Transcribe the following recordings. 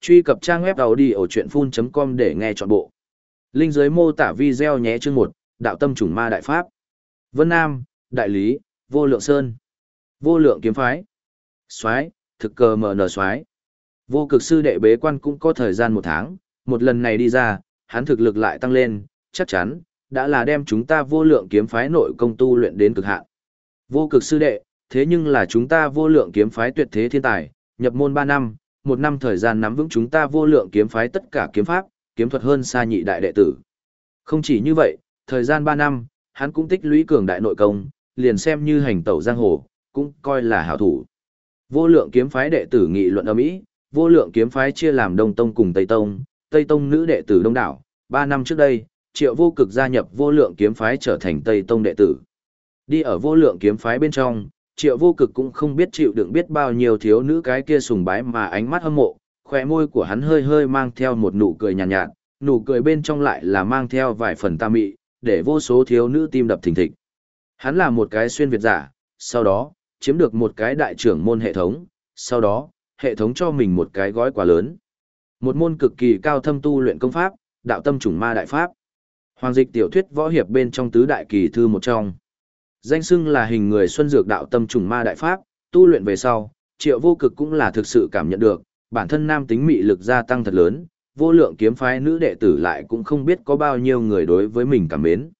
Truy cập trang web đầu đi ở chuyệnfun.com để nghe chọn bộ. Linh dưới mô tả video nhé chương 1, Đạo tâm chủng ma đại pháp. Vân Nam, Đại Lý, Vô Lượng Sơn. Vô Lượng kiếm phái. Soái, thực cờ mở nở soái. Vô cực sư đệ bế quan cũng có thời gian một tháng, một lần này đi ra, hắn thực lực lại tăng lên, chắc chắn, đã là đem chúng ta vô lượng kiếm phái nội công tu luyện đến cực hạn. Vô cực sư đệ, thế nhưng là chúng ta vô lượng kiếm phái tuyệt thế thiên tài, nhập môn 3 năm, một năm thời gian nắm vững chúng ta vô lượng kiếm phái tất cả kiếm pháp, kiếm thuật hơn xa nhị đại đệ tử. Không chỉ như vậy, thời gian 3 năm, hắn cũng tích lũy cường đại nội công, liền xem như hành tẩu giang hồ, cũng coi là hảo thủ. Vô lượng kiếm phái đệ tử nghị luận ở Mỹ, vô lượng kiếm phái chia làm Đông Tông cùng Tây Tông, Tây Tông nữ đệ tử đông đảo, 3 năm trước đây, triệu vô cực gia nhập vô lượng kiếm phái trở thành Tây Tông đệ tử. Đi ở vô lượng kiếm phái bên trong, triệu vô cực cũng không biết chịu đựng biết bao nhiêu thiếu nữ cái kia sùng bái mà ánh mắt hâm mộ, khỏe môi của hắn hơi hơi mang theo một nụ cười nhàn nhạt, nhạt, nụ cười bên trong lại là mang theo vài phần ta mị, để vô số thiếu nữ tim đập thình thịch. Hắn là một cái xuyên việt giả, sau đó, chiếm được một cái đại trưởng môn hệ thống, sau đó, hệ thống cho mình một cái gói quà lớn. Một môn cực kỳ cao thâm tu luyện công pháp, đạo tâm chủng ma đại pháp. Hoàng dịch tiểu thuyết võ hiệp bên trong tứ đại kỳ thư một trong. Danh xưng là hình người xuân dược đạo tâm trùng ma đại pháp, tu luyện về sau, triệu vô cực cũng là thực sự cảm nhận được, bản thân nam tính mị lực gia tăng thật lớn, vô lượng kiếm phái nữ đệ tử lại cũng không biết có bao nhiêu người đối với mình cảm mến.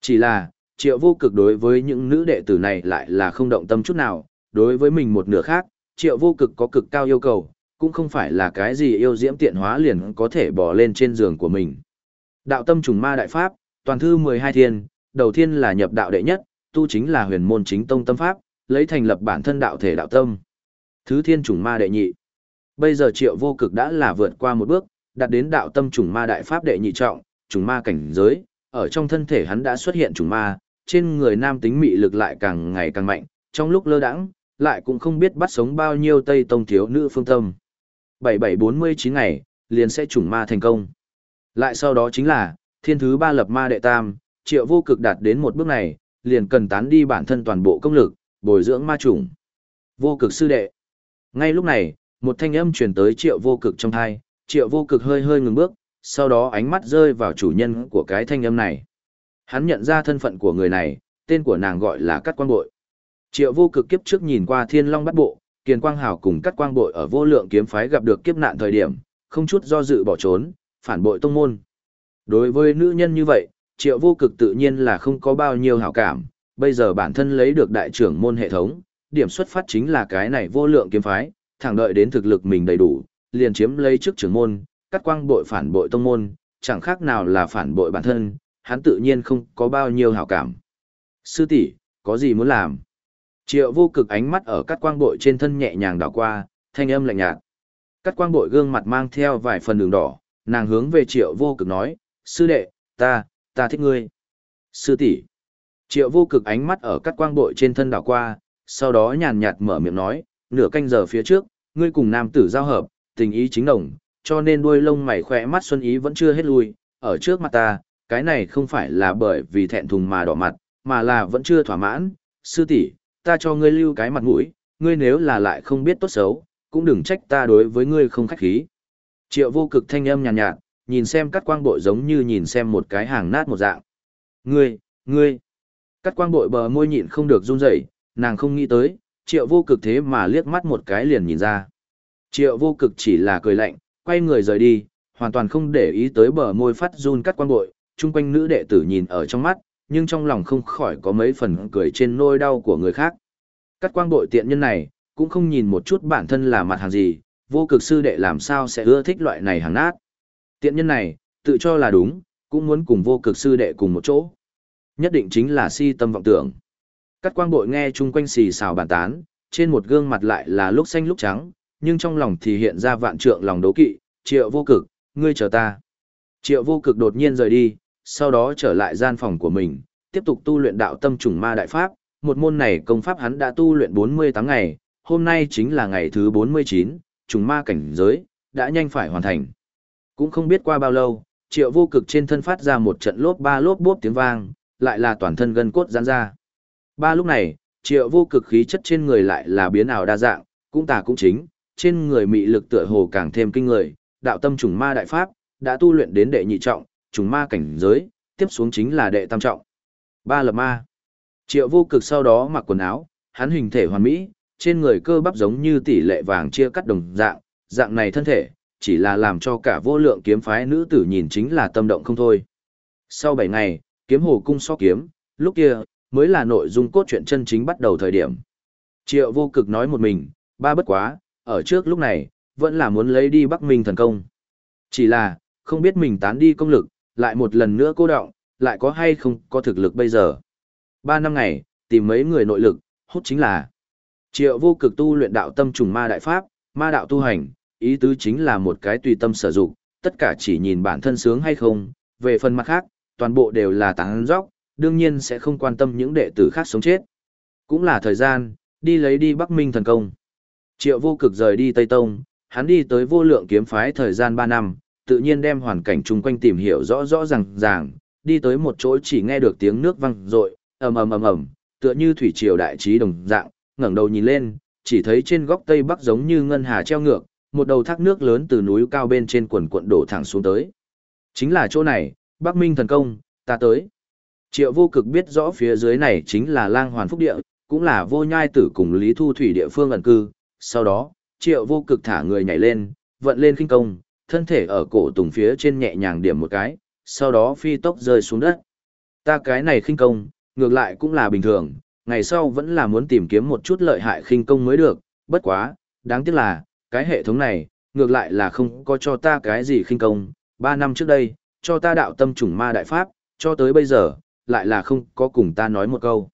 Chỉ là, triệu vô cực đối với những nữ đệ tử này lại là không động tâm chút nào, đối với mình một nửa khác, triệu vô cực có cực cao yêu cầu, cũng không phải là cái gì yêu diễm tiện hóa liền có thể bỏ lên trên giường của mình. Đạo tâm trùng ma đại pháp, toàn thư 12 thiên, đầu tiên là nhập đạo đệ nhất, tu chính là huyền môn chính tông tâm pháp, lấy thành lập bản thân đạo thể đạo tâm. Thứ thiên chủng ma đệ nhị. Bây giờ triệu vô cực đã là vượt qua một bước, đạt đến đạo tâm chủng ma đại pháp đệ nhị trọng, chủng ma cảnh giới, ở trong thân thể hắn đã xuất hiện chủng ma, trên người nam tính mị lực lại càng ngày càng mạnh, trong lúc lơ đãng, lại cũng không biết bắt sống bao nhiêu Tây Tông thiếu nữ phương tâm. 7749 ngày, liền sẽ chủng ma thành công. Lại sau đó chính là, thiên thứ ba lập ma đệ tam, triệu vô cực đạt đến một bước này, liền cần tán đi bản thân toàn bộ công lực, bồi dưỡng ma chủng. Vô cực sư đệ. Ngay lúc này, một thanh âm truyền tới triệu vô cực trong thai, triệu vô cực hơi hơi ngừng bước, sau đó ánh mắt rơi vào chủ nhân của cái thanh âm này. Hắn nhận ra thân phận của người này, tên của nàng gọi là Cát Quang Bội. Triệu vô cực kiếp trước nhìn qua thiên long bắt bộ, kiền quang hào cùng Cát Quang Bội ở vô lượng kiếm phái gặp được kiếp nạn thời điểm, không chút do dự bỏ trốn, phản bội tông môn. Đối với nữ nhân như vậy, triệu vô cực tự nhiên là không có bao nhiêu hảo cảm, bây giờ bản thân lấy được đại trưởng môn hệ thống, điểm xuất phát chính là cái này vô lượng kiếm phái, thẳng đợi đến thực lực mình đầy đủ, liền chiếm lấy trước trưởng môn, cắt quang bội phản bội tông môn, chẳng khác nào là phản bội bản thân, hắn tự nhiên không có bao nhiêu hảo cảm. Sư tỷ, có gì muốn làm? Triệu vô cực ánh mắt ở cắt quang bội trên thân nhẹ nhàng đảo qua, thanh âm lạnh nhạt. Cắt quang bội gương mặt mang theo vài phần đường đỏ, nàng hướng về triệu vô cực nói, sư đệ, ta, ta thích ngươi. Sư tỷ. Triệu vô cực ánh mắt ở cắt quang bội trên thân đảo qua, sau đó nhàn nhạt mở miệng nói, nửa canh giờ phía trước, ngươi cùng nam tử giao hợp, tình ý chính đồng, cho nên đuôi lông mày khỏe mắt xuân ý vẫn chưa hết lui, ở trước mặt ta, cái này không phải là bởi vì thẹn thùng mà đỏ mặt, mà là vẫn chưa thỏa mãn, sư tỷ, ta cho ngươi lưu cái mặt mũi, ngươi nếu là lại không biết tốt xấu, cũng đừng trách ta đối với ngươi không khách khí. Triệu vô cực thanh âm nhàn nhạt, nhạt, nhìn xem cắt quang bội giống như nhìn xem một cái hàng nát một dạng. Ngươi, ngươi, cắt quang bội bờ môi nhịn không được run rẩy, nàng không nghĩ tới, triệu vô cực thế mà liếc mắt một cái liền nhìn ra. Triệu vô cực chỉ là cười lạnh, quay người rời đi, hoàn toàn không để ý tới bờ môi phát run cắt quang bội, chung quanh nữ đệ tử nhìn ở trong mắt, nhưng trong lòng không khỏi có mấy phần cười trên nôi đau của người khác. Cắt quang bội tiện nhân này, cũng không nhìn một chút bản thân là mặt hàng gì, vô cực sư đệ làm sao sẽ ưa thích loại này hàng nát. Tiện nhân này, tự cho là đúng, cũng muốn cùng vô cực sư đệ cùng một chỗ. Nhất định chính là si tâm vọng tưởng. Cắt quang bội nghe chung quanh xì xào bàn tán, trên một gương mặt lại là lúc xanh lúc trắng, nhưng trong lòng thì hiện ra vạn trượng lòng đấu kỵ, triệu vô cực, ngươi chờ ta. Triệu vô cực đột nhiên rời đi, sau đó trở lại gian phòng của mình, tiếp tục tu luyện đạo tâm trùng ma đại pháp, một môn này công pháp hắn đã tu luyện 48 ngày, hôm nay chính là ngày thứ 49, trùng ma cảnh giới, đã nhanh phải hoàn thành. Cũng không biết qua bao lâu, triệu vô cực trên thân phát ra một trận lốp ba lốp bốp tiếng vang, lại là toàn thân gân cốt giãn ra. Ba lúc này, triệu vô cực khí chất trên người lại là biến ảo đa dạng, cũng tà cũng chính, trên người mị lực tựa hồ càng thêm kinh người, đạo tâm trùng ma đại pháp, đã tu luyện đến đệ nhị trọng, trùng ma cảnh giới, tiếp xuống chính là đệ tam trọng. Ba lập ma. Triệu vô cực sau đó mặc quần áo, hắn hình thể hoàn mỹ, trên người cơ bắp giống như tỷ lệ vàng chia cắt đồng dạng, dạng này thân thể, chỉ là làm cho cả vô lượng kiếm phái nữ tử nhìn chính là tâm động không thôi. Sau 7 ngày, kiếm hồ cung so kiếm, lúc kia, mới là nội dung cốt truyện chân chính bắt đầu thời điểm. Triệu vô cực nói một mình, ba bất quá, ở trước lúc này, vẫn là muốn lấy đi Bắc Minh thần công. Chỉ là, không biết mình tán đi công lực, lại một lần nữa cô động, lại có hay không có thực lực bây giờ. Ba năm ngày, tìm mấy người nội lực, hút chính là Triệu vô cực tu luyện đạo tâm trùng ma đại pháp, ma đạo tu hành, ý tứ chính là một cái tùy tâm sở dụng, tất cả chỉ nhìn bản thân sướng hay không, về phần mặt khác, toàn bộ đều là tán dốc, đương nhiên sẽ không quan tâm những đệ tử khác sống chết. Cũng là thời gian, đi lấy đi Bắc Minh thần công. Triệu vô cực rời đi Tây Tông, hắn đi tới vô lượng kiếm phái thời gian 3 năm, tự nhiên đem hoàn cảnh chung quanh tìm hiểu rõ rõ ràng ràng, đi tới một chỗ chỉ nghe được tiếng nước văng rội, ầm ầm ầm ầm, tựa như thủy triều đại trí đồng dạng, ngẩng đầu nhìn lên, chỉ thấy trên góc tây bắc giống như ngân hà treo ngược, một đầu thác nước lớn từ núi cao bên trên quần quận đổ thẳng xuống tới. Chính là chỗ này, Bắc Minh thần công, ta tới. Triệu vô cực biết rõ phía dưới này chính là lang hoàn phúc địa, cũng là vô nhai tử cùng Lý Thu Thủy địa phương ẩn cư. Sau đó, triệu vô cực thả người nhảy lên, vận lên kinh công, thân thể ở cổ tùng phía trên nhẹ nhàng điểm một cái, sau đó phi tốc rơi xuống đất. Ta cái này khinh công, ngược lại cũng là bình thường, ngày sau vẫn là muốn tìm kiếm một chút lợi hại khinh công mới được, bất quá, đáng tiếc là, cái hệ thống này, ngược lại là không có cho ta cái gì khinh công, ba năm trước đây, cho ta đạo tâm trùng ma đại pháp, cho tới bây giờ, lại là không có cùng ta nói một câu.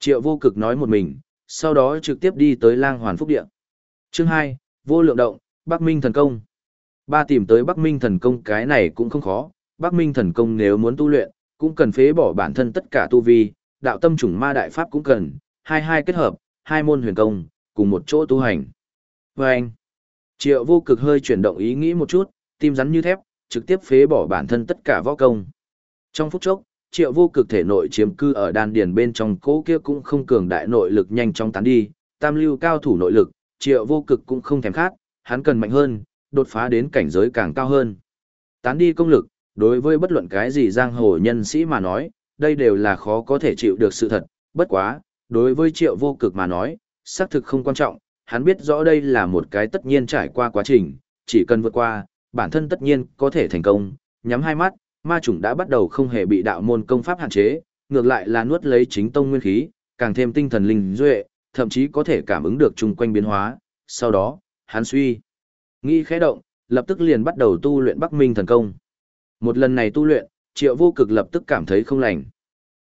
Triệu vô cực nói một mình, sau đó trực tiếp đi tới lang hoàn phúc địa. Chương 2, vô lượng động, Bắc Minh thần công. Ba tìm tới Bắc Minh thần công cái này cũng không khó, Bắc Minh thần công nếu muốn tu luyện, cũng cần phế bỏ bản thân tất cả tu vi, đạo tâm chủng ma đại pháp cũng cần, hai hai kết hợp, hai môn huyền công, cùng một chỗ tu hành. Và anh, triệu vô cực hơi chuyển động ý nghĩ một chút, tim rắn như thép, trực tiếp phế bỏ bản thân tất cả võ công. Trong phút chốc, triệu vô cực thể nội chiếm cư ở đan điền bên trong cố kia cũng không cường đại nội lực nhanh chóng tán đi, tam lưu cao thủ nội lực, triệu vô cực cũng không thèm khát, hắn cần mạnh hơn, đột phá đến cảnh giới càng cao hơn. Tán đi công lực, đối với bất luận cái gì giang hồ nhân sĩ mà nói, đây đều là khó có thể chịu được sự thật, bất quá, đối với triệu vô cực mà nói, xác thực không quan trọng, hắn biết rõ đây là một cái tất nhiên trải qua quá trình, chỉ cần vượt qua, bản thân tất nhiên có thể thành công, nhắm hai mắt, ma chủng đã bắt đầu không hề bị đạo môn công pháp hạn chế, ngược lại là nuốt lấy chính tông nguyên khí, càng thêm tinh thần linh duệ, thậm chí có thể cảm ứng được chung quanh biến hóa, sau đó, hắn suy, nghĩ khẽ động, lập tức liền bắt đầu tu luyện Bắc Minh thần công. Một lần này tu luyện, triệu vô cực lập tức cảm thấy không lành.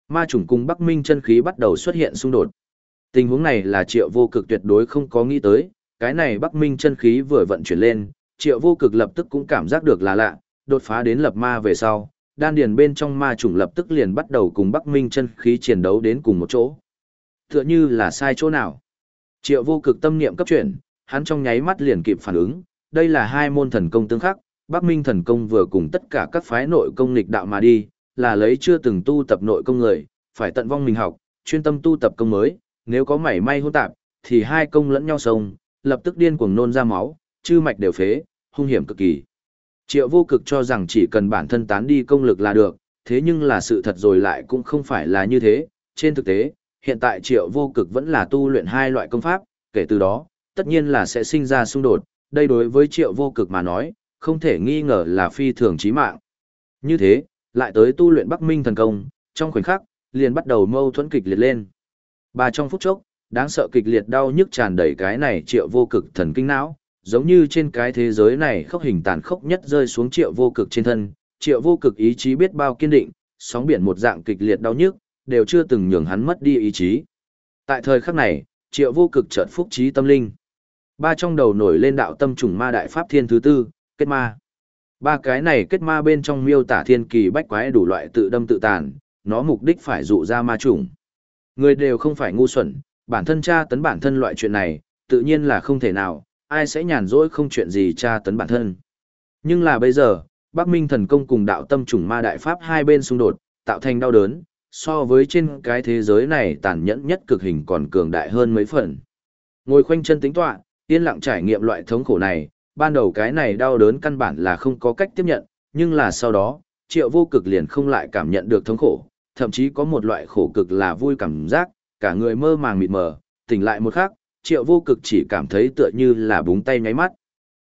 Ma chủng cùng Bắc Minh chân khí bắt đầu xuất hiện xung đột. Tình huống này là triệu vô cực tuyệt đối không có nghĩ tới, cái này Bắc Minh chân khí vừa vận chuyển lên, triệu vô cực lập tức cũng cảm giác được là lạ, đột phá đến lập ma về sau, đan điền bên trong ma chủng lập tức liền bắt đầu cùng Bắc Minh chân khí chiến đấu đến cùng một chỗ. Tựa như là sai chỗ nào. Triệu vô cực tâm niệm cấp chuyển, hắn trong nháy mắt liền kịp phản ứng, đây là hai môn thần công tương khắc, Bắc Minh thần công vừa cùng tất cả các phái nội công nghịch đạo mà đi, là lấy chưa từng tu tập nội công người, phải tận vong mình học, chuyên tâm tu tập công mới, nếu có mảy may hỗn tạp, thì hai công lẫn nhau sông, lập tức điên cuồng nôn ra máu, chư mạch đều phế, hung hiểm cực kỳ. Triệu vô cực cho rằng chỉ cần bản thân tán đi công lực là được, thế nhưng là sự thật rồi lại cũng không phải là như thế. Trên thực tế, hiện tại triệu vô cực vẫn là tu luyện hai loại công pháp, kể từ đó, tất nhiên là sẽ sinh ra xung đột. Đây đối với triệu vô cực mà nói, không thể nghi ngờ là phi thường chí mạng. Như thế, lại tới tu luyện Bắc Minh thần công, trong khoảnh khắc, liền bắt đầu mâu thuẫn kịch liệt lên. Ba trong phút chốc, đáng sợ kịch liệt đau nhức tràn đầy cái này triệu vô cực thần kinh não, giống như trên cái thế giới này khốc hình tàn khốc nhất rơi xuống triệu vô cực trên thân, triệu vô cực ý chí biết bao kiên định, sóng biển một dạng kịch liệt đau nhức, đều chưa từng nhường hắn mất đi ý chí. Tại thời khắc này, triệu vô cực chợt phúc trí tâm linh. Ba trong đầu nổi lên đạo tâm trùng ma đại pháp thiên thứ tư, kết ma. Ba cái này kết ma bên trong miêu tả thiên kỳ bách quái đủ loại tự đâm tự tàn, nó mục đích phải dụ ra ma trùng. Người đều không phải ngu xuẩn, bản thân tra tấn bản thân loại chuyện này, tự nhiên là không thể nào, ai sẽ nhàn rỗi không chuyện gì tra tấn bản thân. Nhưng là bây giờ, Bắc Minh thần công cùng đạo tâm trùng ma đại pháp hai bên xung đột, tạo thành đau đớn, so với trên cái thế giới này tàn nhẫn nhất cực hình còn cường đại hơn mấy phần. Ngồi khoanh chân tính tọa, Yên lặng trải nghiệm loại thống khổ này, ban đầu cái này đau đớn căn bản là không có cách tiếp nhận, nhưng là sau đó, triệu vô cực liền không lại cảm nhận được thống khổ, thậm chí có một loại khổ cực là vui cảm giác, cả người mơ màng mịt mờ, tỉnh lại một khắc, triệu vô cực chỉ cảm thấy tựa như là búng tay nháy mắt.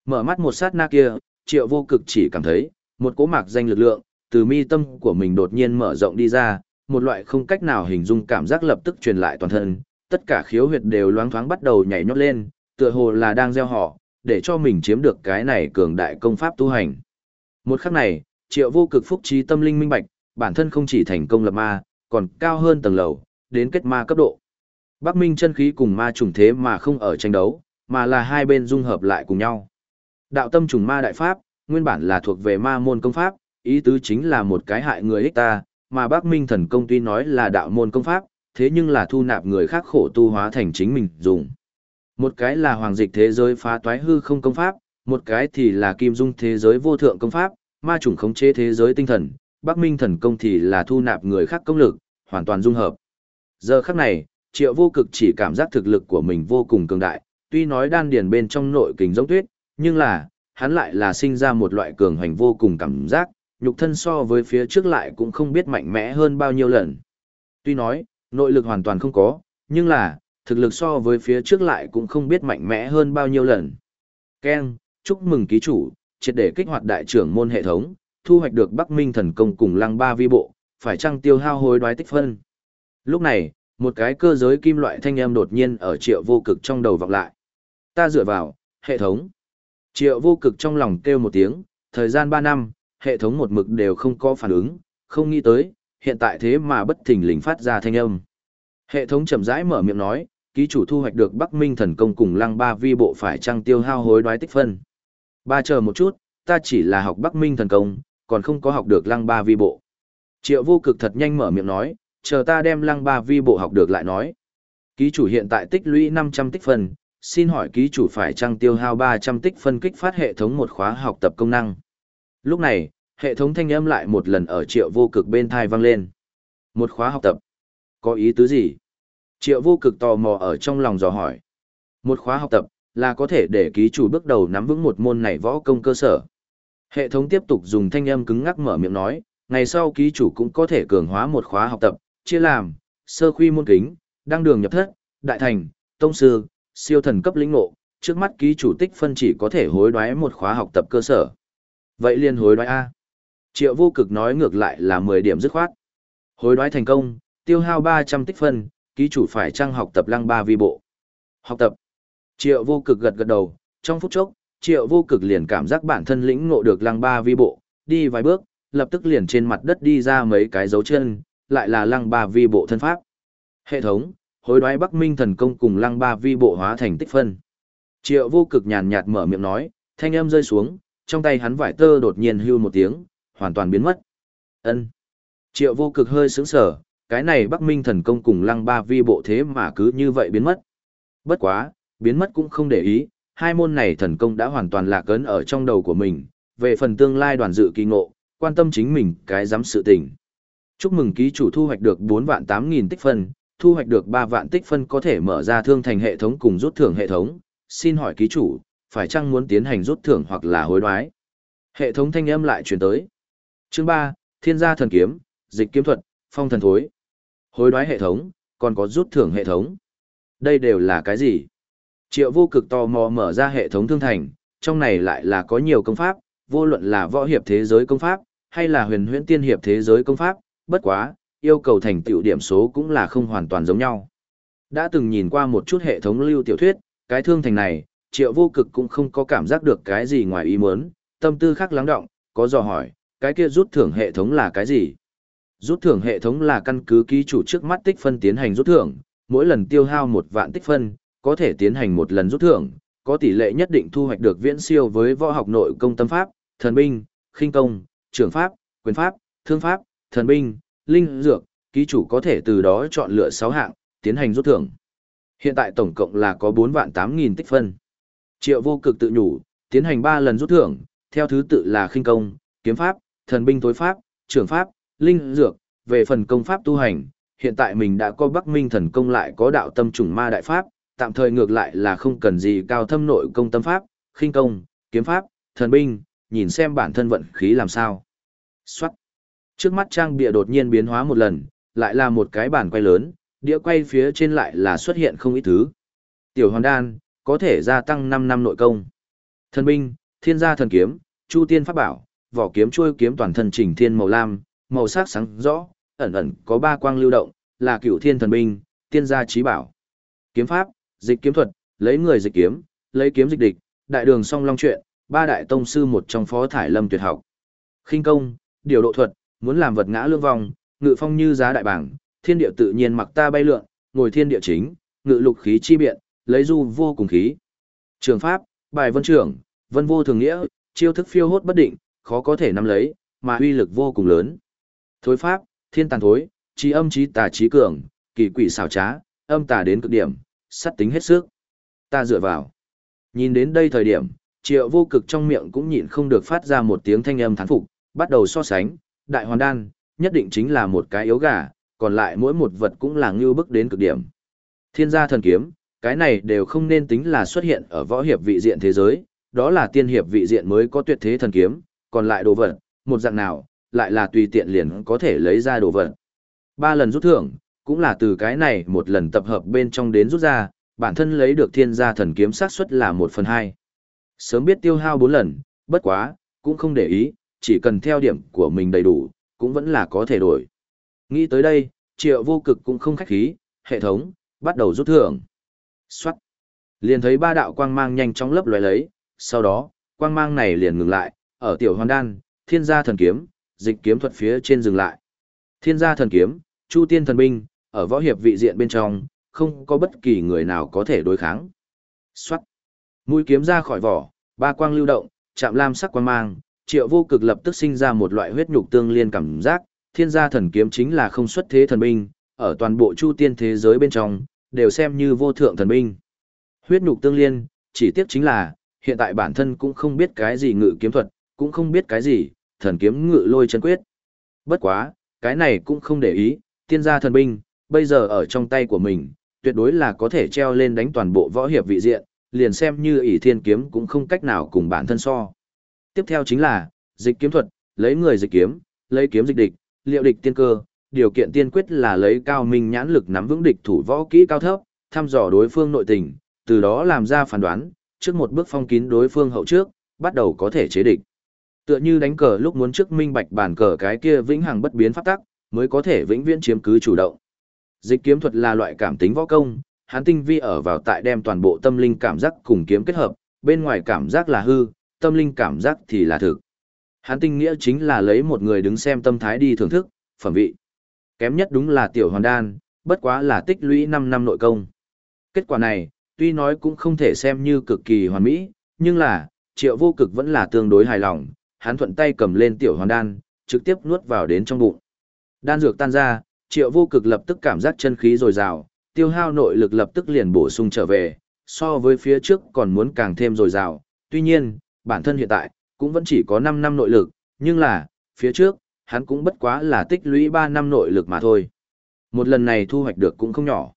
Mở mắt một sát na kia, triệu vô cực chỉ cảm thấy, một cỗ mạc danh lực lượng, từ mi tâm của mình đột nhiên mở rộng đi ra, một loại không cách nào hình dung cảm giác lập tức truyền lại toàn thân, tất cả khiếu huyệt đều loáng thoáng bắt đầu nhảy nhót lên, tựa hồ là đang gieo họ, để cho mình chiếm được cái này cường đại công pháp tu hành. Một khắc này, triệu vô cực phúc trí tâm linh minh bạch, bản thân không chỉ thành công lập ma, còn cao hơn tầng lầu, đến kết ma cấp độ. Bắc Minh chân khí cùng ma trùng thế mà không ở tranh đấu, mà là hai bên dung hợp lại cùng nhau. Đạo tâm trùng ma đại pháp, nguyên bản là thuộc về ma môn công pháp, ý tứ chính là một cái hại người ích ta, mà Bắc Minh thần công tuy nói là đạo môn công pháp, thế nhưng là thu nạp người khác khổ tu hóa thành chính mình dùng. Một cái là hoàng dịch thế giới phá toái hư không công pháp, một cái thì là kim dung thế giới vô thượng công pháp, ma trùng khống chế thế giới tinh thần, Bắc Minh thần công thì là thu nạp người khác công lực, hoàn toàn dung hợp. Giờ khắc này, Triệu Vô Cực chỉ cảm giác thực lực của mình vô cùng cường đại, tuy nói đan điền bên trong nội kình giống tuyết, nhưng là, hắn lại là sinh ra một loại cường hành vô cùng cảm giác, nhục thân so với phía trước lại cũng không biết mạnh mẽ hơn bao nhiêu lần. Tuy nói, nội lực hoàn toàn không có, nhưng là, thực lực so với phía trước lại cũng không biết mạnh mẽ hơn bao nhiêu lần. Ken, chúc mừng ký chủ, triệt để kích hoạt đại trưởng môn hệ thống, thu hoạch được Bắc Minh thần công cùng lăng ba vi bộ, phải chăng tiêu hao hối đoái tích phân. Lúc này, một cái cơ giới kim loại thanh âm đột nhiên ở triệu vô cực trong đầu vọng lại. Ta dựa vào, hệ thống. Triệu vô cực trong lòng kêu một tiếng, thời gian 3 năm, hệ thống một mực đều không có phản ứng, không nghĩ tới, hiện tại thế mà bất thình lình phát ra thanh âm. Hệ thống chậm rãi mở miệng nói, ký chủ thu hoạch được Bắc Minh thần công cùng lăng ba vi bộ phải trang tiêu hao hối đoái tích phân. Ba chờ một chút, ta chỉ là học Bắc Minh thần công, còn không có học được lăng ba vi bộ. Triệu vô cực thật nhanh mở miệng nói, chờ ta đem lăng ba vi bộ học được lại nói. Ký chủ hiện tại tích lũy 500 tích phân, xin hỏi ký chủ phải trăng tiêu hao 300 tích phân kích phát hệ thống một khóa học tập công năng. Lúc này, hệ thống thanh âm lại một lần ở triệu vô cực bên thai vang lên. Một khóa học tập. Có ý tứ gì? Triệu vô cực tò mò ở trong lòng dò hỏi. Một khóa học tập, là có thể để ký chủ bước đầu nắm vững một môn này võ công cơ sở. Hệ thống tiếp tục dùng thanh âm cứng ngắc mở miệng nói, ngày sau ký chủ cũng có thể cường hóa một khóa học tập, chia làm, sơ khuy môn kính, đăng đường nhập thất, đại thành, tông sư, siêu thần cấp lĩnh ngộ, trước mắt ký chủ tích phân chỉ có thể hối đoái một khóa học tập cơ sở. Vậy liên hối đoái A. Triệu vô cực nói ngược lại là 10 điểm dứt khoát. Hối đoái thành công, tiêu hao 300 tích phân, ký chủ phải trang học tập lăng ba vi bộ. Học tập. Triệu vô cực gật gật đầu, trong phút chốc, triệu vô cực liền cảm giác bản thân lĩnh ngộ được lăng ba vi bộ, đi vài bước, lập tức liền trên mặt đất đi ra mấy cái dấu chân, lại là lăng ba vi bộ thân pháp. Hệ thống, hối đoái Bắc Minh thần công cùng lăng ba vi bộ hóa thành tích phân. Triệu vô cực nhàn nhạt mở miệng nói, thanh âm rơi xuống, trong tay hắn vải tơ đột nhiên hưu một tiếng, hoàn toàn biến mất. Ân. Triệu vô cực hơi sững sờ, cái này Bắc Minh thần công cùng lăng ba vi bộ thế mà cứ như vậy biến mất. Bất quá, biến mất cũng không để ý, hai môn này thần công đã hoàn toàn lạc ấn ở trong đầu của mình, về phần tương lai đoàn dự kỳ ngộ, quan tâm chính mình cái dám sự tình. Chúc mừng ký chủ thu hoạch được 4 vạn 8 nghìn tích phân, thu hoạch được 3 vạn tích phân có thể mở ra thương thành hệ thống cùng rút thưởng hệ thống. Xin hỏi ký chủ, phải chăng muốn tiến hành rút thưởng hoặc là hối đoái? Hệ thống thanh âm lại truyền tới. Chương 3, Thiên gia thần kiếm, dịch kiếm thuật, phong thần thối. Hối đoái hệ thống, còn có rút thưởng hệ thống. Đây đều là cái gì? Triệu vô cực tò mò mở ra hệ thống thương thành, trong này lại là có nhiều công pháp, vô luận là võ hiệp thế giới công pháp, hay là huyền huyễn tiên hiệp thế giới công pháp, bất quá, yêu cầu thành tựu điểm số cũng là không hoàn toàn giống nhau. Đã từng nhìn qua một chút hệ thống lưu tiểu thuyết, cái thương thành này, triệu vô cực cũng không có cảm giác được cái gì ngoài ý muốn, tâm tư khác lắng động, có dò hỏi, cái kia rút thưởng hệ thống là cái gì? Rút thưởng hệ thống là căn cứ ký chủ trước mắt tích phân tiến hành rút thưởng, mỗi lần tiêu hao một vạn tích phân, có thể tiến hành một lần rút thưởng, có tỷ lệ nhất định thu hoạch được viễn siêu với võ học nội công tâm pháp, thần binh, khinh công, trưởng pháp, quyền pháp, thương pháp, thần binh, linh dược, ký chủ có thể từ đó chọn lựa 6 hạng, tiến hành rút thưởng. Hiện tại tổng cộng là có 4 vạn 8 nghìn tích phân. Triệu vô cực tự nhủ, tiến hành 3 lần rút thưởng, theo thứ tự là khinh công, kiếm pháp, thần binh tối pháp, trưởng pháp, linh dược, về phần công pháp tu hành, hiện tại mình đã có Bắc Minh thần công lại có đạo tâm trùng ma đại pháp, tạm thời ngược lại là không cần gì cao thâm nội công tâm pháp, khinh công, kiếm pháp, thần binh, nhìn xem bản thân vận khí làm sao. Xoát. Trước mắt trang bịa đột nhiên biến hóa một lần, lại là một cái bản quay lớn, đĩa quay phía trên lại là xuất hiện không ít thứ. Tiểu hoàn đan, có thể gia tăng 5 năm nội công. Thần binh, thiên gia thần kiếm, chu tiên pháp bảo, vỏ kiếm chuôi kiếm toàn thân chỉnh thiên màu lam, màu sắc sáng rõ, ẩn ẩn có ba quang lưu động, là cửu thiên thần binh, tiên gia trí bảo. Kiếm pháp, dịch kiếm thuật, lấy người dịch kiếm, lấy kiếm dịch địch, đại đường song long chuyện, ba đại tông sư một trong phó thải lâm tuyệt học. khinh công, điều độ thuật, muốn làm vật ngã lương vong, ngự phong như giá đại bảng, thiên địa tự nhiên mặc ta bay lượn, ngồi thiên địa chính, ngự lục khí chi biện, lấy du vô cùng khí. Trường pháp, bài vân trưởng, vân vô thường nghĩa, chiêu thức phiêu hốt bất định, khó có thể nắm lấy, mà uy lực vô cùng lớn. Thối pháp, thiên tàn thối, trí âm trí tà trí cường, kỳ quỷ xảo trá, âm tà đến cực điểm, sắt tính hết sức. Ta dựa vào. Nhìn đến đây thời điểm, triệu vô cực trong miệng cũng nhịn không được phát ra một tiếng thanh âm thán phục, bắt đầu so sánh, đại hoàn đan, nhất định chính là một cái yếu gà, còn lại mỗi một vật cũng là ngưu bức đến cực điểm. Thiên gia thần kiếm, cái này đều không nên tính là xuất hiện ở võ hiệp vị diện thế giới, đó là tiên hiệp vị diện mới có tuyệt thế thần kiếm, còn lại đồ vật, một dạng nào, lại là tùy tiện liền có thể lấy ra đồ vật. Ba lần rút thưởng, cũng là từ cái này một lần tập hợp bên trong đến rút ra, bản thân lấy được thiên gia thần kiếm xác suất là một phần hai. Sớm biết tiêu hao bốn lần, bất quá, cũng không để ý, chỉ cần theo điểm của mình đầy đủ, cũng vẫn là có thể đổi. Nghĩ tới đây, triệu vô cực cũng không khách khí, hệ thống, bắt đầu rút thưởng. Xoát. Liền thấy ba đạo quang mang nhanh chóng lấp lóe lấy, sau đó, quang mang này liền ngừng lại, ở tiểu hoàn đan, thiên gia thần kiếm, dịch kiếm thuật phía trên dừng lại. Thiên gia thần kiếm, chu tiên thần binh, ở võ hiệp vị diện bên trong, không có bất kỳ người nào có thể đối kháng. Xoát. Mũi kiếm ra khỏi vỏ, ba quang lưu động, chạm lam sắc quang mang, triệu vô cực lập tức sinh ra một loại huyết nhục tương liên cảm giác, thiên gia thần kiếm chính là không xuất thế thần binh, ở toàn bộ chu tiên thế giới bên trong, đều xem như vô thượng thần binh. Huyết nhục tương liên, chỉ tiếc chính là, hiện tại bản thân cũng không biết cái gì ngự kiếm thuật, cũng không biết cái gì, thần kiếm ngự lôi chân quyết. Bất quá, cái này cũng không để ý, tiên gia thần binh, bây giờ ở trong tay của mình, tuyệt đối là có thể treo lên đánh toàn bộ võ hiệp vị diện, liền xem như ỷ thiên kiếm cũng không cách nào cùng bản thân so. Tiếp theo chính là, dịch kiếm thuật, lấy người dịch kiếm, lấy kiếm dịch địch, liệu địch tiên cơ, điều kiện tiên quyết là lấy cao minh nhãn lực nắm vững địch thủ võ kỹ cao thấp, thăm dò đối phương nội tình, từ đó làm ra phán đoán, trước một bước phong kín đối phương hậu trước, bắt đầu có thể chế địch. Tựa như đánh cờ lúc muốn trước minh bạch bàn cờ cái kia vĩnh hằng bất biến pháp tắc, mới có thể vĩnh viễn chiếm cứ chủ động. Dịch kiếm thuật là loại cảm tính võ công, hắn tinh vi ở vào tại đem toàn bộ tâm linh cảm giác cùng kiếm kết hợp, bên ngoài cảm giác là hư, tâm linh cảm giác thì là thực. Hắn tinh nghĩa chính là lấy một người đứng xem tâm thái đi thưởng thức, phẩm vị. Kém nhất đúng là tiểu hoàn đan, bất quá là tích lũy 5 năm nội công. Kết quả này, tuy nói cũng không thể xem như cực kỳ hoàn mỹ, nhưng là, triệu vô cực vẫn là tương đối hài lòng, hắn thuận tay cầm lên tiểu hoàn đan, trực tiếp nuốt vào đến trong bụng. Đan dược tan ra, triệu vô cực lập tức cảm giác chân khí dồi dào, tiêu hao nội lực lập tức liền bổ sung trở về, so với phía trước còn muốn càng thêm dồi dào. Tuy nhiên, bản thân hiện tại, cũng vẫn chỉ có 5 năm nội lực, nhưng là, phía trước, hắn cũng bất quá là tích lũy 3 năm nội lực mà thôi. Một lần này thu hoạch được cũng không nhỏ.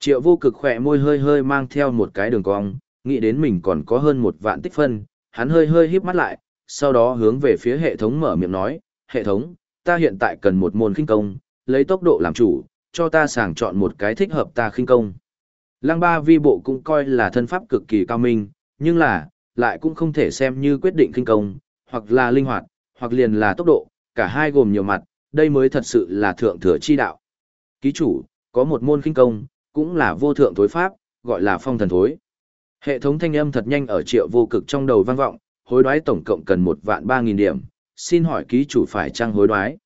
Triệu vô cực khỏe môi hơi hơi mang theo một cái đường cong, nghĩ đến mình còn có hơn một vạn tích phân, hắn hơi hơi híp mắt lại, sau đó hướng về phía hệ thống mở miệng nói, hệ thống, ta hiện tại cần một môn khinh công, lấy tốc độ làm chủ, cho ta sàng chọn một cái thích hợp ta khinh công. Lăng ba vi bộ cũng coi là thân pháp cực kỳ cao minh, nhưng là, lại cũng không thể xem như quyết định khinh công, hoặc là linh hoạt, hoặc liền là tốc độ, cả hai gồm nhiều mặt, đây mới thật sự là thượng thừa chi đạo. Ký chủ, có một môn khinh công, cũng là vô thượng thối pháp, gọi là phong thần thối. Hệ thống thanh âm thật nhanh ở triệu vô cực trong đầu vang vọng, hối đoái tổng cộng cần một vạn ba nghìn điểm, xin hỏi ký chủ phải trang hối đoái.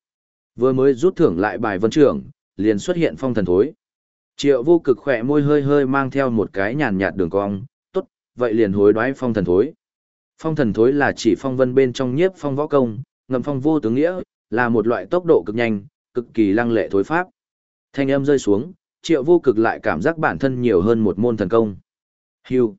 Vừa mới rút thưởng lại bài vân trưởng, liền xuất hiện phong thần thối. Triệu vô cực khỏe môi hơi hơi mang theo một cái nhàn nhạt đường cong, tốt, vậy liền hối đoái phong thần thối. Phong thần thối là chỉ phong vân bên trong nhiếp phong võ công, ngầm phong vô tướng nghĩa, là một loại tốc độ cực nhanh, cực kỳ lăng lệ thối pháp. Thanh âm rơi xuống, triệu vô cực lại cảm giác bản thân nhiều hơn một môn thần công. Hưu.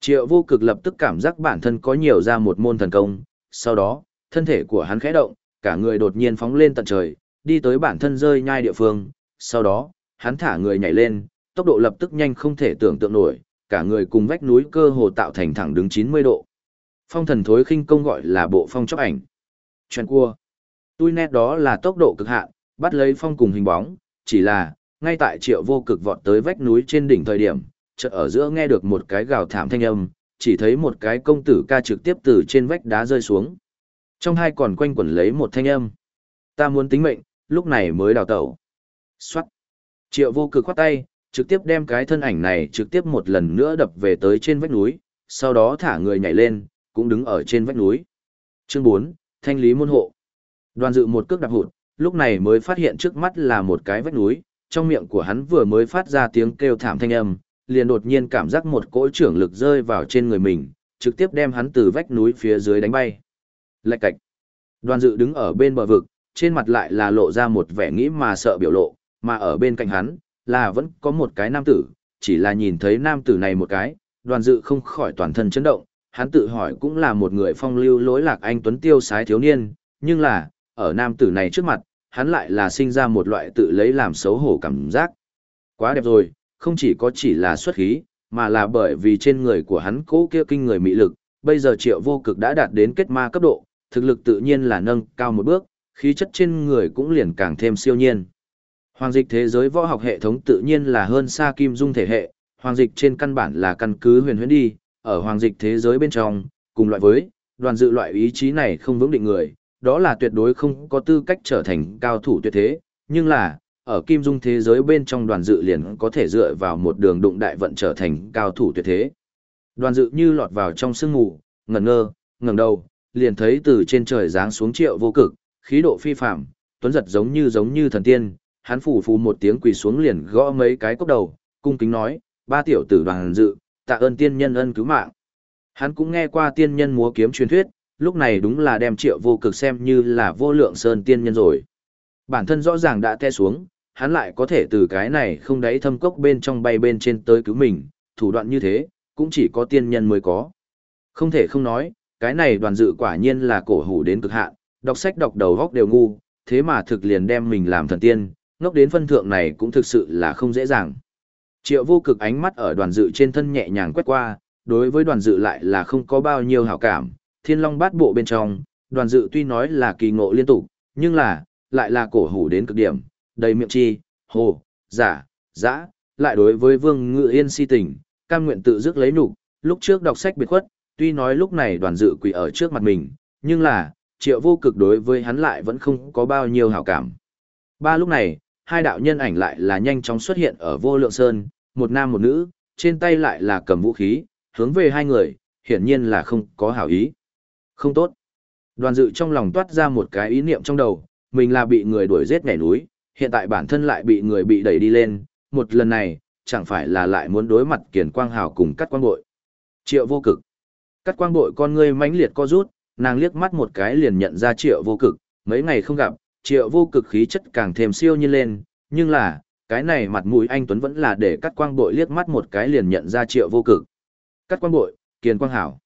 Triệu vô cực lập tức cảm giác bản thân có nhiều ra một môn thần công, sau đó, thân thể của hắn khẽ động, cả người đột nhiên phóng lên tận trời, đi tới bản thân rơi nhai địa phương, sau đó, hắn thả người nhảy lên, tốc độ lập tức nhanh không thể tưởng tượng nổi, cả người cùng vách núi cơ hồ tạo thành thẳng đứng 90 độ. Phong thần thối khinh công gọi là bộ phong chóc ảnh. Chuyện cua. Tui nét đó là tốc độ cực hạn, bắt lấy phong cùng hình bóng, chỉ là, ngay tại triệu vô cực vọt tới vách núi trên đỉnh thời điểm, chợt ở giữa nghe được một cái gào thảm thanh âm, chỉ thấy một cái công tử ca trực tiếp từ trên vách đá rơi xuống. Trong hai còn quanh quẩn lấy một thanh âm. Ta muốn tính mệnh, lúc này mới đào tẩu. Xoát. Triệu vô cực khoát tay, trực tiếp đem cái thân ảnh này trực tiếp một lần nữa đập về tới trên vách núi, sau đó thả người nhảy lên, cũng đứng ở trên vách núi. Chương 4, Thanh lý môn hộ. Đoàn dự một cước đạp hụt, lúc này mới phát hiện trước mắt là một cái vách núi, trong miệng của hắn vừa mới phát ra tiếng kêu thảm thanh âm, liền đột nhiên cảm giác một cỗ trưởng lực rơi vào trên người mình, trực tiếp đem hắn từ vách núi phía dưới đánh bay. Lạch cạch. Đoàn dự đứng ở bên bờ vực, trên mặt lại là lộ ra một vẻ nghĩ mà sợ biểu lộ, mà ở bên cạnh hắn, là vẫn có một cái nam tử, chỉ là nhìn thấy nam tử này một cái, đoàn dự không khỏi toàn thân chấn động, hắn tự hỏi cũng là một người phong lưu lối lạc anh tuấn tiêu sái thiếu niên, nhưng là, ở nam tử này trước mặt, hắn lại là sinh ra một loại tự lấy làm xấu hổ cảm giác. Quá đẹp rồi, không chỉ có chỉ là xuất khí, mà là bởi vì trên người của hắn cố kia kinh người mị lực, bây giờ triệu vô cực đã đạt đến kết ma cấp độ, thực lực tự nhiên là nâng cao một bước, khí chất trên người cũng liền càng thêm siêu nhiên. Hoàng dịch thế giới võ học hệ thống tự nhiên là hơn xa kim dung thể hệ, hoàng dịch trên căn bản là căn cứ huyền huyễn đi, ở hoàng dịch thế giới bên trong, cùng loại với, đoàn dự loại ý chí này không vững định người, đó là tuyệt đối không có tư cách trở thành cao thủ tuyệt thế, nhưng là, ở kim dung thế giới bên trong đoàn dự liền có thể dựa vào một đường đụng đại vận trở thành cao thủ tuyệt thế. Đoàn dự như lọt vào trong sương mù, ngẩn ngơ, ngẩng đầu, liền thấy từ trên trời giáng xuống triệu vô cực, khí độ phi phạm, tuấn giật giống như giống như thần tiên, hắn phủ phù một tiếng quỳ xuống liền gõ mấy cái cốc đầu, cung kính nói, ba tiểu tử đoàn dự, tạ ơn tiên nhân ân cứu mạng. Hắn cũng nghe qua tiên nhân múa kiếm truyền thuyết, lúc này đúng là đem triệu vô cực xem như là vô lượng sơn tiên nhân rồi. Bản thân rõ ràng đã te xuống, hắn lại có thể từ cái này không đáy thâm cốc bên trong bay bên trên tới cứu mình, thủ đoạn như thế, cũng chỉ có tiên nhân mới có. Không thể không nói, cái này đoàn dự quả nhiên là cổ hủ đến cực hạn, đọc sách đọc đầu góc đều ngu, thế mà thực liền đem mình làm thần tiên, ngốc đến phân thượng này cũng thực sự là không dễ dàng. Triệu vô cực ánh mắt ở đoàn dự trên thân nhẹ nhàng quét qua, đối với đoàn dự lại là không có bao nhiêu hảo cảm, thiên long bát bộ bên trong, đoàn dự tuy nói là kỳ ngộ liên tục, nhưng là, lại là cổ hủ đến cực điểm, đầy miệng chi, hồ, giả, dã, lại đối với vương ngự yên si tình, cam nguyện tự dứt lấy nụ lúc trước đọc sách biệt khuất, tuy nói lúc này đoàn dự quỷ ở trước mặt mình, nhưng là, triệu vô cực đối với hắn lại vẫn không có bao nhiêu hảo cảm. Ba lúc này, hai đạo nhân ảnh lại là nhanh chóng xuất hiện ở vô lượng sơn, một nam một nữ, trên tay lại là cầm vũ khí, hướng về hai người, hiển nhiên là không có hảo ý. Không tốt. Đoàn dự trong lòng toát ra một cái ý niệm trong đầu, mình là bị người đuổi giết nhảy núi, hiện tại bản thân lại bị người bị đẩy đi lên, một lần này, chẳng phải là lại muốn đối mặt kiền quang hào cùng cắt quang bội. Triệu vô cực. Cắt quang bội con ngươi mãnh liệt co rút, nàng liếc mắt một cái liền nhận ra triệu vô cực, mấy ngày không gặp, triệu vô cực khí chất càng thêm siêu nhiên lên, nhưng là, cái này mặt mũi anh Tuấn vẫn là để cắt quang bội liếc mắt một cái liền nhận ra triệu vô cực. Cắt quang bội, kiền quang hảo.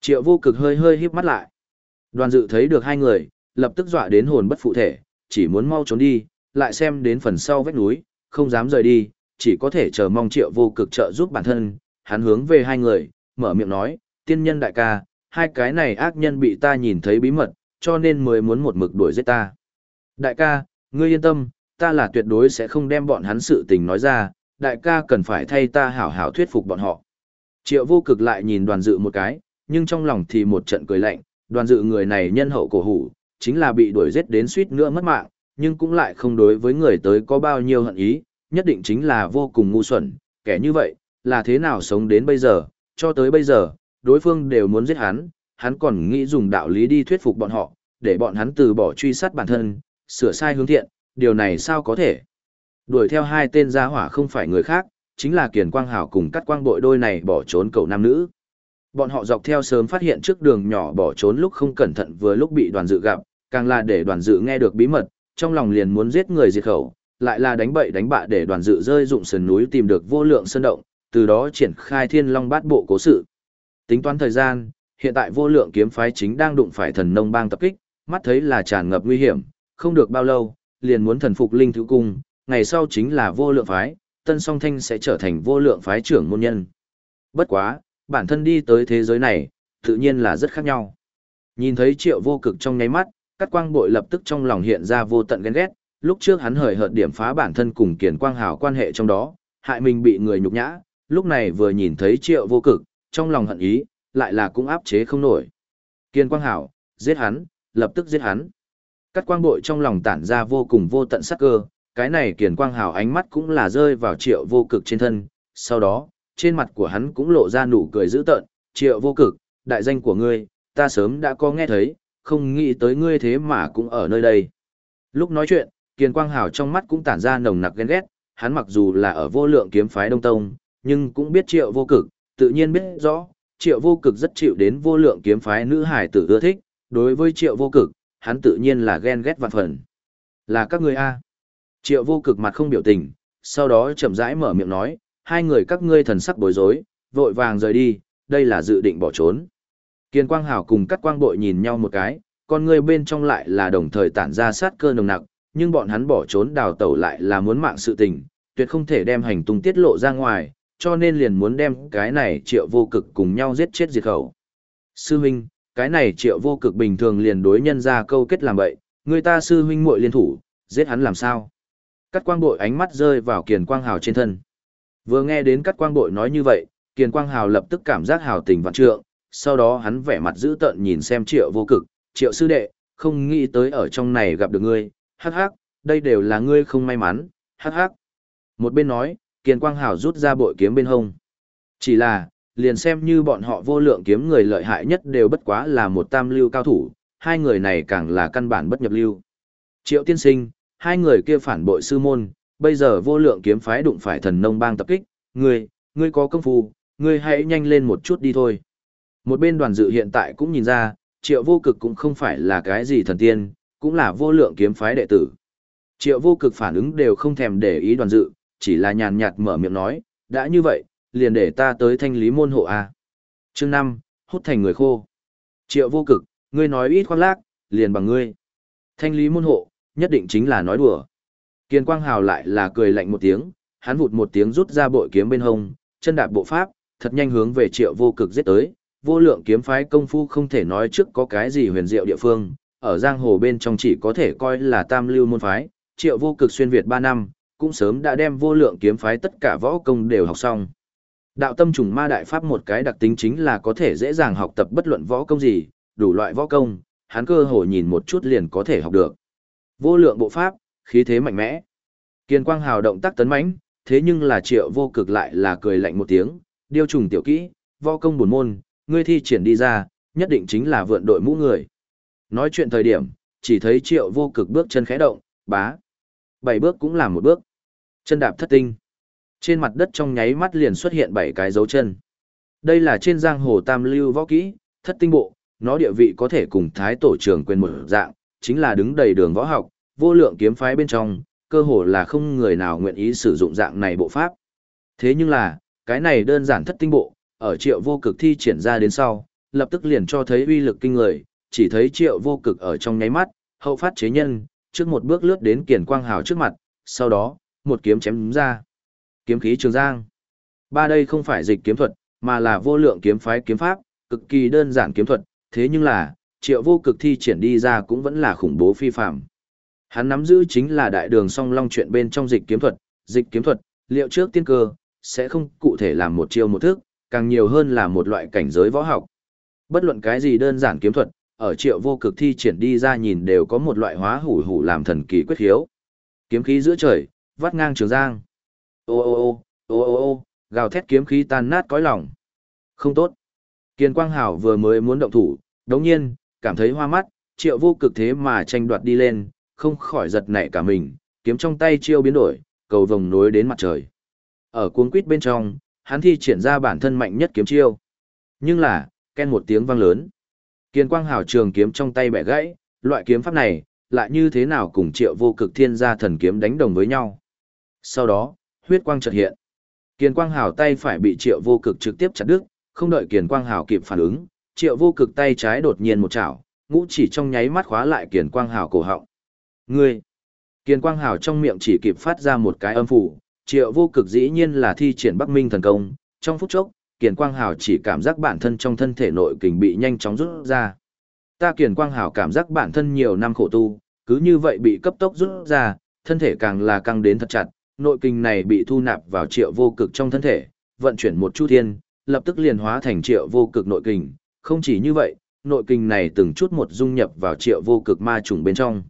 Triệu vô cực hơi hơi híp mắt lại. Đoàn dự thấy được hai người, lập tức dọa đến hồn bất phụ thể, chỉ muốn mau trốn đi, lại xem đến phần sau vách núi, không dám rời đi, chỉ có thể chờ mong triệu vô cực trợ giúp bản thân, hắn hướng về hai người, mở miệng nói, tiên nhân đại ca, hai cái này ác nhân bị ta nhìn thấy bí mật, cho nên mới muốn một mực đuổi giết ta. Đại ca, ngươi yên tâm, ta là tuyệt đối sẽ không đem bọn hắn sự tình nói ra, đại ca cần phải thay ta hảo hảo thuyết phục bọn họ. Triệu vô cực lại nhìn đoàn dự một cái, nhưng trong lòng thì một trận cười lạnh, đoàn dự người này nhân hậu cổ hủ, chính là bị đuổi giết đến suýt nữa mất mạng, nhưng cũng lại không đối với người tới có bao nhiêu hận ý, nhất định chính là vô cùng ngu xuẩn, kẻ như vậy, là thế nào sống đến bây giờ, cho tới bây giờ, đối phương đều muốn giết hắn, hắn còn nghĩ dùng đạo lý đi thuyết phục bọn họ, để bọn hắn từ bỏ truy sát bản thân, sửa sai hướng thiện, điều này sao có thể. Đuổi theo hai tên gia hỏa không phải người khác, chính là Kiền Quang Hảo cùng cắt quang bội đôi này bỏ trốn cầu nam nữ. Bọn họ dọc theo sớm phát hiện trước đường nhỏ bỏ trốn lúc không cẩn thận vừa lúc bị đoàn dự gặp, càng là để đoàn dự nghe được bí mật, trong lòng liền muốn giết người diệt khẩu, lại là đánh bậy đánh bạ để đoàn dự rơi dụng sườn núi tìm được vô lượng sơn động, từ đó triển khai thiên long bát bộ cố sự. Tính toán thời gian, hiện tại vô lượng kiếm phái chính đang đụng phải thần nông bang tập kích, mắt thấy là tràn ngập nguy hiểm, không được bao lâu, liền muốn thần phục linh thứ cung, ngày sau chính là vô lượng phái, Tân Song Thanh sẽ trở thành vô lượng phái trưởng môn nhân. Bất quá, bản thân đi tới thế giới này, tự nhiên là rất khác nhau. Nhìn thấy triệu vô cực trong nháy mắt, cắt quang bội lập tức trong lòng hiện ra vô tận ghen ghét, lúc trước hắn hời hợt điểm phá bản thân cùng kiền quang hào quan hệ trong đó, hại mình bị người nhục nhã, lúc này vừa nhìn thấy triệu vô cực, trong lòng hận ý, lại là cũng áp chế không nổi. Kiền quang Hảo giết hắn, lập tức giết hắn. Cắt quang bội trong lòng tản ra vô cùng vô tận sắc cơ, cái này kiền quang Hảo ánh mắt cũng là rơi vào triệu vô cực trên thân, sau đó, trên mặt của hắn cũng lộ ra nụ cười dữ tợn, triệu vô cực, đại danh của ngươi, ta sớm đã có nghe thấy, không nghĩ tới ngươi thế mà cũng ở nơi đây. Lúc nói chuyện, kiền quang Hảo trong mắt cũng tản ra nồng nặc ghen ghét, hắn mặc dù là ở vô lượng kiếm phái Đông Tông, nhưng cũng biết triệu vô cực, tự nhiên biết rõ, triệu vô cực rất chịu đến vô lượng kiếm phái nữ hải tử ưa thích, đối với triệu vô cực, hắn tự nhiên là ghen ghét vạn phần. Là các ngươi A. Triệu vô cực mặt không biểu tình, sau đó chậm rãi mở miệng nói, hai người các ngươi thần sắc bối rối, vội vàng rời đi, đây là dự định bỏ trốn. Kiên Quang Hảo cùng các quang bội nhìn nhau một cái, con ngươi bên trong lại là đồng thời tản ra sát cơ nồng nặc, nhưng bọn hắn bỏ trốn đào tẩu lại là muốn mạng sự tình, tuyệt không thể đem hành tung tiết lộ ra ngoài, cho nên liền muốn đem cái này triệu vô cực cùng nhau giết chết diệt khẩu. Sư huynh, cái này triệu vô cực bình thường liền đối nhân ra câu kết làm vậy, người ta sư huynh muội liên thủ, giết hắn làm sao? Cắt quang bội ánh mắt rơi vào kiền quang hào trên thân. Vừa nghe đến cắt quang bội nói như vậy, kiền quang hào lập tức cảm giác hào tình vạn trượng, sau đó hắn vẻ mặt dữ tợn nhìn xem triệu vô cực, triệu sư đệ, không nghĩ tới ở trong này gặp được ngươi, hắc hắc, đây đều là ngươi không may mắn, hắc hắc. Một bên nói, kiền quang hào rút ra bội kiếm bên hông. Chỉ là, liền xem như bọn họ vô lượng kiếm người lợi hại nhất đều bất quá là một tam lưu cao thủ, hai người này càng là căn bản bất nhập lưu. Triệu tiên sinh, hai người kia phản bội sư môn, bây giờ vô lượng kiếm phái đụng phải thần nông bang tập kích, ngươi, ngươi có công phu, ngươi hãy nhanh lên một chút đi thôi. Một bên đoàn dự hiện tại cũng nhìn ra, triệu vô cực cũng không phải là cái gì thần tiên, cũng là vô lượng kiếm phái đệ tử. Triệu vô cực phản ứng đều không thèm để ý đoàn dự, chỉ là nhàn nhạt mở miệng nói, đã như vậy, liền để ta tới thanh lý môn hộ A. Chương 5, hút thành người khô. Triệu vô cực, ngươi nói ít khoác lác, liền bằng ngươi. Thanh lý môn hộ, nhất định chính là nói đùa. Kiên Quang Hào lại là cười lạnh một tiếng, hắn vụt một tiếng rút ra bội kiếm bên hông, chân đạp bộ pháp, thật nhanh hướng về triệu vô cực giết tới. Vô lượng kiếm phái công phu không thể nói trước có cái gì huyền diệu địa phương, ở giang hồ bên trong chỉ có thể coi là tam lưu môn phái, triệu vô cực xuyên Việt 3 năm, cũng sớm đã đem vô lượng kiếm phái tất cả võ công đều học xong. Đạo tâm trùng ma đại pháp một cái đặc tính chính là có thể dễ dàng học tập bất luận võ công gì, đủ loại võ công, hắn cơ hội nhìn một chút liền có thể học được. Vô lượng bộ pháp, khí thế mạnh mẽ. Kiên quang hào động tác tấn mãnh, thế nhưng là triệu vô cực lại là cười lạnh một tiếng, điêu trùng tiểu kỹ, võ công buồn môn, ngươi thi triển đi ra, nhất định chính là vượn đội mũ người. Nói chuyện thời điểm, chỉ thấy triệu vô cực bước chân khẽ động, bá. Bảy bước cũng là một bước. Chân đạp thất tinh. Trên mặt đất trong nháy mắt liền xuất hiện bảy cái dấu chân. Đây là trên giang hồ tam lưu võ kỹ, thất tinh bộ, nó địa vị có thể cùng thái tổ trưởng quyền một dạng, chính là đứng đầy đường võ học, vô lượng kiếm phái bên trong, cơ hồ là không người nào nguyện ý sử dụng dạng này bộ pháp. Thế nhưng là, cái này đơn giản thất tinh bộ, ở triệu vô cực thi triển ra đến sau, lập tức liền cho thấy uy lực kinh người, chỉ thấy triệu vô cực ở trong nháy mắt, hậu phát chế nhân, trước một bước lướt đến kiền quang hào trước mặt, sau đó, một kiếm chém ra. Kiếm khí trường giang. Ba đây không phải dịch kiếm thuật, mà là vô lượng kiếm phái kiếm pháp, cực kỳ đơn giản kiếm thuật, thế nhưng là, triệu vô cực thi triển đi ra cũng vẫn là khủng bố phi phạm. Hắn nắm giữ chính là đại đường song long chuyện bên trong dịch kiếm thuật, dịch kiếm thuật, liệu trước tiên cơ, sẽ không cụ thể làm một chiêu một thức, càng nhiều hơn là một loại cảnh giới võ học. Bất luận cái gì đơn giản kiếm thuật, ở triệu vô cực thi triển đi ra nhìn đều có một loại hóa hủ hủ làm thần kỳ quyết hiếu. Kiếm khí giữa trời, vắt ngang trường giang. Ô ô ô, ô ô ô, gào thét kiếm khí tan nát cõi lòng. Không tốt. Kiền Quang Hảo vừa mới muốn động thủ, đồng nhiên, cảm thấy hoa mắt, triệu vô cực thế mà tranh đoạt đi lên, không khỏi giật nảy cả mình, kiếm trong tay chiêu biến đổi, cầu vồng nối đến mặt trời. Ở cuống quýt bên trong, hắn thi triển ra bản thân mạnh nhất kiếm chiêu. Nhưng là, ken một tiếng vang lớn. Kiên quang hào trường kiếm trong tay bẻ gãy, loại kiếm pháp này, lại như thế nào cùng triệu vô cực thiên gia thần kiếm đánh đồng với nhau. Sau đó, huyết quang chợt hiện. Kiên quang hào tay phải bị triệu vô cực trực tiếp chặt đứt, không đợi kiền quang hào kịp phản ứng, triệu vô cực tay trái đột nhiên một chảo, ngũ chỉ trong nháy mắt khóa lại kiền quang hào cổ họng. Ngươi! Kiền quang hào trong miệng chỉ kịp phát ra một cái âm phủ, triệu vô cực dĩ nhiên là thi triển Bắc Minh thần công, trong phút chốc, Kiền Quang Hào chỉ cảm giác bản thân trong thân thể nội kình bị nhanh chóng rút ra. Ta Kiền Quang Hào cảm giác bản thân nhiều năm khổ tu, cứ như vậy bị cấp tốc rút ra, thân thể càng là căng đến thật chặt, nội kinh này bị thu nạp vào triệu vô cực trong thân thể, vận chuyển một chu thiên, lập tức liền hóa thành triệu vô cực nội kinh, không chỉ như vậy, nội kinh này từng chút một dung nhập vào triệu vô cực ma trùng bên trong.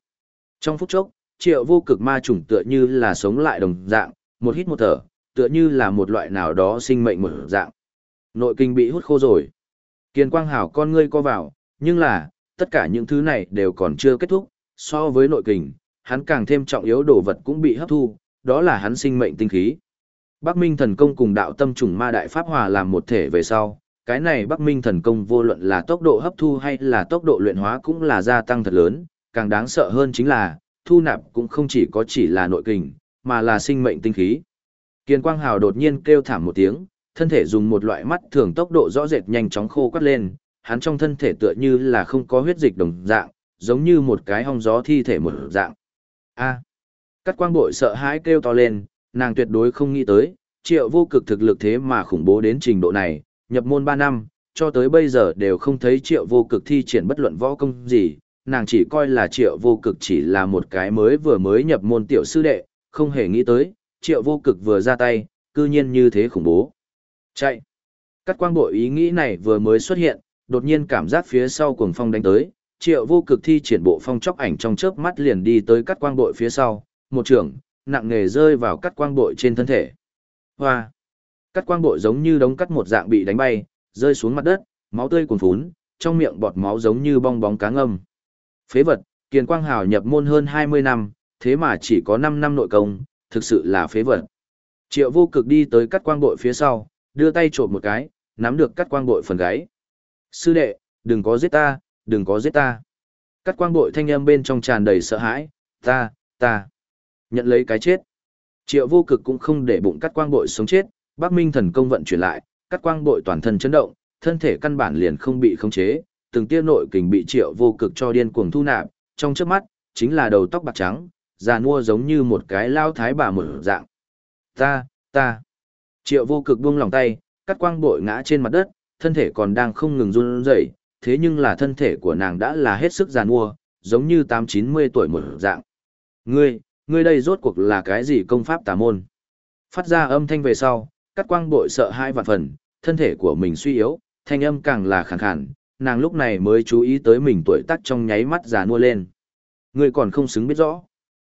Trong phút chốc, triệu vô cực ma trùng tựa như là sống lại đồng dạng, một hít một thở, tựa như là một loại nào đó sinh mệnh một dạng. Nội kinh bị hút khô rồi. Kiên quang hảo con ngươi co vào, nhưng là, tất cả những thứ này đều còn chưa kết thúc, so với nội kinh, hắn càng thêm trọng yếu đồ vật cũng bị hấp thu, đó là hắn sinh mệnh tinh khí. Bắc Minh thần công cùng đạo tâm trùng ma đại pháp hòa làm một thể về sau, cái này Bắc Minh thần công vô luận là tốc độ hấp thu hay là tốc độ luyện hóa cũng là gia tăng thật lớn, càng đáng sợ hơn chính là, thu nạp cũng không chỉ có chỉ là nội kình, mà là sinh mệnh tinh khí. Kiên Quang Hào đột nhiên kêu thảm một tiếng, thân thể dùng một loại mắt thường tốc độ rõ rệt nhanh chóng khô quắt lên, hắn trong thân thể tựa như là không có huyết dịch đồng dạng, giống như một cái hong gió thi thể một dạng. A. Cắt quang bội sợ hãi kêu to lên, nàng tuyệt đối không nghĩ tới, triệu vô cực thực lực thế mà khủng bố đến trình độ này, nhập môn 3 năm, cho tới bây giờ đều không thấy triệu vô cực thi triển bất luận võ công gì, nàng chỉ coi là triệu vô cực chỉ là một cái mới vừa mới nhập môn tiểu sư đệ, không hề nghĩ tới, triệu vô cực vừa ra tay, cư nhiên như thế khủng bố. Chạy! Cắt quang bội ý nghĩ này vừa mới xuất hiện, đột nhiên cảm giác phía sau cuồng phong đánh tới, triệu vô cực thi triển bộ phong chóc ảnh trong chớp mắt liền đi tới cắt quang bội phía sau, một trưởng, nặng nề rơi vào cắt quang bội trên thân thể. Hoa! Cắt quang bội giống như đống cắt một dạng bị đánh bay, rơi xuống mặt đất, máu tươi cuồn phún, trong miệng bọt máu giống như bong bóng cá ngâm. Phế vật, Kiền Quang Hào nhập môn hơn 20 năm, thế mà chỉ có 5 năm nội công, thực sự là phế vật. Triệu vô cực đi tới cắt quang bội phía sau, đưa tay trộm một cái, nắm được cắt quang bội phần gáy. Sư đệ, đừng có giết ta, đừng có giết ta. Cắt quang bội thanh âm bên trong tràn đầy sợ hãi, ta, ta. Nhận lấy cái chết. Triệu vô cực cũng không để bụng cắt quang bội sống chết, bác Minh thần công vận chuyển lại, cắt quang bội toàn thân chấn động, thân thể căn bản liền không bị khống chế, từng tia nội kình bị triệu vô cực cho điên cuồng thu nạp, trong trước mắt, chính là đầu tóc bạc trắng, già nua giống như một cái lao thái bà mở dạng. Ta, ta. Triệu vô cực buông lòng tay, cắt quang bội ngã trên mặt đất, thân thể còn đang không ngừng run rẩy, thế nhưng là thân thể của nàng đã là hết sức già nua, giống như tám chín mươi tuổi một dạng. Ngươi, ngươi đây rốt cuộc là cái gì công pháp tà môn? Phát ra âm thanh về sau, cắt quang bội sợ hai vạn phần, thân thể của mình suy yếu, thanh âm càng là khàn khàn, nàng lúc này mới chú ý tới mình tuổi tác trong nháy mắt già nua lên. Ngươi còn không xứng biết rõ.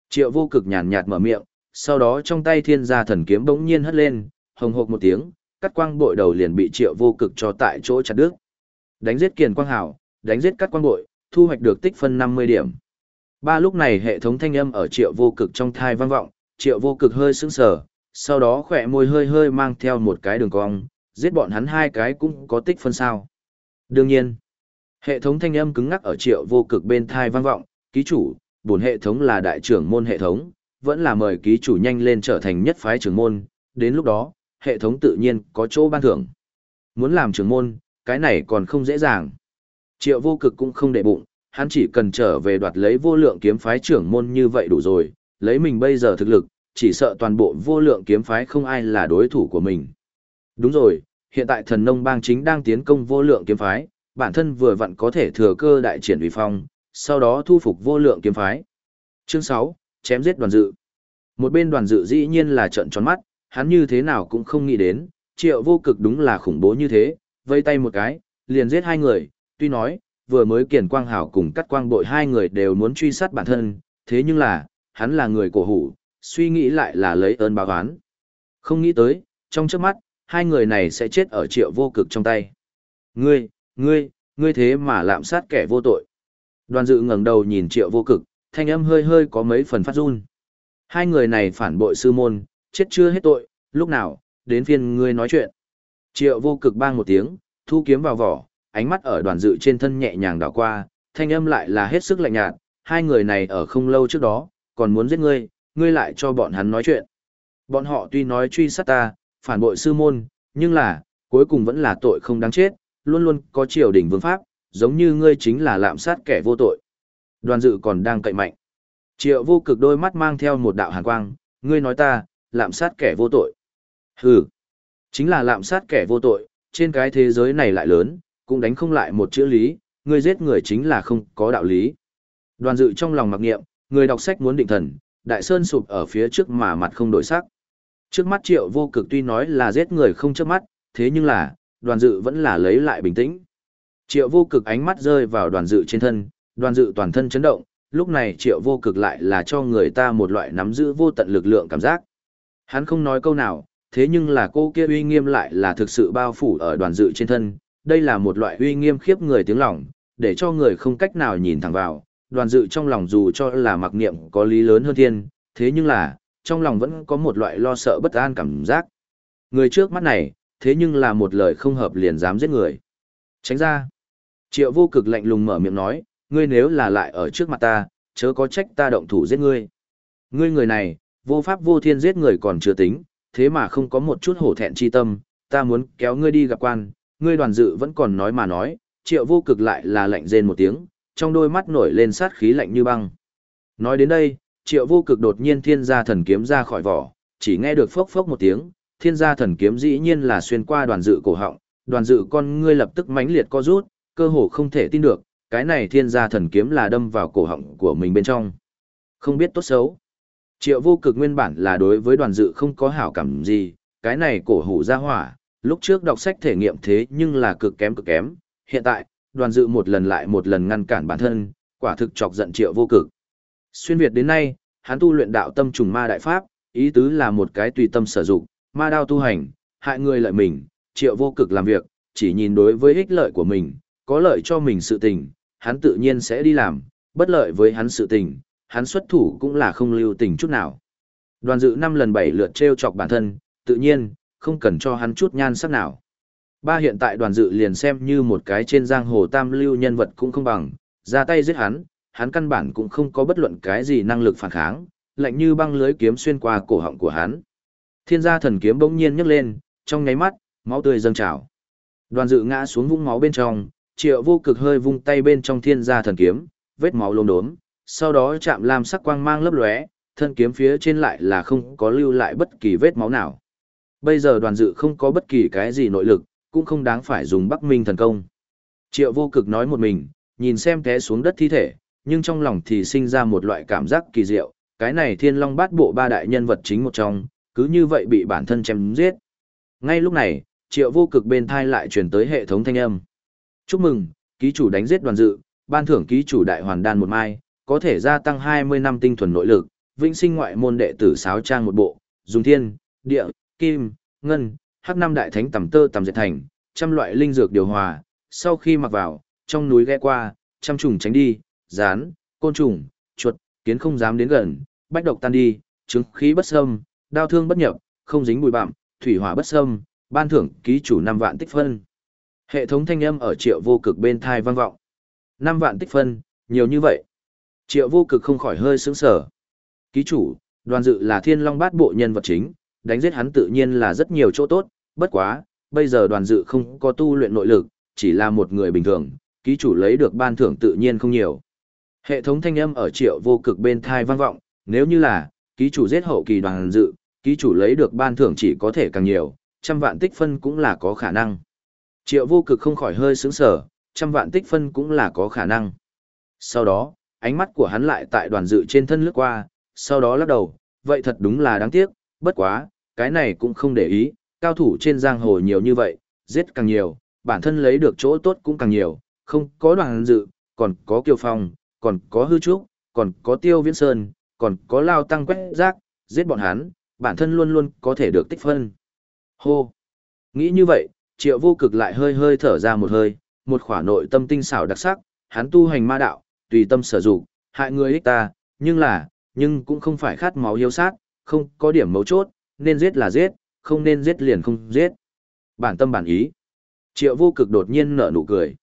Triệu vô cực nhàn nhạt mở miệng, sau đó trong tay thiên gia thần kiếm bỗng nhiên hất lên, hồng hộc một tiếng, cắt quang bội đầu liền bị triệu vô cực cho tại chỗ chặt đứt. Đánh giết kiền quang hảo, đánh giết cắt quang bội, thu hoạch được tích phân 50 điểm. Ba lúc này hệ thống thanh âm ở triệu vô cực trong thai vang vọng, triệu vô cực hơi sững sờ, sau đó khỏe môi hơi hơi mang theo một cái đường cong, giết bọn hắn hai cái cũng có tích phân sao. Đương nhiên, hệ thống thanh âm cứng ngắc ở triệu vô cực bên thai vang vọng, ký chủ, bổn hệ thống là đại trưởng môn hệ thống, vẫn là mời ký chủ nhanh lên trở thành nhất phái trưởng môn, đến lúc đó, hệ thống tự nhiên có chỗ ban thưởng. Muốn làm trưởng môn, cái này còn không dễ dàng. Triệu vô cực cũng không để bụng, hắn chỉ cần trở về đoạt lấy vô lượng kiếm phái trưởng môn như vậy đủ rồi, lấy mình bây giờ thực lực, chỉ sợ toàn bộ vô lượng kiếm phái không ai là đối thủ của mình. Đúng rồi, hiện tại thần nông bang chính đang tiến công vô lượng kiếm phái, bản thân vừa vặn có thể thừa cơ đại triển uy phong, sau đó thu phục vô lượng kiếm phái. Chương 6, chém giết đoàn dự. Một bên đoàn dự dĩ nhiên là trận tròn mắt, hắn như thế nào cũng không nghĩ đến, triệu vô cực đúng là khủng bố như thế, vây tay một cái, liền giết hai người, tuy nói, vừa mới kiển quang hảo cùng cắt quang bội hai người đều muốn truy sát bản thân, thế nhưng là, hắn là người cổ hủ, suy nghĩ lại là lấy ơn báo oán. Không nghĩ tới, trong trước mắt, hai người này sẽ chết ở triệu vô cực trong tay. Ngươi, ngươi, ngươi thế mà lạm sát kẻ vô tội. Đoàn dự ngẩng đầu nhìn triệu vô cực, thanh âm hơi hơi có mấy phần phát run. Hai người này phản bội sư môn, chết chưa hết tội, lúc nào, đến phiên ngươi nói chuyện. Triệu vô cực bang một tiếng, thu kiếm vào vỏ, ánh mắt ở đoàn dự trên thân nhẹ nhàng đảo qua, thanh âm lại là hết sức lạnh nhạt, hai người này ở không lâu trước đó, còn muốn giết ngươi, ngươi lại cho bọn hắn nói chuyện. Bọn họ tuy nói truy sát ta, phản bội sư môn, nhưng là, cuối cùng vẫn là tội không đáng chết, luôn luôn có triều đình vương pháp, giống như ngươi chính là lạm sát kẻ vô tội. Đoàn dự còn đang cậy mạnh. Triệu vô cực đôi mắt mang theo một đạo hàn quang, ngươi nói ta, lạm sát kẻ vô tội. Hừ, chính là lạm sát kẻ vô tội, trên cái thế giới này lại lớn, cũng đánh không lại một chữ lý, người giết người chính là không có đạo lý. Đoàn dự trong lòng mặc nghiệm, người đọc sách muốn định thần, đại sơn sụp ở phía trước mà mặt không đổi sắc. Trước mắt triệu vô cực tuy nói là giết người không trước mắt, thế nhưng là, đoàn dự vẫn là lấy lại bình tĩnh. Triệu vô cực ánh mắt rơi vào đoàn dự trên thân, đoàn dự toàn thân chấn động, lúc này triệu vô cực lại là cho người ta một loại nắm giữ vô tận lực lượng cảm giác. Hắn không nói câu nào, thế nhưng là cô kia uy nghiêm lại là thực sự bao phủ ở đoàn dự trên thân, đây là một loại uy nghiêm khiếp người tiếng lòng, để cho người không cách nào nhìn thẳng vào, đoàn dự trong lòng dù cho là mặc niệm có lý lớn hơn thiên, thế nhưng là, trong lòng vẫn có một loại lo sợ bất an cảm giác. Người trước mắt này, thế nhưng là một lời không hợp liền dám giết người. Tránh ra. Triệu vô cực lạnh lùng mở miệng nói, ngươi nếu là lại ở trước mặt ta, chớ có trách ta động thủ giết ngươi. Ngươi người này, vô pháp vô thiên giết người còn chưa tính, thế mà không có một chút hổ thẹn chi tâm, ta muốn kéo ngươi đi gặp quan, ngươi đoàn dự vẫn còn nói mà nói, triệu vô cực lại là lạnh rên một tiếng, trong đôi mắt nổi lên sát khí lạnh như băng. Nói đến đây, triệu vô cực đột nhiên thiên gia thần kiếm ra khỏi vỏ, chỉ nghe được phốc phốc một tiếng, thiên gia thần kiếm dĩ nhiên là xuyên qua đoàn dự cổ họng, đoàn dự con ngươi lập tức mãnh liệt co rút, cơ hồ không thể tin được, cái này thiên gia thần kiếm là đâm vào cổ họng của mình bên trong. Không biết tốt xấu. Triệu vô cực nguyên bản là đối với đoàn dự không có hảo cảm gì, cái này cổ hủ ra hỏa, lúc trước đọc sách thể nghiệm thế nhưng là cực kém cực kém, hiện tại, đoàn dự một lần lại một lần ngăn cản bản thân, quả thực chọc giận triệu vô cực. Xuyên Việt đến nay, hắn tu luyện đạo tâm trùng ma đại pháp, ý tứ là một cái tùy tâm sử dụng, ma đao tu hành, hại người lợi mình, triệu vô cực làm việc, chỉ nhìn đối với ích lợi của mình, có lợi cho mình sự tình, hắn tự nhiên sẽ đi làm, bất lợi với hắn sự tình, hắn xuất thủ cũng là không lưu tình chút nào. Đoàn dự năm lần bảy lượt treo chọc bản thân, tự nhiên, không cần cho hắn chút nhan sắc nào. Ba hiện tại đoàn dự liền xem như một cái trên giang hồ tam lưu nhân vật cũng không bằng, ra tay giết hắn, hắn căn bản cũng không có bất luận cái gì năng lực phản kháng, lạnh như băng lưới kiếm xuyên qua cổ họng của hắn. Thiên gia thần kiếm bỗng nhiên nhấc lên, trong nháy mắt, máu tươi dâng trào. Đoàn dự ngã xuống vũng máu bên trong, triệu vô cực hơi vung tay bên trong thiên gia thần kiếm, vết máu lốm đốm, sau đó chạm làm sắc quang mang lấp lóe, thân kiếm phía trên lại là không có lưu lại bất kỳ vết máu nào. Bây giờ đoàn dự không có bất kỳ cái gì nội lực, cũng không đáng phải dùng Bắc Minh thần công. Triệu vô cực nói một mình, nhìn xem té xuống đất thi thể, nhưng trong lòng thì sinh ra một loại cảm giác kỳ diệu, cái này thiên long bát bộ ba đại nhân vật chính một trong, cứ như vậy bị bản thân chém giết. Ngay lúc này, triệu vô cực bên thai lại truyền tới hệ thống thanh âm. Chúc mừng, ký chủ đánh giết đoàn dự, ban thưởng ký chủ đại hoàn đan một mai, có thể gia tăng 20 năm tinh thuần nội lực, vĩnh sinh ngoại môn đệ tử sáo trang một bộ, dùng thiên, địa, kim, ngân, hắc năm đại thánh tầm tơ tầm dệt thành, trăm loại linh dược điều hòa, sau khi mặc vào, trong núi ghé qua, trăm trùng tránh đi, rán, côn trùng, chuột, kiến không dám đến gần, bách độc tan đi, chứng khí bất xâm, đao thương bất nhập, không dính bụi bặm, thủy hỏa bất xâm, ban thưởng ký chủ 5 vạn tích phân. Hệ thống thanh âm ở triệu vô cực bên thai vang vọng. 5 vạn tích phân, nhiều như vậy. Triệu vô cực không khỏi hơi sững sở. Ký chủ, đoàn dự là thiên long bát bộ nhân vật chính, đánh giết hắn tự nhiên là rất nhiều chỗ tốt, bất quá, bây giờ đoàn dự không có tu luyện nội lực, chỉ là một người bình thường, ký chủ lấy được ban thưởng tự nhiên không nhiều. Hệ thống thanh âm ở triệu vô cực bên thai vang vọng, nếu như là, ký chủ giết hậu kỳ đoàn dự, ký chủ lấy được ban thưởng chỉ có thể càng nhiều, trăm vạn tích phân cũng là có khả năng. Triệu vô cực không khỏi hơi sướng sở, trăm vạn tích phân cũng là có khả năng. Sau đó, ánh mắt của hắn lại tại đoàn dự trên thân lướt qua, sau đó lắc đầu, vậy thật đúng là đáng tiếc, bất quá, cái này cũng không để ý, cao thủ trên giang hồ nhiều như vậy, giết càng nhiều, bản thân lấy được chỗ tốt cũng càng nhiều, không có đoàn dự, còn có kiều phong, còn có hư trúc, còn có tiêu viễn sơn, còn có lao tăng quét rác, giết bọn hắn, bản thân luôn luôn có thể được tích phân. Hô! Nghĩ như vậy, triệu vô cực lại hơi hơi thở ra một hơi, một khỏa nội tâm tinh xảo đặc sắc, hắn tu hành ma đạo, tùy tâm sở dụng, hại người ích ta, nhưng là, nhưng cũng không phải khát máu hiếu sát, không có điểm mấu chốt, nên giết là giết, không nên giết liền không giết. Bản tâm bản ý. Triệu vô cực đột nhiên nở nụ cười.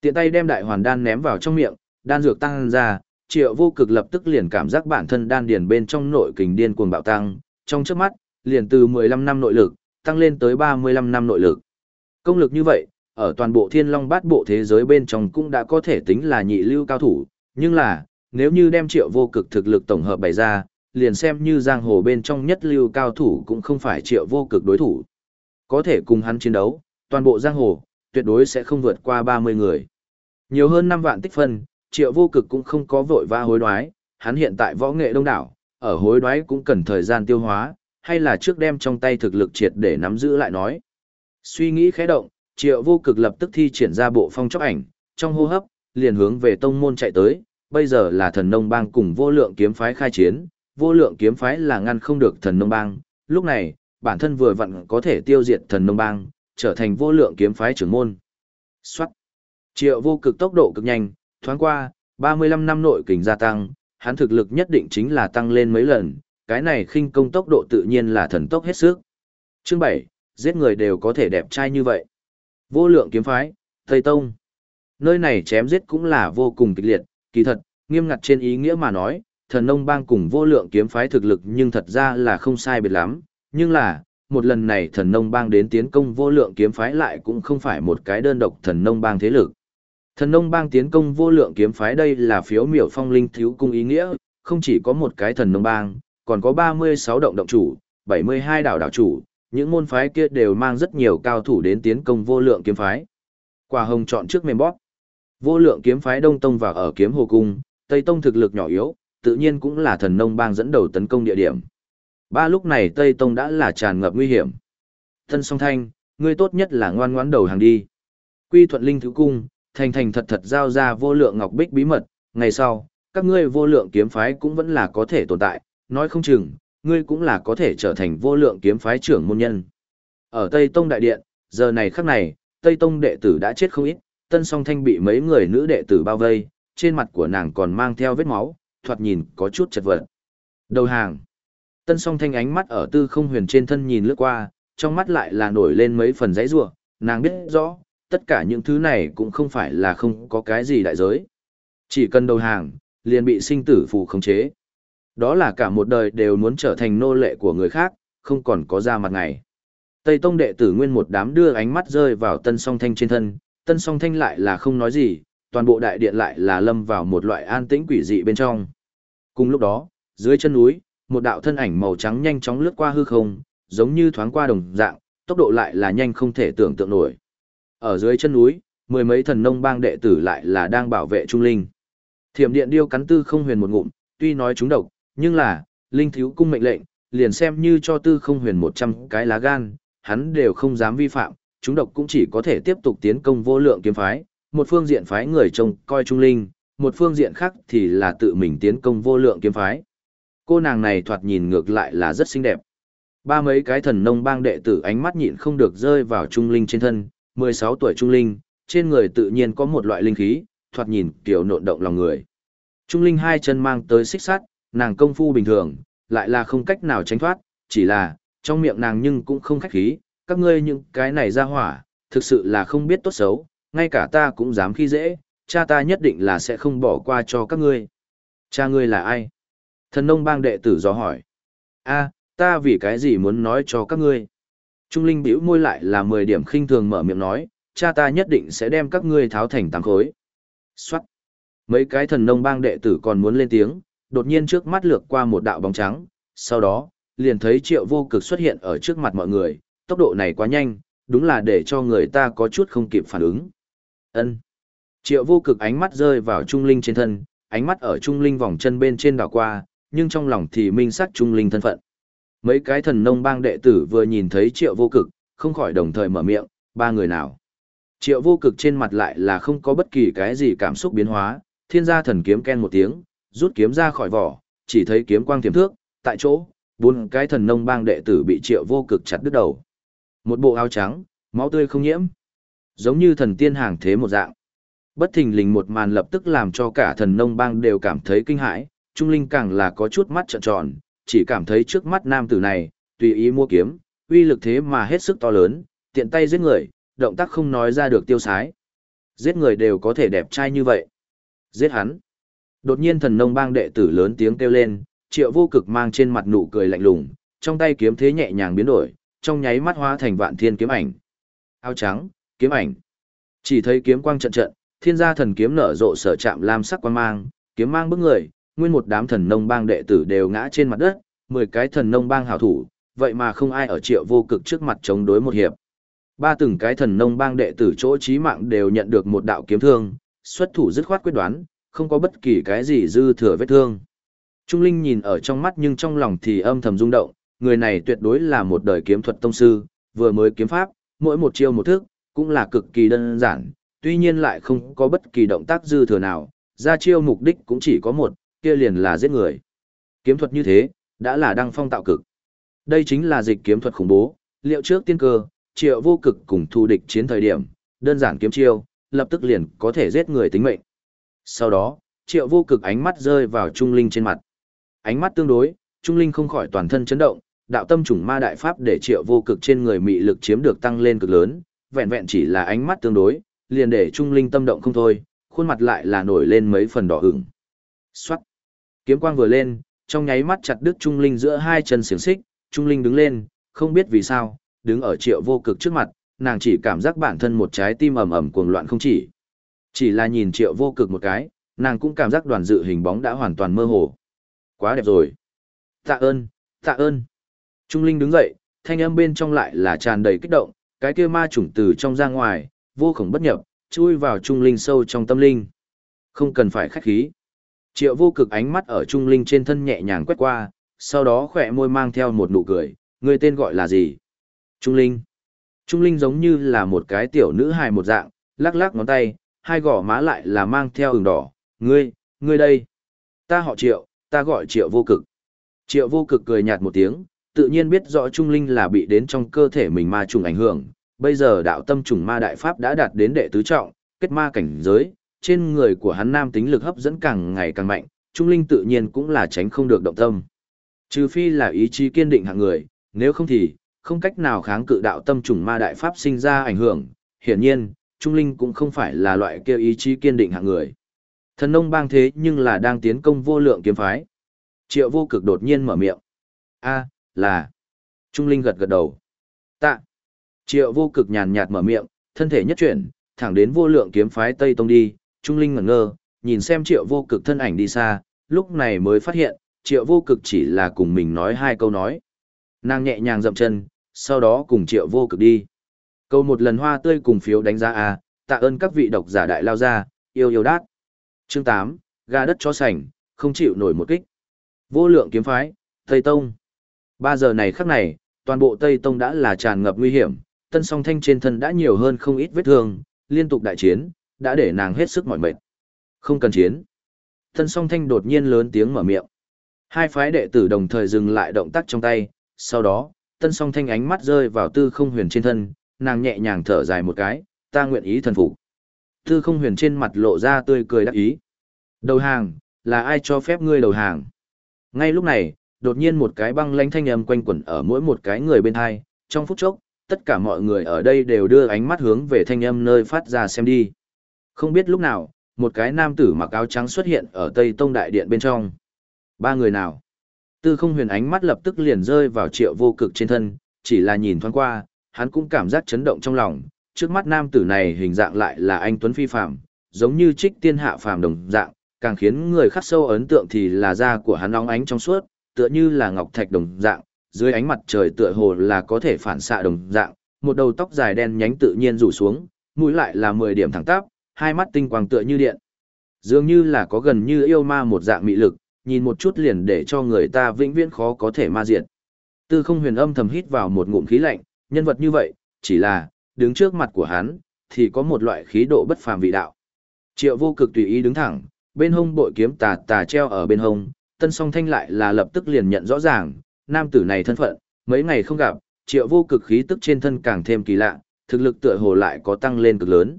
Tiện tay đem đại hoàn đan ném vào trong miệng, đan dược tăng ra, triệu vô cực lập tức liền cảm giác bản thân đan điền bên trong nội kình điên cuồng bạo tăng, trong trước mắt, liền từ 15 năm nội lực, tăng lên tới 35 năm nội lực. Công lực như vậy, ở toàn bộ thiên long bát bộ thế giới bên trong cũng đã có thể tính là nhị lưu cao thủ, nhưng là, nếu như đem triệu vô cực thực lực tổng hợp bày ra, liền xem như giang hồ bên trong nhất lưu cao thủ cũng không phải triệu vô cực đối thủ. Có thể cùng hắn chiến đấu, toàn bộ giang hồ, tuyệt đối sẽ không vượt qua 30 người. Nhiều hơn 5 vạn tích phân, triệu vô cực cũng không có vội va hối đoái, hắn hiện tại võ nghệ đông đảo, ở hối đoái cũng cần thời gian tiêu hóa, hay là trước đem trong tay thực lực triệt để nắm giữ lại nói. Suy nghĩ khẽ động, triệu vô cực lập tức thi triển ra bộ phong chóc ảnh, trong hô hấp, liền hướng về tông môn chạy tới, bây giờ là thần nông bang cùng vô lượng kiếm phái khai chiến, vô lượng kiếm phái là ngăn không được thần nông bang, lúc này, bản thân vừa vặn có thể tiêu diệt thần nông bang, trở thành vô lượng kiếm phái trưởng môn. Xoát! Triệu vô cực tốc độ cực nhanh, thoáng qua, 35 năm nội kình gia tăng, hắn thực lực nhất định chính là tăng lên mấy lần, cái này khinh công tốc độ tự nhiên là thần tốc hết sức. Chương 7, giết người đều có thể đẹp trai như vậy. Vô lượng kiếm phái, Tây Tông. Nơi này chém giết cũng là vô cùng kịch liệt, kỳ thật, nghiêm ngặt trên ý nghĩa mà nói, thần nông bang cùng vô lượng kiếm phái thực lực nhưng thật ra là không sai biệt lắm, nhưng là, một lần này thần nông bang đến tiến công vô lượng kiếm phái lại cũng không phải một cái đơn độc thần nông bang thế lực. Thần nông bang tiến công vô lượng kiếm phái đây là phiếu miểu phong linh thiếu cung ý nghĩa, không chỉ có một cái thần nông bang, còn có 36 động động chủ, 72 đảo đảo chủ, những môn phái kia đều mang rất nhiều cao thủ đến tiến công vô lượng kiếm phái. Quả hồng chọn trước mềm bóp. Vô lượng kiếm phái Đông Tông vào ở kiếm hồ cung, Tây Tông thực lực nhỏ yếu, tự nhiên cũng là thần nông bang dẫn đầu tấn công địa điểm. Ba lúc này Tây Tông đã là tràn ngập nguy hiểm. Thân song thanh, ngươi tốt nhất là ngoan ngoãn đầu hàng đi. Quy thuận linh thứ cung, thành thành thật thật giao ra vô lượng ngọc bích bí mật, ngày sau, các ngươi vô lượng kiếm phái cũng vẫn là có thể tồn tại, nói không chừng, ngươi cũng là có thể trở thành vô lượng kiếm phái trưởng môn nhân. Ở Tây Tông Đại Điện, giờ này khắc này, Tây Tông đệ tử đã chết không ít, Tân Song Thanh bị mấy người nữ đệ tử bao vây, trên mặt của nàng còn mang theo vết máu, thoạt nhìn có chút chật vật. Đầu hàng. Tân Song Thanh ánh mắt ở tư không huyền trên thân nhìn lướt qua, trong mắt lại là nổi lên mấy phần giấy rủa nàng biết rõ, tất cả những thứ này cũng không phải là không có cái gì đại giới. Chỉ cần đầu hàng, liền bị sinh tử phù khống chế. Đó là cả một đời đều muốn trở thành nô lệ của người khác, không còn có ra mặt ngày. Tây Tông đệ tử nguyên một đám đưa ánh mắt rơi vào Tân Song Thanh trên thân, Tân Song Thanh lại là không nói gì, toàn bộ đại điện lại là lâm vào một loại an tĩnh quỷ dị bên trong. Cùng lúc đó, dưới chân núi, một đạo thân ảnh màu trắng nhanh chóng lướt qua hư không, giống như thoáng qua đồng dạng, tốc độ lại là nhanh không thể tưởng tượng nổi. Ở dưới chân núi, mười mấy thần nông bang đệ tử lại là đang bảo vệ trung linh. Thiểm điện điêu cắn tư không huyền một ngụm, tuy nói chúng độc, nhưng là, linh thiếu cung mệnh lệnh, liền xem như cho tư không huyền 100 cái lá gan, hắn đều không dám vi phạm, chúng độc cũng chỉ có thể tiếp tục tiến công vô lượng kiếm phái, một phương diện phái người trông coi trung linh, một phương diện khác thì là tự mình tiến công vô lượng kiếm phái. Cô nàng này thoạt nhìn ngược lại là rất xinh đẹp. Ba mấy cái thần nông bang đệ tử ánh mắt nhịn không được rơi vào trung linh trên thân, 16 tuổi trung linh, trên người tự nhiên có một loại linh khí, thoạt nhìn kiểu nộn động lòng người. Trung linh hai chân mang tới xích sắt, nàng công phu bình thường, lại là không cách nào tránh thoát, chỉ là, trong miệng nàng nhưng cũng không khách khí, các ngươi những cái này ra hỏa, thực sự là không biết tốt xấu, ngay cả ta cũng dám khi dễ, cha ta nhất định là sẽ không bỏ qua cho các ngươi. Cha ngươi là ai? Thần nông bang đệ tử dò hỏi. a ta vì cái gì muốn nói cho các ngươi? Trung Linh bĩu môi lại là 10 điểm khinh thường mở miệng nói, cha ta nhất định sẽ đem các ngươi tháo thành tám khối. Xoát. Mấy cái thần nông bang đệ tử còn muốn lên tiếng, đột nhiên trước mắt lược qua một đạo bóng trắng, sau đó, liền thấy triệu vô cực xuất hiện ở trước mặt mọi người, tốc độ này quá nhanh, đúng là để cho người ta có chút không kịp phản ứng. ân Triệu vô cực ánh mắt rơi vào trung linh trên thân, ánh mắt ở trung linh vòng chân bên trên đảo qua, nhưng trong lòng thì minh sắc trung linh thân phận. Mấy cái thần nông bang đệ tử vừa nhìn thấy triệu vô cực, không khỏi đồng thời mở miệng, ba người nào. Triệu vô cực trên mặt lại là không có bất kỳ cái gì cảm xúc biến hóa, thiên gia thần kiếm ken một tiếng, rút kiếm ra khỏi vỏ, chỉ thấy kiếm quang tiềm thước, tại chỗ, bốn cái thần nông bang đệ tử bị triệu vô cực chặt đứt đầu. Một bộ áo trắng, máu tươi không nhiễm, giống như thần tiên hàng thế một dạng. Bất thình lình một màn lập tức làm cho cả thần nông bang đều cảm thấy kinh hãi, Trung Linh càng là có chút mắt trợn tròn, chỉ cảm thấy trước mắt nam tử này, tùy ý mua kiếm, uy lực thế mà hết sức to lớn, tiện tay giết người, động tác không nói ra được tiêu sái. Giết người đều có thể đẹp trai như vậy. Giết hắn. Đột nhiên thần nông bang đệ tử lớn tiếng kêu lên, triệu vô cực mang trên mặt nụ cười lạnh lùng, trong tay kiếm thế nhẹ nhàng biến đổi, trong nháy mắt hóa thành vạn thiên kiếm ảnh. Áo trắng, kiếm ảnh. Chỉ thấy kiếm quang trận trận, thiên gia thần kiếm nở rộ sở chạm lam sắc quang mang, kiếm mang bức người, nguyên một đám thần nông bang đệ tử đều ngã trên mặt đất, 10 cái thần nông bang hảo thủ, vậy mà không ai ở triệu vô cực trước mặt chống đối một hiệp. Ba từng cái thần nông bang đệ tử chỗ trí mạng đều nhận được một đạo kiếm thương, xuất thủ dứt khoát quyết đoán, không có bất kỳ cái gì dư thừa vết thương. Trung Linh nhìn ở trong mắt nhưng trong lòng thì âm thầm rung động, người này tuyệt đối là một đời kiếm thuật tông sư, vừa mới kiếm pháp, mỗi một chiêu một thức, cũng là cực kỳ đơn giản, tuy nhiên lại không có bất kỳ động tác dư thừa nào, ra chiêu mục đích cũng chỉ có một, kia liền là giết người. Kiếm thuật như thế, đã là đăng phong tạo cực. Đây chính là dịch kiếm thuật khủng bố, liệu trước tiên cơ, triệu vô cực cùng thu địch chiến thời điểm, đơn giản kiếm chiêu, lập tức liền có thể giết người tính mệnh. Sau đó, triệu vô cực ánh mắt rơi vào Trung Linh trên mặt. Ánh mắt tương đối, Trung Linh không khỏi toàn thân chấn động, đạo tâm chủng ma đại pháp để triệu vô cực trên người mị lực chiếm được tăng lên cực lớn, vẹn vẹn chỉ là ánh mắt tương đối, liền để Trung Linh tâm động không thôi, khuôn mặt lại là nổi lên mấy phần đỏ ửng. Xoát. Kiếm quang vừa lên, trong nháy mắt chặt đứt Trung Linh giữa hai chân xiềng xích, Trung Linh đứng lên, không biết vì sao, đứng ở triệu vô cực trước mặt, nàng chỉ cảm giác bản thân một trái tim ầm ầm cuồng loạn không chỉ. Chỉ là nhìn triệu vô cực một cái, nàng cũng cảm giác đoàn dự hình bóng đã hoàn toàn mơ hồ. Quá đẹp rồi. Tạ ơn, tạ ơn. Trung Linh đứng dậy, thanh âm bên trong lại là tràn đầy kích động, cái kia ma chủng từ trong ra ngoài, vô khổng bất nhập, chui vào Trung Linh sâu trong tâm linh. Không cần phải khách khí. Triệu vô cực ánh mắt ở Trung Linh trên thân nhẹ nhàng quét qua, sau đó khỏe môi mang theo một nụ cười, người tên gọi là gì? Trung Linh. Trung Linh giống như là một cái tiểu nữ hài một dạng, lắc lắc ngón tay, hai gò má lại là mang theo ửng đỏ, ngươi, ngươi đây. Ta họ Triệu, ta gọi Triệu vô cực. Triệu vô cực cười nhạt một tiếng, tự nhiên biết rõ Trung Linh là bị đến trong cơ thể mình ma trùng ảnh hưởng. Bây giờ đạo tâm trùng ma đại pháp đã đạt đến đệ tứ trọng, kết ma cảnh giới, trên người của hắn nam tính lực hấp dẫn càng ngày càng mạnh, Trung Linh tự nhiên cũng là tránh không được động tâm. Trừ phi là ý chí kiên định hạng người, nếu không thì, không cách nào kháng cự đạo tâm trùng ma đại pháp sinh ra ảnh hưởng. Hiển nhiên, Trung Linh cũng không phải là loại kêu ý chí kiên định hạng người. Thần nông bang thế nhưng là đang tiến công vô lượng kiếm phái. Triệu vô cực đột nhiên mở miệng. a là. Trung Linh gật gật đầu. Tạ. Triệu vô cực nhàn nhạt mở miệng, thân thể nhất chuyển, thẳng đến vô lượng kiếm phái Tây Tông đi. Trung Linh ngẩn ngơ, nhìn xem triệu vô cực thân ảnh đi xa, lúc này mới phát hiện, triệu vô cực chỉ là cùng mình nói hai câu nói. Nàng nhẹ nhàng dậm chân, sau đó cùng triệu vô cực đi. Câu một lần hoa tươi cùng phiếu đánh giá A, tạ ơn các vị độc giả đại lao ra, yêu yêu đát. Chương 8, ga đất cho sảnh, không chịu nổi một kích. Vô lượng kiếm phái, Tây Tông. Ba giờ này khắc này, toàn bộ Tây Tông đã là tràn ngập nguy hiểm, tân song thanh trên thân đã nhiều hơn không ít vết thương, liên tục đại chiến, đã để nàng hết sức mỏi mệt. Không cần chiến. Tân song thanh đột nhiên lớn tiếng mở miệng. Hai phái đệ tử đồng thời dừng lại động tác trong tay, sau đó, tân song thanh ánh mắt rơi vào tư không huyền trên thân, nàng nhẹ nhàng thở dài một cái, ta nguyện ý thần phục. Tư không huyền trên mặt lộ ra tươi cười đắc ý. Đầu hàng, là ai cho phép ngươi đầu hàng? Ngay lúc này, đột nhiên một cái băng lánh thanh âm quanh quẩn ở mỗi một cái người bên hai, trong phút chốc, tất cả mọi người ở đây đều đưa ánh mắt hướng về thanh âm nơi phát ra xem đi. Không biết lúc nào, một cái nam tử mặc áo trắng xuất hiện ở Tây Tông Đại Điện bên trong. Ba người nào? Tư không huyền ánh mắt lập tức liền rơi vào triệu vô cực trên thân, chỉ là nhìn thoáng qua, hắn cũng cảm giác chấn động trong lòng, trước mắt nam tử này hình dạng lại là anh Tuấn Phi Phạm, giống như trích tiên hạ phàm đồng dạng, càng khiến người khắc sâu ấn tượng thì là da của hắn óng ánh trong suốt, tựa như là ngọc thạch đồng dạng, dưới ánh mặt trời tựa hồ là có thể phản xạ đồng dạng, một đầu tóc dài đen nhánh tự nhiên rủ xuống, mũi lại là 10 điểm thẳng tắp, hai mắt tinh quang tựa như điện. Dường như là có gần như yêu ma một dạng mị lực, nhìn một chút liền để cho người ta vĩnh viễn khó có thể ma diệt. Tư không huyền âm thầm hít vào một ngụm khí lạnh, nhân vật như vậy, chỉ là, đứng trước mặt của hắn, thì có một loại khí độ bất phàm vị đạo. Triệu vô cực tùy ý đứng thẳng, bên hông bội kiếm tà tà treo ở bên hông, tân song thanh lại là lập tức liền nhận rõ ràng, nam tử này thân phận, mấy ngày không gặp, triệu vô cực khí tức trên thân càng thêm kỳ lạ, thực lực tựa hồ lại có tăng lên cực lớn.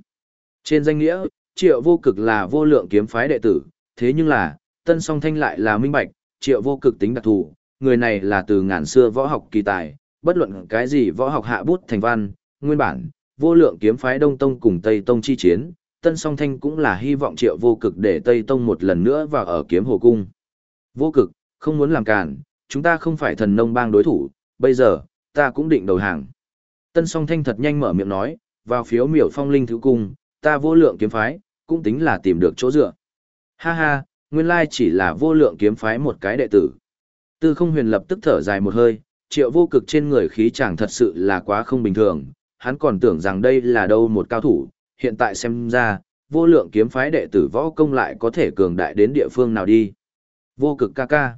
Trên danh nghĩa, triệu vô cực là vô lượng kiếm phái đệ tử, thế nhưng là, tân song thanh lại là minh bạch, triệu vô cực tính đặc thù, người này là từ ngàn xưa võ học kỳ tài, bất luận cái gì võ học hạ bút thành văn, nguyên bản, vô lượng kiếm phái Đông Tông cùng Tây Tông chi chiến, Tân Song Thanh cũng là hy vọng triệu vô cực để Tây Tông một lần nữa vào ở kiếm hồ cung. Vô cực, không muốn làm cản, chúng ta không phải thần nông bang đối thủ, bây giờ, ta cũng định đầu hàng. Tân Song Thanh thật nhanh mở miệng nói, vào phiếu miểu phong linh thứ cung, ta vô lượng kiếm phái, cũng tính là tìm được chỗ dựa. Ha ha, Nguyên lai chỉ là vô lượng kiếm phái một cái đệ tử. Tư không huyền lập tức thở dài một hơi, triệu vô cực trên người khí chàng thật sự là quá không bình thường, hắn còn tưởng rằng đây là đâu một cao thủ, hiện tại xem ra, vô lượng kiếm phái đệ tử võ công lại có thể cường đại đến địa phương nào đi. Vô cực ca ca.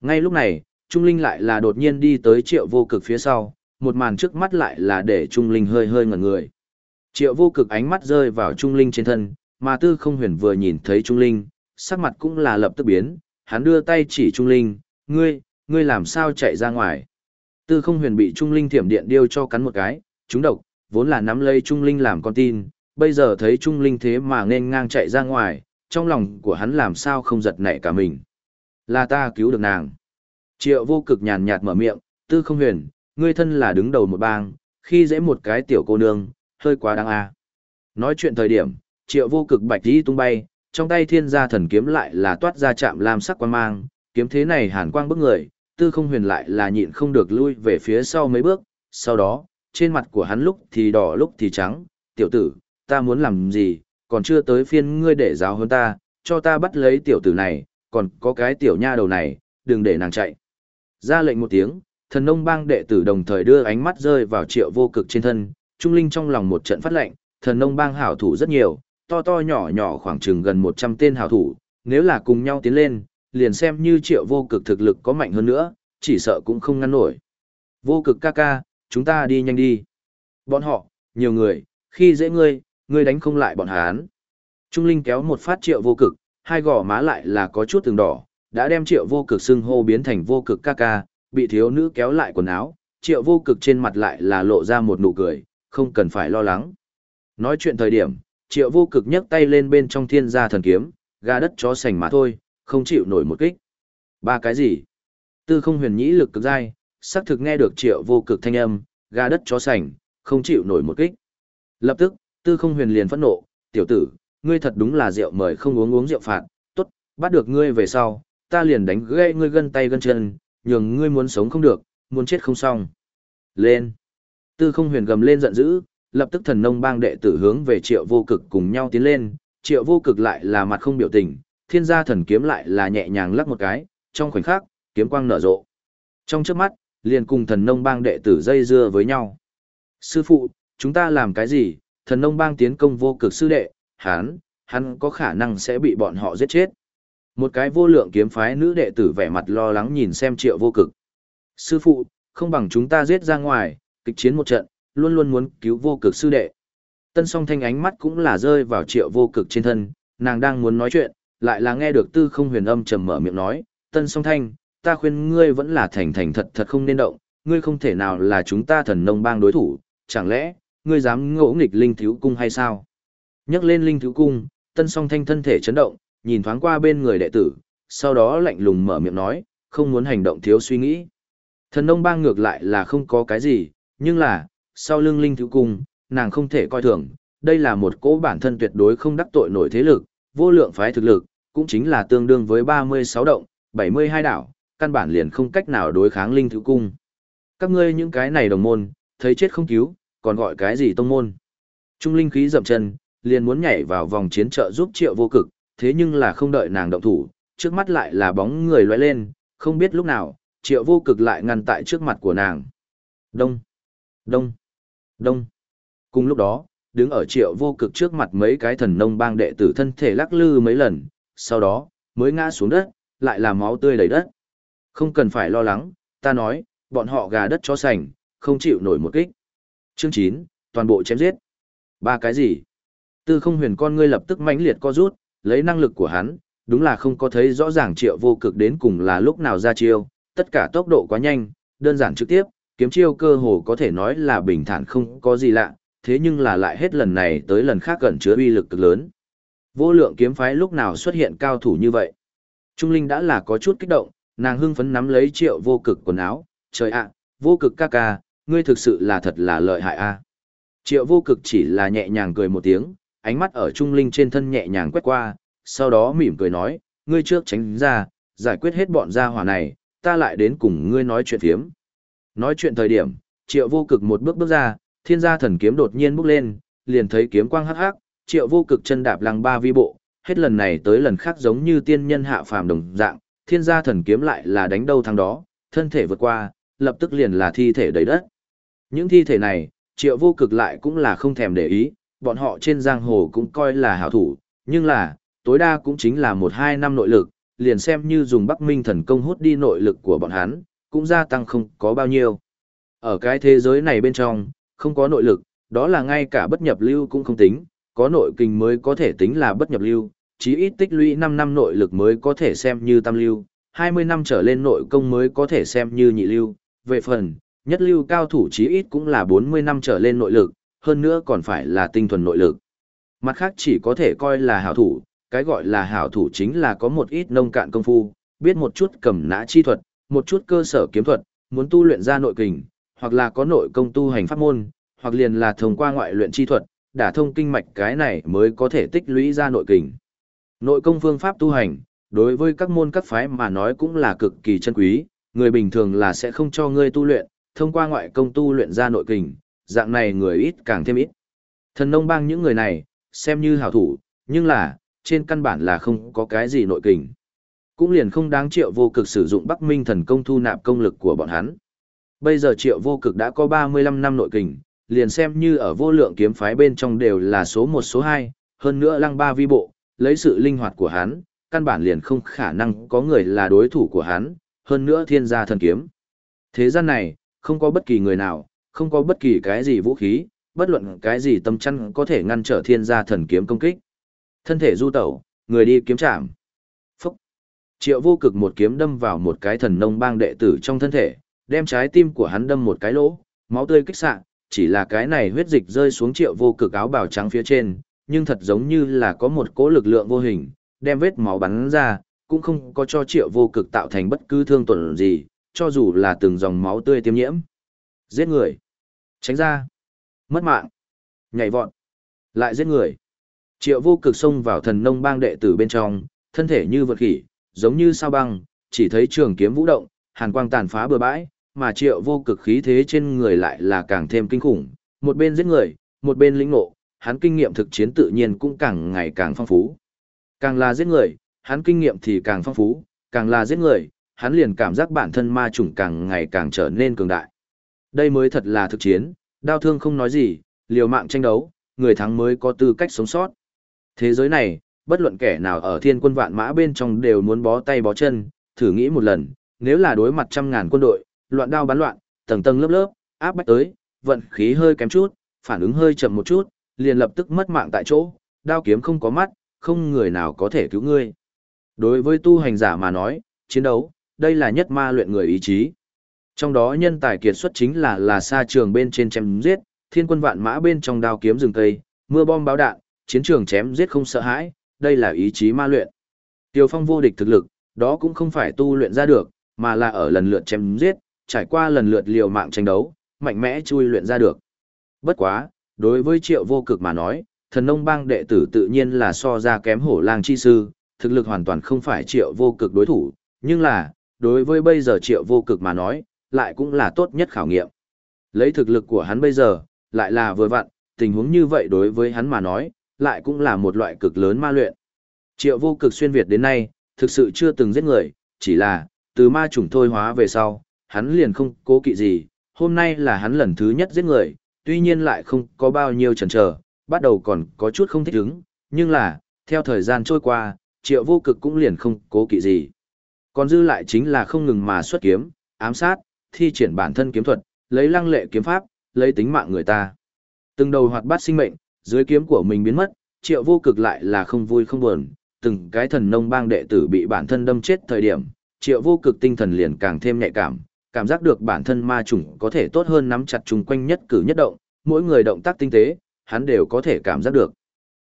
Ngay lúc này, Trung Linh lại là đột nhiên đi tới triệu vô cực phía sau, một màn trước mắt lại là để Trung Linh hơi hơi ngẩn người. Triệu vô cực ánh mắt rơi vào Trung Linh trên thân, mà tư không huyền vừa nhìn thấy Trung Linh, sắc mặt cũng là lập tức biến, hắn đưa tay chỉ Trung Linh, ngươi, ngươi làm sao chạy ra ngoài. Tư không huyền bị Trung Linh thiểm điện điêu cho cắn một cái, chúng độc, vốn là nắm lấy Trung Linh làm con tin, bây giờ thấy Trung Linh thế mà nên ngang chạy ra ngoài, trong lòng của hắn làm sao không giật nảy cả mình. Là ta cứu được nàng. Triệu vô cực nhàn nhạt mở miệng, tư không huyền, ngươi thân là đứng đầu một bang, khi dễ một cái tiểu cô nương, hơi quá đáng a. Nói chuyện thời điểm, triệu vô cực bạch đi tung bay, trong tay thiên gia thần kiếm lại là toát ra chạm lam sắc quang mang, kiếm thế này hàn quang bức người, tư không huyền lại là nhịn không được lui về phía sau mấy bước, sau đó, trên mặt của hắn lúc thì đỏ lúc thì trắng, tiểu tử, ta muốn làm gì, còn chưa tới phiên ngươi để giáo hơn ta, cho ta bắt lấy tiểu tử này, còn có cái tiểu nha đầu này, đừng để nàng chạy. Ra lệnh một tiếng, thần nông bang đệ tử đồng thời đưa ánh mắt rơi vào triệu vô cực trên thân, trung linh trong lòng một trận phát lệnh, thần nông bang hảo thủ rất nhiều, to to nhỏ nhỏ khoảng chừng gần 100 tên hảo thủ, nếu là cùng nhau tiến lên, liền xem như triệu vô cực thực lực có mạnh hơn nữa, chỉ sợ cũng không ngăn nổi. Vô cực ca ca, chúng ta đi nhanh đi. Bọn họ, nhiều người, khi dễ ngươi, ngươi đánh không lại bọn hán. Trung Linh kéo một phát triệu vô cực, hai gò má lại là có chút từng đỏ, đã đem triệu vô cực xưng hô biến thành vô cực ca ca, bị thiếu nữ kéo lại quần áo, triệu vô cực trên mặt lại là lộ ra một nụ cười, không cần phải lo lắng. Nói chuyện thời điểm, triệu vô cực nhấc tay lên bên trong thiên gia thần kiếm, gà đất chó sành mà thôi, không chịu nổi một kích. Ba cái gì? Tư không huyền nhĩ lực cực dai, xác thực nghe được triệu vô cực thanh âm, ga đất chó sành, không chịu nổi một kích. Lập tức, tư không huyền liền phẫn nộ, tiểu tử, ngươi thật đúng là rượu mời không uống uống rượu phạt, tốt, bắt được ngươi về sau, ta liền đánh gãy ngươi gân tay gân chân, nhường ngươi muốn sống không được, muốn chết không xong. Lên! Tư không huyền gầm lên giận dữ, lập tức thần nông bang đệ tử hướng về triệu vô cực cùng nhau tiến lên, triệu vô cực lại là mặt không biểu tình, thiên gia thần kiếm lại là nhẹ nhàng lắc một cái, trong khoảnh khắc, kiếm quang nở rộ. Trong trước mắt, liền cùng thần nông bang đệ tử dây dưa với nhau. Sư phụ, chúng ta làm cái gì? Thần nông bang tiến công vô cực sư đệ, hắn, hắn có khả năng sẽ bị bọn họ giết chết. Một cái vô lượng kiếm phái nữ đệ tử vẻ mặt lo lắng nhìn xem triệu vô cực. Sư phụ, không bằng chúng ta giết ra ngoài, kịch chiến một trận, luôn luôn muốn cứu vô cực sư đệ. Tân song thanh ánh mắt cũng là rơi vào triệu vô cực trên thân, nàng đang muốn nói chuyện, lại là nghe được tư không huyền âm trầm mở miệng nói, tân song thanh, ta khuyên ngươi vẫn là thành thành thật thật không nên động, ngươi không thể nào là chúng ta thần nông bang đối thủ, chẳng lẽ, ngươi dám ngỗ nghịch linh thiếu cung hay sao? Nhắc lên linh thiếu cung, tân song thanh thân thể chấn động, nhìn thoáng qua bên người đệ tử, sau đó lạnh lùng mở miệng nói, không muốn hành động thiếu suy nghĩ. Thần nông bang ngược lại là không có cái gì, nhưng là, sau lưng linh thiếu cung, nàng không thể coi thường, đây là một cỗ bản thân tuyệt đối không đắc tội nổi thế lực, vô lượng phái thực lực, cũng chính là tương đương với 36 động, 72 đảo, căn bản liền không cách nào đối kháng linh thứ cung. Các ngươi những cái này đồng môn, thấy chết không cứu, còn gọi cái gì tông môn. Trung linh khí dậm chân, liền muốn nhảy vào vòng chiến trợ giúp triệu vô cực, thế nhưng là không đợi nàng động thủ, trước mắt lại là bóng người loại lên, không biết lúc nào, triệu vô cực lại ngăn tại trước mặt của nàng. Đông, đông, đông. Cùng lúc đó, đứng ở triệu vô cực trước mặt mấy cái thần nông bang đệ tử thân thể lắc lư mấy lần, sau đó, mới ngã xuống đất, lại là máu tươi đầy đất. Không cần phải lo lắng, ta nói, bọn họ gà đất cho sành, không chịu nổi một kích. Chương 9, toàn bộ chém giết. Ba cái gì? Tư không huyền con ngươi lập tức mãnh liệt co rút, lấy năng lực của hắn, đúng là không có thấy rõ ràng triệu vô cực đến cùng là lúc nào ra chiêu, tất cả tốc độ quá nhanh, đơn giản trực tiếp, kiếm chiêu cơ hồ có thể nói là bình thản không có gì lạ, thế nhưng là lại hết lần này tới lần khác gần chứa uy lực cực lớn. Vô lượng kiếm phái lúc nào xuất hiện cao thủ như vậy? Trung Linh đã là có chút kích động, nàng hưng phấn nắm lấy triệu vô cực quần áo, trời ạ, vô cực ca ca, ngươi thực sự là thật là lợi hại a. Triệu vô cực chỉ là nhẹ nhàng cười một tiếng, ánh mắt ở Trung Linh trên thân nhẹ nhàng quét qua, sau đó mỉm cười nói, ngươi trước tránh ra, giải quyết hết bọn gia hỏa này, ta lại đến cùng ngươi nói chuyện thiếm. Nói chuyện thời điểm, triệu vô cực một bước bước ra, thiên gia thần kiếm đột nhiên bước lên, liền thấy kiếm quang hắc hắc, triệu vô cực chân đạp lăng ba vi bộ, hết lần này tới lần khác giống như tiên nhân hạ phàm đồng dạng, thiên gia thần kiếm lại là đánh đâu thắng đó, thân thể vượt qua, lập tức liền là thi thể đầy đất. Những thi thể này, triệu vô cực lại cũng là không thèm để ý, bọn họ trên giang hồ cũng coi là hảo thủ, nhưng là, tối đa cũng chính là một hai năm nội lực, liền xem như dùng Bắc Minh thần công hút đi nội lực của bọn hắn, cũng gia tăng không có bao nhiêu. Ở cái thế giới này bên trong, không có nội lực, đó là ngay cả bất nhập lưu cũng không tính, có nội kinh mới có thể tính là bất nhập lưu, chí ít tích lũy 5 năm nội lực mới có thể xem như tam lưu, 20 năm trở lên nội công mới có thể xem như nhị lưu. Về phần, nhất lưu cao thủ chí ít cũng là 40 năm trở lên nội lực, hơn nữa còn phải là tinh thuần nội lực. Mặt khác chỉ có thể coi là hảo thủ, cái gọi là hảo thủ chính là có một ít nông cạn công phu, biết một chút cầm nã chi thuật, một chút cơ sở kiếm thuật, muốn tu luyện ra nội kình, hoặc là có nội công tu hành pháp môn, hoặc liền là thông qua ngoại luyện chi thuật, đả thông kinh mạch cái này mới có thể tích lũy ra nội kình. Nội công phương pháp tu hành, đối với các môn các phái mà nói cũng là cực kỳ chân quý, người bình thường là sẽ không cho ngươi tu luyện, thông qua ngoại công tu luyện ra nội kình, dạng này người ít càng thêm ít. Thần nông bang những người này, xem như hảo thủ, nhưng là, trên căn bản là không có cái gì nội kình. Cũng liền không đáng triệu vô cực sử dụng Bắc Minh thần công thu nạp công lực của bọn hắn. Bây giờ triệu vô cực đã có 35 năm nội kình, liền xem như ở vô lượng kiếm phái bên trong đều là số 1 số 2, hơn nữa lăng ba vi bộ, lấy sự linh hoạt của hắn, căn bản liền không khả năng có người là đối thủ của hắn, hơn nữa thiên gia thần kiếm. Thế gian này, không có bất kỳ người nào, không có bất kỳ cái gì vũ khí, bất luận cái gì tâm chăn có thể ngăn trở thiên gia thần kiếm công kích. Thân thể du tẩu, người đi kiếm chạm. Phúc! Triệu vô cực một kiếm đâm vào một cái thần nông bang đệ tử trong thân thể, đem trái tim của hắn đâm một cái lỗ, máu tươi kích sạng, chỉ là cái này huyết dịch rơi xuống triệu vô cực áo bào trắng phía trên, nhưng thật giống như là có một cỗ lực lượng vô hình, đem vết máu bắn ra, cũng không có cho triệu vô cực tạo thành bất cứ thương tổn gì, cho dù là từng dòng máu tươi tiêm nhiễm. Giết người. Tránh ra. Mất mạng. Nhảy vọt. Lại giết người. Triệu vô cực xông vào thần nông bang đệ tử bên trong, thân thể như vật khỉ, giống như sao băng, chỉ thấy trường kiếm vũ động, hàn quang tàn phá bừa bãi, mà triệu vô cực khí thế trên người lại là càng thêm kinh khủng, một bên giết người, một bên lĩnh ngộ, hắn kinh nghiệm thực chiến tự nhiên cũng càng ngày càng phong phú. Càng là giết người, hắn kinh nghiệm thì càng phong phú, càng là giết người, hắn liền cảm giác bản thân ma chủng càng ngày càng trở nên cường đại. Đây mới thật là thực chiến, đau thương không nói gì, liều mạng tranh đấu, người thắng mới có tư cách sống sót. Thế giới này, bất luận kẻ nào ở thiên quân vạn mã bên trong đều muốn bó tay bó chân, thử nghĩ một lần, nếu là đối mặt trăm ngàn quân đội, loạn đao bắn loạn, tầng tầng lớp lớp, áp bách tới, vận khí hơi kém chút, phản ứng hơi chậm một chút, liền lập tức mất mạng tại chỗ, đao kiếm không có mắt, không người nào có thể cứu ngươi. Đối với tu hành giả mà nói, chiến đấu, đây là nhất ma luyện người ý chí. Trong đó nhân tài kiệt xuất chính là là xa trường bên trên chém giết, thiên quân vạn mã bên trong đao kiếm rừng tây, mưa bom báo đạn, chiến trường chém giết không sợ hãi, đây là ý chí ma luyện. Tiêu phong vô địch thực lực, đó cũng không phải tu luyện ra được, mà là ở lần lượt chém giết, trải qua lần lượt liều mạng tranh đấu, mạnh mẽ chui luyện ra được. Bất quá, đối với triệu vô cực mà nói, thần nông bang đệ tử tự nhiên là so ra kém hổ lang chi sư, thực lực hoàn toàn không phải triệu vô cực đối thủ, nhưng là, đối với bây giờ triệu vô cực mà nói, lại cũng là tốt nhất khảo nghiệm. Lấy thực lực của hắn bây giờ, lại là vừa vặn, tình huống như vậy đối với hắn mà nói, lại cũng là một loại cực lớn ma luyện. Triệu vô cực xuyên Việt đến nay, thực sự chưa từng giết người, chỉ là, từ ma chủng thôi hóa về sau, hắn liền không cố kỵ gì, hôm nay là hắn lần thứ nhất giết người, tuy nhiên lại không có bao nhiêu chần chờ, bắt đầu còn có chút không thích ứng, nhưng là, theo thời gian trôi qua, triệu vô cực cũng liền không cố kỵ gì. Còn dư lại chính là không ngừng mà xuất kiếm, ám sát, thi triển bản thân kiếm thuật, lấy lăng lệ kiếm pháp, lấy tính mạng người ta. Từng đầu hoạt bát sinh mệnh, dưới kiếm của mình biến mất, triệu vô cực lại là không vui không buồn, từng cái thần nông bang đệ tử bị bản thân đâm chết thời điểm, triệu vô cực tinh thần liền càng thêm nhạy cảm, cảm giác được bản thân ma chủng có thể tốt hơn nắm chặt chung quanh nhất cử nhất động, mỗi người động tác tinh tế, hắn đều có thể cảm giác được.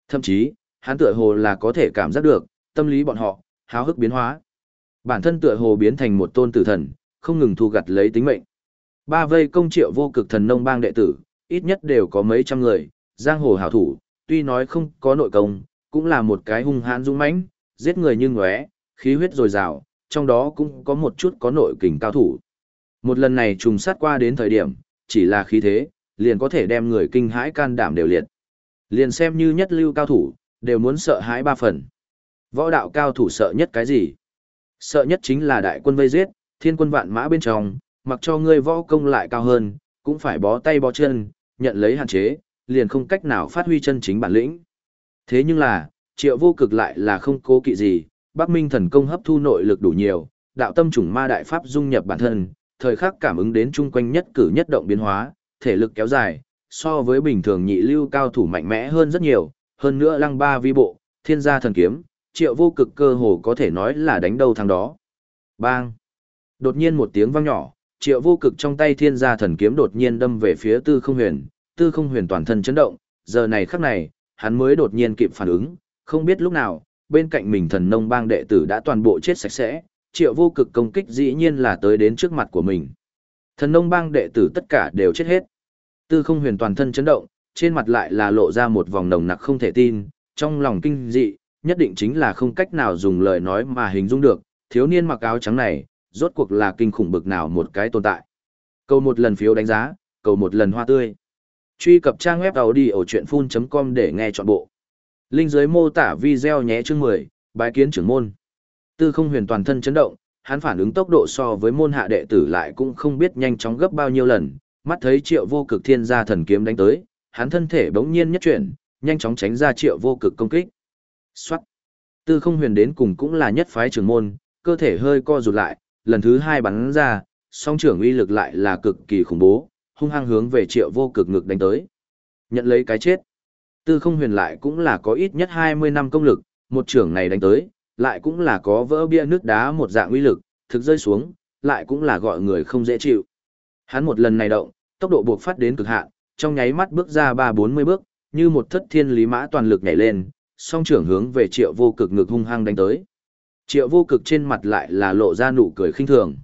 Thậm chí, hắn tựa hồ là có thể cảm giác được, tâm lý bọn họ, háo hức biến hóa. Bản thân tựa hồ biến thành một tôn tử thần, không ngừng thu gặt lấy tính mệnh. Ba vây công triệu vô cực thần nông bang đệ tử, ít nhất đều có mấy trăm người, giang hồ hảo thủ, tuy nói không có nội công, cũng là một cái hung hãn dũng mãnh, giết người như ngóe, khí huyết dồi dào, trong đó cũng có một chút có nội kình cao thủ. Một lần này trùng sát qua đến thời điểm, chỉ là khí thế, liền có thể đem người kinh hãi can đảm đều liệt. Liền xem như nhất lưu cao thủ, đều muốn sợ hãi ba phần. Võ đạo cao thủ sợ nhất cái gì? Sợ nhất chính là đại quân vây giết, thiên quân vạn mã bên trong, mặc cho ngươi võ công lại cao hơn, cũng phải bó tay bó chân, nhận lấy hạn chế, liền không cách nào phát huy chân chính bản lĩnh. Thế nhưng là, triệu vô cực lại là không cố kỵ gì, Bắc Minh thần công hấp thu nội lực đủ nhiều, đạo tâm trùng ma đại pháp dung nhập bản thân, thời khắc cảm ứng đến chung quanh nhất cử nhất động biến hóa, thể lực kéo dài, so với bình thường nhị lưu cao thủ mạnh mẽ hơn rất nhiều, hơn nữa lăng ba vi bộ, thiên gia thần kiếm, triệu vô cực cơ hồ có thể nói là đánh đầu thằng đó. Bang! Đột nhiên một tiếng vang nhỏ, triệu vô cực trong tay thiên gia thần kiếm đột nhiên đâm về phía tư không huyền, tư không huyền toàn thân chấn động, giờ này khắc này, hắn mới đột nhiên kịp phản ứng, không biết lúc nào, bên cạnh mình thần nông bang đệ tử đã toàn bộ chết sạch sẽ, triệu vô cực công kích dĩ nhiên là tới đến trước mặt của mình. Thần nông bang đệ tử tất cả đều chết hết. Tư không huyền toàn thân chấn động, trên mặt lại là lộ ra một vòng nồng nặc không thể tin, trong lòng kinh dị, nhất định chính là không cách nào dùng lời nói mà hình dung được, thiếu niên mặc áo trắng này, rốt cuộc là kinh khủng bực nào một cái tồn tại. Cầu một lần phiếu đánh giá, cầu một lần hoa tươi. Truy cập trang web đầu đi ở chuyện full.com để nghe trọn bộ. Linh dưới mô tả video nhé chương 10, bài kiến trưởng môn. Tư không huyền toàn thân chấn động, hắn phản ứng tốc độ so với môn hạ đệ tử lại cũng không biết nhanh chóng gấp bao nhiêu lần, mắt thấy triệu vô cực thiên gia thần kiếm đánh tới, hắn thân thể bỗng nhiên nhất chuyển, nhanh chóng tránh ra triệu vô cực công kích. Xoát! Tư không huyền đến cùng cũng là nhất phái trưởng môn, cơ thể hơi co rụt lại, lần thứ hai bắn ra, song trưởng uy lực lại là cực kỳ khủng bố, hung hăng hướng về triệu vô cực ngực đánh tới. Nhận lấy cái chết. Tư không huyền lại cũng là có ít nhất 20 năm công lực, một trưởng này đánh tới, lại cũng là có vỡ bia nước đá một dạng uy lực, thực rơi xuống, lại cũng là gọi người không dễ chịu. Hắn một lần này động, tốc độ buộc phát đến cực hạn, trong nháy mắt bước ra 3-40 bước, như một thất thiên lý mã toàn lực nhảy lên, song trưởng hướng về triệu vô cực ngực hung hăng đánh tới. Triệu vô cực trên mặt lại là lộ ra nụ cười khinh thường.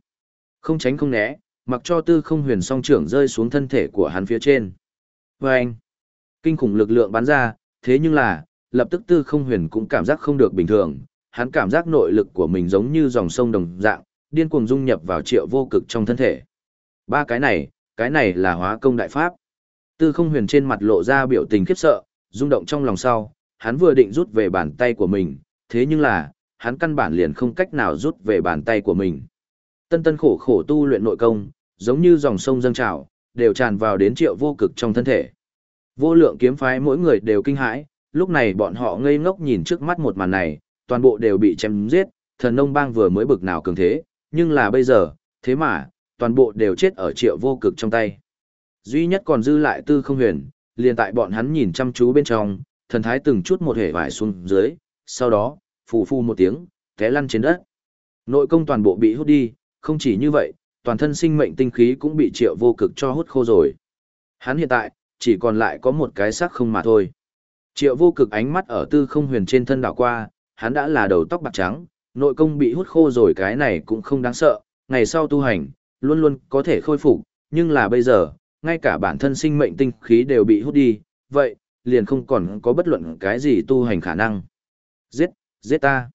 Không tránh không né, mặc cho tư không huyền song trưởng rơi xuống thân thể của hắn phía trên. Và anh, kinh khủng lực lượng bắn ra, thế nhưng là, lập tức tư không huyền cũng cảm giác không được bình thường, hắn cảm giác nội lực của mình giống như dòng sông đồng dạng, điên cuồng dung nhập vào triệu vô cực trong thân thể. Ba cái này, cái này là hóa công đại pháp. Tư không huyền trên mặt lộ ra biểu tình khiếp sợ, rung động trong lòng sau, hắn vừa định rút về bàn tay của mình, thế nhưng là, hắn căn bản liền không cách nào rút về bàn tay của mình. Tân tân khổ khổ tu luyện nội công, giống như dòng sông dâng trào, đều tràn vào đến triệu vô cực trong thân thể. Vô lượng kiếm phái mỗi người đều kinh hãi, lúc này bọn họ ngây ngốc nhìn trước mắt một màn này, toàn bộ đều bị chém giết, thần nông bang vừa mới bực nào cường thế, nhưng là bây giờ, thế mà, toàn bộ đều chết ở triệu vô cực trong tay. Duy nhất còn dư lại tư không huyền, liền tại bọn hắn nhìn chăm chú bên trong, thần thái từng chút một hề vải xuống dưới, sau đó, phù phu một tiếng, té lăn trên đất. Nội công toàn bộ bị hút đi, không chỉ như vậy, toàn thân sinh mệnh tinh khí cũng bị triệu vô cực cho hút khô rồi. Hắn hiện tại, chỉ còn lại có một cái xác không mà thôi. Triệu vô cực ánh mắt ở tư không huyền trên thân đảo qua, hắn đã là đầu tóc bạc trắng, nội công bị hút khô rồi cái này cũng không đáng sợ, ngày sau tu hành, luôn luôn có thể khôi phục, nhưng là bây giờ, ngay cả bản thân sinh mệnh tinh khí đều bị hút đi, vậy, liền không còn có bất luận cái gì tu hành khả năng. Giết, giết ta.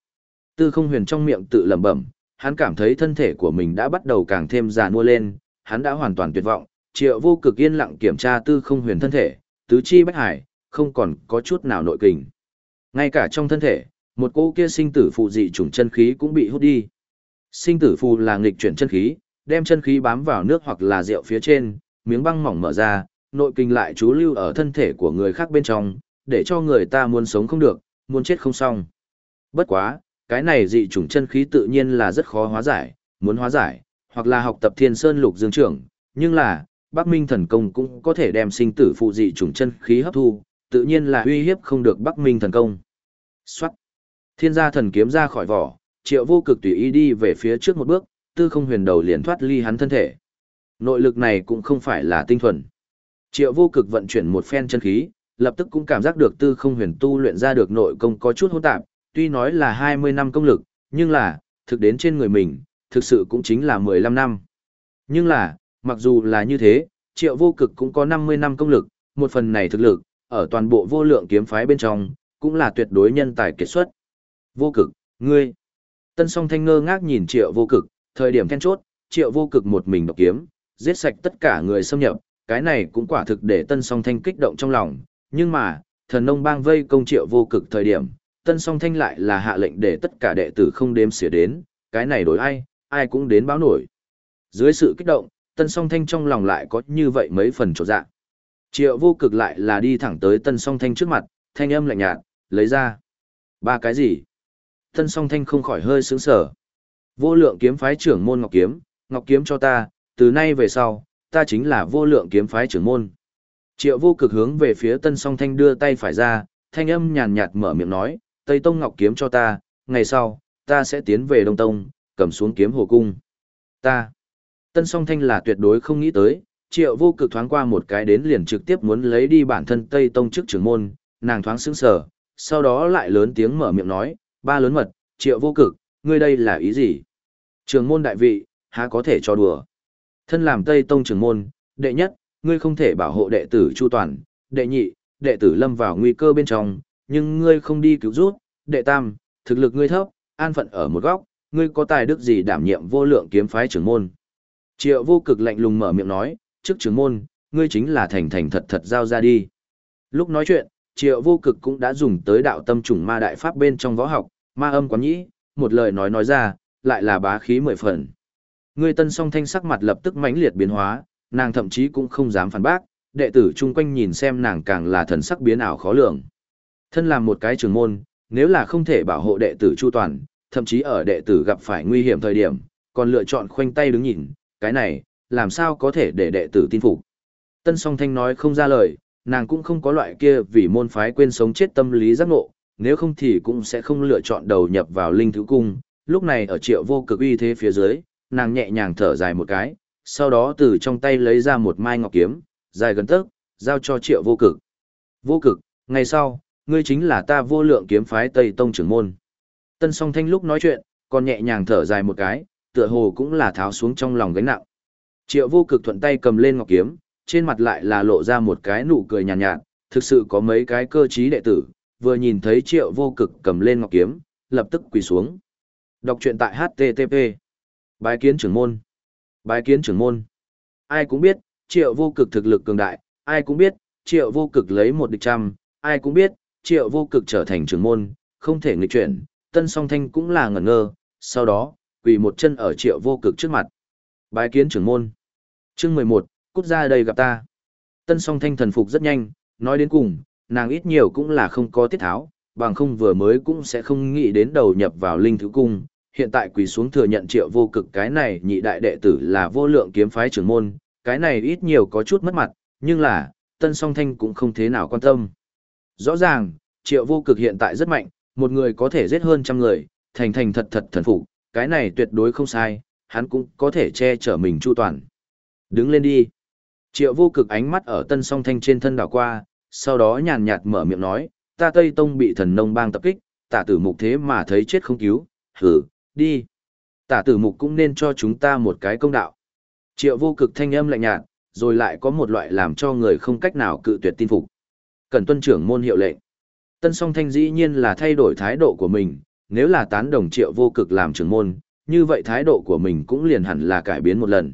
Tư không huyền trong miệng tự lẩm bẩm, hắn cảm thấy thân thể của mình đã bắt đầu càng thêm già nua lên, hắn đã hoàn toàn tuyệt vọng, triệu vô cực yên lặng kiểm tra tư không huyền thân thể, tứ chi bách hải, không còn có chút nào nội kình. Ngay cả trong thân thể, một cô kia sinh tử phụ dị chủng chân khí cũng bị hút đi. Sinh tử phù là nghịch chuyển chân khí, đem chân khí bám vào nước hoặc là rượu phía trên, miếng băng mỏng mở ra, nội kinh lại trú lưu ở thân thể của người khác bên trong, để cho người ta muốn sống không được, muốn chết không xong. Bất quá, cái này dị chủng chân khí tự nhiên là rất khó hóa giải, muốn hóa giải, hoặc là học tập thiên sơn lục dương trưởng, nhưng là, Bắc Minh thần công cũng có thể đem sinh tử phụ dị chủng chân khí hấp thu, tự nhiên là uy hiếp không được Bắc Minh thần công. Soát. Thiên gia thần kiếm ra khỏi vỏ, triệu vô cực tùy ý đi về phía trước một bước, tư không huyền đầu liền thoát ly hắn thân thể. Nội lực này cũng không phải là tinh thuần. Triệu vô cực vận chuyển một phen chân khí, lập tức cũng cảm giác được tư không huyền tu luyện ra được nội công có chút hỗn tạp, tuy nói là 20 năm công lực, nhưng là, thực đến trên người mình, thực sự cũng chính là 15 năm. Nhưng là, mặc dù là như thế, triệu vô cực cũng có 50 năm công lực, một phần này thực lực, ở toàn bộ vô lượng kiếm phái bên trong, cũng là tuyệt đối nhân tài kết xuất. Vô cực, ngươi. Tân song thanh ngơ ngác nhìn triệu vô cực, thời điểm then chốt, triệu vô cực một mình độc kiếm, giết sạch tất cả người xâm nhập, cái này cũng quả thực để tân song thanh kích động trong lòng, nhưng mà, thần nông bang vây công triệu vô cực thời điểm, tân song thanh lại là hạ lệnh để tất cả đệ tử không đếm xỉa đến, cái này đối ai, ai cũng đến báo nổi. Dưới sự kích động, tân song thanh trong lòng lại có như vậy mấy phần trột dạ. Triệu vô cực lại là đi thẳng tới tân song thanh trước mặt, thanh âm lạnh nhạt, lấy ra. Ba cái gì? Tân song thanh không khỏi hơi sướng sở. Vô lượng kiếm phái trưởng môn Ngọc Kiếm, Ngọc Kiếm cho ta, từ nay về sau, ta chính là vô lượng kiếm phái trưởng môn. Triệu vô cực hướng về phía tân song thanh đưa tay phải ra, thanh âm nhàn nhạt mở miệng nói, Tây Tông Ngọc Kiếm cho ta, ngày sau, ta sẽ tiến về Đông Tông, cầm xuống kiếm hồ cung. Ta. Tân song thanh là tuyệt đối không nghĩ tới, triệu vô cực thoáng qua một cái đến liền trực tiếp muốn lấy đi bản thân Tây Tông trước trưởng môn, nàng thoáng sững sờ, sau đó lại lớn tiếng mở miệng nói, ba lớn mật, triệu vô cực, ngươi đây là ý gì? Trường môn đại vị, há có thể cho đùa. Thân làm Tây Tông trường môn, đệ nhất, ngươi không thể bảo hộ đệ tử chu toàn, đệ nhị, đệ tử lâm vào nguy cơ bên trong, nhưng ngươi không đi cứu rút, đệ tam, thực lực ngươi thấp, an phận ở một góc, ngươi có tài đức gì đảm nhiệm vô lượng kiếm phái trưởng môn. Triệu vô cực lạnh lùng mở miệng nói, trước trưởng môn, ngươi chính là thành thành thật thật giao ra đi. Lúc nói chuyện, triệu vô cực cũng đã dùng tới đạo tâm trùng ma đại pháp bên trong võ học, ma âm quán nhĩ, một lời nói nói ra, lại là bá khí mười phần. Ngươi tân song thanh sắc mặt lập tức mãnh liệt biến hóa, nàng thậm chí cũng không dám phản bác, đệ tử chung quanh nhìn xem nàng càng là thần sắc biến ảo khó lường. Thân làm một cái trường môn, nếu là không thể bảo hộ đệ tử chu toàn, thậm chí ở đệ tử gặp phải nguy hiểm thời điểm, còn lựa chọn khoanh tay đứng nhìn, cái này, làm sao có thể để đệ tử tin phục. Tân song thanh nói không ra lời, nàng cũng không có loại kia vì môn phái quên sống chết tâm lý giác ngộ, nếu không thì cũng sẽ không lựa chọn đầu nhập vào linh thứ cung. Lúc này ở triệu vô cực uy thế phía dưới, nàng nhẹ nhàng thở dài một cái, sau đó từ trong tay lấy ra một mai ngọc kiếm, dài gần tấc, giao cho triệu vô cực. Vô cực, ngày sau, ngươi chính là ta vô lượng kiếm phái Tây Tông trưởng môn. Tân song thanh lúc nói chuyện, còn nhẹ nhàng thở dài một cái, tựa hồ cũng là tháo xuống trong lòng gánh nặng. Triệu vô cực thuận tay cầm lên ngọc kiếm, trên mặt lại là lộ ra một cái nụ cười nhàn nhạt, nhạt, thực sự có mấy cái cơ trí đệ tử, vừa nhìn thấy triệu vô cực cầm lên ngọc kiếm, lập tức quỳ xuống. Đọc truyện tại HTTP. Bái kiến trưởng môn. Bái kiến trưởng môn. Ai cũng biết, triệu vô cực thực lực cường đại, ai cũng biết, triệu vô cực lấy một địch trăm, ai cũng biết, triệu vô cực trở thành trưởng môn, không thể nghịch chuyển, tân song thanh cũng là ngẩn ngơ, sau đó, quỳ một chân ở triệu vô cực trước mặt. Bái kiến trưởng môn. Chương mười một cút ra đây gặp ta. Tân song thanh thần phục rất nhanh, nói đến cùng, nàng ít nhiều cũng là không có tiết tháo, bằng không vừa mới cũng sẽ không nghĩ đến đầu nhập vào linh thứ cung. Hiện tại quỳ xuống thừa nhận triệu vô cực cái này nhị đại đệ tử là vô lượng kiếm phái trưởng môn, cái này ít nhiều có chút mất mặt, nhưng là, tân song thanh cũng không thế nào quan tâm. Rõ ràng, triệu vô cực hiện tại rất mạnh, một người có thể giết hơn trăm người, thành thành thật thật thần phục, cái này tuyệt đối không sai, hắn cũng có thể che chở mình chu toàn. Đứng lên đi. Triệu vô cực ánh mắt ở tân song thanh trên thân đảo qua, sau đó nhàn nhạt mở miệng nói, ta Tây Tông bị thần nông bang tập kích, tả tử mục thế mà thấy chết không cứu, hử, đi. Tả tử mục cũng nên cho chúng ta một cái công đạo. Triệu vô cực thanh âm lạnh nhạt, rồi lại có một loại làm cho người không cách nào cự tuyệt tin phục. Cần tuân trưởng môn hiệu lệnh. Tân song thanh dĩ nhiên là thay đổi thái độ của mình, nếu là tán đồng triệu vô cực làm trưởng môn, như vậy thái độ của mình cũng liền hẳn là cải biến một lần.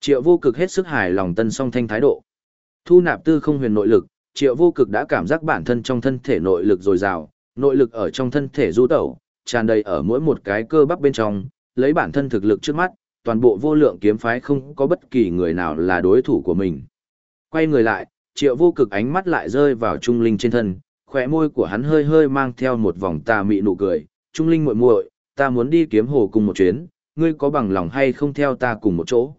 Triệu vô cực hết sức hài lòng tân song thanh thái độ. Thu nạp tư không huyền nội lực, triệu vô cực đã cảm giác bản thân trong thân thể nội lực dồi dào, nội lực ở trong thân thể du tẩu, tràn đầy ở mỗi một cái cơ bắp bên trong, lấy bản thân thực lực trước mắt, toàn bộ vô lượng kiếm phái không có bất kỳ người nào là đối thủ của mình. Quay người lại, triệu vô cực ánh mắt lại rơi vào trung linh trên thân, khỏe môi của hắn hơi hơi mang theo một vòng tà mị nụ cười, trung linh muội muội, ta muốn đi kiếm hồ cùng một chuyến, ngươi có bằng lòng hay không theo ta cùng một chỗ?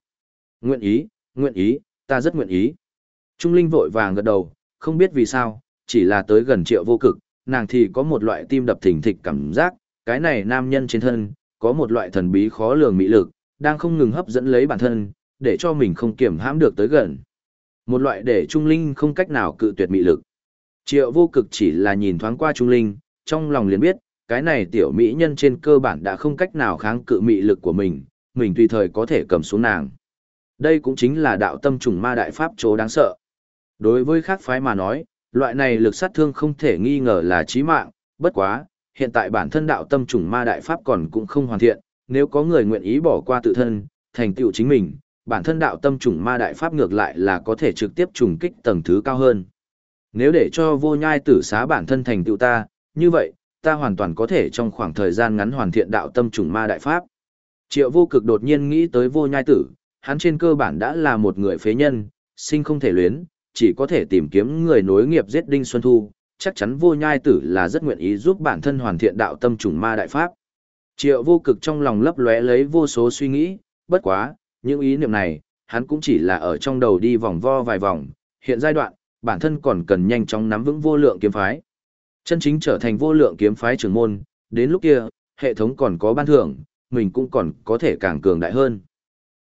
Nguyện ý, nguyện ý, ta rất nguyện ý. Trung linh vội vàng gật đầu, không biết vì sao, chỉ là tới gần triệu vô cực, nàng thì có một loại tim đập thình thịch cảm giác, cái này nam nhân trên thân, có một loại thần bí khó lường mỹ lực, đang không ngừng hấp dẫn lấy bản thân, để cho mình không kiểm hãm được tới gần. Một loại để Trung Linh không cách nào cự tuyệt mỹ lực. Triệu vô cực chỉ là nhìn thoáng qua Trung Linh, trong lòng liền biết, cái này tiểu mỹ nhân trên cơ bản đã không cách nào kháng cự mị lực của mình, mình tùy thời có thể cầm xuống nàng. Đây cũng chính là đạo tâm trùng ma đại pháp chỗ đáng sợ. Đối với khác phái mà nói, loại này lực sát thương không thể nghi ngờ là chí mạng, bất quá, hiện tại bản thân đạo tâm trùng ma đại pháp còn cũng không hoàn thiện, nếu có người nguyện ý bỏ qua tự thân, thành tựu chính mình, bản thân đạo tâm trùng ma đại pháp ngược lại là có thể trực tiếp trùng kích tầng thứ cao hơn. Nếu để cho vô nhai tử xá bản thân thành tựu ta, như vậy, ta hoàn toàn có thể trong khoảng thời gian ngắn hoàn thiện đạo tâm trùng ma đại pháp. Triệu vô cực đột nhiên nghĩ tới vô nhai tử, hắn trên cơ bản đã là một người phế nhân, sinh không thể luyến, chỉ có thể tìm kiếm người nối nghiệp giết Đinh Xuân Thu, chắc chắn vô nhai tử là rất nguyện ý giúp bản thân hoàn thiện đạo tâm trùng ma đại pháp. Triệu vô cực trong lòng lấp lóe lấy vô số suy nghĩ, bất quá, những ý niệm này, hắn cũng chỉ là ở trong đầu đi vòng vo vài vòng, hiện giai đoạn, bản thân còn cần nhanh chóng nắm vững vô lượng kiếm phái. Chân chính trở thành vô lượng kiếm phái trưởng môn, đến lúc kia, hệ thống còn có ban thưởng, mình cũng còn có thể càng cường đại hơn.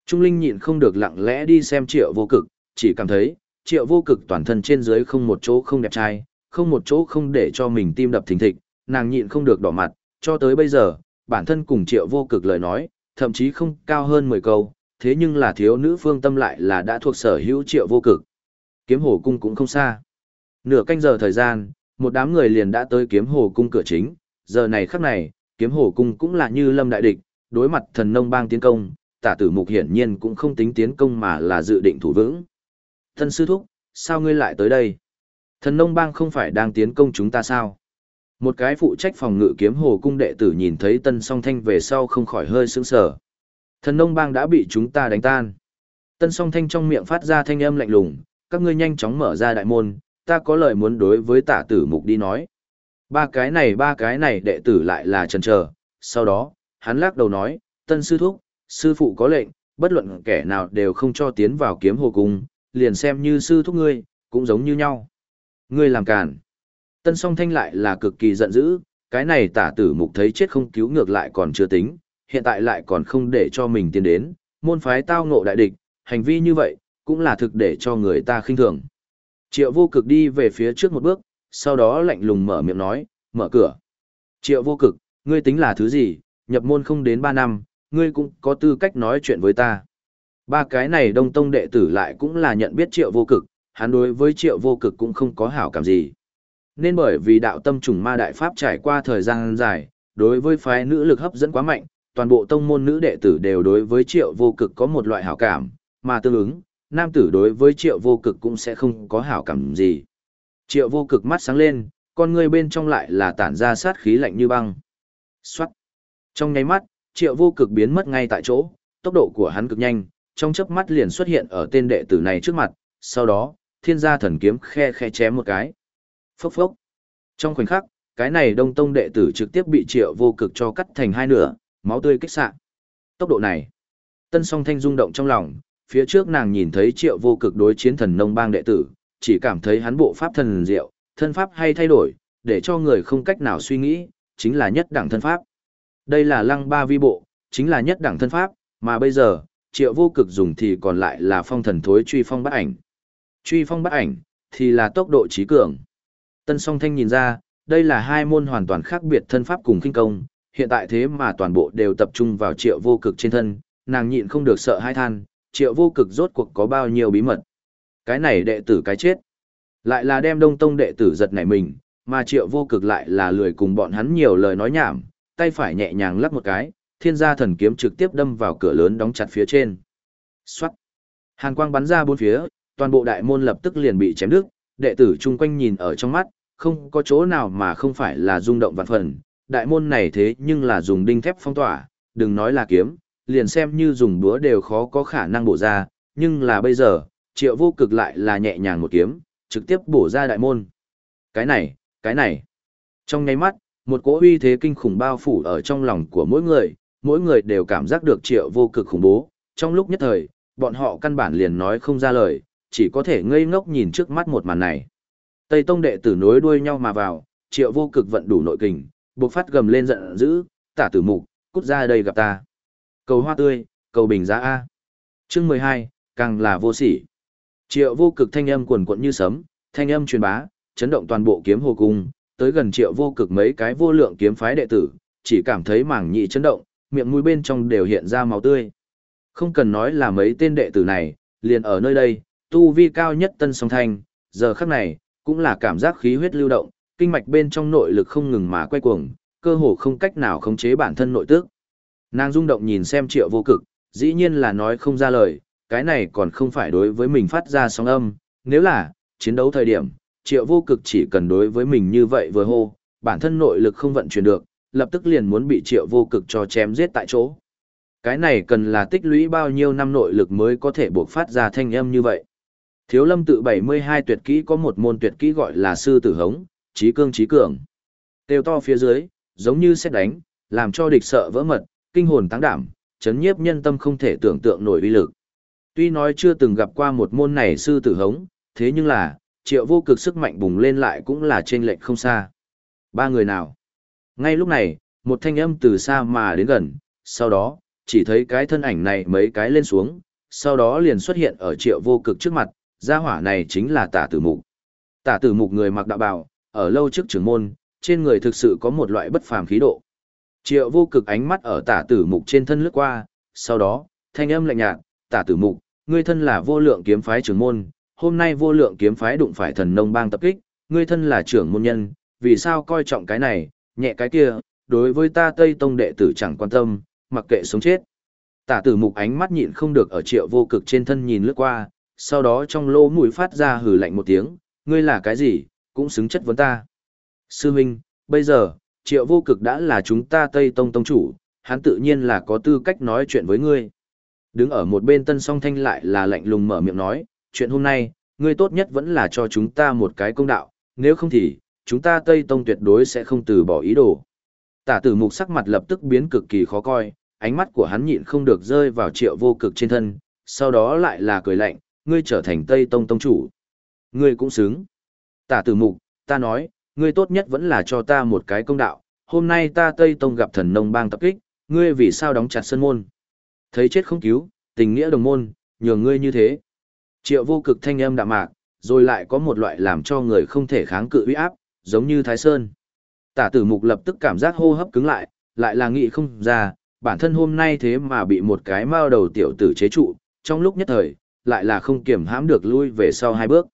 Trung Linh nhịn không được lặng lẽ đi xem triệu vô cực, chỉ cảm thấy, triệu vô cực toàn thân trên dưới không một chỗ không đẹp trai, không một chỗ không để cho mình tim đập thình thịch, nàng nhịn không được đỏ mặt, cho tới bây giờ, bản thân cùng triệu vô cực lời nói, thậm chí không cao hơn 10 câu, thế nhưng là thiếu nữ phương tâm lại là đã thuộc sở hữu triệu vô cực. Kiếm hồ cung cũng không xa. Nửa canh giờ thời gian, một đám người liền đã tới kiếm hồ cung cửa chính, giờ này khắc này, kiếm hồ cung cũng là như lâm đại địch, đối mặt thần nông bang tiến công, tả tử mục hiển nhiên cũng không tính tiến công mà là dự định thủ vững. Thân sư thúc, sao ngươi lại tới đây? Thần nông bang không phải đang tiến công chúng ta sao? Một cái phụ trách phòng ngự kiếm hồ cung đệ tử nhìn thấy tân song thanh về sau không khỏi hơi sững sờ. Thần nông bang đã bị chúng ta đánh tan. Tân song thanh trong miệng phát ra thanh âm lạnh lùng, các ngươi nhanh chóng mở ra đại môn, ta có lời muốn đối với tả tử mục đi nói. Ba cái này ba cái này đệ tử lại là trần trờ, sau đó, hắn lắc đầu nói, tân sư thúc, sư phụ có lệnh, bất luận kẻ nào đều không cho tiến vào kiếm hồ cung, liền xem như sư thúc ngươi, cũng giống như nhau. Ngươi làm càn, Tân song thanh lại là cực kỳ giận dữ, cái này tả tử mục thấy chết không cứu ngược lại còn chưa tính, hiện tại lại còn không để cho mình tiến đến, môn phái tao ngộ đại địch, hành vi như vậy, cũng là thực để cho người ta khinh thường. Triệu vô cực đi về phía trước một bước, sau đó lạnh lùng mở miệng nói, mở cửa. Triệu vô cực, ngươi tính là thứ gì, nhập môn không đến 3 năm, ngươi cũng có tư cách nói chuyện với ta. Ba cái này đông tông đệ tử lại cũng là nhận biết triệu vô cực, hắn đối với triệu vô cực cũng không có hảo cảm gì. Nên bởi vì đạo tâm trùng ma đại pháp trải qua thời gian dài, đối với phái nữ lực hấp dẫn quá mạnh, toàn bộ tông môn nữ đệ tử đều đối với triệu vô cực có một loại hảo cảm, mà tương ứng, nam tử đối với triệu vô cực cũng sẽ không có hảo cảm gì. Triệu vô cực mắt sáng lên, con người bên trong lại là tản ra sát khí lạnh như băng. Xoát. Trong nháy mắt, triệu vô cực biến mất ngay tại chỗ, tốc độ của hắn cực nhanh, trong chớp mắt liền xuất hiện ở tên đệ tử này trước mặt, sau đó, thiên gia thần kiếm khe khe chém một cái. Phốc phốc. Trong khoảnh khắc, cái này đông tông đệ tử trực tiếp bị triệu vô cực cho cắt thành hai nửa, máu tươi kích xạ. Tốc độ này. Tân song thanh rung động trong lòng, phía trước nàng nhìn thấy triệu vô cực đối chiến thần nông bang đệ tử, chỉ cảm thấy hắn bộ pháp thần diệu, thân pháp hay thay đổi, để cho người không cách nào suy nghĩ, chính là nhất đẳng thân pháp. Đây là lăng ba vi bộ, chính là nhất đẳng thân pháp, mà bây giờ, triệu vô cực dùng thì còn lại là phong thần thối truy phong bắt ảnh. Truy phong bắt ảnh, thì là tốc độ trí cường. Tân song thanh nhìn ra, đây là hai môn hoàn toàn khác biệt thân pháp cùng kinh công, hiện tại thế mà toàn bộ đều tập trung vào triệu vô cực trên thân, nàng nhịn không được sợ hai than, triệu vô cực rốt cuộc có bao nhiêu bí mật. Cái này đệ tử cái chết. Lại là đem đông tông đệ tử giật nảy mình, mà triệu vô cực lại là lười cùng bọn hắn nhiều lời nói nhảm, tay phải nhẹ nhàng lắp một cái, thiên gia thần kiếm trực tiếp đâm vào cửa lớn đóng chặt phía trên. Xoát. Hàn quang bắn ra bốn phía, toàn bộ đại môn lập tức liền bị chém đứt, đệ tử chung quanh nhìn ở trong mắt, không có chỗ nào mà không phải là rung động vạn phần. Đại môn này thế nhưng là dùng đinh thép phong tỏa, đừng nói là kiếm, liền xem như dùng búa đều khó có khả năng bổ ra, nhưng là bây giờ, triệu vô cực lại là nhẹ nhàng một kiếm, trực tiếp bổ ra đại môn. Cái này, cái này. Trong nháy mắt, một cỗ uy thế kinh khủng bao phủ ở trong lòng của mỗi người, mỗi người đều cảm giác được triệu vô cực khủng bố. Trong lúc nhất thời, bọn họ căn bản liền nói không ra lời, chỉ có thể ngây ngốc nhìn trước mắt một màn này. Tây Tông đệ tử nối đuôi nhau mà vào, triệu vô cực vận đủ nội kình, buộc phát gầm lên giận dữ, tả tử mục, cút ra đây gặp ta. Cầu hoa tươi, cầu bình giá A. chương 12, càng là vô sỉ. Triệu vô cực thanh âm quần quận như sấm, thanh âm truyền bá, chấn động toàn bộ kiếm hồ cung, tới gần triệu vô cực mấy cái vô lượng kiếm phái đệ tử, chỉ cảm thấy mảng nhị chấn động, miệng mũi bên trong đều hiện ra máu tươi. Không cần nói là mấy tên đệ tử này, liền ở nơi đây, tu vi cao nhất tân song thanh, giờ khắc này, cũng là cảm giác khí huyết lưu động, kinh mạch bên trong nội lực không ngừng mà quay cuồng, cơ hồ không cách nào khống chế bản thân nội tức. Nàng rung động nhìn xem triệu vô cực, dĩ nhiên là nói không ra lời, cái này còn không phải đối với mình phát ra sóng âm, nếu là, chiến đấu thời điểm, triệu vô cực chỉ cần đối với mình như vậy vừa hô, bản thân nội lực không vận chuyển được, lập tức liền muốn bị triệu vô cực cho chém giết tại chỗ. Cái này cần là tích lũy bao nhiêu năm nội lực mới có thể buộc phát ra thanh âm như vậy. Thiếu lâm tự 72 tuyệt kỹ có một môn tuyệt kỹ gọi là sư tử hống, trí cương trí cường. Tiêu to phía dưới, giống như xét đánh, làm cho địch sợ vỡ mật, kinh hồn tăng đảm, chấn nhiếp nhân tâm không thể tưởng tượng nổi uy lực. Tuy nói chưa từng gặp qua một môn này sư tử hống, thế nhưng là, triệu vô cực sức mạnh bùng lên lại cũng là trên lệnh không xa. Ba người nào? Ngay lúc này, một thanh âm từ xa mà đến gần, sau đó, chỉ thấy cái thân ảnh này mấy cái lên xuống, sau đó liền xuất hiện ở triệu vô cực trước mặt, gia hỏa này chính là tả tử mục. Tả tử mục người mặc đạo bào, ở lâu trước trưởng môn, trên người thực sự có một loại bất phàm khí độ. Triệu vô cực ánh mắt ở tả tử mục trên thân lướt qua, sau đó, thanh âm lạnh nhạt, tả tử mục, ngươi thân là vô lượng kiếm phái trưởng môn, hôm nay vô lượng kiếm phái đụng phải thần nông bang tập kích, ngươi thân là trưởng môn nhân, vì sao coi trọng cái này, nhẹ cái kia, đối với ta Tây Tông đệ tử chẳng quan tâm, mặc kệ sống chết. Tả tử mục ánh mắt nhịn không được ở triệu vô cực trên thân nhìn lướt qua, sau đó trong lỗ mũi phát ra hừ lạnh một tiếng, ngươi là cái gì, cũng xứng chất vấn ta. Sư Minh, bây giờ, triệu vô cực đã là chúng ta Tây Tông Tông chủ, hắn tự nhiên là có tư cách nói chuyện với ngươi. Đứng ở một bên tân song thanh lại là lạnh lùng mở miệng nói, chuyện hôm nay, ngươi tốt nhất vẫn là cho chúng ta một cái công đạo, nếu không thì, chúng ta Tây Tông tuyệt đối sẽ không từ bỏ ý đồ. Tả tử mục sắc mặt lập tức biến cực kỳ khó coi, ánh mắt của hắn nhịn không được rơi vào triệu vô cực trên thân, sau đó lại là cười lạnh, ngươi trở thành Tây Tông Tông chủ. Ngươi cũng xứng. Tả tử mục, ta nói, ngươi tốt nhất vẫn là cho ta một cái công đạo, hôm nay ta Tây Tông gặp thần nông bang tập kích, ngươi vì sao đóng chặt sân môn? Thấy chết không cứu, tình nghĩa đồng môn, nhường ngươi như thế. Triệu vô cực thanh âm đạm mạc, rồi lại có một loại làm cho người không thể kháng cự uy áp, giống như Thái Sơn. Tả tử mục lập tức cảm giác hô hấp cứng lại, lại là nghĩ không ra, bản thân hôm nay thế mà bị một cái mao đầu tiểu tử chế trụ, trong lúc nhất thời, lại là không kiểm hãm được lui về sau hai bước.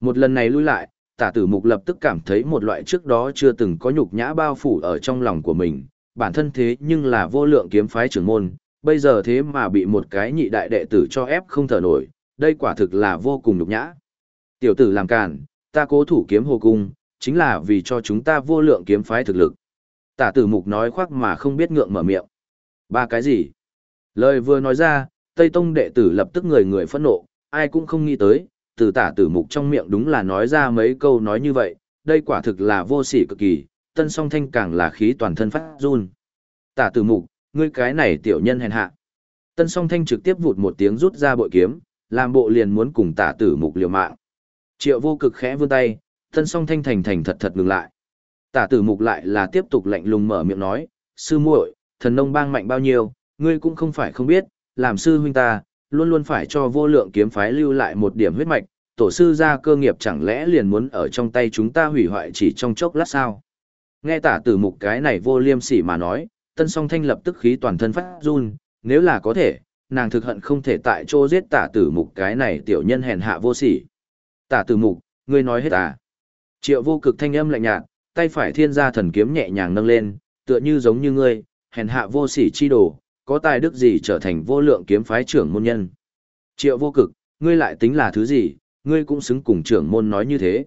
Một lần này lui lại, tả tử mục lập tức cảm thấy một loại trước đó chưa từng có nhục nhã bao phủ ở trong lòng của mình, bản thân thế nhưng là vô lượng kiếm phái trưởng môn, bây giờ thế mà bị một cái nhị đại đệ tử cho ép không thở nổi, đây quả thực là vô cùng nhục nhã. Tiểu tử làm cản, ta cố thủ kiếm hồ cung, chính là vì cho chúng ta vô lượng kiếm phái thực lực. Tả tử mục nói khoác mà không biết ngượng mở miệng. Ba cái gì? Lời vừa nói ra, Tây Tông đệ tử lập tức người người phẫn nộ, ai cũng không nghĩ tới, từ tả tử mục trong miệng đúng là nói ra mấy câu nói như vậy, đây quả thực là vô sỉ cực kỳ, tân song thanh càng là khí toàn thân phát run. Tả tử mục, ngươi cái này tiểu nhân hèn hạ. Tân song thanh trực tiếp vụt một tiếng rút ra bội kiếm, làm bộ liền muốn cùng tả tử mục liều mạng. Triệu vô cực khẽ vươn tay, tân song thanh thành thành thật thật ngừng lại. Tả tử mục lại là tiếp tục lạnh lùng mở miệng nói, sư muội, thần nông bang mạnh bao nhiêu, ngươi cũng không phải không biết, làm sư huynh ta, luôn luôn phải cho vô lượng kiếm phái lưu lại một điểm huyết mạch, tổ sư ra cơ nghiệp chẳng lẽ liền muốn ở trong tay chúng ta hủy hoại chỉ trong chốc lát sao. Nghe tả tử mục cái này vô liêm sỉ mà nói, tân song thanh lập tức khí toàn thân phát run, nếu là có thể, nàng thực hận không thể tại chỗ giết tả tử mục cái này tiểu nhân hèn hạ vô sỉ. Tả tử mục, ngươi nói hết à. Triệu vô cực thanh âm lạnh nhạt, tay phải thiên gia thần kiếm nhẹ nhàng nâng lên, tựa như giống như ngươi, hèn hạ vô sỉ chi đồ, có tài đức gì trở thành vô lượng kiếm phái trưởng môn nhân. Triệu vô cực, ngươi lại tính là thứ gì, ngươi cũng xứng cùng trưởng môn nói như thế.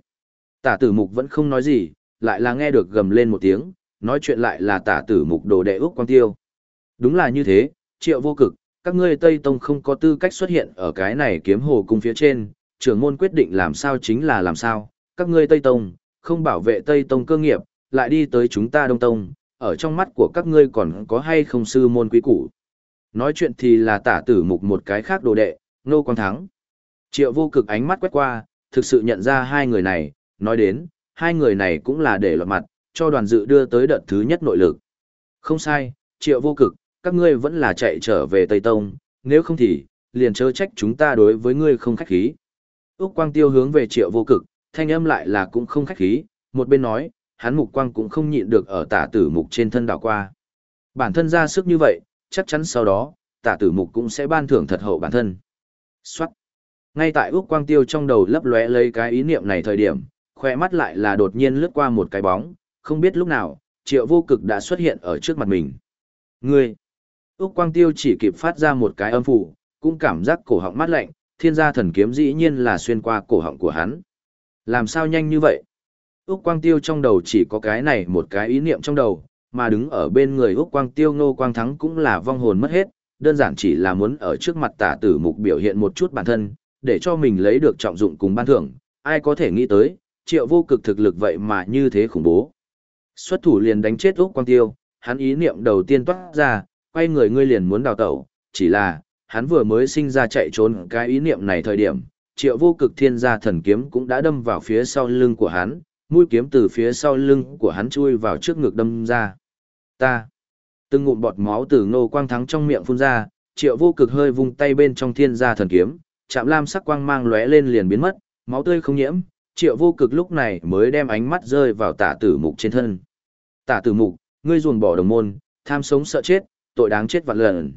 Tả tử mục vẫn không nói gì, lại là nghe được gầm lên một tiếng, nói chuyện lại là tả tử mục đồ đệ úc quang tiêu. Đúng là như thế, triệu vô cực, các ngươi Tây Tông không có tư cách xuất hiện ở cái này kiếm hồ cung phía trên, trưởng môn quyết định làm sao chính là làm sao, các ngươi Tây Tông, không bảo vệ Tây Tông cơ nghiệp, lại đi tới chúng ta Đông Tông, ở trong mắt của các ngươi còn có hay không sư môn quý củ. Nói chuyện thì là tả tử mục một cái khác đồ đệ, nô quang thắng. Triệu vô cực ánh mắt quét qua, thực sự nhận ra hai người này, nói đến, hai người này cũng là để lọt mặt, cho đoàn dự đưa tới đợt thứ nhất nội lực. Không sai, triệu vô cực, các ngươi vẫn là chạy trở về Tây Tông, nếu không thì, liền chớ trách chúng ta đối với ngươi không khách khí. Úc Quang Tiêu hướng về triệu vô cực, thanh âm lại là cũng không khách khí, một bên nói, hắn mục quang cũng không nhịn được ở tả tử mục trên thân đảo qua. Bản thân ra sức như vậy, chắc chắn sau đó, tả tử mục cũng sẽ ban thưởng thật hậu bản thân. Xoát! Ngay tại Úc Quang Tiêu trong đầu lấp lóe lấy cái ý niệm này thời điểm, khỏe mắt lại là đột nhiên lướt qua một cái bóng, không biết lúc nào, triệu vô cực đã xuất hiện ở trước mặt mình. Ngươi! Úc Quang Tiêu chỉ kịp phát ra một cái âm phủ, cũng cảm giác cổ họng mát lạnh, thiên gia thần kiếm dĩ nhiên là xuyên qua cổ họng của hắn. Làm sao nhanh như vậy? Úc Quang Tiêu trong đầu chỉ có cái này một cái ý niệm trong đầu, mà đứng ở bên người Úc Quang Tiêu Ngô Quang Thắng cũng là vong hồn mất hết, đơn giản chỉ là muốn ở trước mặt tả tử mục biểu hiện một chút bản thân, để cho mình lấy được trọng dụng cùng ban thưởng, ai có thể nghĩ tới, triệu vô cực thực lực vậy mà như thế khủng bố. Xuất thủ liền đánh chết Úc Quang Tiêu, hắn ý niệm đầu tiên toát ra, quay người ngươi liền muốn đào tẩu, chỉ là, hắn vừa mới sinh ra chạy trốn cái ý niệm này thời điểm, triệu vô cực thiên gia thần kiếm cũng đã đâm vào phía sau lưng của hắn, mũi kiếm từ phía sau lưng của hắn chui vào trước ngực đâm ra. Ta! Từng ngụm bọt máu từ ngô quang thắng trong miệng phun ra, triệu vô cực hơi vung tay bên trong thiên gia thần kiếm, chạm lam sắc quang mang lóe lên liền biến mất, máu tươi không nhiễm, triệu vô cực lúc này mới đem ánh mắt rơi vào tả tử mục trên thân. Tả tử mục, ngươi ruồn bỏ đồng môn, tham sống sợ chết, tội đáng chết vạn lần.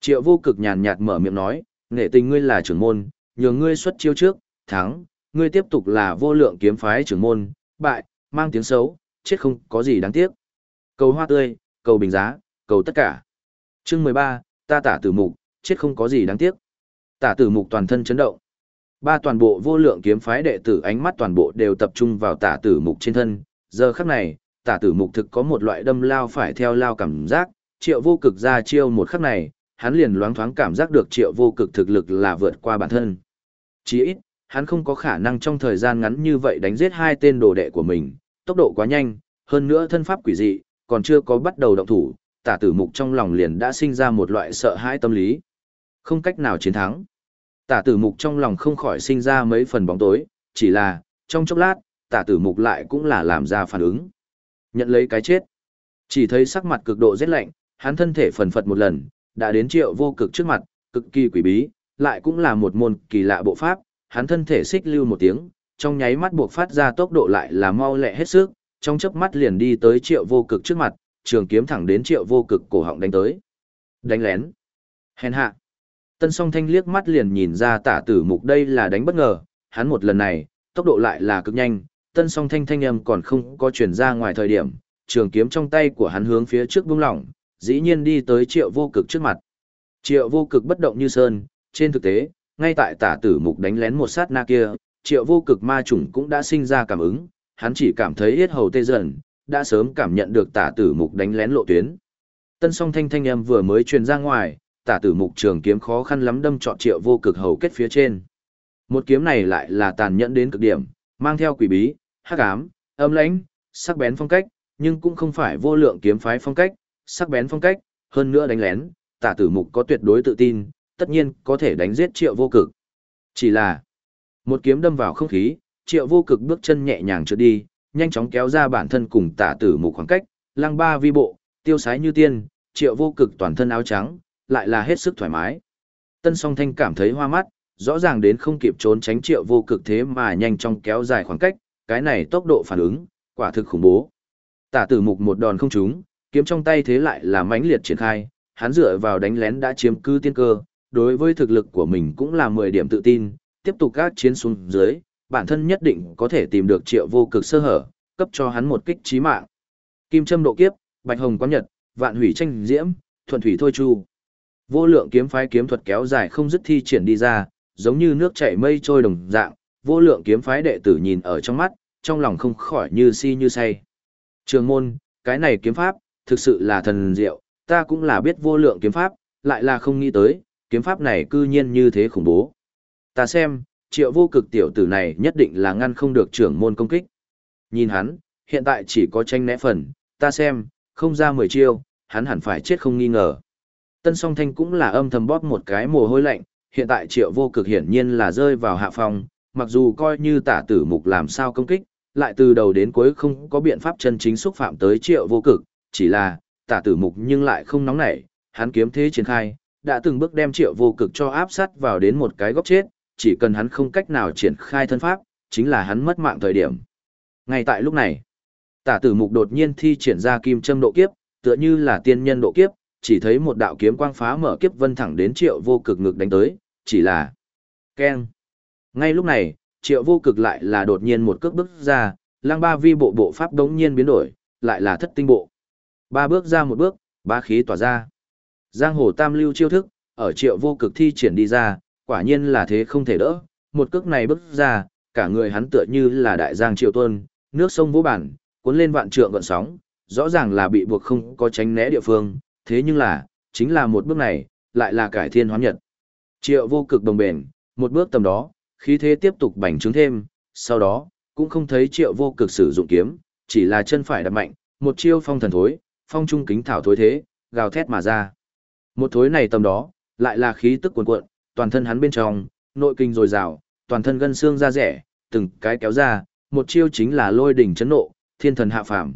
Triệu vô cực nhàn nhạt mở miệng nói, nghệ tình ngươi là trưởng môn, nhường ngươi xuất chiêu trước, thắng, ngươi tiếp tục là vô lượng kiếm phái trưởng môn, bại, mang tiếng xấu, chết không có gì đáng tiếc. Cầu hoa tươi, cầu bình giá, cầu tất cả. Chương 13, ta tả tử mục, chết không có gì đáng tiếc. Tả tử mục toàn thân chấn động. Ba toàn bộ vô lượng kiếm phái đệ tử ánh mắt toàn bộ đều tập trung vào tả tử mục trên thân. Giờ khắc này, tả tử mục thực có một loại đâm lao phải theo lao cảm giác, triệu vô cực ra chiêu một khắc này, hắn liền loáng thoáng cảm giác được triệu vô cực thực lực là vượt qua bản thân. Chỉ ít, hắn không có khả năng trong thời gian ngắn như vậy đánh giết hai tên đồ đệ của mình, tốc độ quá nhanh, hơn nữa thân pháp quỷ dị, còn chưa có bắt đầu động thủ, tả tử mục trong lòng liền đã sinh ra một loại sợ hãi tâm lý. Không cách nào chiến thắng. Tả tử mục trong lòng không khỏi sinh ra mấy phần bóng tối, chỉ là, trong chốc lát, tả tử mục lại cũng là làm ra phản ứng. Nhận lấy cái chết. Chỉ thấy sắc mặt cực độ rét lạnh, hắn thân thể phần phật một lần, đã đến triệu vô cực trước mặt, cực kỳ quỷ bí, lại cũng là một môn kỳ lạ bộ pháp, hắn thân thể xích lưu một tiếng, trong nháy mắt buộc phát ra tốc độ lại là mau lẹ hết sức, trong chớp mắt liền đi tới triệu vô cực trước mặt, trường kiếm thẳng đến triệu vô cực cổ họng đánh tới. Đánh lén. Hèn hạ. Tân song thanh liếc mắt liền nhìn ra tả tử mục đây là đánh bất ngờ, hắn một lần này, tốc độ lại là cực nhanh, tân song thanh thanh âm còn không có chuyển ra ngoài thời điểm, trường kiếm trong tay của hắn hướng phía trước bung lỏng, dĩ nhiên đi tới triệu vô cực trước mặt. Triệu vô cực bất động như sơn, trên thực tế, ngay tại tả tử mục đánh lén một sát na kia, triệu vô cực ma chủng cũng đã sinh ra cảm ứng, hắn chỉ cảm thấy yết hầu tê dần, đã sớm cảm nhận được tả tử mục đánh lén lộ tuyến. Tân song thanh thanh âm vừa mới truyền ra ngoài, tả tử mục trường kiếm khó khăn lắm đâm trọn triệu vô cực hầu kết phía trên. Một kiếm này lại là tàn nhẫn đến cực điểm, mang theo quỷ bí, hắc ám, âm lãnh, sắc bén phong cách, nhưng cũng không phải vô lượng kiếm phái phong cách, sắc bén phong cách, hơn nữa đánh lén, tả tử mục có tuyệt đối tự tin, tất nhiên có thể đánh giết triệu vô cực. Chỉ là, một kiếm đâm vào không khí, triệu vô cực bước chân nhẹ nhàng trượt đi, nhanh chóng kéo ra bản thân cùng tả tử mục khoảng cách, lăng ba vi bộ, tiêu sái như tiên, triệu vô cực toàn thân áo trắng, lại là hết sức thoải mái. Tân song thanh cảm thấy hoa mắt, rõ ràng đến không kịp trốn tránh triệu vô cực thế mà nhanh chóng kéo dài khoảng cách, cái này tốc độ phản ứng, quả thực khủng bố. Tả tử mục một đòn không trúng, kiếm trong tay thế lại là mãnh liệt triển khai, hắn dựa vào đánh lén đã chiếm cư tiên cơ, đối với thực lực của mình cũng là 10 điểm tự tin, tiếp tục các chiến xuống dưới, bản thân nhất định có thể tìm được triệu vô cực sơ hở, cấp cho hắn một kích trí mạng. Kim châm độ kiếp, bạch hồng quán nhật, vạn hủy tranh diễm, thuận thủy thôi chu. Vô lượng kiếm phái kiếm thuật kéo dài không dứt thi triển đi ra, giống như nước chảy mây trôi đồng dạng, vô lượng kiếm phái đệ tử nhìn ở trong mắt, trong lòng không khỏi như si như say. Trường môn, cái này kiếm pháp, thực sự là thần diệu, ta cũng là biết vô lượng kiếm pháp, lại là không nghĩ tới, kiếm pháp này cư nhiên như thế khủng bố. Ta xem, triệu vô cực tiểu tử này nhất định là ngăn không được trưởng môn công kích. Nhìn hắn, hiện tại chỉ có tranh né phần, ta xem, không ra mười chiêu, hắn hẳn phải chết không nghi ngờ. Tân song thanh cũng là âm thầm bóp một cái mồ hôi lạnh, hiện tại triệu vô cực hiển nhiên là rơi vào hạ phòng, mặc dù coi như tả tử mục làm sao công kích, lại từ đầu đến cuối không có biện pháp chân chính xúc phạm tới triệu vô cực, chỉ là, tả tử mục nhưng lại không nóng nảy, hắn kiếm thế triển khai, đã từng bước đem triệu vô cực cho áp sát vào đến một cái góc chết, chỉ cần hắn không cách nào triển khai thân pháp, chính là hắn mất mạng thời điểm. Ngay tại lúc này, tả tử mục đột nhiên thi triển ra kim châm độ kiếp, tựa như là tiên nhân độ kiếp, chỉ thấy một đạo kiếm quang phá mở kiếp vân thẳng đến triệu vô cực ngực đánh tới, chỉ là keng. Ngay lúc này, triệu vô cực lại là đột nhiên một cước bước ra, lang ba vi bộ bộ pháp đống nhiên biến đổi, lại là thất tinh bộ. Ba bước ra một bước, ba khí tỏa ra. Giang hồ tam lưu chiêu thức, ở triệu vô cực thi triển đi ra, quả nhiên là thế không thể đỡ. Một cước này bước ra, cả người hắn tựa như là đại giang triệu tuân, Nước sông vũ bản, cuốn lên vạn trượng gọn sóng, rõ ràng là bị buộc không có tránh né địa phương, thế nhưng là, chính là một bước này, lại là cải thiên hóa nhật. Triệu vô cực đồng bền, một bước tầm đó, khí thế tiếp tục bành trướng thêm, sau đó, cũng không thấy triệu vô cực sử dụng kiếm, chỉ là chân phải đập mạnh, một chiêu phong thần thối, phong trung kính thảo thối thế, gào thét mà ra. Một thối này tầm đó, lại là khí tức cuồn cuộn, toàn thân hắn bên trong, nội kinh dồi dào, toàn thân gân xương ra rẻ, từng cái kéo ra, một chiêu chính là lôi đỉnh chấn nộ, thiên thần hạ phàm.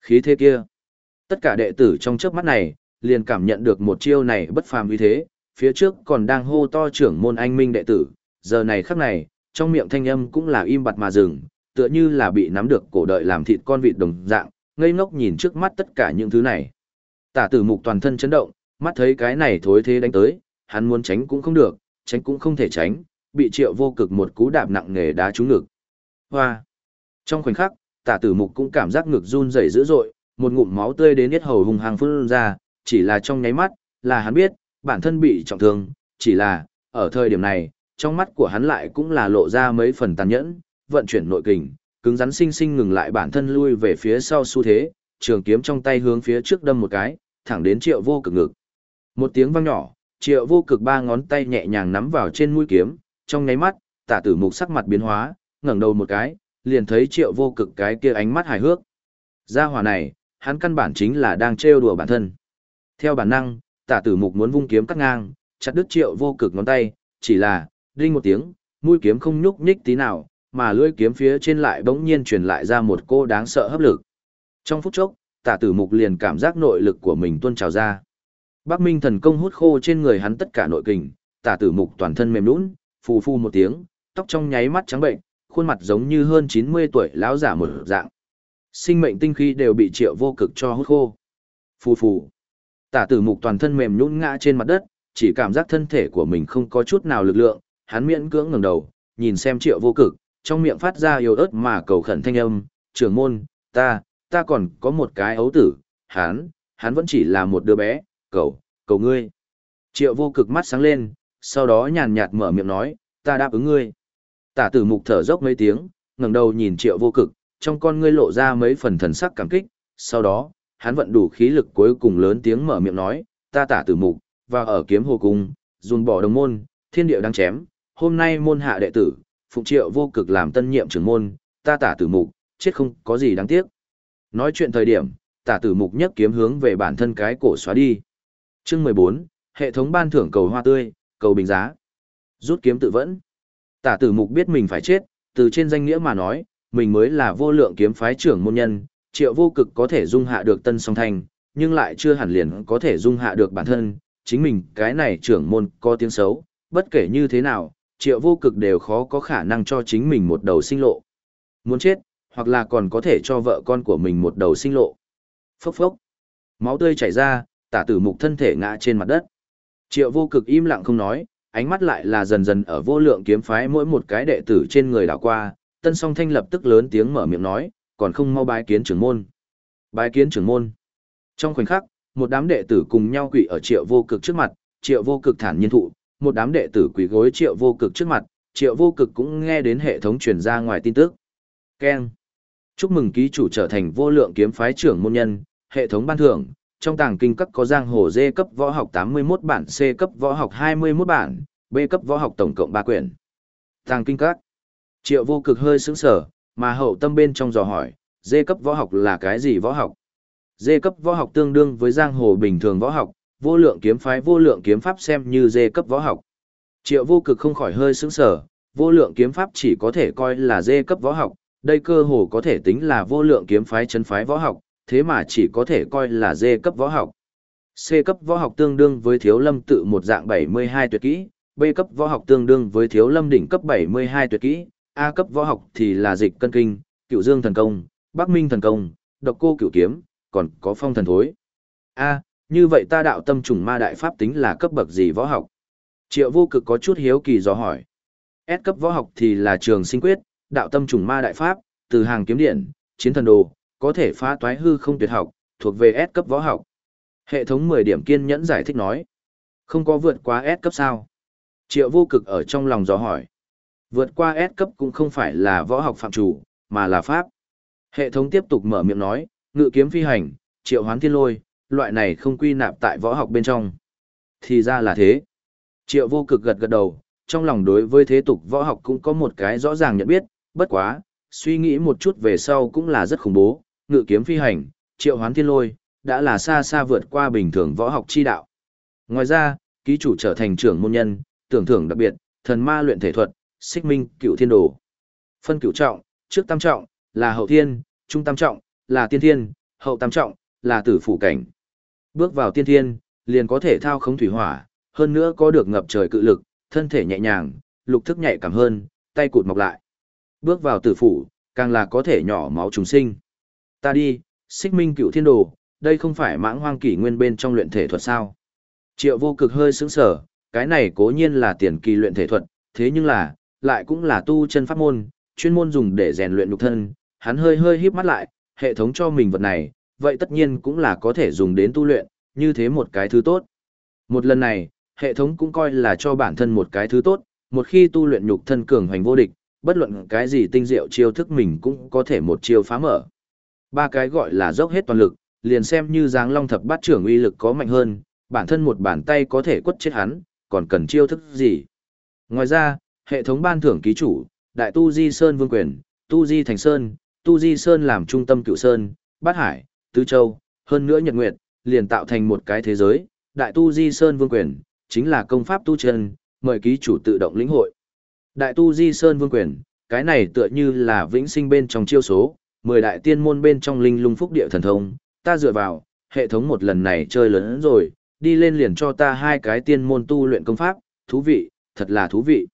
Khí thế kia. Tất cả đệ tử trong chớp mắt này, liền cảm nhận được một chiêu này bất phàm uy thế, phía trước còn đang hô to trưởng môn anh minh đệ tử, giờ này khắc này, trong miệng thanh âm cũng là im bặt mà dừng, tựa như là bị nắm được cổ đợi làm thịt con vịt đồng dạng, ngây ngốc nhìn trước mắt tất cả những thứ này. Tả tử mục toàn thân chấn động, mắt thấy cái này thối thế đánh tới, hắn muốn tránh cũng không được, tránh cũng không thể tránh, bị triệu vô cực một cú đạp nặng nề đá trúng ngực. Hoa! Trong khoảnh khắc, tả tử mục cũng cảm giác ngực run rẩy dữ dội, một ngụm máu tươi đến hết hầu hùng hàng phun ra, chỉ là trong nháy mắt, là hắn biết, bản thân bị trọng thương, chỉ là, ở thời điểm này, trong mắt của hắn lại cũng là lộ ra mấy phần tàn nhẫn, vận chuyển nội kình, cứng rắn sinh sinh ngừng lại bản thân lui về phía sau xu thế, trường kiếm trong tay hướng phía trước đâm một cái, thẳng đến triệu vô cực ngực. Một tiếng vang nhỏ, triệu vô cực ba ngón tay nhẹ nhàng nắm vào trên mũi kiếm, trong nháy mắt, tả tử mục sắc mặt biến hóa, ngẩng đầu một cái, liền thấy triệu vô cực cái kia ánh mắt hài hước. Gia hỏa này, hắn căn bản chính là đang trêu đùa bản thân. Theo bản năng, tả tử mục muốn vung kiếm cắt ngang, chặt đứt triệu vô cực ngón tay, chỉ là, đinh một tiếng, mũi kiếm không nhúc nhích tí nào, mà lưỡi kiếm phía trên lại bỗng nhiên truyền lại ra một cô đáng sợ hấp lực. Trong phút chốc, tả tử mục liền cảm giác nội lực của mình tuôn trào ra. Bắc Minh thần công hút khô trên người hắn tất cả nội kình, tả tử mục toàn thân mềm nhũn, phù phù một tiếng, tóc trong nháy mắt trắng bệnh, khuôn mặt giống như hơn 90 tuổi lão giả một dạng. Sinh mệnh tinh khí đều bị triệu vô cực cho hút khô. Phù phù. Tả tử mục toàn thân mềm nhũn ngã trên mặt đất, chỉ cảm giác thân thể của mình không có chút nào lực lượng, hắn miễn cưỡng ngẩng đầu, nhìn xem triệu vô cực, trong miệng phát ra yếu ớt mà cầu khẩn thanh âm, trưởng môn, ta, ta còn có một cái ấu tử, hắn, hắn vẫn chỉ là một đứa bé, cầu, cầu ngươi. Triệu vô cực mắt sáng lên, sau đó nhàn nhạt mở miệng nói, ta đáp ứng ngươi. Tả tử mục thở dốc mấy tiếng, ngẩng đầu nhìn triệu vô cực, trong con ngươi lộ ra mấy phần thần sắc cảm kích, sau đó, hắn vận đủ khí lực cuối cùng lớn tiếng mở miệng nói, ta tả tử mục, và ở kiếm hồ cung, dùn bỏ đồng môn, thiên địa đang chém, hôm nay môn hạ đệ tử, phụng triệu vô cực làm tân nhiệm trưởng môn, ta tả tử mục, chết không có gì đáng tiếc. Nói chuyện thời điểm, tả tử mục nhấc kiếm hướng về bản thân cái cổ xóa đi. Chương 14, hệ thống ban thưởng cầu hoa tươi, cầu bình giá. Rút kiếm tự vẫn. Tả tử mục biết mình phải chết, từ trên danh nghĩa mà nói, mình mới là vô lượng kiếm phái trưởng môn nhân, triệu vô cực có thể dung hạ được tân song thanh, nhưng lại chưa hẳn liền có thể dung hạ được bản thân, chính mình cái này trưởng môn có tiếng xấu, bất kể như thế nào, triệu vô cực đều khó có khả năng cho chính mình một đầu sinh lộ. Muốn chết, hoặc là còn có thể cho vợ con của mình một đầu sinh lộ. Phốc phốc. Máu tươi chảy ra, tả tử mục thân thể ngã trên mặt đất. Triệu vô cực im lặng không nói, ánh mắt lại là dần dần ở vô lượng kiếm phái mỗi một cái đệ tử trên người đảo qua, tân song thanh lập tức lớn tiếng mở miệng nói, còn không mau bái kiến trưởng môn. Bái kiến trưởng môn. Trong khoảnh khắc, một đám đệ tử cùng nhau quỳ ở triệu vô cực trước mặt, triệu vô cực thản nhiên thụ, một đám đệ tử quỳ gối triệu vô cực trước mặt, triệu vô cực cũng nghe đến hệ thống truyền ra ngoài tin tức. Ken. Chúc mừng ký chủ trở thành vô lượng kiếm phái trưởng môn nhân, hệ thống ban thưởng, trong tàng kinh cấp có giang hồ D cấp võ học 81 bản, C cấp võ học 21 bản, B cấp võ học tổng cộng 3 quyển. Tàng kinh các. Triệu vô cực hơi sững sở, mà hậu tâm bên trong dò hỏi, D cấp võ học là cái gì võ học? D cấp võ học tương đương với giang hồ bình thường võ học, vô lượng kiếm phái vô lượng kiếm pháp xem như D cấp võ học. Triệu vô cực không khỏi hơi sững sở, vô lượng kiếm pháp chỉ có thể coi là D cấp võ học, đây cơ hồ có thể tính là vô lượng kiếm phái chân phái võ học, thế mà chỉ có thể coi là D cấp võ học. C cấp võ học tương đương với thiếu lâm tự một dạng 72 tuyệt kỹ, B cấp võ học tương đương với thiếu lâm đỉnh cấp 72 tuyệt kỹ, A cấp võ học thì là dịch cân kinh, cựu dương thần công, bắc minh thần công, độc cô cựu kiếm, còn có phong thần thối. A, như vậy ta đạo tâm trùng ma đại pháp tính là cấp bậc gì võ học? Triệu vô cực có chút hiếu kỳ do hỏi. S cấp võ học thì là trường sinh quyết, đạo tâm trùng ma đại pháp, từ hàng kiếm điện, chiến thần đồ, có thể phá toái hư không tuyệt học, thuộc về S cấp võ học. Hệ thống 10 điểm kiên nhẫn giải thích nói. Không có vượt qua S cấp sao? Triệu vô cực ở trong lòng dò hỏi. Vượt qua S cấp cũng không phải là võ học phạm chủ, mà là pháp. Hệ thống tiếp tục mở miệng nói, ngự kiếm phi hành, triệu hoán thiên lôi, loại này không quy nạp tại võ học bên trong. Thì ra là thế. Triệu vô cực gật gật đầu, trong lòng đối với thế tục võ học cũng có một cái rõ ràng nhận biết, bất quá, suy nghĩ một chút về sau cũng là rất khủng bố, ngự kiếm phi hành, triệu hoán thiên lôi, đã là xa xa vượt qua bình thường võ học chi đạo. Ngoài ra, ký chủ trở thành trưởng môn nhân, tưởng thưởng đặc biệt, thần ma luyện thể thuật, xích minh, cựu thiên đồ. Phân cựu trọng, trước tam trọng, là hậu thiên, trung tam trọng, là tiên thiên, hậu tam trọng, là tử phủ cảnh. Bước vào tiên thiên, liền có thể thao khống thủy hỏa, hơn nữa có được ngập trời cự lực, thân thể nhẹ nhàng, lục thức nhạy cảm hơn, tay cụt mọc lại. Bước vào tử phủ, càng là có thể nhỏ máu trùng sinh. Ta đi, xích minh cựu thiên đồ, đây không phải mãng hoang kỷ nguyên bên trong luyện thể thuật sao. Triệu vô cực hơi sững sở, cái này cố nhiên là tiền kỳ luyện thể thuật, thế nhưng là, lại cũng là tu chân pháp môn, chuyên môn dùng để rèn luyện nhục thân, hắn hơi hơi híp mắt lại, hệ thống cho mình vật này, vậy tất nhiên cũng là có thể dùng đến tu luyện, như thế một cái thứ tốt. Một lần này, hệ thống cũng coi là cho bản thân một cái thứ tốt, một khi tu luyện nhục thân cường hoành vô địch, bất luận cái gì tinh diệu chiêu thức mình cũng có thể một chiêu phá mở. Ba cái gọi là dốc hết toàn lực, liền xem như giáng long thập bát trưởng uy lực có mạnh hơn, bản thân một bàn tay có thể quất chết hắn, còn cần chiêu thức gì. Ngoài ra, hệ thống ban thưởng ký chủ, đại tu di sơn vương quyền, tu di thành sơn, tu di sơn làm trung tâm cựu sơn, bát hải, tứ châu, hơn nữa nhật nguyệt, liền tạo thành một cái thế giới, đại tu di sơn vương quyền, chính là công pháp tu chân, mời ký chủ tự động lĩnh hội. Đại tu di sơn vương quyền, cái này tựa như là vĩnh sinh bên trong chiêu số, mười đại tiên môn bên trong linh lung phúc địa thần thông, ta dựa vào, hệ thống một lần này chơi lớn rồi, đi lên liền cho ta hai cái tiên môn tu luyện công pháp, thú vị, thật là thú vị.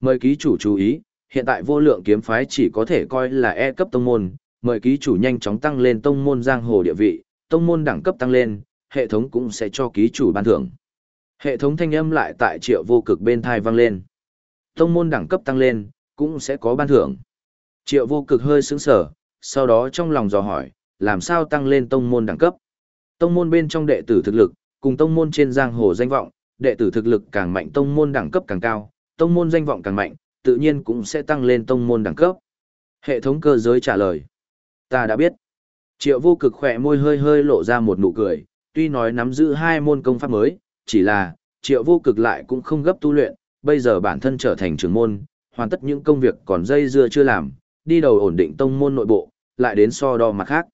Mời ký chủ chú ý, hiện tại vô lượng kiếm phái chỉ có thể coi là E cấp tông môn, mời ký chủ nhanh chóng tăng lên tông môn giang hồ địa vị, tông môn đẳng cấp tăng lên, hệ thống cũng sẽ cho ký chủ ban thưởng. Hệ thống thanh âm lại tại triệu vô cực bên thai vang lên. Tông môn đẳng cấp tăng lên, cũng sẽ có ban thưởng. Triệu vô cực hơi sững sở, sau đó trong lòng dò hỏi, làm sao tăng lên tông môn đẳng cấp? Tông môn bên trong đệ tử thực lực, cùng tông môn trên giang hồ danh vọng, đệ tử thực lực càng mạnh tông môn đẳng cấp càng cao, tông môn danh vọng càng mạnh, tự nhiên cũng sẽ tăng lên tông môn đẳng cấp. Hệ thống cơ giới trả lời. Ta đã biết. Triệu vô cực khỏe môi hơi hơi lộ ra một nụ cười, tuy nói nắm giữ hai môn công pháp mới, chỉ là, triệu vô cực lại cũng không gấp tu luyện, bây giờ bản thân trở thành trưởng môn, hoàn tất những công việc còn dây dưa chưa làm, đi đầu ổn định tông môn nội bộ, lại đến so đo mặt khác.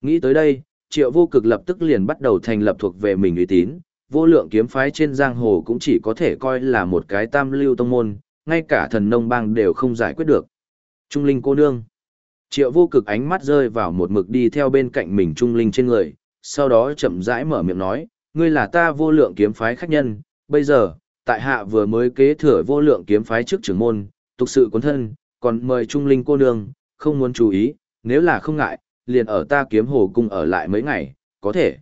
Nghĩ tới đây, triệu vô cực lập tức liền bắt đầu thành lập thuộc về mình uy tín, vô lượng kiếm phái trên giang hồ cũng chỉ có thể coi là một cái tam lưu tông môn, ngay cả thần nông bang đều không giải quyết được. Trung linh cô nương. Triệu vô cực ánh mắt rơi vào một mực đi theo bên cạnh mình trung linh trên người, sau đó chậm rãi mở miệng nói, ngươi là ta vô lượng kiếm phái khách nhân, bây giờ, tại hạ vừa mới kế thừa vô lượng kiếm phái trước trưởng môn, tục sự cuốn thân, còn mời trung linh cô nương, không muốn chú ý, nếu là không ngại, liền ở ta kiếm hồ cung ở lại mấy ngày, có thể.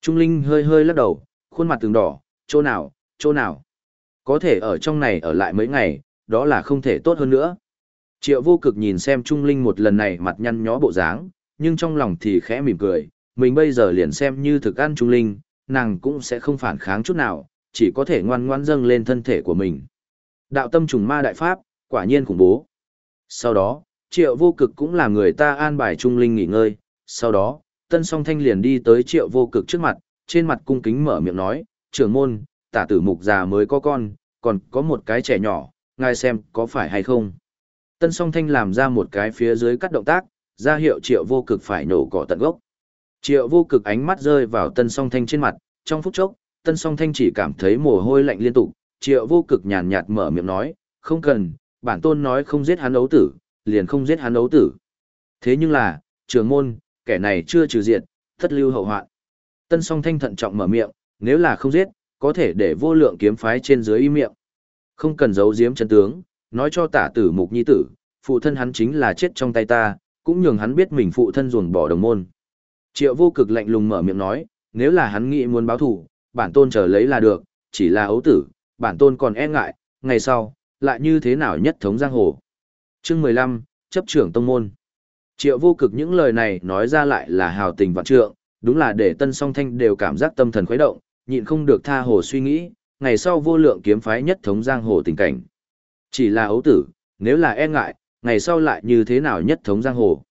Trung linh hơi hơi lắc đầu, khuôn mặt từng đỏ, chỗ nào, chỗ nào. Có thể ở trong này ở lại mấy ngày, đó là không thể tốt hơn nữa. Triệu vô cực nhìn xem Trung Linh một lần này mặt nhăn nhó bộ dáng, nhưng trong lòng thì khẽ mỉm cười, mình bây giờ liền xem như thực ăn Trung Linh, nàng cũng sẽ không phản kháng chút nào, chỉ có thể ngoan ngoan dâng lên thân thể của mình. Đạo tâm trùng ma đại pháp, quả nhiên khủng bố. Sau đó, triệu vô cực cũng là người ta an bài Trung Linh nghỉ ngơi, sau đó, tân song thanh liền đi tới triệu vô cực trước mặt, trên mặt cung kính mở miệng nói, trưởng môn, tả tử mục già mới có con, còn có một cái trẻ nhỏ, ngài xem có phải hay không. Tân song thanh làm ra một cái phía dưới cắt động tác, ra hiệu triệu vô cực phải nổ cỏ tận gốc. Triệu vô cực ánh mắt rơi vào tân song thanh trên mặt, trong phút chốc, tân song thanh chỉ cảm thấy mồ hôi lạnh liên tục, triệu vô cực nhàn nhạt mở miệng nói, không cần, bản tôn nói không giết hắn ấu tử, liền không giết hắn ấu tử. Thế nhưng là, trường môn, kẻ này chưa trừ diệt, thất lưu hậu hoạn. Tân song thanh thận trọng mở miệng, nếu là không giết, có thể để vô lượng kiếm phái trên dưới y miệng. Không cần giấu giếm chân tướng, nói cho tả tử mục nhi tử, phụ thân hắn chính là chết trong tay ta, cũng nhường hắn biết mình phụ thân ruồng bỏ đồng môn. Triệu vô cực lạnh lùng mở miệng nói, nếu là hắn nghĩ muốn báo thù, bản tôn chờ lấy là được, chỉ là ấu tử, bản tôn còn e ngại, ngày sau, lại như thế nào nhất thống giang hồ. Chương 15, chấp trưởng tông môn. Triệu vô cực những lời này nói ra lại là hào tình vạn trượng, đúng là để tân song thanh đều cảm giác tâm thần khuấy động, nhịn không được tha hồ suy nghĩ, ngày sau vô lượng kiếm phái nhất thống giang hồ tình cảnh. Chỉ là ấu tử, nếu là e ngại, ngày sau lại như thế nào nhất thống giang hồ.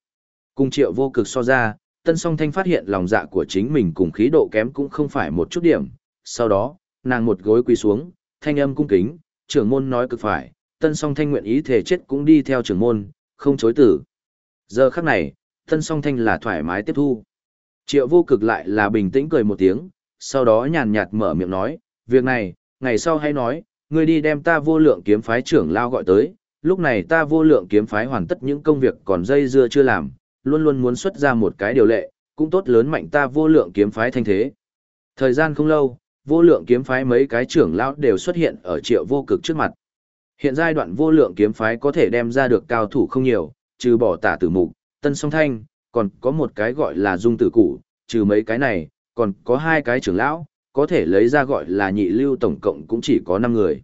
Cùng triệu vô cực so ra, tân song thanh phát hiện lòng dạ của chính mình cùng khí độ kém cũng không phải một chút điểm. Sau đó, nàng một gối quỳ xuống, thanh âm cung kính, trưởng môn nói cực phải, tân song thanh nguyện ý thể chết cũng đi theo trưởng môn, không chối tử. Giờ khắc này, tân song thanh là thoải mái tiếp thu. Triệu vô cực lại là bình tĩnh cười một tiếng, sau đó nhàn nhạt mở miệng nói, việc này, ngày sau hay nói, ngươi đi đem ta vô lượng kiếm phái trưởng lao gọi tới, lúc này ta vô lượng kiếm phái hoàn tất những công việc còn dây dưa chưa làm, luôn luôn muốn xuất ra một cái điều lệ, cũng tốt lớn mạnh ta vô lượng kiếm phái thanh thế. Thời gian không lâu, vô lượng kiếm phái mấy cái trưởng lão đều xuất hiện ở triệu vô cực trước mặt. Hiện giai đoạn vô lượng kiếm phái có thể đem ra được cao thủ không nhiều, trừ bỏ tả tử mục, tân song thanh, còn có một cái gọi là dung tử củ, trừ mấy cái này, còn có hai cái trưởng lão, có thể lấy ra gọi là nhị lưu tổng cộng cũng chỉ có 5 người.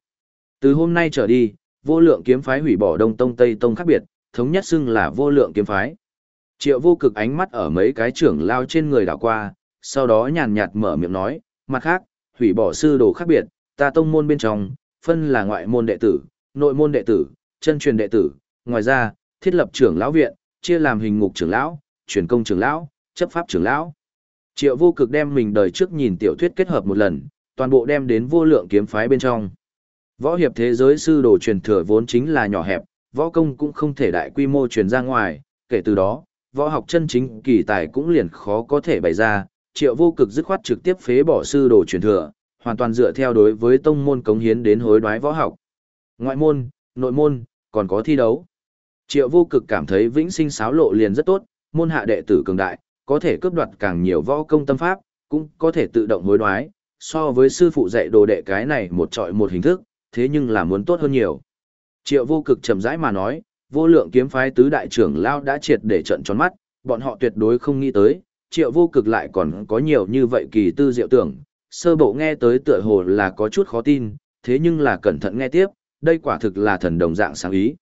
Từ hôm nay trở đi, vô lượng kiếm phái hủy bỏ đông tông tây tông khác biệt, thống nhất xưng là vô lượng kiếm phái. Triệu vô cực ánh mắt ở mấy cái trưởng lao trên người đảo qua, sau đó nhàn nhạt mở miệng nói, mặt khác, hủy bỏ sư đồ khác biệt, ta tông môn bên trong, phân là ngoại môn đệ tử, nội môn đệ tử, chân truyền đệ tử, ngoài ra, thiết lập trưởng lão viện, chia làm hình ngục trưởng lão, truyền công trưởng lão, chấp pháp trưởng lão. Triệu vô cực đem mình đời trước nhìn tiểu thuyết kết hợp một lần, toàn bộ đem đến vô lượng kiếm phái bên trong. Võ hiệp thế giới sư đồ truyền thừa vốn chính là nhỏ hẹp, võ công cũng không thể đại quy mô truyền ra ngoài, kể từ đó, võ học chân chính kỳ tài cũng liền khó có thể bày ra, triệu vô cực dứt khoát trực tiếp phế bỏ sư đồ truyền thừa, hoàn toàn dựa theo đối với tông môn cống hiến đến hối đoái võ học. Ngoại môn, nội môn, còn có thi đấu. Triệu vô cực cảm thấy vĩnh sinh sáo lộ liền rất tốt, môn hạ đệ tử cường đại, có thể cướp đoạt càng nhiều võ công tâm pháp, cũng có thể tự động hối đoái, so với sư phụ dạy đồ đệ cái này một trọi một hình thức, thế nhưng là muốn tốt hơn nhiều. Triệu vô cực chậm rãi mà nói, vô lượng kiếm phái tứ đại trưởng lao đã triệt để trận tròn mắt, bọn họ tuyệt đối không nghĩ tới, triệu vô cực lại còn có nhiều như vậy kỳ tư diệu tưởng, sơ bộ nghe tới tựa hồ là có chút khó tin, thế nhưng là cẩn thận nghe tiếp, đây quả thực là thần đồng dạng sáng ý.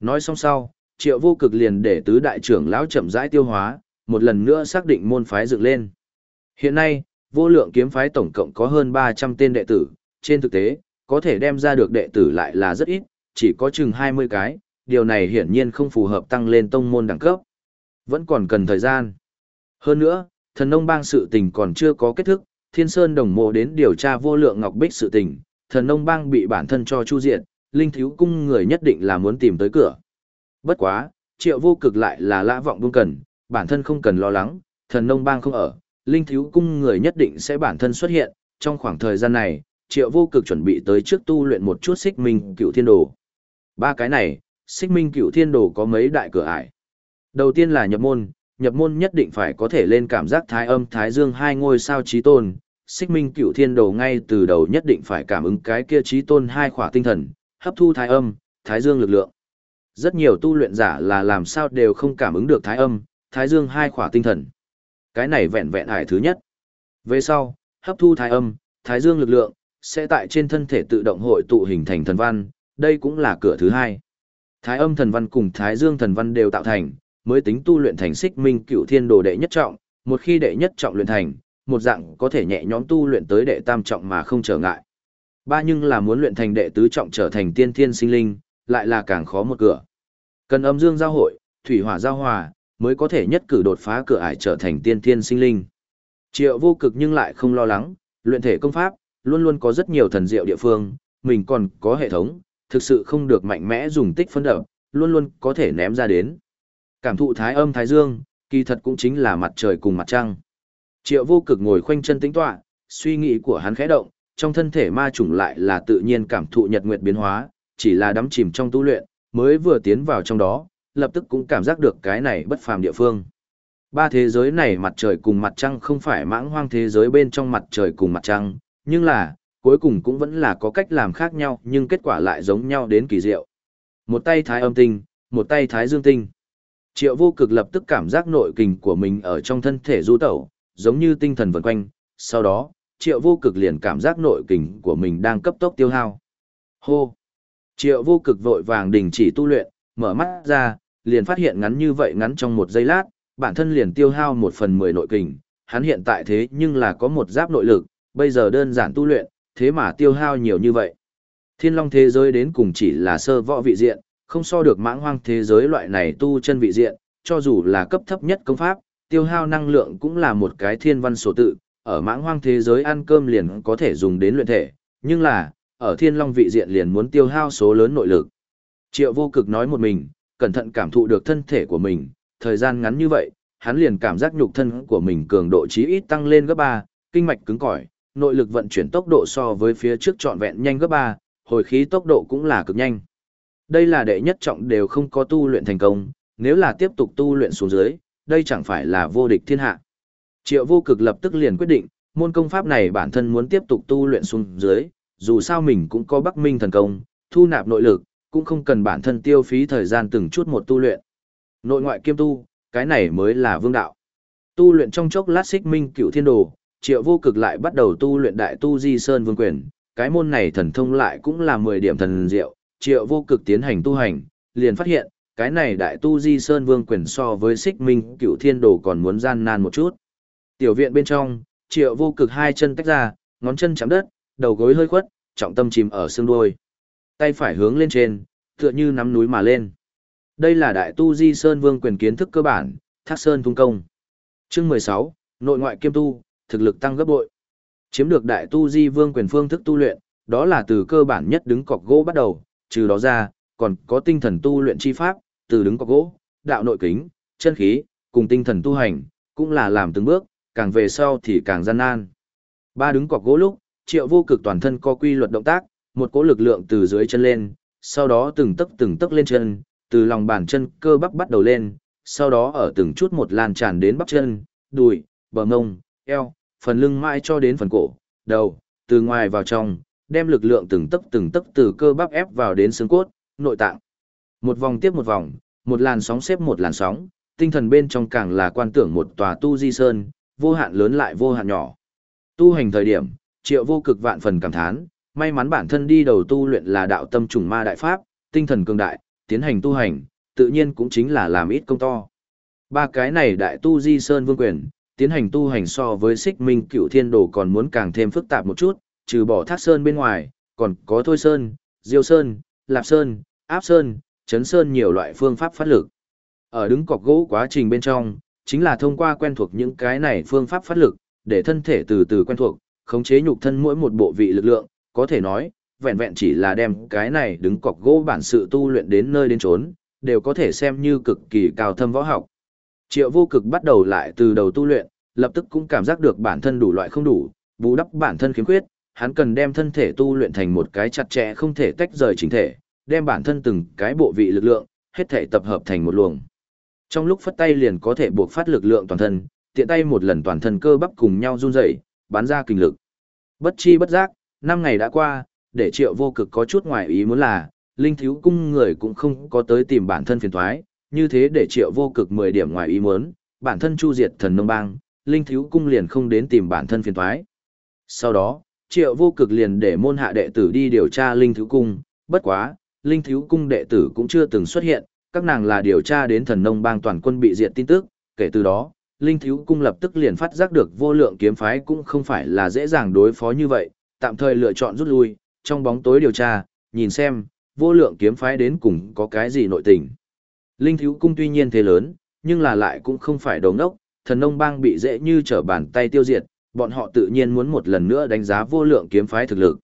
Nói xong sau, triệu vô cực liền để tứ đại trưởng lão chậm rãi tiêu hóa, một lần nữa xác định môn phái dựng lên. Hiện nay, vô lượng kiếm phái tổng cộng có hơn 300 tên đệ tử, trên thực tế, có thể đem ra được đệ tử lại là rất ít, chỉ có chừng 20 cái, điều này hiển nhiên không phù hợp tăng lên tông môn đẳng cấp. Vẫn còn cần thời gian. Hơn nữa, thần nông bang sự tình còn chưa có kết thúc, thiên sơn đồng mộ đến điều tra vô lượng ngọc bích sự tình, thần nông bang bị bản thân cho chu diện, linh thiếu cung người nhất định là muốn tìm tới cửa. Bất quá, triệu vô cực lại là lã vọng buông cần, bản thân không cần lo lắng, thần nông bang không ở, linh thiếu cung người nhất định sẽ bản thân xuất hiện, trong khoảng thời gian này, triệu vô cực chuẩn bị tới trước tu luyện một chút xích minh cựu thiên đồ. Ba cái này, xích minh cựu thiên đồ có mấy đại cửa ải. Đầu tiên là nhập môn, nhập môn nhất định phải có thể lên cảm giác thái âm thái dương hai ngôi sao trí tôn. Xích minh cựu thiên đồ ngay từ đầu nhất định phải cảm ứng cái kia trí tôn hai khỏa tinh thần, hấp thu thái âm, thái dương lực lượng. Rất nhiều tu luyện giả là làm sao đều không cảm ứng được thái âm, thái dương hai khỏa tinh thần. Cái này vẹn vẹn hải thứ nhất. Về sau, hấp thu thái âm, thái dương lực lượng, sẽ tại trên thân thể tự động hội tụ hình thành thần văn, đây cũng là cửa thứ hai. Thái âm thần văn cùng thái dương thần văn đều tạo thành, mới tính tu luyện thành xích minh cựu thiên đồ đệ nhất trọng, một khi đệ nhất trọng luyện thành, một dạng có thể nhẹ nhõm tu luyện tới đệ tam trọng mà không trở ngại. Ba nhưng là muốn luyện thành đệ tứ trọng trở thành tiên thiên sinh linh, lại là càng khó một cửa. Cần âm dương giao hội, thủy hỏa giao hòa, mới có thể nhất cử đột phá cửa ải trở thành tiên thiên sinh linh. Triệu vô cực nhưng lại không lo lắng, luyện thể công pháp, luôn luôn có rất nhiều thần diệu địa phương, mình còn có hệ thống, thực sự không được mạnh mẽ dùng tích phân đậm, luôn luôn có thể ném ra đến. Cảm thụ thái âm thái dương, kỳ thật cũng chính là mặt trời cùng mặt trăng. Triệu vô cực ngồi khoanh chân tĩnh tọa, suy nghĩ của hắn khẽ động, trong thân thể ma chủng lại là tự nhiên cảm thụ nhật nguyệt biến hóa, chỉ là đắm chìm trong tu luyện, mới vừa tiến vào trong đó, lập tức cũng cảm giác được cái này bất phàm địa phương. Ba thế giới này mặt trời cùng mặt trăng không phải mãng hoang thế giới bên trong mặt trời cùng mặt trăng, nhưng là, cuối cùng cũng vẫn là có cách làm khác nhau nhưng kết quả lại giống nhau đến kỳ diệu. Một tay thái âm tinh, một tay thái dương tinh. Triệu vô cực lập tức cảm giác nội kình của mình ở trong thân thể du tẩu, giống như tinh thần vần quanh, sau đó, triệu vô cực liền cảm giác nội kình của mình đang cấp tốc tiêu hao. Hô! Triệu vô cực vội vàng đình chỉ tu luyện, mở mắt ra, liền phát hiện ngắn như vậy ngắn trong một giây lát, bản thân liền tiêu hao một phần mười nội kình, hắn hiện tại thế nhưng là có một giáp nội lực, bây giờ đơn giản tu luyện, thế mà tiêu hao nhiều như vậy. Thiên long thế giới đến cùng chỉ là sơ võ vị diện, không so được mãng hoang thế giới loại này tu chân vị diện, cho dù là cấp thấp nhất công pháp, tiêu hao năng lượng cũng là một cái thiên văn số tự, ở mãng hoang thế giới ăn cơm liền có thể dùng đến luyện thể, nhưng là, ở thiên long vị diện liền muốn tiêu hao số lớn nội lực. Triệu vô cực nói một mình, cẩn thận cảm thụ được thân thể của mình, thời gian ngắn như vậy, hắn liền cảm giác nhục thân của mình cường độ chí ít tăng lên gấp 3, kinh mạch cứng cỏi, nội lực vận chuyển tốc độ so với phía trước trọn vẹn nhanh gấp 3, hồi khí tốc độ cũng là cực nhanh. Đây là đệ nhất trọng đều không có tu luyện thành công, nếu là tiếp tục tu luyện xuống dưới, đây chẳng phải là vô địch thiên hạ. Triệu vô cực lập tức liền quyết định, môn công pháp này bản thân muốn tiếp tục tu luyện xuống dưới, dù sao mình cũng có Bắc Minh thần công, thu nạp nội lực, cũng không cần bản thân tiêu phí thời gian từng chút một tu luyện. Nội ngoại kiêm tu, cái này mới là vương đạo. Tu luyện trong chốc lát xích minh cựu thiên đồ, triệu vô cực lại bắt đầu tu luyện đại tu di sơn vương quyền, cái môn này thần thông lại cũng là 10 điểm thần diệu, triệu vô cực tiến hành tu hành, liền phát hiện, cái này đại tu di sơn vương quyền so với xích minh cựu thiên đồ còn muốn gian nan một chút. Tiểu viện bên trong, triệu vô cực hai chân tách ra, ngón chân chạm đất, đầu gối hơi khuất, trọng tâm chìm ở xương đuôi. Tay phải hướng lên trên, tựa như nắm núi mà lên. Đây là đại tu di sơn vương quyền kiến thức cơ bản, thác sơn tung công. Chương 16, nội ngoại kiêm tu, thực lực tăng gấp bội. Chiếm được đại tu di vương quyền phương thức tu luyện, đó là từ cơ bản nhất đứng cọc gỗ bắt đầu, trừ đó ra, còn có tinh thần tu luyện chi pháp, từ đứng cọc gỗ, đạo nội kính, chân khí, cùng tinh thần tu hành, cũng là làm từng bước, càng về sau thì càng gian nan. Ba đứng cọc gỗ lúc, triệu vô cực toàn thân có quy luật động tác, một cỗ lực lượng từ dưới chân lên, sau đó từng tấc từng tấc lên chân, từ lòng bàn chân cơ bắp bắt đầu lên, sau đó ở từng chút một lan tràn đến bắp chân, đùi, bờ mông, eo, phần lưng mãi cho đến phần cổ, đầu, từ ngoài vào trong, đem lực lượng từng tấc từng tấc từ cơ bắp ép vào đến xương cốt, nội tạng. Một vòng tiếp một vòng, một làn sóng xếp một làn sóng, tinh thần bên trong càng là quan tưởng một tòa tu di sơn, vô hạn lớn lại vô hạn nhỏ. Tu hành thời điểm, triệu vô cực vạn phần cảm thán, may mắn bản thân đi đầu tu luyện là đạo tâm trùng ma đại pháp, tinh thần cường đại, tiến hành tu hành, tự nhiên cũng chính là làm ít công to. Ba cái này đại tu di sơn vương quyền, tiến hành tu hành so với xích minh cựu thiên đồ còn muốn càng thêm phức tạp một chút, trừ bỏ thác sơn bên ngoài, còn có thôi sơn, diêu sơn, lạp sơn, áp sơn, chấn sơn nhiều loại phương pháp phát lực. Ở đứng cọc gỗ quá trình bên trong, chính là thông qua quen thuộc những cái này phương pháp phát lực, để thân thể từ từ quen thuộc, khống chế nhục thân mỗi một bộ vị lực lượng, có thể nói, vẹn vẹn chỉ là đem cái này đứng cọc gỗ bản sự tu luyện đến nơi đến chốn đều có thể xem như cực kỳ cao thâm võ học. Triệu vô cực bắt đầu lại từ đầu tu luyện, lập tức cũng cảm giác được bản thân đủ loại không đủ, bù đắp bản thân khiếm khuyết, hắn cần đem thân thể tu luyện thành một cái chặt chẽ không thể tách rời chính thể, đem bản thân từng cái bộ vị lực lượng, hết thể tập hợp thành một luồng. Trong lúc phất tay liền có thể buộc phát lực lượng toàn thân, tiện tay một lần toàn thân cơ bắp cùng nhau run rẩy, bắn ra kinh lực. Bất chi bất giác, năm ngày đã qua, để triệu vô cực có chút ngoài ý muốn là, linh thiếu cung người cũng không có tới tìm bản thân phiền thoái, như thế để triệu vô cực 10 điểm ngoài ý muốn, bản thân chu diệt thần nông bang, linh thiếu cung liền không đến tìm bản thân phiền thoái. Sau đó, triệu vô cực liền để môn hạ đệ tử đi điều tra linh thiếu cung, bất quá, linh thiếu cung đệ tử cũng chưa từng xuất hiện, các nàng là điều tra đến thần nông bang toàn quân bị diệt tin tức, kể từ đó, linh thiếu cung lập tức liền phát giác được vô lượng kiếm phái cũng không phải là dễ dàng đối phó như vậy, tạm thời lựa chọn rút lui, trong bóng tối điều tra, nhìn xem, vô lượng kiếm phái đến cùng có cái gì nội tình. Linh thiếu cung tuy nhiên thế lớn, nhưng là lại cũng không phải đồ ngốc, thần nông bang bị dễ như trở bàn tay tiêu diệt, bọn họ tự nhiên muốn một lần nữa đánh giá vô lượng kiếm phái thực lực.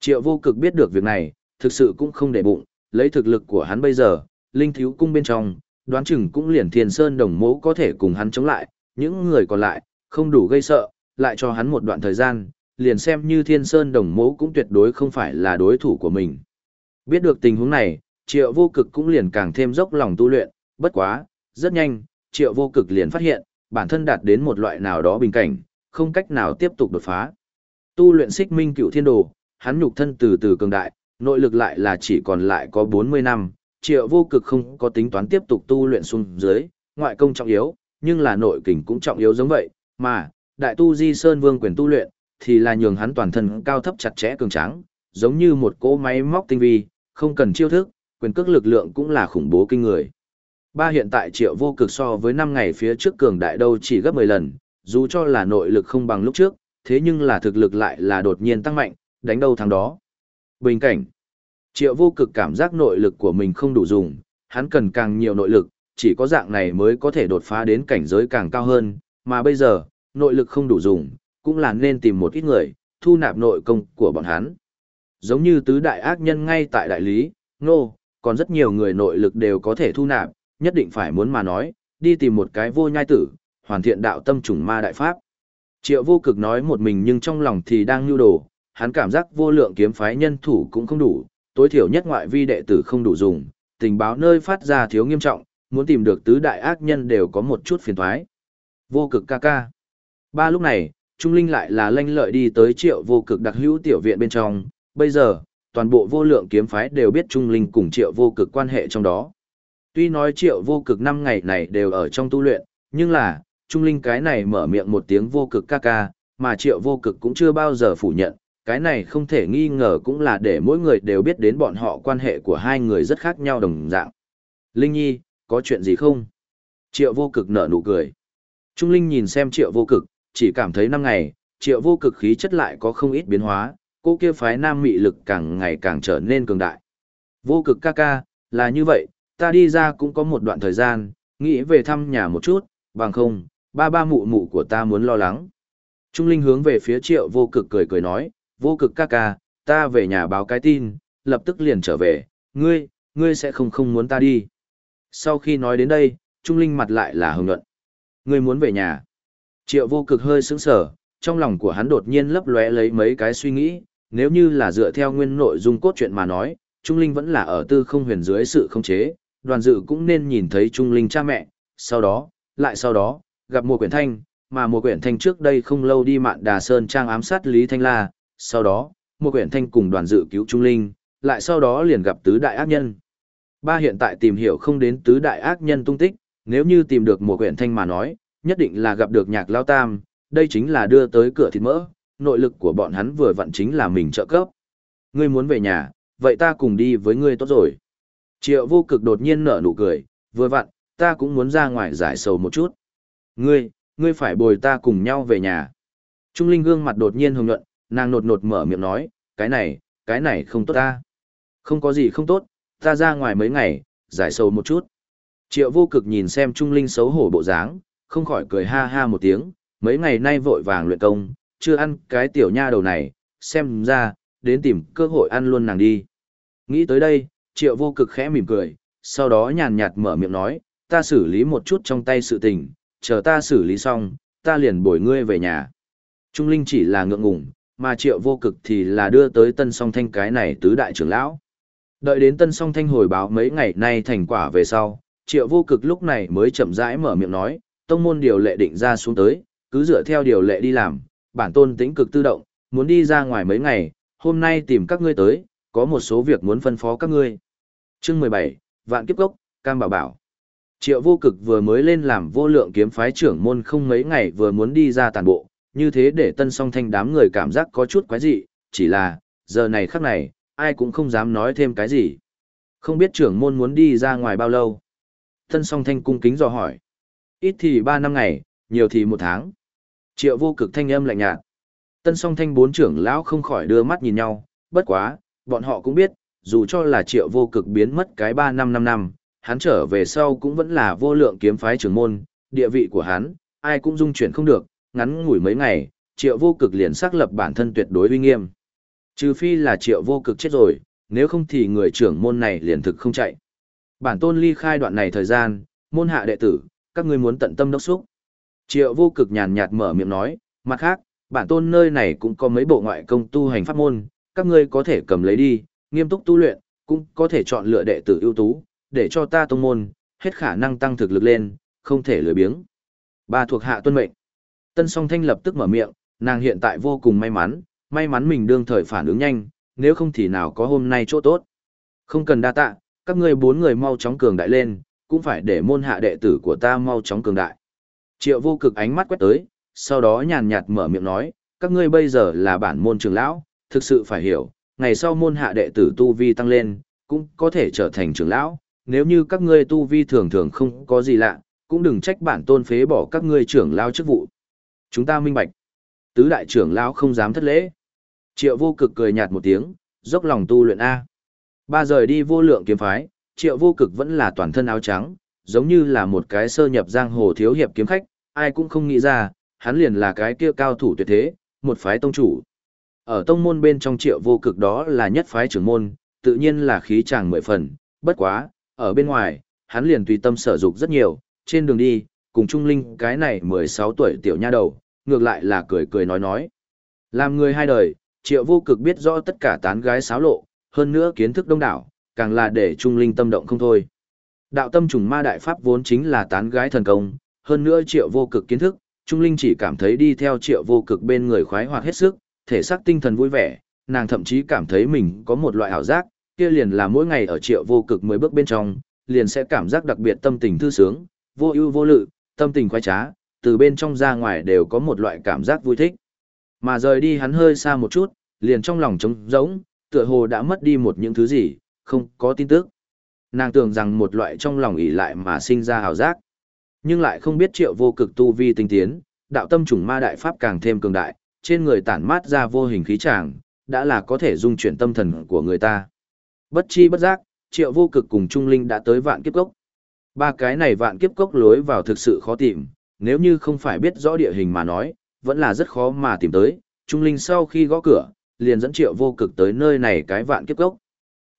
Triệu vô cực biết được việc này, thực sự cũng không để bụng, lấy thực lực của hắn bây giờ, linh thiếu cung bên trong, đoán chừng cũng liền thiên sơn đồng mố có thể cùng hắn chống lại, những người còn lại, không đủ gây sợ, lại cho hắn một đoạn thời gian, liền xem như thiên sơn đồng mố cũng tuyệt đối không phải là đối thủ của mình. Biết được tình huống này, triệu vô cực cũng liền càng thêm dốc lòng tu luyện, bất quá, rất nhanh, triệu vô cực liền phát hiện, bản thân đạt đến một loại nào đó bình cảnh, không cách nào tiếp tục đột phá. Tu luyện xích minh cựu thiên đồ, hắn nhục thân từ từ cường đại, nội lực lại là chỉ còn lại có 40 năm, triệu vô cực không có tính toán tiếp tục tu luyện xuống dưới, ngoại công trọng yếu, nhưng là nội kình cũng trọng yếu giống vậy, mà, đại tu di sơn vương quyền tu luyện, thì là nhường hắn toàn thân cao thấp chặt chẽ cường tráng, giống như một cỗ máy móc tinh vi, không cần chiêu thức, quyền cước lực lượng cũng là khủng bố kinh người. Ba hiện tại triệu vô cực so với 5 ngày phía trước cường đại đâu chỉ gấp 10 lần, dù cho là nội lực không bằng lúc trước, thế nhưng là thực lực lại là đột nhiên tăng mạnh, đánh đâu thắng đó. Bình cảnh. Triệu vô cực cảm giác nội lực của mình không đủ dùng, hắn cần càng nhiều nội lực, chỉ có dạng này mới có thể đột phá đến cảnh giới càng cao hơn, mà bây giờ, nội lực không đủ dùng, cũng là nên tìm một ít người, thu nạp nội công của bọn hắn. Giống như tứ đại ác nhân ngay tại đại lý, nô, còn rất nhiều người nội lực đều có thể thu nạp, nhất định phải muốn mà nói, đi tìm một cái vô nhai tử, hoàn thiện đạo tâm trùng ma đại pháp. Triệu vô cực nói một mình nhưng trong lòng thì đang nhu đồ, hắn cảm giác vô lượng kiếm phái nhân thủ cũng không đủ, tối thiểu nhất ngoại vi đệ tử không đủ dùng, tình báo nơi phát ra thiếu nghiêm trọng, muốn tìm được tứ đại ác nhân đều có một chút phiền thoái. Vô cực ca ca. Ba lúc này, Trung Linh lại là lanh lợi đi tới triệu vô cực đặc hữu tiểu viện bên trong, bây giờ, toàn bộ vô lượng kiếm phái đều biết Trung Linh cùng triệu vô cực quan hệ trong đó. Tuy nói triệu vô cực năm ngày này đều ở trong tu luyện, nhưng là, Trung Linh cái này mở miệng một tiếng vô cực ca ca, mà triệu vô cực cũng chưa bao giờ phủ nhận, cái này không thể nghi ngờ cũng là để mỗi người đều biết đến bọn họ quan hệ của hai người rất khác nhau đồng dạng. Linh Nhi, có chuyện gì không? Triệu vô cực nở nụ cười. Trung Linh nhìn xem triệu vô cực, chỉ cảm thấy năm ngày, triệu vô cực khí chất lại có không ít biến hóa, cô kia phái nam mị lực càng ngày càng trở nên cường đại. Vô cực ca ca, là như vậy, ta đi ra cũng có một đoạn thời gian, nghĩ về thăm nhà một chút, bằng không, ba ba mụ mụ của ta muốn lo lắng. Trung Linh hướng về phía triệu vô cực cười cười nói, vô cực ca ca, ta về nhà báo cái tin, lập tức liền trở về, ngươi, ngươi sẽ không không muốn ta đi. Sau khi nói đến đây, Trung Linh mặt lại là hồng nhuận. Ngươi muốn về nhà. Triệu vô cực hơi sững sờ, trong lòng của hắn đột nhiên lấp lóe lấy mấy cái suy nghĩ, nếu như là dựa theo nguyên nội dung cốt truyện mà nói, Trung Linh vẫn là ở tư không huyền dưới sự không chế, đoàn dự cũng nên nhìn thấy Trung Linh cha mẹ, sau đó, lại sau đó, gặp mùa quyển thanh, mà mùa quyển thanh trước đây không lâu đi mạn đà sơn trang ám sát Lý Thanh La, sau đó, mùa quyển thanh cùng đoàn dự cứu Trung Linh, lại sau đó liền gặp tứ đại ác nhân. Ba hiện tại tìm hiểu không đến tứ đại ác nhân tung tích, nếu như tìm được mùa quyển thanh mà nói, nhất định là gặp được nhạc lao tam, đây chính là đưa tới cửa thịt mỡ, nội lực của bọn hắn vừa vặn chính là mình trợ cấp. Ngươi muốn về nhà, vậy ta cùng đi với ngươi tốt rồi. Triệu vô cực đột nhiên nở nụ cười, vừa vặn, ta cũng muốn ra ngoài giải sầu một chút. Ngươi, ngươi phải bồi ta cùng nhau về nhà. Trung Linh gương mặt đột nhiên hồng nhuận, nàng nột nột mở miệng nói, cái này, cái này không tốt ta. Không có gì không tốt, ta ra ngoài mấy ngày, giải sầu một chút. Triệu vô cực nhìn xem Trung Linh xấu hổ bộ dáng, không khỏi cười ha ha một tiếng, mấy ngày nay vội vàng luyện công, chưa ăn cái tiểu nha đầu này, xem ra, đến tìm cơ hội ăn luôn nàng đi. Nghĩ tới đây, triệu vô cực khẽ mỉm cười, sau đó nhàn nhạt mở miệng nói, ta xử lý một chút trong tay sự tình, chờ ta xử lý xong, ta liền bồi ngươi về nhà. Trung Linh chỉ là ngượng ngùng, mà triệu vô cực thì là đưa tới tân song thanh cái này tứ đại trưởng lão. Đợi đến tân song thanh hồi báo mấy ngày nay thành quả về sau, triệu vô cực lúc này mới chậm rãi mở miệng nói, tông môn điều lệ định ra xuống tới, cứ dựa theo điều lệ đi làm, bản tôn tĩnh cực tự động, muốn đi ra ngoài mấy ngày, hôm nay tìm các ngươi tới, có một số việc muốn phân phó các ngươi. Chương 17, Vạn Kiếp Cốc, Cam Bảo Bảo. Triệu vô cực vừa mới lên làm vô lượng kiếm phái trưởng môn không mấy ngày vừa muốn đi ra tàn bộ, như thế để tân song thanh đám người cảm giác có chút quái dị, chỉ là, giờ này khắc này, ai cũng không dám nói thêm cái gì. Không biết trưởng môn muốn đi ra ngoài bao lâu. Tân song thanh cung kính dò hỏi. Ít thì ba năm ngày, nhiều thì một tháng. Triệu vô cực thanh âm lạnh nhạt. Tân song thanh bốn trưởng lão không khỏi đưa mắt nhìn nhau, bất quá, bọn họ cũng biết, dù cho là triệu vô cực biến mất cái ba năm năm năm, hắn trở về sau cũng vẫn là vô lượng kiếm phái trưởng môn, địa vị của hắn, ai cũng dung chuyển không được, ngắn ngủi mấy ngày, triệu vô cực liền xác lập bản thân tuyệt đối uy nghiêm. Trừ phi là triệu vô cực chết rồi, nếu không thì người trưởng môn này liền thực không chạy. Bản tôn ly khai đoạn này thời gian, môn hạ đệ tử, các ngươi muốn tận tâm đốc xúc. Triệu vô cực nhàn nhạt mở miệng nói, mặt khác, bản tôn nơi này cũng có mấy bộ ngoại công tu hành pháp môn, các ngươi có thể cầm lấy đi, nghiêm túc tu luyện, cũng có thể chọn lựa đệ tử ưu tú, để cho ta tông môn, hết khả năng tăng thực lực lên, không thể lười biếng. Ba thuộc hạ tuân mệnh. Tân song thanh lập tức mở miệng, nàng hiện tại vô cùng may mắn, may mắn mình đương thời phản ứng nhanh, nếu không thì nào có hôm nay chỗ tốt. Không cần đa tạ, các ngươi bốn người mau chóng cường đại lên, cũng phải để môn hạ đệ tử của ta mau chóng cường đại. Triệu vô cực ánh mắt quét tới, sau đó nhàn nhạt mở miệng nói, các ngươi bây giờ là bản môn trường lão, thực sự phải hiểu, ngày sau môn hạ đệ tử tu vi tăng lên, cũng có thể trở thành trưởng lão, nếu như các ngươi tu vi thường thường không có gì lạ, cũng đừng trách bản tôn phế bỏ các ngươi trưởng lão chức vụ. Chúng ta minh bạch. Tứ đại trưởng lão không dám thất lễ. Triệu vô cực cười nhạt một tiếng, dốc lòng tu luyện A. Ba rời đi vô lượng kiếm phái, triệu vô cực vẫn là toàn thân áo trắng, giống như là một cái sơ nhập giang hồ thiếu hiệp kiếm khách, ai cũng không nghĩ ra, hắn liền là cái kia cao thủ tuyệt thế, một phái tông chủ. Ở tông môn bên trong triệu vô cực đó là nhất phái trưởng môn, tự nhiên là khí chàng mười phần, bất quá, ở bên ngoài, hắn liền tùy tâm sở dục rất nhiều, trên đường đi, cùng Trung Linh cái này 16 tuổi tiểu nha đầu, ngược lại là cười cười nói nói. Làm người hai đời, triệu vô cực biết rõ tất cả tán gái xáo lộ, hơn nữa kiến thức đông đảo, càng là để Trung Linh tâm động không thôi. Đạo tâm trùng ma đại pháp vốn chính là tán gái thần công, hơn nữa triệu vô cực kiến thức, Trung Linh chỉ cảm thấy đi theo triệu vô cực bên người khoái hoạt hết sức, thể xác tinh thần vui vẻ, nàng thậm chí cảm thấy mình có một loại ảo giác, kia liền là mỗi ngày ở triệu vô cực mới bước bên trong, liền sẽ cảm giác đặc biệt tâm tình thư sướng, vô ưu vô lự, tâm tình khoái trá, từ bên trong ra ngoài đều có một loại cảm giác vui thích. Mà rời đi hắn hơi xa một chút, liền trong lòng trống rỗng, tựa hồ đã mất đi một những thứ gì, không có tin tức. Nàng tưởng rằng một loại trong lòng ỉ lại mà sinh ra hào giác. Nhưng lại không biết triệu vô cực tu vi tinh tiến, đạo tâm trùng ma đại pháp càng thêm cường đại, trên người tản mát ra vô hình khí tràng, đã là có thể dung chuyển tâm thần của người ta. Bất chi bất giác, triệu vô cực cùng Trung Linh đã tới vạn kiếp cốc. Ba cái này vạn kiếp cốc lối vào thực sự khó tìm, nếu như không phải biết rõ địa hình mà nói, vẫn là rất khó mà tìm tới. Trung Linh sau khi gõ cửa, liền dẫn triệu vô cực tới nơi này cái vạn kiếp Gốc.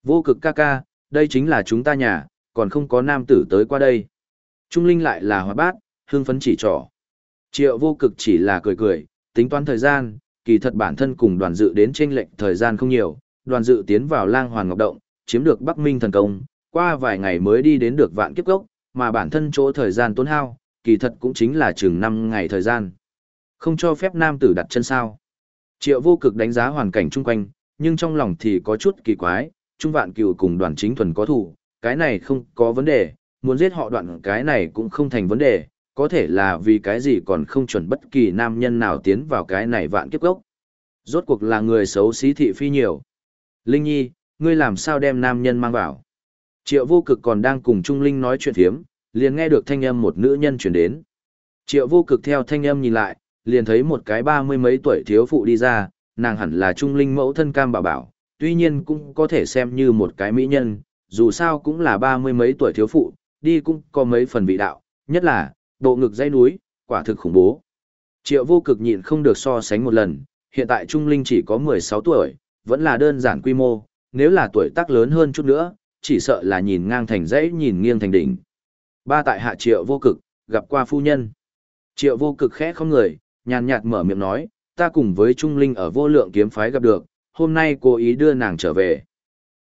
Vô cực ca ca, đây chính là chúng ta nhà, còn không có nam tử tới qua đây. Trung Linh lại là hóa bát, hương phấn chỉ trỏ. Triệu vô cực chỉ là cười cười, tính toán thời gian, kỳ thật bản thân cùng đoàn dự đến trên lệnh thời gian không nhiều, đoàn dự tiến vào lang hoàn ngọc động, chiếm được Bắc Minh thần công, qua vài ngày mới đi đến được vạn kiếp gốc, mà bản thân chỗ thời gian tốn hao, kỳ thật cũng chính là chừng 5 ngày thời gian. Không cho phép nam tử đặt chân sao. Triệu vô cực đánh giá hoàn cảnh chung quanh, nhưng trong lòng thì có chút kỳ quái, Trung Vạn cựu cùng đoàn chính thuần có thủ, cái này không có vấn đề, muốn giết họ đoạn cái này cũng không thành vấn đề, có thể là vì cái gì còn không chuẩn bất kỳ nam nhân nào tiến vào cái này vạn kiếp gốc. Rốt cuộc là người xấu xí thị phi nhiều. Linh Nhi, ngươi làm sao đem nam nhân mang vào? Triệu vô cực còn đang cùng Trung Linh nói chuyện thiếm, liền nghe được thanh âm một nữ nhân chuyển đến. Triệu vô cực theo thanh âm nhìn lại, liền thấy một cái ba mươi mấy tuổi thiếu phụ đi ra, nàng hẳn là Trung Linh mẫu thân cam bảo bảo, tuy nhiên cũng có thể xem như một cái mỹ nhân, dù sao cũng là ba mươi mấy tuổi thiếu phụ, đi cũng có mấy phần vị đạo, nhất là, bộ ngực dây núi, quả thực khủng bố. Triệu vô cực nhịn không được so sánh một lần, hiện tại Trung Linh chỉ có 16 tuổi, vẫn là đơn giản quy mô, nếu là tuổi tác lớn hơn chút nữa, chỉ sợ là nhìn ngang thành dãy nhìn nghiêng thành đỉnh. Ba tại hạ triệu vô cực, gặp qua phu nhân. Triệu vô cực khẽ không người, nhàn nhạt mở miệng nói, ta cùng với Trung Linh ở vô lượng kiếm phái gặp được, hôm nay cố ý đưa nàng trở về.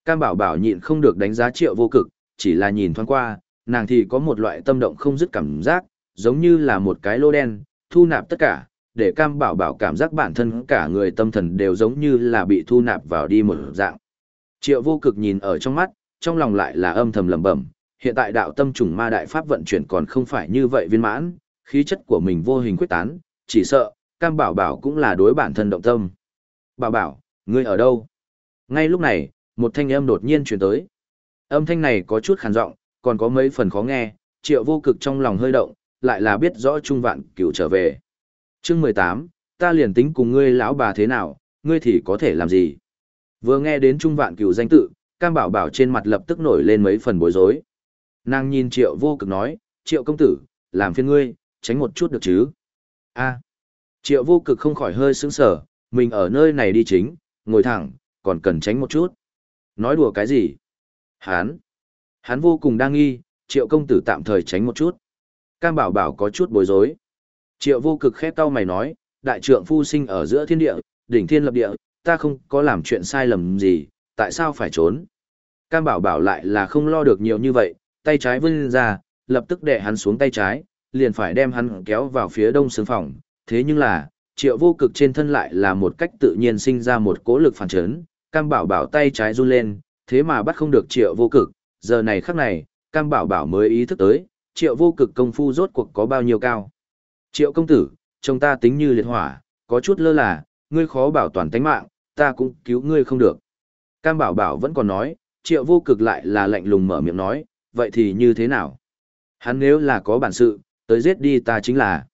Cam bảo bảo nhịn không được đánh giá triệu vô cực, chỉ là nhìn thoáng qua, nàng thì có một loại tâm động không dứt cảm giác, giống như là một cái lô đen, thu nạp tất cả, để cam bảo bảo cảm giác bản thân cả người tâm thần đều giống như là bị thu nạp vào đi một dạng. Triệu vô cực nhìn ở trong mắt, trong lòng lại là âm thầm lẩm bẩm, hiện tại đạo tâm trùng ma đại pháp vận chuyển còn không phải như vậy viên mãn, khí chất của mình vô hình quyết tán, chỉ sợ, cam bảo bảo cũng là đối bản thân động tâm. Bảo bảo, ngươi ở đâu? Ngay lúc này, một thanh âm đột nhiên truyền tới. Âm thanh này có chút khàn giọng, còn có mấy phần khó nghe, triệu vô cực trong lòng hơi động, lại là biết rõ Trung Vạn Cửu trở về. Chương mười tám, ta liền tính cùng ngươi lão bà thế nào, ngươi thì có thể làm gì? Vừa nghe đến Trung Vạn Cửu danh tự, Cam Bảo Bảo trên mặt lập tức nổi lên mấy phần bối rối. Nàng nhìn Triệu Vô Cực nói, "Triệu công tử, làm phiền ngươi, tránh một chút được chứ?" A. Triệu Vô Cực không khỏi hơi sững sờ, mình ở nơi này đi chính, ngồi thẳng, còn cần tránh một chút. Nói đùa cái gì? Hán. hán vô cùng đang nghi, Triệu công tử tạm thời tránh một chút. Cam bảo bảo có chút bối rối. Triệu vô cực khép tao mày nói, đại trượng phu sinh ở giữa thiên địa, đỉnh thiên lập địa, ta không có làm chuyện sai lầm gì, tại sao phải trốn? Cam bảo bảo lại là không lo được nhiều như vậy, tay trái vươn ra, lập tức đè hắn xuống tay trái, liền phải đem hắn kéo vào phía đông sương phòng. Thế nhưng là, triệu vô cực trên thân lại là một cách tự nhiên sinh ra một cỗ lực phản chấn, cam bảo bảo tay trái run lên, thế mà bắt không được triệu vô cực, giờ này khắc này, cam bảo bảo mới ý thức tới, triệu vô cực công phu rốt cuộc có bao nhiêu cao. Triệu công tử, chúng ta tính như liệt hỏa, có chút lơ là, ngươi khó bảo toàn tánh mạng, ta cũng cứu ngươi không được. Cam bảo bảo vẫn còn nói, triệu vô cực lại là lạnh lùng mở miệng nói, vậy thì như thế nào? Hắn nếu là có bản sự, tới giết đi ta chính là.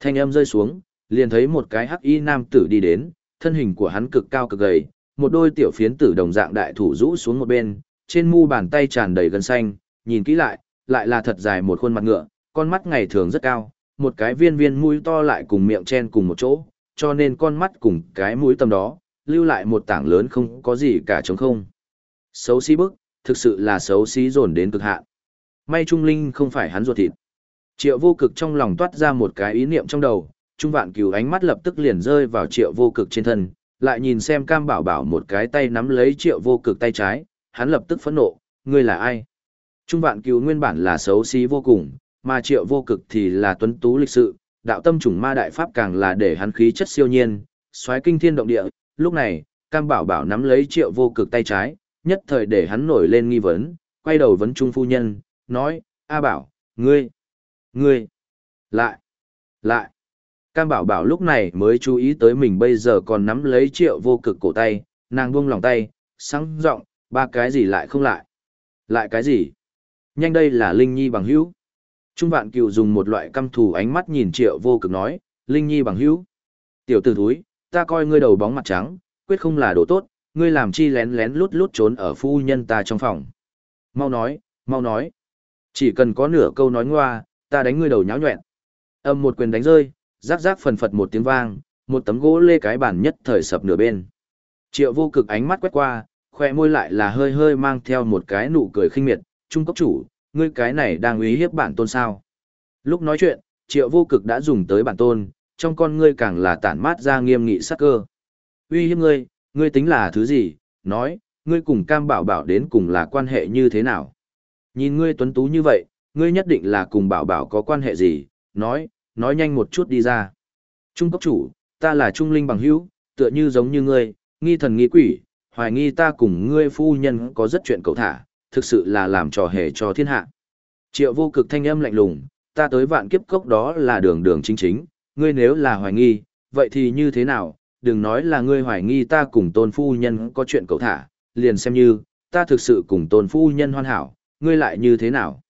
Thanh âm rơi xuống, liền thấy một cái hắc y nam tử đi đến, thân hình của hắn cực cao cực gầy, một đôi tiểu phiến tử đồng dạng đại thủ rũ xuống một bên, trên mu bàn tay tràn đầy gân xanh, nhìn kỹ lại, lại là thật dài một khuôn mặt ngựa, con mắt ngày thường rất cao, một cái viên viên mũi to lại cùng miệng chen cùng một chỗ, cho nên con mắt cùng cái mũi tầm đó, lưu lại một tảng lớn không có gì cả trống không. Xấu xí bức, thực sự là xấu xí dồn đến cực hạn. May Trung Linh không phải hắn ruột thịt. Triệu vô cực trong lòng toát ra một cái ý niệm trong đầu, Trung Vạn Cửu ánh mắt lập tức liền rơi vào Triệu vô cực trên thân, lại nhìn xem Cam Bảo Bảo một cái tay nắm lấy Triệu vô cực tay trái, hắn lập tức phẫn nộ, ngươi là ai? Trung Vạn Cửu nguyên bản là xấu xí vô cùng, mà Triệu vô cực thì là tuấn tú lịch sự, đạo tâm trùng ma đại pháp càng là để hắn khí chất siêu nhiên, xoáy kinh thiên động địa, lúc này, Cam Bảo Bảo nắm lấy Triệu vô cực tay trái, nhất thời để hắn nổi lên nghi vấn, quay đầu vấn Trung phu nhân, nói, A Bảo, ngươi, ngươi, lại, lại. Cam Bảo Bảo lúc này mới chú ý tới mình bây giờ còn nắm lấy Triệu vô cực cổ tay, nàng buông lòng tay, sáng giọng ba cái gì lại không lại. Lại cái gì? Nhanh đây là Linh Nhi bằng hữu. Trung vạn cựu dùng một loại căm thù ánh mắt nhìn triệu vô cực nói, Linh Nhi bằng hữu. Tiểu tử thúi, ta coi ngươi đầu bóng mặt trắng, quyết không là đồ tốt, ngươi làm chi lén lén lút lút trốn ở phu nhân ta trong phòng. Mau nói, mau nói. Chỉ cần có nửa câu nói ngoa, ta đánh ngươi đầu nháo nhuẹn. Âm một quyền đánh rơi, rác rác phần phật một tiếng vang, một tấm gỗ lê cái bản nhất thời sập nửa bên. Triệu vô cực ánh mắt quét qua, khoe môi lại là hơi hơi mang theo một cái nụ cười khinh miệt, trung cấp chủ, ngươi cái này đang uy hiếp bản tôn sao. Lúc nói chuyện, triệu vô cực đã dùng tới bản tôn, trong con ngươi càng là tản mát ra nghiêm nghị sắc cơ. Uy hiếp ngươi, ngươi tính là thứ gì, nói, ngươi cùng cam bảo bảo đến cùng là quan hệ như thế nào. Nhìn ngươi tuấn tú như vậy, ngươi nhất định là cùng bảo bảo có quan hệ gì, nói, nói nhanh một chút đi ra. Trung cấp chủ, ta là trung linh bằng hữu, tựa như giống như ngươi, nghi thần nghi quỷ, hoài nghi ta cùng ngươi phu nhân có rất chuyện cầu thả, thực sự là làm trò hề cho thiên hạ. Triệu vô cực thanh âm lạnh lùng, ta tới vạn kiếp cốc đó là đường đường chính chính, ngươi nếu là hoài nghi, vậy thì như thế nào, đừng nói là ngươi hoài nghi ta cùng tôn phu nhân có chuyện cầu thả, liền xem như, ta thực sự cùng tôn phu nhân hoàn hảo, ngươi lại như thế nào?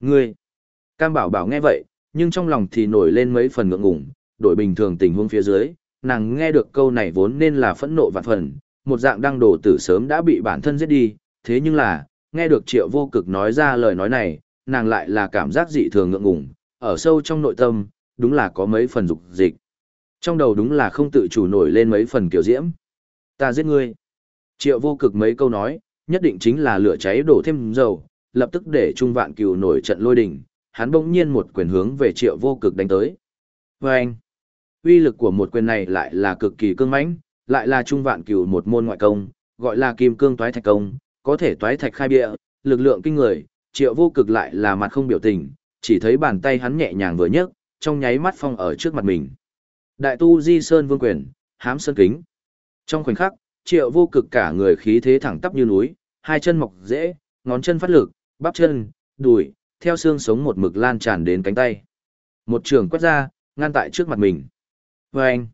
Ngươi! Cam bảo bảo nghe vậy, nhưng trong lòng thì nổi lên mấy phần ngượng ngùng, đổi bình thường tình huống phía dưới, nàng nghe được câu này vốn nên là phẫn nộ vạn phần, một dạng đăng đồ tử sớm đã bị bản thân giết đi, thế nhưng là, nghe được triệu vô cực nói ra lời nói này, nàng lại là cảm giác dị thường ngượng ngùng, ở sâu trong nội tâm, đúng là có mấy phần dục dịch. Trong đầu đúng là không tự chủ nổi lên mấy phần kiểu diễm. Ta giết ngươi. Triệu vô cực mấy câu nói, nhất định chính là lửa cháy đổ thêm dầu, lập tức để Trung Vạn Cửu nổi trận lôi đình, hắn bỗng nhiên một quyền hướng về Triệu vô cực đánh tới. Và anh, uy lực của một quyền này lại là cực kỳ cương mãnh, lại là Trung Vạn Cửu một môn ngoại công, gọi là Kim Cương Toái Thạch Công, có thể toái thạch khai bịa lực lượng kinh người, Triệu vô cực lại là mặt không biểu tình, chỉ thấy bàn tay hắn nhẹ nhàng vừa nhấc, trong nháy mắt phong ở trước mặt mình. Đại tu Di Sơn Vương quyền, hám sơn kính. Trong khoảnh khắc, Triệu vô cực cả người khí thế thẳng tắp như núi, hai chân mọc dễ, ngón chân phát lực, bắp chân, đùi, theo xương sống một mực lan tràn đến cánh tay. Một trường quét ra, ngăn tại trước mặt mình. Và anh,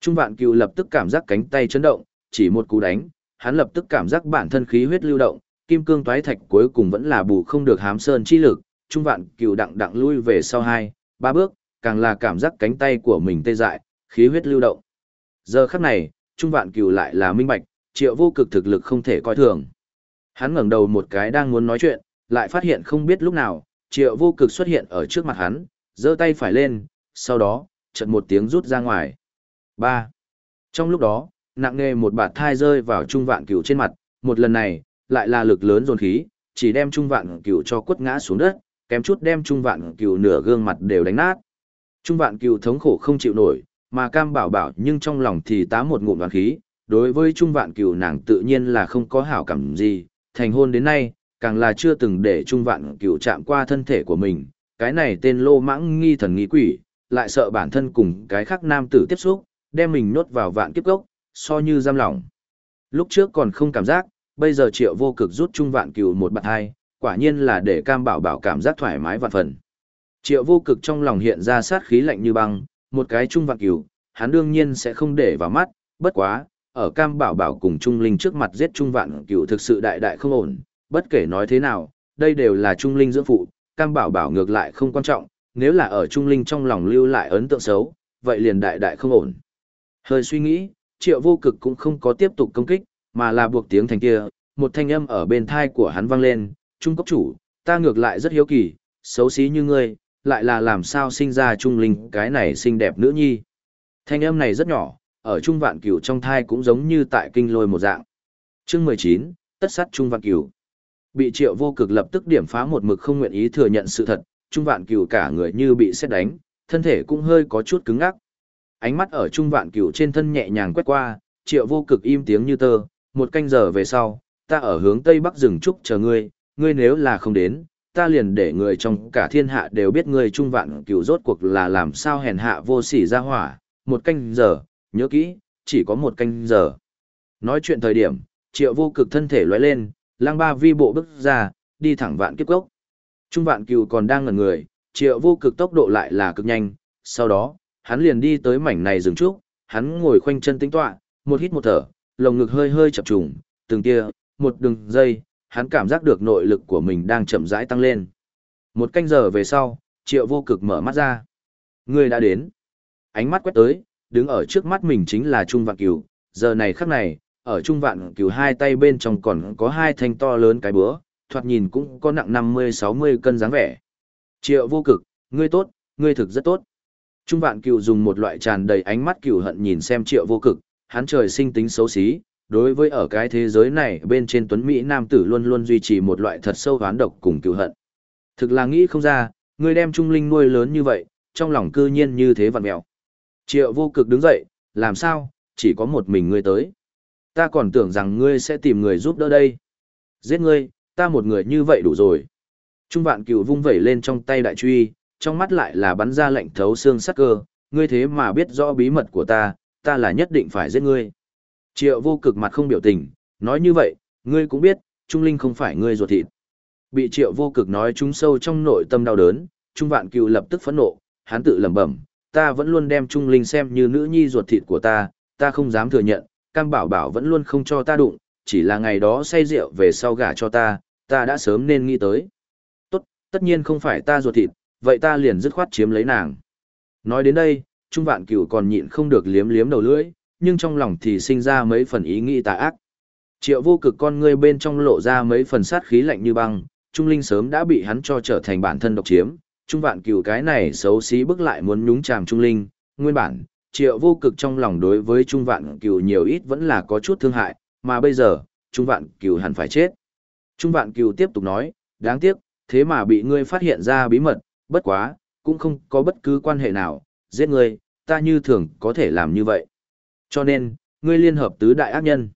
Trung vạn cựu lập tức cảm giác cánh tay chấn động, chỉ một cú đánh, hắn lập tức cảm giác bản thân khí huyết lưu động, kim cương toái thạch cuối cùng vẫn là bù không được hám sơn chi lực, trung vạn cựu đặng đặng lui về sau hai, ba bước, càng là cảm giác cánh tay của mình tê dại, khí huyết lưu động. Giờ khắc này, trung vạn Cửu lại là minh bạch, triệu vô cực thực lực không thể coi thường. Hắn ngẩng đầu một cái đang muốn nói chuyện, lại phát hiện không biết lúc nào, triệu vô cực xuất hiện ở trước mặt hắn, giơ tay phải lên, sau đó, chợt một tiếng rút ra ngoài. ba Trong lúc đó, nặng nề một bạt thai rơi vào trung vạn cửu trên mặt, một lần này, lại là lực lớn dồn khí, chỉ đem trung vạn cửu cho quất ngã xuống đất, kém chút đem trung vạn cửu nửa gương mặt đều đánh nát. Trung vạn Cựu thống khổ không chịu nổi, mà cam bảo bảo nhưng trong lòng thì tá một ngụm đoàn khí, đối với trung vạn Cựu nàng tự nhiên là không có hảo cảm gì, thành hôn đến nay, càng là chưa từng để trung vạn Cựu chạm qua thân thể của mình, cái này tên lô mãng nghi thần nghi quỷ, lại sợ bản thân cùng cái khác nam tử tiếp xúc, đem mình nốt vào vạn kiếp gốc, so như giam lỏng. Lúc trước còn không cảm giác, bây giờ triệu vô cực rút trung vạn cừu một bạt hai, quả nhiên là để cam bảo bảo cảm giác thoải mái vạn phần. Triệu vô cực trong lòng hiện ra sát khí lạnh như băng, một cái trung vạn cửu, hắn đương nhiên sẽ không để vào mắt, bất quá, ở cam bảo bảo cùng trung linh trước mặt giết trung vạn cửu thực sự đại đại không ổn, bất kể nói thế nào, đây đều là trung linh dưỡng phụ, cam bảo bảo ngược lại không quan trọng, nếu là ở trung linh trong lòng lưu lại ấn tượng xấu, vậy liền đại đại không ổn. Hơi suy nghĩ, triệu vô cực cũng không có tiếp tục công kích, mà là buộc tiếng thành kia, một thanh âm ở bên thai của hắn vang lên, trung cấp chủ, Ta ngược lại rất hiếu kỳ, xấu xí như ngươi, lại là làm sao sinh ra trung linh cái này xinh đẹp nữ nhi. Thanh âm này rất nhỏ, ở trung vạn cửu trong thai cũng giống như tại kinh lôi một dạng. Chương 19, tất sát trung vạn cửu. Bị triệu vô cực lập tức điểm phá một mực không nguyện ý thừa nhận sự thật, trung vạn cửu cả người như bị xét đánh, thân thể cũng hơi có chút cứng ngắc. Ánh mắt ở trung vạn cửu trên thân nhẹ nhàng quét qua, triệu vô cực im tiếng như tơ, một canh giờ về sau, ta ở hướng tây bắc rừng trúc chờ ngươi, ngươi nếu là không đến, ta liền để người trong cả thiên hạ đều biết ngươi trung vạn cửu rốt cuộc là làm sao hèn hạ vô sỉ ra hỏa, một canh giờ, nhớ kỹ, chỉ có một canh giờ. Nói chuyện thời điểm, triệu vô cực thân thể lóe lên, lang ba vi bộ bước ra, đi thẳng vạn kiếp gốc. Trung vạn cửu còn đang ngẩn người, triệu vô cực tốc độ lại là cực nhanh, sau đó, hắn liền đi tới mảnh này dừng trúc, hắn ngồi khoanh chân tính tọa, một hít một thở, lồng ngực hơi hơi chập trùng, từng kia, một đường dây, hắn cảm giác được nội lực của mình đang chậm rãi tăng lên. Một canh giờ về sau, triệu vô cực mở mắt ra. Người đã đến. Ánh mắt quét tới, đứng ở trước mắt mình chính là Trung Vạn Cửu, giờ này khắc này, ở Trung Vạn Cửu hai tay bên trong còn có hai thanh to lớn cái búa, thoạt nhìn cũng có nặng 50-60 cân dáng vẻ. Triệu vô cực, ngươi tốt, ngươi thực rất tốt. Trung Vạn Cửu dùng một loại tràn đầy ánh mắt cửu hận nhìn xem Triệu vô cực, hắn trời sinh tính xấu xí, đối với ở cái thế giới này bên trên tuấn Mỹ nam tử luôn luôn duy trì một loại thật sâu hoán độc cùng cựu hận. Thực là nghĩ không ra, người đem trung linh nuôi lớn như vậy, trong lòng cư nhiên như thế vặn mẹo. Triệu vô cực đứng dậy, làm sao, chỉ có một mình ngươi tới. Ta còn tưởng rằng ngươi sẽ tìm người giúp đỡ đây. Giết ngươi, ta một người như vậy đủ rồi. Trung vạn cựu vung vẩy lên trong tay đại truy, trong mắt lại là bắn ra lệnh thấu xương sắc cơ, ngươi thế mà biết rõ bí mật của ta, ta là nhất định phải giết ngươi. Triệu vô cực mặt không biểu tình, nói như vậy, ngươi cũng biết, Trung Linh không phải ngươi ruột thịt. Bị triệu vô cực nói trúng sâu trong nội tâm đau đớn, Trung Vạn Cựu lập tức phẫn nộ, hắn tự lẩm bẩm, ta vẫn luôn đem Trung Linh xem như nữ nhi ruột thịt của ta, ta không dám thừa nhận, Cam Bảo Bảo vẫn luôn không cho ta đụng, chỉ là ngày đó say rượu về sau gả cho ta, ta đã sớm nên nghĩ tới. Tốt, tất nhiên không phải ta ruột thịt, vậy ta liền dứt khoát chiếm lấy nàng. Nói đến đây, Trung Vạn Cửu còn nhịn không được liếm liếm đầu lưỡi, nhưng trong lòng thì sinh ra mấy phần ý nghĩ tà ác. Triệu vô cực con ngươi bên trong lộ ra mấy phần sát khí lạnh như băng, Trung Linh sớm đã bị hắn cho trở thành bản thân độc chiếm, Trung Vạn Cửu cái này xấu xí bức lại muốn nhúng chàm Trung Linh, nguyên bản, Triệu vô cực trong lòng đối với Trung Vạn Cửu nhiều ít vẫn là có chút thương hại, mà bây giờ, Trung Vạn Cửu hẳn phải chết. Trung Vạn Cửu tiếp tục nói, đáng tiếc, thế mà bị ngươi phát hiện ra bí mật, bất quá, cũng không có bất cứ quan hệ nào, giết ngươi, ta như thường có thể làm như vậy. Cho nên, ngươi liên hợp tứ đại ác nhân.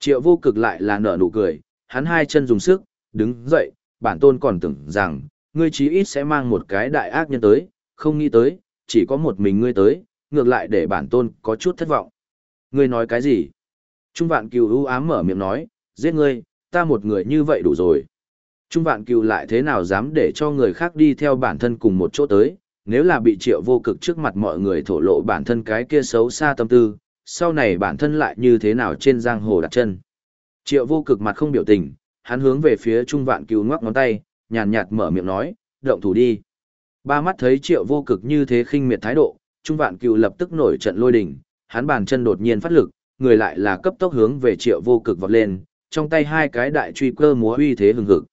Triệu vô cực lại là nở nụ cười, hắn hai chân dùng sức, đứng dậy, bản tôn còn tưởng rằng, ngươi chí ít sẽ mang một cái đại ác nhân tới, không nghĩ tới, chỉ có một mình ngươi tới, ngược lại để bản tôn có chút thất vọng. Ngươi nói cái gì? Trung vạn cừu ưu ám mở miệng nói, giết ngươi, ta một người như vậy đủ rồi. Trung vạn cừu lại thế nào dám để cho người khác đi theo bản thân cùng một chỗ tới, nếu là bị triệu vô cực trước mặt mọi người thổ lộ bản thân cái kia xấu xa tâm tư, sau này bản thân lại như thế nào trên giang hồ đặt chân. Triệu vô cực mặt không biểu tình, hắn hướng về phía Trung Vạn cứu ngoắc ngón tay, nhàn nhạt mở miệng nói, động thủ đi. Ba mắt thấy Triệu vô cực như thế khinh miệt thái độ, Trung Vạn Cựu lập tức nổi trận lôi đình, hắn bàn chân đột nhiên phát lực, người lại là cấp tốc hướng về Triệu vô cực vọt lên, trong tay hai cái đại truy cơ múa uy thế hừng hực.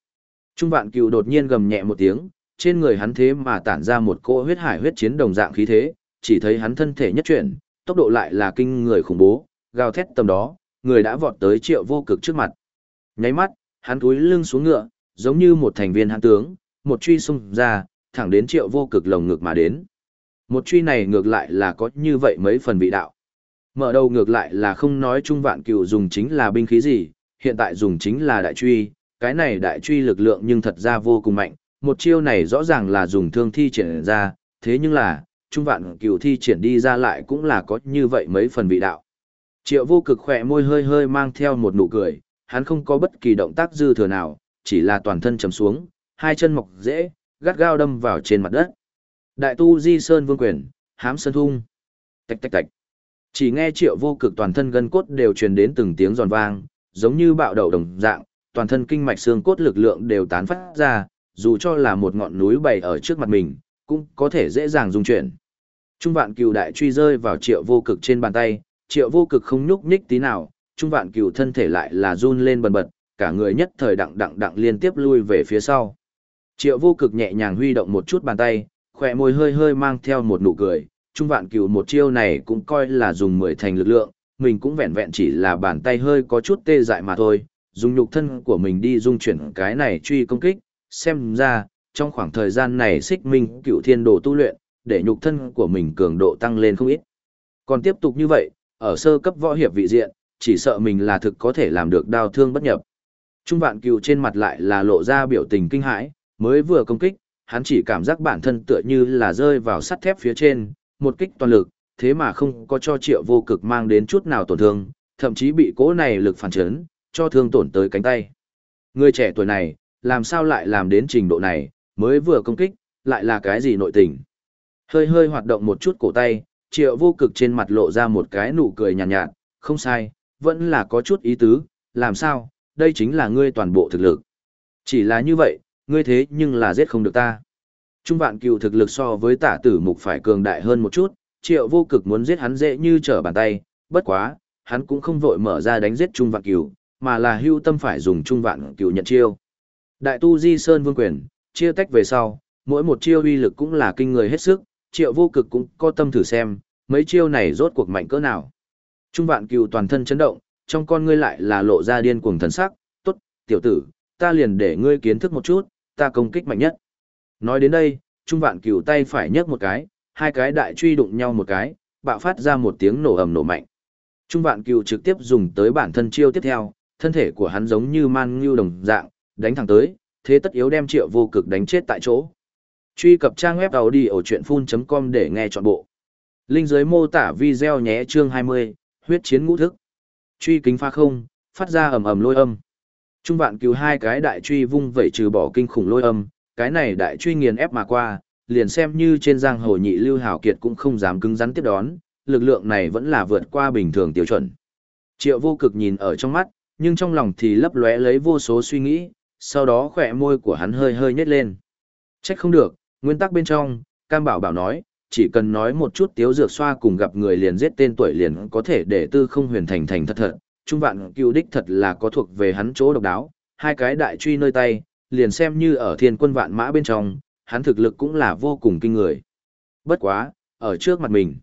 Trung Vạn Cựu đột nhiên gầm nhẹ một tiếng, trên người hắn thế mà tản ra một cỗ huyết hải huyết chiến đồng dạng khí thế, chỉ thấy hắn thân thể nhất chuyển, tốc độ lại là kinh người khủng bố, gào thét tầm đó, người đã vọt tới triệu vô cực trước mặt. Nháy mắt, hắn túi lưng xuống ngựa, giống như một thành viên hãn tướng, một truy xung ra, thẳng đến triệu vô cực lồng ngực mà đến. Một truy này ngược lại là có như vậy mấy phần vị đạo. Mở đầu ngược lại là không nói trung vạn cựu dùng chính là binh khí gì, hiện tại dùng chính là đại truy, cái này đại truy lực lượng nhưng thật ra vô cùng mạnh, một chiêu này rõ ràng là dùng thương thi triển ra, thế nhưng là, trung vạn cửu thi triển đi ra lại cũng là có như vậy mấy phần vị đạo. Triệu vô cực khỏe môi hơi hơi mang theo một nụ cười, hắn không có bất kỳ động tác dư thừa nào, chỉ là toàn thân chầm xuống, hai chân mọc dễ, gắt gao đâm vào trên mặt đất. Đại tu di sơn vương quyền, hám sơn thung. Tạch tạch tạch. Chỉ nghe triệu vô cực toàn thân gân cốt đều truyền đến từng tiếng giòn vang, giống như bạo đầu đồng dạng, toàn thân kinh mạch xương cốt lực lượng đều tán phát ra, dù cho là một ngọn núi bày ở trước mặt mình, cũng có thể dễ dàng dung chuyển. Trung vạn cừu đại truy rơi vào triệu vô cực trên bàn tay, triệu vô cực không nhúc nhích tí nào, trung vạn cừu thân thể lại là run lên bần bật, cả người nhất thời đặng đặng đặng liên tiếp lui về phía sau. Triệu vô cực nhẹ nhàng huy động một chút bàn tay, khỏe môi hơi hơi mang theo một nụ cười, trung vạn cửu một chiêu này cũng coi là dùng mười thành lực lượng, mình cũng vẹn vẹn chỉ là bàn tay hơi có chút tê dại mà thôi, dùng nhục thân của mình đi dung chuyển cái này truy công kích, xem ra, trong khoảng thời gian này xích minh cựu thiên đồ tu luyện, để nhục thân của mình cường độ tăng lên không ít. Còn tiếp tục như vậy, ở sơ cấp võ hiệp vị diện, chỉ sợ mình là thực có thể làm được đao thương bất nhập. Trung vạn cựu trên mặt lại là lộ ra biểu tình kinh hãi, mới vừa công kích, hắn chỉ cảm giác bản thân tựa như là rơi vào sắt thép phía trên, một kích toàn lực, thế mà không có cho triệu vô cực mang đến chút nào tổn thương, thậm chí bị cỗ này lực phản chấn, cho thương tổn tới cánh tay. Người trẻ tuổi này, làm sao lại làm đến trình độ này, mới vừa công kích, lại là cái gì nội tình. Hơi hơi hoạt động một chút cổ tay, triệu vô cực trên mặt lộ ra một cái nụ cười nhàn nhạt, nhạt, không sai, vẫn là có chút ý tứ, làm sao, đây chính là ngươi toàn bộ thực lực. Chỉ là như vậy, ngươi thế nhưng là giết không được ta. Trung vạn cựu thực lực so với tả tử mục phải cường đại hơn một chút, triệu vô cực muốn giết hắn dễ như trở bàn tay, bất quá, hắn cũng không vội mở ra đánh giết Trung vạn cựu, mà là hưu tâm phải dùng Trung vạn cựu nhận chiêu. Đại tu di sơn vương quyền, chia tách về sau, mỗi một chiêu uy lực cũng là kinh người hết sức, triệu vô cực cũng có tâm thử xem, mấy chiêu này rốt cuộc mạnh cỡ nào. Trung vạn cừu toàn thân chấn động, trong con ngươi lại là lộ ra điên cuồng thần sắc, tốt, tiểu tử, ta liền để ngươi kiến thức một chút, ta công kích mạnh nhất. Nói đến đây, Trung vạn cừu tay phải nhấc một cái, hai cái đại truy đụng nhau một cái, bạo phát ra một tiếng nổ ầm nổ mạnh. Trung vạn cừu trực tiếp dùng tới bản thân chiêu tiếp theo, thân thể của hắn giống như man ngưu đồng dạng, đánh thẳng tới, thế tất yếu đem triệu vô cực đánh chết tại chỗ. Truy cập trang web đầu đi ở chuyện full.com để nghe trọn bộ. Linh dưới mô tả video nhé chương 20, huyết chiến ngũ thức. Truy kính pha không, phát ra ầm ầm lôi âm. Trung vạn cứu hai cái đại truy vung vẩy trừ bỏ kinh khủng lôi âm, cái này đại truy nghiền ép mà qua, liền xem như trên giang hồ nhị lưu hảo kiệt cũng không dám cứng rắn tiếp đón, lực lượng này vẫn là vượt qua bình thường tiêu chuẩn. Triệu vô cực nhìn ở trong mắt, nhưng trong lòng thì lấp lóe lấy vô số suy nghĩ, sau đó khỏe môi của hắn hơi hơi nhếch lên. Trách không được, nguyên tắc bên trong, Cam Bảo Bảo nói, chỉ cần nói một chút tiếu dược xoa cùng gặp người liền giết tên tuổi liền có thể để tư không huyền thành thành thật thật, trung vạn cựu đích thật là có thuộc về hắn chỗ độc đáo, hai cái đại truy nơi tay, liền xem như ở thiên quân vạn mã bên trong, hắn thực lực cũng là vô cùng kinh người. Bất quá, ở trước mặt mình,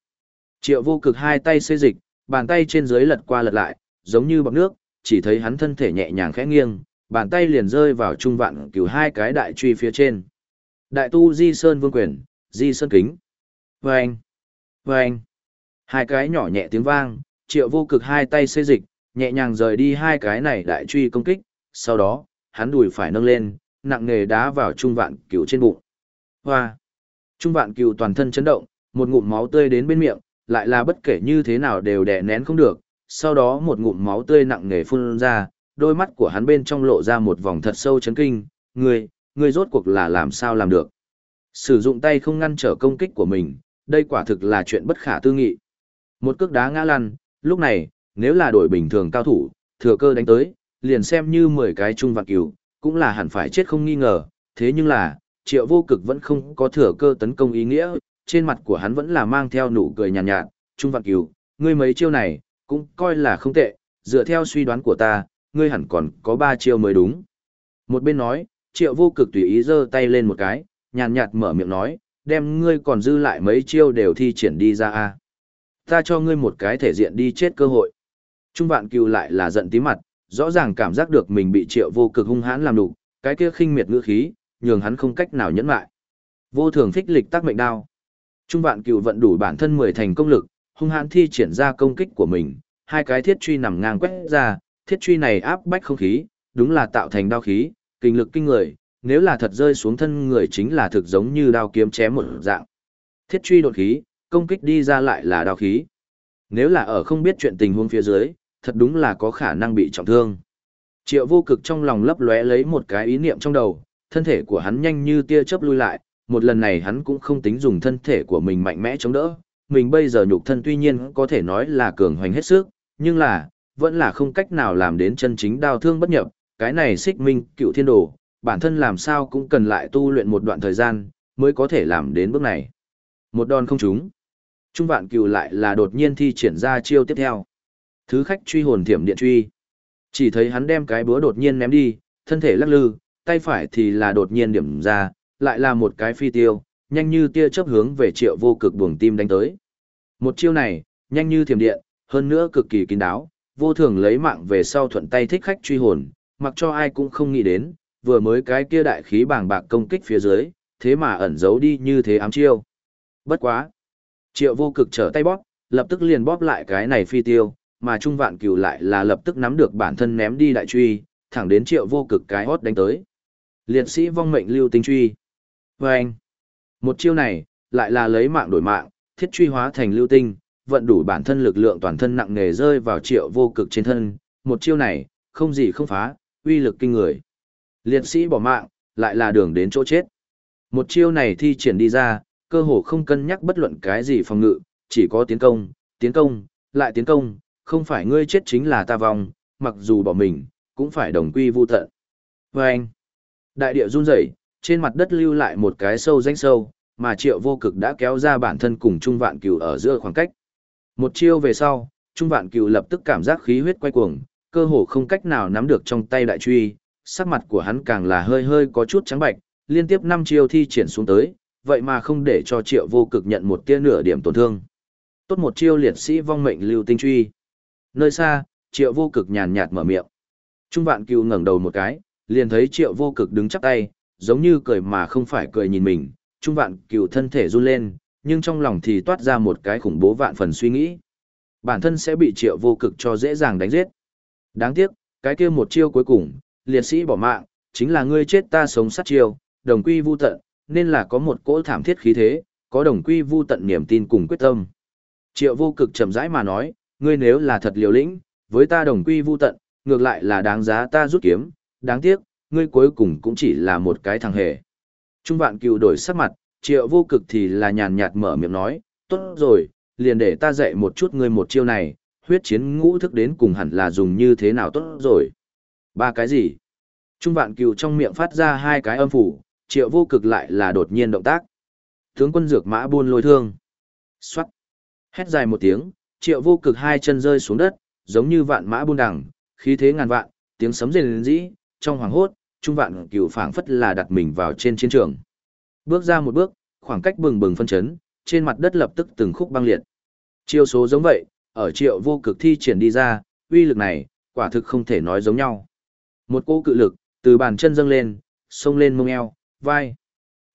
triệu vô cực hai tay xê dịch, bàn tay trên dưới lật qua lật lại, giống như bọc nước, chỉ thấy hắn thân thể nhẹ nhàng khẽ nghiêng, bàn tay liền rơi vào trung vạn cửu hai cái đại truy phía trên. Đại tu Di Sơn Vương Quyền, Di Sơn Kính. Vâng! Vâng! Hai cái nhỏ nhẹ tiếng vang, triệu vô cực hai tay xây dịch, nhẹ nhàng rời đi hai cái này đại truy công kích, sau đó, hắn đùi phải nâng lên, nặng nề đá vào trung vạn cửu trên bụng. Hoa! Trung vạn cửu toàn thân chấn động, một ngụm máu tươi đến bên miệng, lại là bất kể như thế nào đều đè nén không được, sau đó một ngụm máu tươi nặng nề phun ra, đôi mắt của hắn bên trong lộ ra một vòng thật sâu chấn kinh, ngươi, ngươi rốt cuộc là làm sao làm được. Sử dụng tay không ngăn trở công kích của mình, đây quả thực là chuyện bất khả tư nghị. Một cước đá ngã lăn, lúc này, nếu là đổi bình thường cao thủ, thừa cơ đánh tới, liền xem như 10 cái trung vạn cửu, cũng là hẳn phải chết không nghi ngờ, thế nhưng là, triệu vô cực vẫn không có thừa cơ tấn công ý nghĩa, trên mặt của hắn vẫn là mang theo nụ cười nhàn nhạt, nhạt, trung vạn cửu, ngươi mấy chiêu này, cũng coi là không tệ, dựa theo suy đoán của ta, ngươi hẳn còn có ba chiêu mới đúng. Một bên nói, triệu vô cực tùy ý giơ tay lên một cái, nhàn nhạt mở miệng nói, đem ngươi còn dư lại mấy chiêu đều thi triển đi ra a. Ta cho ngươi một cái thể diện đi chết cơ hội. Trung vạn cừu lại là giận tí mặt, rõ ràng cảm giác được mình bị triệu vô cực hung hãn làm đủ, cái kia khinh miệt ngữ khí, nhường hắn không cách nào nhẫn lại. Vô thường phích lịch tác mệnh đao. Trung vạn cừu vận đủ bản thân 10 thành công lực, hung hãn thi triển ra công kích của mình, hai cái thiết truy nằm ngang quét ra, thiết truy này áp bách không khí, đúng là tạo thành đao khí, kinh lực kinh người, nếu là thật rơi xuống thân người chính là thực giống như đao kiếm chém một dạng. Thiết truy đột khí, công kích đi ra lại là đao khí. Nếu là ở không biết chuyện tình huống phía dưới, thật đúng là có khả năng bị trọng thương. Triệu vô cực trong lòng lấp lóe lấy một cái ý niệm trong đầu, thân thể của hắn nhanh như tia chớp lui lại, một lần này hắn cũng không tính dùng thân thể của mình mạnh mẽ chống đỡ. Mình bây giờ nhục thân tuy nhiên có thể nói là cường hoành hết sức, nhưng là, vẫn là không cách nào làm đến chân chính đao thương bất nhập, cái này xích minh cựu thiên đồ, bản thân làm sao cũng cần lại tu luyện một đoạn thời gian, mới có thể làm đến bước này. Một đòn không trúng. Trung vạn cựu lại là đột nhiên thi triển ra chiêu tiếp theo. Thứ khách truy hồn thiểm điện truy. Chỉ thấy hắn đem cái búa đột nhiên ném đi, thân thể lắc lư, tay phải thì là đột nhiên điểm ra, lại là một cái phi tiêu, nhanh như tia chớp hướng về triệu vô cực buồng tim đánh tới. Một chiêu này, nhanh như thiểm điện, hơn nữa cực kỳ kín đáo, vô thường lấy mạng về sau thuận tay thích khách truy hồn, mặc cho ai cũng không nghĩ đến, vừa mới cái kia đại khí bàng bạc công kích phía dưới, thế mà ẩn giấu đi như thế ám chiêu. Bất quá. Triệu vô cực trở tay bóp, lập tức liền bóp lại cái này phi tiêu, mà Trung Vạn Cửu lại là lập tức nắm được bản thân ném đi đại truy, thẳng đến Triệu vô cực cái hót đánh tới. Liệt sĩ vong mệnh lưu tinh truy. Vâng! anh. Một chiêu này, lại là lấy mạng đổi mạng, thiết truy hóa thành lưu tinh, vận đủ bản thân lực lượng toàn thân nặng nề rơi vào Triệu vô cực trên thân. Một chiêu này, không gì không phá, uy lực kinh người. Liệt sĩ bỏ mạng, lại là đường đến chỗ chết. Một chiêu này thi triển đi ra, cơ hồ không cân nhắc bất luận cái gì phòng ngự, chỉ có tiến công, tiến công, lại tiến công, không phải ngươi chết chính là ta vong, mặc dù bỏ mình, cũng phải đồng quy vu tận. Và anh, đại địa run rẩy, trên mặt đất lưu lại một cái sâu danh sâu, mà triệu vô cực đã kéo ra bản thân cùng Trung Vạn Cửu ở giữa khoảng cách. Một chiêu về sau, Trung Vạn Cửu lập tức cảm giác khí huyết quay cuồng, cơ hồ không cách nào nắm được trong tay đại truy, sắc mặt của hắn càng là hơi hơi có chút trắng bạch, liên tiếp năm chiêu thi triển xuống tới, vậy mà không để cho triệu vô cực nhận một tia nửa điểm tổn thương. Tốt một chiêu liệt sĩ vong mệnh lưu tinh truy. Nơi xa, triệu vô cực nhàn nhạt mở miệng. Trung vạn Cửu ngẩng đầu một cái, liền thấy triệu vô cực đứng chắp tay, giống như cười mà không phải cười nhìn mình. Trung vạn Cửu thân thể run lên, nhưng trong lòng thì toát ra một cái khủng bố vạn phần suy nghĩ. Bản thân sẽ bị triệu vô cực cho dễ dàng đánh giết. Đáng tiếc, cái kia một chiêu cuối cùng, liệt sĩ bỏ mạng, chính là ngươi chết ta sống sát chiêu, đồng quy vu tận, nên là có một cỗ thảm thiết khí thế, có đồng quy vu tận niềm tin cùng quyết tâm. Triệu vô cực chậm rãi mà nói, ngươi nếu là thật liều lĩnh, với ta đồng quy vu tận, ngược lại là đáng giá ta rút kiếm, đáng tiếc, ngươi cuối cùng cũng chỉ là một cái thằng hề. Trung vạn cựu đổi sắc mặt, triệu vô cực thì là nhàn nhạt mở miệng nói, tốt rồi, liền để ta dạy một chút ngươi một chiêu này, huyết chiến ngũ thức đến cùng hẳn là dùng như thế nào tốt rồi. Ba cái gì? Trung vạn cựu trong miệng phát ra hai cái âm phủ, triệu vô cực lại là đột nhiên động tác. Tướng quân dược mã buôn lôi thương. Xoát. Hét dài một tiếng, triệu vô cực hai chân rơi xuống đất, giống như vạn mã buôn đằng, khí thế ngàn vạn, tiếng sấm rền rĩ, trong hoàng hốt, trung vạn cửu phảng phất là đặt mình vào trên chiến trường. Bước ra một bước, khoảng cách bừng bừng phân chấn, trên mặt đất lập tức từng khúc băng liệt. Chiêu số giống vậy, ở triệu vô cực thi triển đi ra, uy lực này, quả thực không thể nói giống nhau. Một cỗ cự lực, từ bàn chân dâng lên, xông lên mông eo, vai.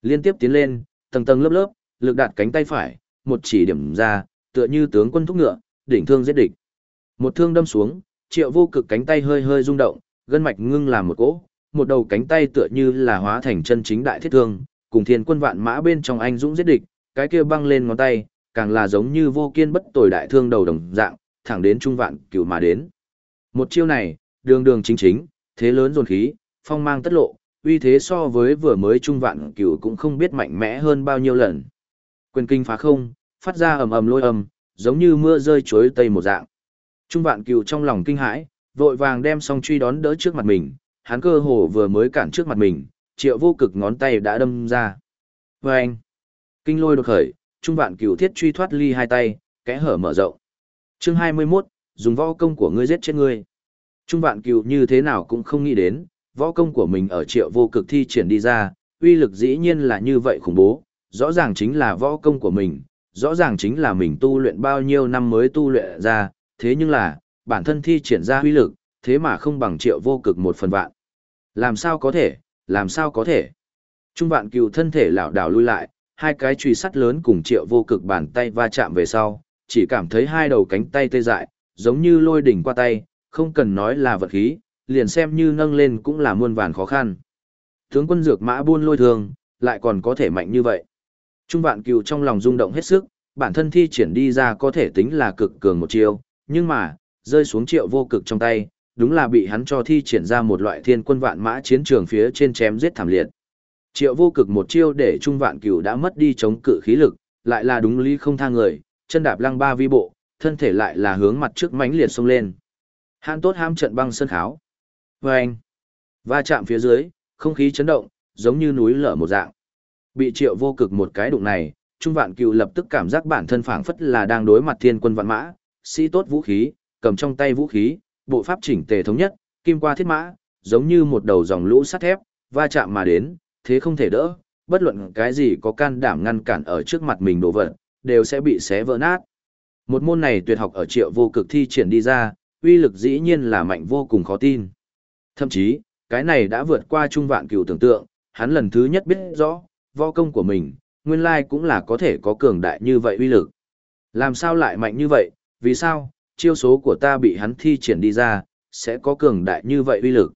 Liên tiếp tiến lên, tầng tầng lớp lớp, lực đạt cánh tay phải, một chỉ điểm ra, tựa như tướng quân thúc ngựa, đỉnh thương giết địch. Một thương đâm xuống, triệu vô cực cánh tay hơi hơi rung động, gân mạch ngưng làm một cỗ, một đầu cánh tay tựa như là hóa thành chân chính đại thiết thương, cùng thiên quân vạn mã bên trong anh dũng giết địch, cái kia băng lên ngón tay, càng là giống như vô kiên bất tồi đại thương đầu đồng dạng, thẳng đến trung vạn cửu mà đến. Một chiêu này, đường đường chính chính, thế lớn dồn khí, phong mang tất lộ, uy thế so với vừa mới trung vạn cửu cũng không biết mạnh mẽ hơn bao nhiêu lần. Quyền kinh phá không, phát ra ầm ầm lôi ầm, giống như mưa rơi chuối tây một dạng. Trung vạn cửu trong lòng kinh hãi, vội vàng đem song truy đón đỡ trước mặt mình, hắn cơ hồ vừa mới cản trước mặt mình, triệu vô cực ngón tay đã đâm ra. Và anh, kinh lôi đột khởi, trung vạn cửu thiết truy thoát ly hai tay, kẽ hở mở rộng. Chương 21, dùng võ công của ngươi giết chết ngươi. Trung vạn cửu như thế nào cũng không nghĩ đến, võ công của mình ở triệu vô cực thi triển đi ra, uy lực dĩ nhiên là như vậy khủng bố, rõ ràng chính là võ công của mình, rõ ràng chính là mình tu luyện bao nhiêu năm mới tu luyện ra, thế nhưng là, bản thân thi triển ra uy lực, thế mà không bằng triệu vô cực một phần vạn. Làm sao có thể, làm sao có thể. Trung vạn cừu thân thể lảo đảo lui lại, hai cái chùy sắt lớn cùng triệu vô cực bàn tay va chạm về sau, chỉ cảm thấy hai đầu cánh tay tê dại, giống như lôi đỉnh qua tay, không cần nói là vật khí, liền xem như nâng lên cũng là muôn vàn khó khăn. Tướng quân dược mã buôn lôi thường, lại còn có thể mạnh như vậy. Trung vạn cừu trong lòng rung động hết sức, bản thân thi triển đi ra có thể tính là cực cường một chiêu, nhưng mà, rơi xuống triệu vô cực trong tay, đúng là bị hắn cho thi triển ra một loại thiên quân vạn mã chiến trường phía trên chém giết thảm liệt. Triệu vô cực một chiêu để trung vạn cửu đã mất đi chống cự khí lực, lại là đúng lý không tha người, chân đạp lăng ba vi bộ, thân thể lại là hướng mặt trước mãnh liệt xông lên. Hãn tốt ham trận băng sân kháo. Vâng! Va chạm phía dưới, không khí chấn động, giống như núi lở một dạng. Bị triệu vô cực một cái đụng này, Trung Vạn Cựu lập tức cảm giác bản thân phảng phất là đang đối mặt thiên quân vạn mã, sĩ tốt vũ khí, cầm trong tay vũ khí, bộ pháp chỉnh tề thống nhất, kim qua thiết mã, giống như một đầu dòng lũ sắt thép, Va chạm mà đến, thế không thể đỡ, bất luận cái gì có can đảm ngăn cản ở trước mặt mình đổ vật, đều sẽ bị xé vỡ nát. Một môn này tuyệt học ở triệu vô cực thi triển đi ra, uy lực dĩ nhiên là mạnh vô cùng khó tin. Thậm chí, cái này đã vượt qua trung vạn cửu tưởng tượng, hắn lần thứ nhất biết rõ, võ công của mình, nguyên lai cũng là có thể có cường đại như vậy uy lực. Làm sao lại mạnh như vậy, vì sao, chiêu số của ta bị hắn thi triển đi ra, sẽ có cường đại như vậy uy lực.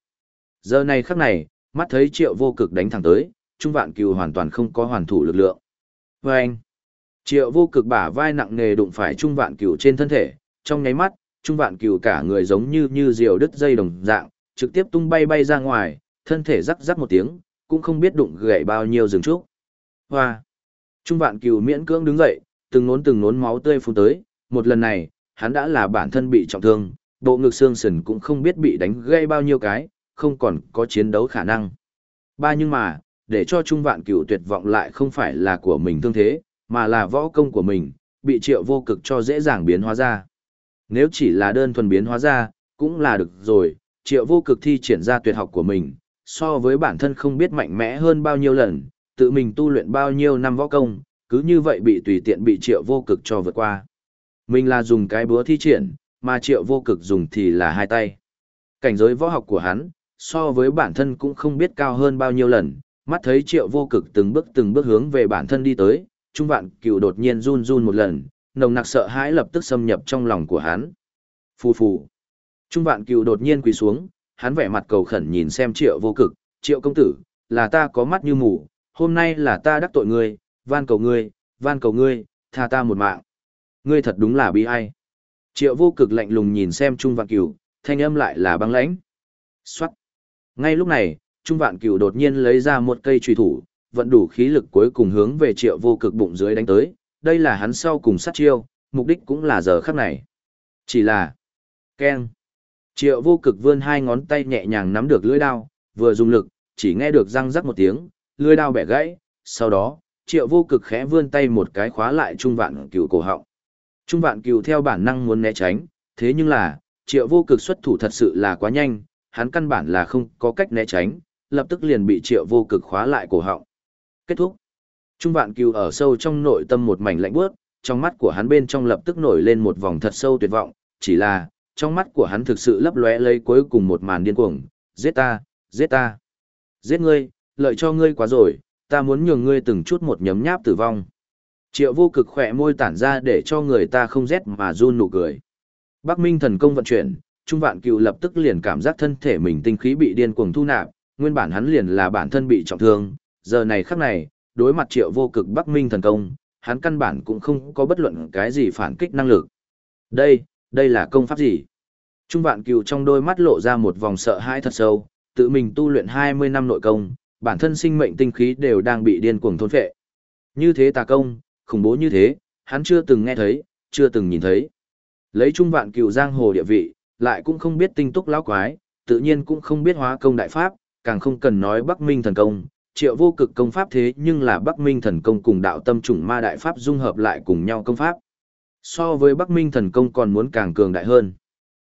Giờ này khắc này, mắt thấy triệu vô cực đánh thẳng tới, trung vạn cừu hoàn toàn không có hoàn thủ lực lượng. Và anh, triệu vô cực bả vai nặng nề đụng phải trung vạn cừu trên thân thể, trong nháy mắt, trung vạn cừu cả người giống như như diều đứt dây đồng dạng, trực tiếp tung bay bay ra ngoài, thân thể rắc rắc một tiếng, cũng không biết đụng gãy bao nhiêu rừng trúc. Hoa! Trung vạn cừu miễn cưỡng đứng dậy, từng nốn từng nốn máu tươi phun tới, một lần này, hắn đã là bản thân bị trọng thương, bộ ngực xương sườn cũng không biết bị đánh gây bao nhiêu cái, không còn có chiến đấu khả năng. Ba nhưng mà, để cho Trung Vạn Cửu tuyệt vọng lại không phải là của mình thương thế, mà là võ công của mình, bị triệu vô cực cho dễ dàng biến hóa ra. Nếu chỉ là đơn thuần biến hóa ra, cũng là được rồi, triệu vô cực thi triển ra tuyệt học của mình, so với bản thân không biết mạnh mẽ hơn bao nhiêu lần, tự mình tu luyện bao nhiêu năm võ công, cứ như vậy bị tùy tiện bị triệu vô cực cho vượt qua. Mình là dùng cái búa thi triển, mà triệu vô cực dùng thì là hai tay. Cảnh giới võ học của hắn, so với bản thân cũng không biết cao hơn bao nhiêu lần, mắt thấy triệu vô cực từng bước từng bước hướng về bản thân đi tới, trung vạn cựu đột nhiên run run một lần, nồng nặc sợ hãi lập tức xâm nhập trong lòng của hắn. Phù phù. Trung vạn cựu đột nhiên quỳ xuống, hắn vẻ mặt cầu khẩn nhìn xem triệu vô cực, triệu công tử, là ta có mắt như mù, hôm nay là ta đắc tội ngươi, van cầu ngươi, van cầu ngươi, tha ta một mạng. Ngươi thật đúng là bi ai. Triệu vô cực lạnh lùng nhìn xem Trung vạn Cửu, thanh âm lại là băng lãnh. Xoát. Ngay lúc này, Trung Vạn Cửu đột nhiên lấy ra một cây truy thủ, vận đủ khí lực cuối cùng hướng về Triệu Vô Cực bụng dưới đánh tới, đây là hắn sau cùng sát chiêu, mục đích cũng là giờ khắc này. Chỉ là keng. Triệu Vô Cực vươn hai ngón tay nhẹ nhàng nắm được lưỡi đao, vừa dùng lực, chỉ nghe được răng rắc một tiếng, lưỡi đao bẻ gãy, sau đó, Triệu Vô Cực khẽ vươn tay một cái khóa lại Trung Vạn Cửu cổ họng. Trung Vạn cừu theo bản năng muốn né tránh, thế nhưng là, Triệu Vô Cực xuất thủ thật sự là quá nhanh, hắn căn bản là không có cách né tránh, lập tức liền bị triệu vô cực khóa lại cổ họng. Kết thúc. Trung vạn cừu ở sâu trong nội tâm một mảnh lạnh bước, trong mắt của hắn bên trong lập tức nổi lên một vòng thật sâu tuyệt vọng, chỉ là, trong mắt của hắn thực sự lấp lóe lấy cuối cùng một màn điên cuồng, giết ta, giết ta, giết ngươi, lợi cho ngươi quá rồi, ta muốn nhường ngươi từng chút một nhấm nháp tử vong. Triệu vô cực khỏe môi tản ra để cho người ta không rét mà run nụ cười. Bắc Minh thần công vận chuyển, Trung Vạn Cựu lập tức liền cảm giác thân thể mình tinh khí bị điên cuồng thu nạp, nguyên bản hắn liền là bản thân bị trọng thương, giờ này khắc này, đối mặt Triệu Vô Cực Bắc Minh thần công, hắn căn bản cũng không có bất luận cái gì phản kích năng lực. Đây, đây là công pháp gì? Trung Vạn Cựu trong đôi mắt lộ ra một vòng sợ hãi thật sâu, tự mình tu luyện 20 năm nội công, bản thân sinh mệnh tinh khí đều đang bị điên cuồng thôn phệ. Như thế tà công, khủng bố như thế, hắn chưa từng nghe thấy, chưa từng nhìn thấy. Lấy Trung Vạn Cựu giang hồ địa vị, lại cũng không biết tinh túc lão quái, tự nhiên cũng không biết hóa công đại pháp, càng không cần nói Bắc Minh thần công, triệu vô cực công pháp thế nhưng là Bắc Minh thần công cùng đạo tâm trùng ma đại pháp dung hợp lại cùng nhau công pháp. So với Bắc Minh thần công còn muốn càng cường đại hơn.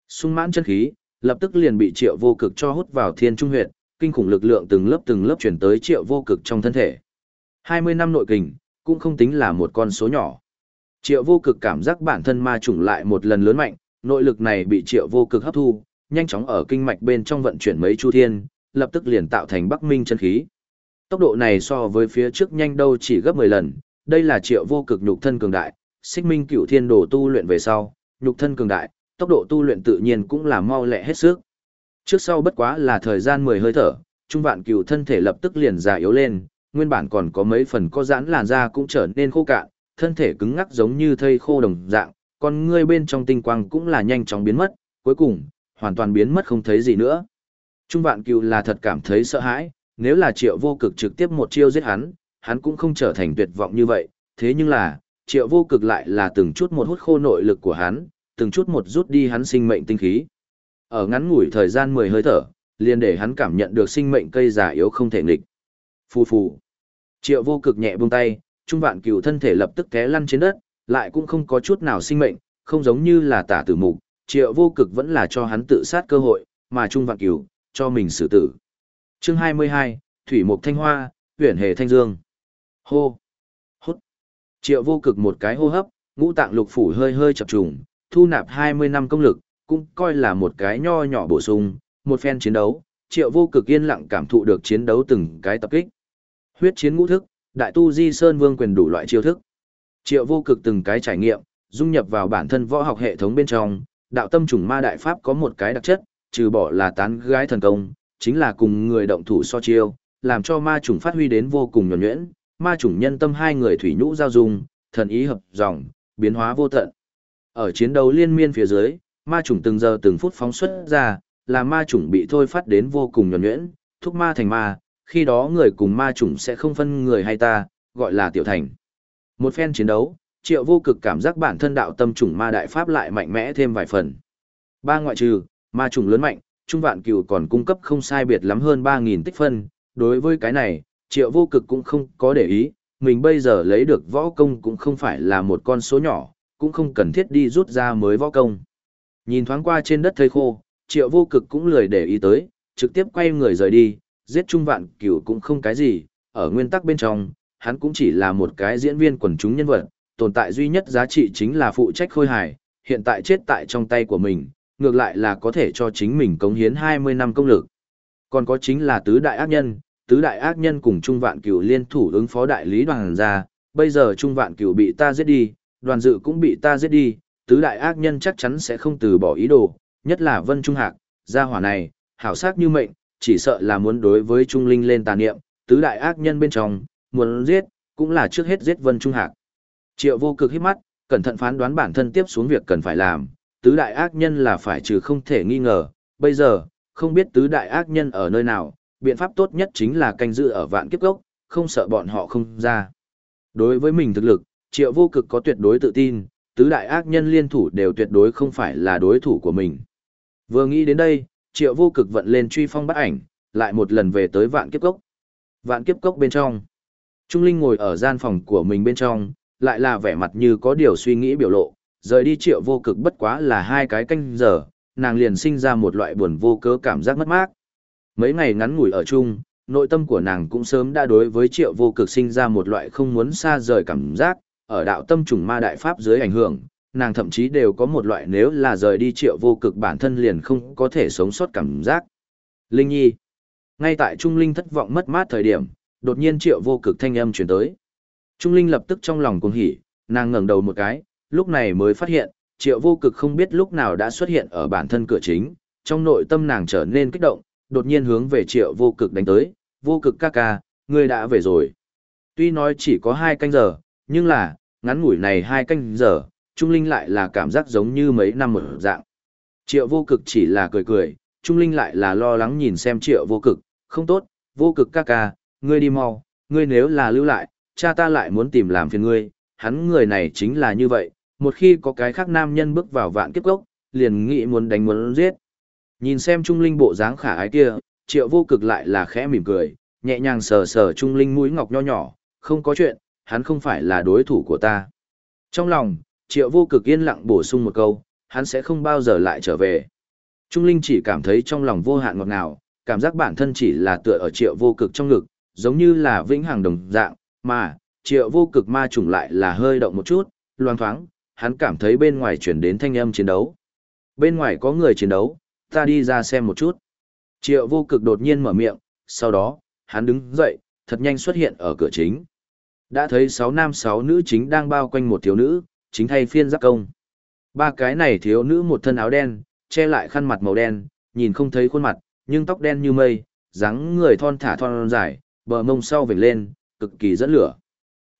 Sung mãn chân khí, lập tức liền bị triệu vô cực cho hút vào thiên trung huyệt, kinh khủng lực lượng từng lớp từng lớp chuyển tới triệu vô cực trong thân thể. 20 năm nội kình, cũng không tính là một con số nhỏ. Triệu vô cực cảm giác bản thân ma trùng lại một lần lớn mạnh, nội lực này bị triệu vô cực hấp thu, nhanh chóng ở kinh mạch bên trong vận chuyển mấy chu thiên, lập tức liền tạo thành Bắc Minh chân khí. Tốc độ này so với phía trước nhanh đâu chỉ gấp 10 lần, đây là triệu vô cực nhục thân cường đại, xích minh cửu thiên đồ tu luyện về sau, nhục thân cường đại, tốc độ tu luyện tự nhiên cũng là mau lẹ hết sức. Trước sau bất quá là thời gian 10 hơi thở, trung vạn cửu thân thể lập tức liền già yếu lên, nguyên bản còn có mấy phần có giãn làn da cũng trở nên khô cạn, thân thể cứng ngắc giống như thây khô đồng dạng, còn ngươi bên trong tinh quang cũng là nhanh chóng biến mất, cuối cùng, hoàn toàn biến mất không thấy gì nữa. Trung vạn cừu là thật cảm thấy sợ hãi, nếu là triệu vô cực trực tiếp một chiêu giết hắn, hắn cũng không trở thành tuyệt vọng như vậy, thế nhưng là, triệu vô cực lại là từng chút một hút khô nội lực của hắn, từng chút một rút đi hắn sinh mệnh tinh khí. Ở ngắn ngủi thời gian 10 hơi thở, liền để hắn cảm nhận được sinh mệnh cây già yếu không thể nghịch. Phù phù. Triệu vô cực nhẹ buông tay, trung vạn cửu thân thể lập tức té lăn trên đất, lại cũng không có chút nào sinh mệnh, không giống như là tả tử mục, triệu vô cực vẫn là cho hắn tự sát cơ hội, mà Trung Vạn Cửu, cho mình xử tử. Chương 22, thủy mục thanh hoa, huyền hề thanh dương. Hô! Hút! Triệu vô cực một cái hô hấp, ngũ tạng lục phủ hơi hơi chập trùng, thu nạp 20 năm công lực, cũng coi là một cái nho nhỏ bổ sung, một phen chiến đấu, triệu vô cực yên lặng cảm thụ được chiến đấu từng cái tập kích. Huyết chiến ngũ thức, đại tu di sơn vương quyền đủ loại chiêu thức. Triệu vô cực từng cái trải nghiệm, dung nhập vào bản thân võ học hệ thống bên trong, đạo tâm trùng ma đại pháp có một cái đặc chất, trừ bỏ là tán gái thần công, chính là cùng người động thủ so chiêu, làm cho ma trùng phát huy đến vô cùng nhuần nhuyễn, ma trùng nhân tâm hai người thủy nhũ giao dung, thần ý hợp dòng, biến hóa vô tận. Ở chiến đấu liên miên phía dưới, ma trùng từng giờ từng phút phóng xuất ra, là ma trùng bị thôi phát đến vô cùng nhuần nhuyễn, thúc ma thành ma, khi đó người cùng ma trùng sẽ không phân người hay ta, gọi là tiểu thành. Một phen chiến đấu, triệu vô cực cảm giác bản thân đạo tâm trùng ma đại pháp lại mạnh mẽ thêm vài phần. Ba ngoại trừ, ma trùng lớn mạnh, trung vạn cửu còn cung cấp không sai biệt lắm hơn 3.000 tích phân, đối với cái này, triệu vô cực cũng không có để ý, mình bây giờ lấy được võ công cũng không phải là một con số nhỏ, cũng không cần thiết đi rút ra mới võ công. Nhìn thoáng qua trên đất thây khô, triệu vô cực cũng lười để ý tới, trực tiếp quay người rời đi, giết trung vạn cửu cũng không cái gì, ở nguyên tắc bên trong, hắn cũng chỉ là một cái diễn viên quần chúng nhân vật, tồn tại duy nhất giá trị chính là phụ trách khôi hài, hiện tại chết tại trong tay của mình, ngược lại là có thể cho chính mình cống hiến 20 năm công lực. Còn có chính là tứ đại ác nhân, tứ đại ác nhân cùng Trung Vạn Cửu liên thủ ứng phó đại lý đoàn ra, bây giờ Trung Vạn Cửu bị ta giết đi, đoàn dự cũng bị ta giết đi, tứ đại ác nhân chắc chắn sẽ không từ bỏ ý đồ, nhất là Vân Trung Hạc, gia hỏa này, hảo sát như mệnh, chỉ sợ là muốn đối với Trung Linh lên tà niệm, tứ đại ác nhân bên trong, muốn giết, cũng là trước hết giết Vân Trung Hạc. Triệu vô cực hít mắt, cẩn thận phán đoán bản thân tiếp xuống việc cần phải làm, tứ đại ác nhân là phải trừ không thể nghi ngờ, bây giờ, không biết tứ đại ác nhân ở nơi nào, biện pháp tốt nhất chính là canh giữ ở vạn kiếp gốc, không sợ bọn họ không ra. Đối với mình thực lực, triệu vô cực có tuyệt đối tự tin, tứ đại ác nhân liên thủ đều tuyệt đối không phải là đối thủ của mình. Vừa nghĩ đến đây, triệu vô cực vận lên truy phong bắt ảnh, lại một lần về tới vạn kiếp cốc. Vạn kiếp cốc bên trong. Trung Linh ngồi ở gian phòng của mình bên trong, lại là vẻ mặt như có điều suy nghĩ biểu lộ, rời đi triệu vô cực bất quá là hai cái canh giờ, nàng liền sinh ra một loại buồn vô cớ cảm giác mất mát. Mấy ngày ngắn ngủi ở chung, nội tâm của nàng cũng sớm đã đối với triệu vô cực sinh ra một loại không muốn xa rời cảm giác, ở đạo tâm trùng ma đại pháp dưới ảnh hưởng, nàng thậm chí đều có một loại nếu là rời đi triệu vô cực bản thân liền không có thể sống sót cảm giác. Linh Nhi Ngay tại Trung Linh thất vọng mất mát thời điểm, đột nhiên triệu vô cực thanh âm chuyển tới. Trung Linh lập tức trong lòng cuồng hỉ, nàng ngẩng đầu một cái, lúc này mới phát hiện, triệu vô cực không biết lúc nào đã xuất hiện ở bản thân cửa chính, trong nội tâm nàng trở nên kích động, đột nhiên hướng về triệu vô cực đánh tới, vô cực ca ca, ngươi đã về rồi. Tuy nói chỉ có hai canh giờ, nhưng là, ngắn ngủi này hai canh giờ, Trung Linh lại là cảm giác giống như mấy năm một dạng. Triệu vô cực chỉ là cười cười, Trung Linh lại là lo lắng nhìn xem triệu vô cực, không tốt, vô cực ca ca, ngươi đi mau, ngươi nếu là lưu lại, cha ta lại muốn tìm làm phiền ngươi, hắn người này chính là như vậy, một khi có cái khác nam nhân bước vào vạn kiếp gốc, liền nghĩ muốn đánh muốn giết. Nhìn xem Trung Linh bộ dáng khả ái kia, triệu vô cực lại là khẽ mỉm cười, nhẹ nhàng sờ sờ Trung Linh mũi ngọc nho nhỏ, không có chuyện, hắn không phải là đối thủ của ta. Trong lòng, triệu vô cực yên lặng bổ sung một câu, hắn sẽ không bao giờ lại trở về. Trung Linh chỉ cảm thấy trong lòng vô hạn ngọt ngào, cảm giác bản thân chỉ là tựa ở triệu vô cực trong ngực, giống như là vĩnh hằng đồng dạng, mà, triệu vô cực ma trùng lại là hơi động một chút, loang thoáng, hắn cảm thấy bên ngoài chuyển đến thanh âm chiến đấu. Bên ngoài có người chiến đấu, ta đi ra xem một chút. Triệu vô cực đột nhiên mở miệng, sau đó, hắn đứng dậy, thật nhanh xuất hiện ở cửa chính. Đã thấy sáu nam sáu nữ chính đang bao quanh một thiếu nữ, chính thay phiên giáp công. Ba cái này thiếu nữ một thân áo đen, che lại khăn mặt màu đen, nhìn không thấy khuôn mặt, nhưng tóc đen như mây, dáng người thon thả thon dài, bờ mông sau vểnh lên, cực kỳ dẫn lửa.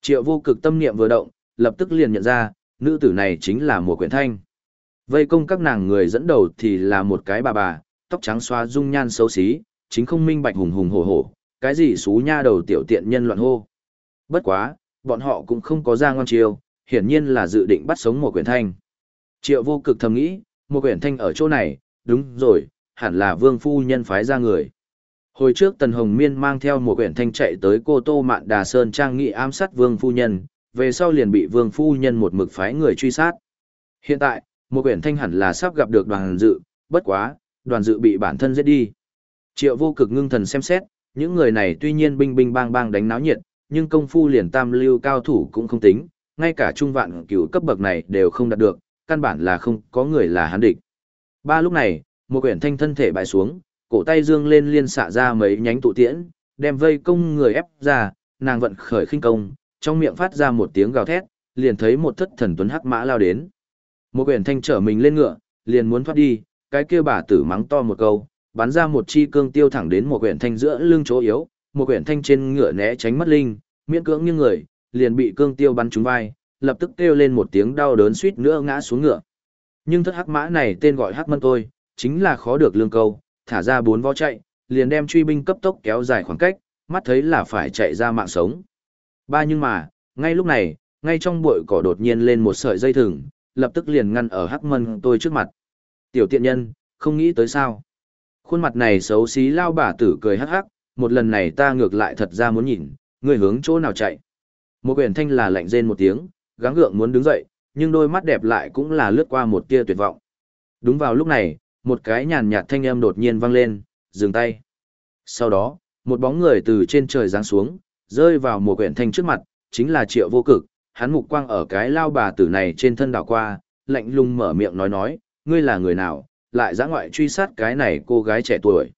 Triệu vô cực tâm niệm vừa động, lập tức liền nhận ra, nữ tử này chính là mùa quyển thanh. Vây công các nàng người dẫn đầu thì là một cái bà bà, tóc trắng xoa dung nhan xấu xí, chính không minh bạch hùng hùng hổ hổ, cái gì xú nha đầu tiểu tiện nhân loạn hô. Bất quá, bọn họ cũng không có ra ngoan chiêu, hiển nhiên là dự định bắt sống một quyển thanh. Triệu vô cực thầm nghĩ, một quyển thanh ở chỗ này, đúng rồi, hẳn là vương phu nhân phái ra người. Hồi trước Tần Hồng Miên mang theo một quyển thanh chạy tới cô Tô Mạn Đà Sơn trang nghị ám sát vương phu nhân, về sau liền bị vương phu nhân một mực phái người truy sát. Hiện tại, một quyển thanh hẳn là sắp gặp được đoàn dự, bất quá, đoàn dự bị bản thân giết đi. Triệu vô cực ngưng thần xem xét, những người này tuy nhiên binh binh bang bang đánh náo nhiệt, nhưng công phu liền tam lưu cao thủ cũng không tính, ngay cả trung vạn cửu cấp bậc này đều không đạt được, căn bản là không có người là hắn địch. Ba lúc này, một quyển thanh thân thể bại xuống, cổ tay dương lên liên xạ ra mấy nhánh tụ tiễn, đem vây công người ép ra, nàng vận khởi khinh công, trong miệng phát ra một tiếng gào thét, liền thấy một thất thần tuấn hắc mã lao đến. Một quyển thanh trở mình lên ngựa, liền muốn thoát đi, cái kia bà tử mắng to một câu, bắn ra một chi cương tiêu thẳng đến một quyển thanh giữa lưng chỗ yếu, một quyển thanh trên ngựa né tránh mất linh, miễn cưỡng như người, liền bị cương tiêu bắn trúng vai, lập tức kêu lên một tiếng đau đớn suýt nữa ngã xuống ngựa. Nhưng thất hắc mã này tên gọi hắc mân tôi, chính là khó được lương câu, thả ra bốn vó chạy, liền đem truy binh cấp tốc kéo dài khoảng cách, mắt thấy là phải chạy ra mạng sống. Ba nhưng mà, ngay lúc này, ngay trong bụi cỏ đột nhiên lên một sợi dây thừng, lập tức liền ngăn ở hắc mân tôi trước mặt. Tiểu tiện nhân, không nghĩ tới sao. Khuôn mặt này xấu xí lao bà tử cười hắc hắc, một lần này ta ngược lại thật ra muốn nhìn, người hướng chỗ nào chạy. Một quyển thanh là lạnh rên một tiếng, gắng gượng muốn đứng dậy, nhưng đôi mắt đẹp lại cũng là lướt qua một tia tuyệt vọng. Đúng vào lúc này, một cái nhàn nhạt thanh âm đột nhiên vang lên, dừng tay. Sau đó, một bóng người từ trên trời giáng xuống, rơi vào một quyển thanh trước mặt, chính là triệu vô cực, hắn mục quang ở cái lao bà tử này trên thân đảo qua, lạnh lùng mở miệng nói nói, ngươi là người nào, lại giã ngoại truy sát cái này cô gái trẻ tuổi.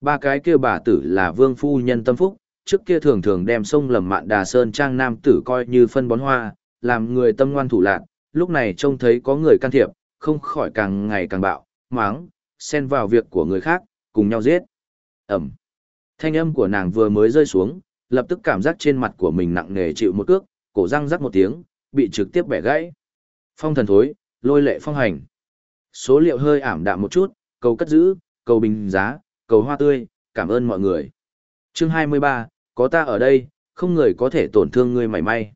Ba cái kia bà tử là vương phu nhân tâm phúc, trước kia thường thường đem sông lầm mạn đà sơn trang nam tử coi như phân bón hoa, làm người tâm ngoan thủ lạc, lúc này trông thấy có người can thiệp, không khỏi càng ngày càng bạo, máng, xen vào việc của người khác, cùng nhau giết. Ẩm. Thanh âm của nàng vừa mới rơi xuống, lập tức cảm giác trên mặt của mình nặng nề chịu một cước, cổ răng rắc một tiếng, bị trực tiếp bẻ gãy. Phong thần thối, lôi lệ phong hành. Số liệu hơi ảm đạm một chút, cầu cất giữ, cầu bình giá, cầu hoa tươi, cảm ơn mọi người. Chương 23, có ta ở đây, không người có thể tổn thương ngươi mảy may.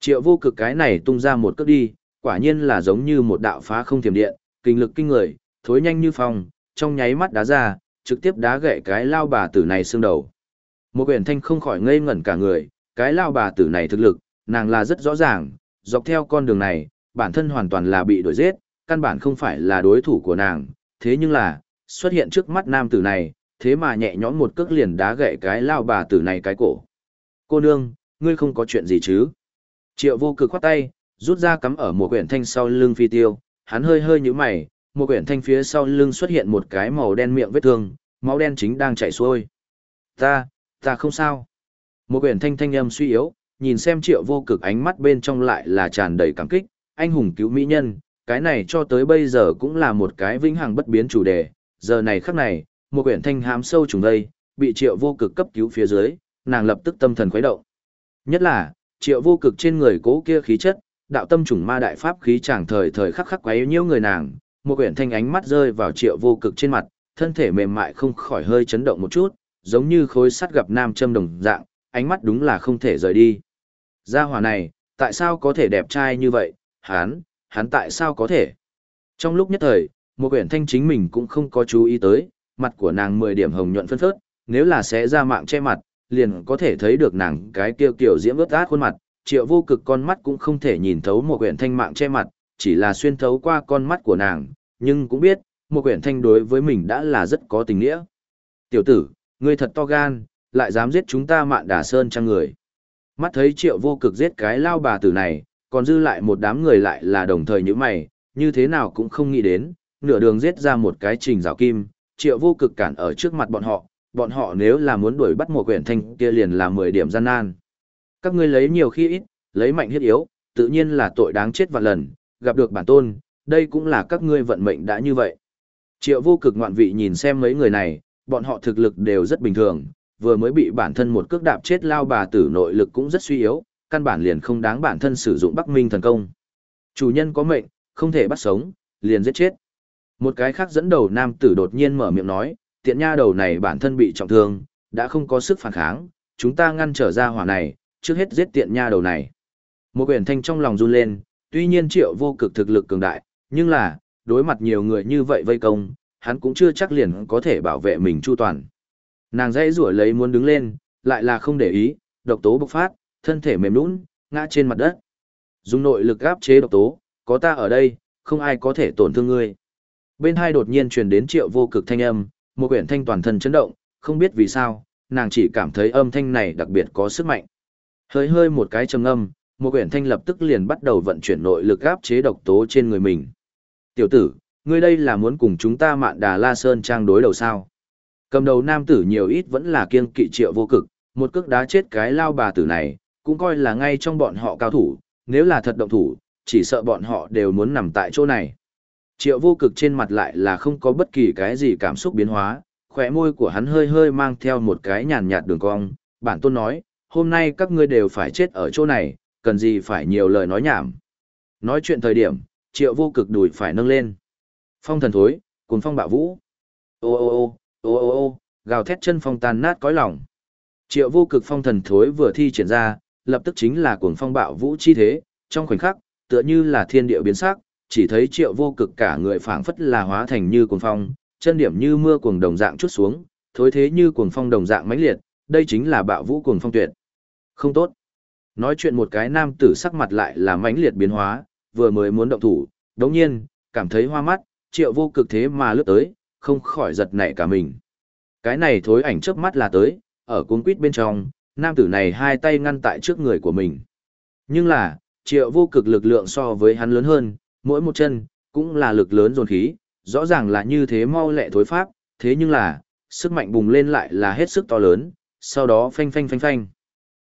Triệu vô cực cái này tung ra một cước đi, quả nhiên là giống như một đạo phá không thiểm điện, kinh lực kinh người, thối nhanh như phong, trong nháy mắt đá ra, trực tiếp đá gãy cái lao bà tử này xương đầu. Một quyển thanh không khỏi ngây ngẩn cả người, cái lao bà tử này thực lực, nàng là rất rõ ràng, dọc theo con đường này, bản thân hoàn toàn là bị đuổi giết, căn bản không phải là đối thủ của nàng, thế nhưng là, xuất hiện trước mắt nam tử này, thế mà nhẹ nhõm một cước liền đá gãy cái lao bà tử này cái cổ. Cô nương, ngươi không có chuyện gì chứ? Triệu vô cực khoát tay, rút ra cắm ở một quyển thanh sau lưng phi tiêu, hắn hơi hơi như mày, một quyển thanh phía sau lưng xuất hiện một cái màu đen miệng vết thương, máu đen chính đang chảy xuôi. Ta, ta không sao. Một quyển thanh thanh âm suy yếu, nhìn xem triệu vô cực ánh mắt bên trong lại là tràn đầy cảm kích, anh hùng cứu mỹ nhân, cái này cho tới bây giờ cũng là một cái vĩnh hằng bất biến chủ đề, giờ này khắc này, một quyển thanh hám sâu trùng đây, bị triệu vô cực cấp cứu phía dưới, nàng lập tức tâm thần khuấy động. Nhất là, triệu vô cực trên người cố kia khí chất, đạo tâm trùng ma đại pháp khí chàng thời thời khắc khắc quấy nhiễu người nàng, một quyển thanh ánh mắt rơi vào triệu vô cực trên mặt, thân thể mềm mại không khỏi hơi chấn động một chút, giống như khối sắt gặp nam châm đồng dạng, ánh mắt đúng là không thể rời đi. Gia hỏa này, tại sao có thể đẹp trai như vậy, hắn, hắn tại sao có thể? Trong lúc nhất thời, một quyển thanh chính mình cũng không có chú ý tới, mặt của nàng 10 điểm hồng nhuận phân phớt, nếu là sẽ ra mạng che mặt, liền có thể thấy được nàng cái kia kiểu diễm ướt át khuôn mặt, triệu vô cực con mắt cũng không thể nhìn thấu một quyển thanh mạng che mặt, chỉ là xuyên thấu qua con mắt của nàng, nhưng cũng biết, một quyển thanh đối với mình đã là rất có tình nghĩa. Tiểu tử, ngươi thật to gan, lại dám giết chúng ta mạn đà sơn trang người. Mắt thấy triệu vô cực giết cái lao bà tử này, còn dư lại một đám người lại là đồng thời như mày, như thế nào cũng không nghĩ đến, nửa đường giết ra một cái trình rào kim, triệu vô cực cản ở trước mặt bọn họ, bọn họ nếu là muốn đuổi bắt một quyển thanh kia liền là 10 điểm gian nan. Các ngươi lấy nhiều khi ít, lấy mạnh hiết yếu, tự nhiên là tội đáng chết vạn lần, gặp được bản tôn, đây cũng là các ngươi vận mệnh đã như vậy. Triệu vô cực ngoạn vị nhìn xem mấy người này, bọn họ thực lực đều rất bình thường, vừa mới bị bản thân một cước đạp chết lao bà tử nội lực cũng rất suy yếu, căn bản liền không đáng bản thân sử dụng Bắc Minh thần công. Chủ nhân có mệnh, không thể bắt sống, liền giết chết. Một cái khác dẫn đầu nam tử đột nhiên mở miệng nói, tiện nha đầu này bản thân bị trọng thương, đã không có sức phản kháng, chúng ta ngăn trở ra hỏa này, trước hết giết tiện nha đầu này. Một quyển thanh trong lòng run lên, tuy nhiên triệu vô cực thực lực cường đại, nhưng là, đối mặt nhiều người như vậy vây công, hắn cũng chưa chắc liền có thể bảo vệ mình chu toàn. Nàng dãy rủa lấy muốn đứng lên, lại là không để ý, độc tố bộc phát, thân thể mềm lún ngã trên mặt đất. Dùng nội lực áp chế độc tố, có ta ở đây, không ai có thể tổn thương ngươi. Bên hai đột nhiên truyền đến triệu vô cực thanh âm, một quyển thanh toàn thân chấn động, không biết vì sao, nàng chỉ cảm thấy âm thanh này đặc biệt có sức mạnh. Hơi hơi một cái trầm âm, một quyển thanh lập tức liền bắt đầu vận chuyển nội lực áp chế độc tố trên người mình. Tiểu tử, ngươi đây là muốn cùng chúng ta mạn đà la sơn trang đối đầu sao? Cầm đầu nam tử nhiều ít vẫn là kiêng kỵ triệu vô cực, một cước đá chết cái lao bà tử này, cũng coi là ngay trong bọn họ cao thủ, nếu là thật động thủ, chỉ sợ bọn họ đều muốn nằm tại chỗ này. Triệu vô cực trên mặt lại là không có bất kỳ cái gì cảm xúc biến hóa, khỏe môi của hắn hơi hơi mang theo một cái nhàn nhạt đường cong, bản tôn nói, hôm nay các ngươi đều phải chết ở chỗ này, cần gì phải nhiều lời nói nhảm. Nói chuyện thời điểm, triệu vô cực đùi phải nâng lên. Phong thần thối, cuốn phong bạo vũ. Ô ô ô, ô ô ô, gào thét chân phong tàn nát cõi lòng. Triệu vô cực phong thần thối vừa thi triển ra, lập tức chính là cuồng phong bạo vũ chi thế, trong khoảnh khắc, tựa như là thiên địa biến sắc, chỉ thấy triệu vô cực cả người phảng phất là hóa thành như cuồng phong, chân điểm như mưa cuồng đồng dạng chút xuống, thối thế như cuồng phong đồng dạng mãnh liệt, đây chính là bạo vũ cuồng phong tuyệt. Không tốt. Nói chuyện một cái nam tử sắc mặt lại là mãnh liệt biến hóa, vừa mới muốn động thủ, đống nhiên, cảm thấy hoa mắt, triệu vô cực thế mà lướt tới, không khỏi giật nảy cả mình. Cái này thối ảnh chớp mắt là tới, ở cuốn quýt bên trong, nam tử này hai tay ngăn tại trước người của mình. Nhưng là, triệu vô cực lực lượng so với hắn lớn hơn, mỗi một chân, cũng là lực lớn dồn khí, rõ ràng là như thế mau lẹ thối pháp, thế nhưng là, sức mạnh bùng lên lại là hết sức to lớn, sau đó phanh phanh phanh phanh.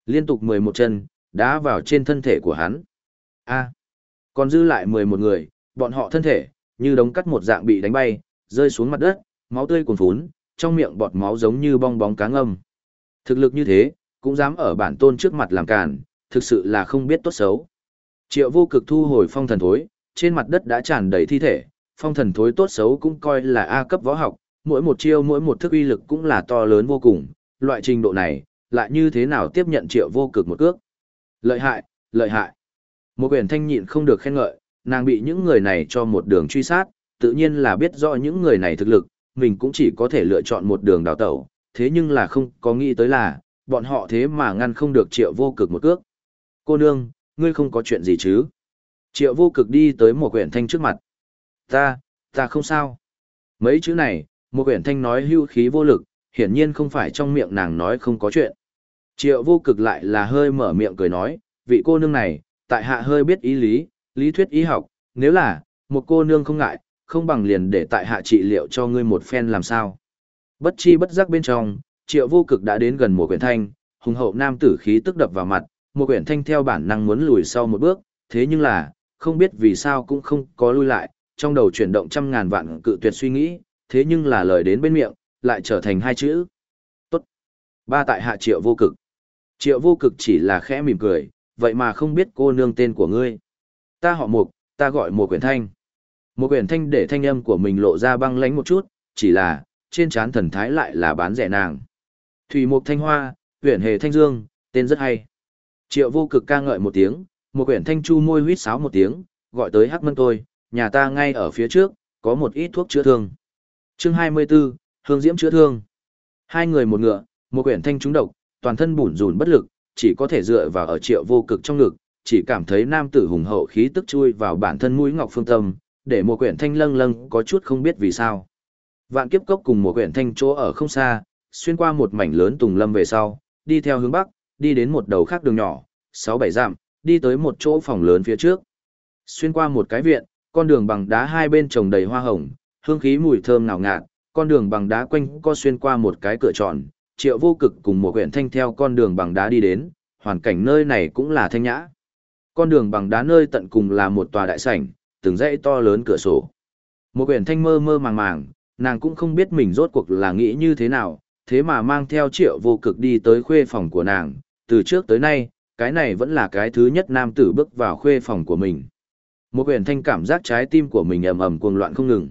Liên tục 11 chân, đá vào trên thân thể của hắn. A. còn dư lại 11 người, bọn họ thân thể, như đống cắt một dạng bị đánh bay, rơi xuống mặt đất, máu tươi cuồn phún, trong miệng bọt máu giống như bong bóng cá ngâm. Thực lực như thế, cũng dám ở bản tôn trước mặt làm càn, thực sự là không biết tốt xấu. Triệu vô cực thu hồi phong thần thối, trên mặt đất đã tràn đầy thi thể, phong thần thối tốt xấu cũng coi là A cấp võ học, mỗi một chiêu mỗi một thức uy lực cũng là to lớn vô cùng, loại trình độ này, lại như thế nào tiếp nhận triệu vô cực một cước. Lợi hại, lợi hại. Một quyển thanh nhịn không được khen ngợi, nàng bị những người này cho một đường truy sát, tự nhiên là biết rõ những người này thực lực, mình cũng chỉ có thể lựa chọn một đường đào tẩu, thế nhưng là không có nghĩ tới là, bọn họ thế mà ngăn không được triệu vô cực một cước. Cô nương, ngươi không có chuyện gì chứ? Triệu vô cực đi tới một quyển thanh trước mặt. Ta, ta không sao. Mấy chữ này, một quyển thanh nói hưu khí vô lực, hiển nhiên không phải trong miệng nàng nói không có chuyện. Triệu vô cực lại là hơi mở miệng cười nói, vị cô nương này, tại hạ hơi biết ý lý, lý thuyết y học, nếu là, một cô nương không ngại, không bằng liền để tại hạ trị liệu cho ngươi một phen làm sao. Bất chi bất giác bên trong, triệu vô cực đã đến gần một quyển thanh, hùng hậu nam tử khí tức đập vào mặt, một quyển thanh theo bản năng muốn lùi sau một bước, thế nhưng là, không biết vì sao cũng không có lui lại, trong đầu chuyển động trăm ngàn vạn cự tuyệt suy nghĩ, thế nhưng là lời đến bên miệng, lại trở thành hai chữ. Tốt. Ba tại hạ triệu vô cực. Triệu vô cực chỉ là khẽ mỉm cười, vậy mà không biết cô nương tên của ngươi. Ta họ mục, ta gọi một quyển thanh. Một quyển thanh để thanh âm của mình lộ ra băng lánh một chút, chỉ là, trên trán thần thái lại là bán rẻ nàng. Thủy mục thanh hoa, quyển hề thanh dương, tên rất hay. Triệu vô cực ca ngợi một tiếng, một quyển thanh chu môi huýt sáo một tiếng, gọi tới hắc mân tôi, nhà ta ngay ở phía trước, có một ít thuốc chữa thương. chương 24, Hương Diễm chữa thương. Hai người một ngựa, một quyển thanh trúng độc, toàn thân bủn rủn bất lực, chỉ có thể dựa vào ở triệu vô cực trong ngực, chỉ cảm thấy nam tử hùng hậu khí tức chui vào bản thân mũi ngọc phương tâm, để một quyển thanh lâng lâng có chút không biết vì sao. Vạn kiếp cốc cùng một quyển thanh chỗ ở không xa, xuyên qua một mảnh lớn tùng lâm về sau, đi theo hướng bắc, đi đến một đầu khác đường nhỏ, sáu bảy dặm, đi tới một chỗ phòng lớn phía trước. Xuyên qua một cái viện, con đường bằng đá hai bên trồng đầy hoa hồng, hương khí mùi thơm ngào ngạt, con đường bằng đá quanh co xuyên qua một cái cửa tròn, triệu vô cực cùng một huyện thanh theo con đường bằng đá đi đến, hoàn cảnh nơi này cũng là thanh nhã. Con đường bằng đá nơi tận cùng là một tòa đại sảnh, từng dãy to lớn cửa sổ. Một huyện thanh mơ mơ màng màng, nàng cũng không biết mình rốt cuộc là nghĩ như thế nào, thế mà mang theo triệu vô cực đi tới khuê phòng của nàng, từ trước tới nay, cái này vẫn là cái thứ nhất nam tử bước vào khuê phòng của mình. Một huyền thanh cảm giác trái tim của mình ầm ầm cuồng loạn không ngừng.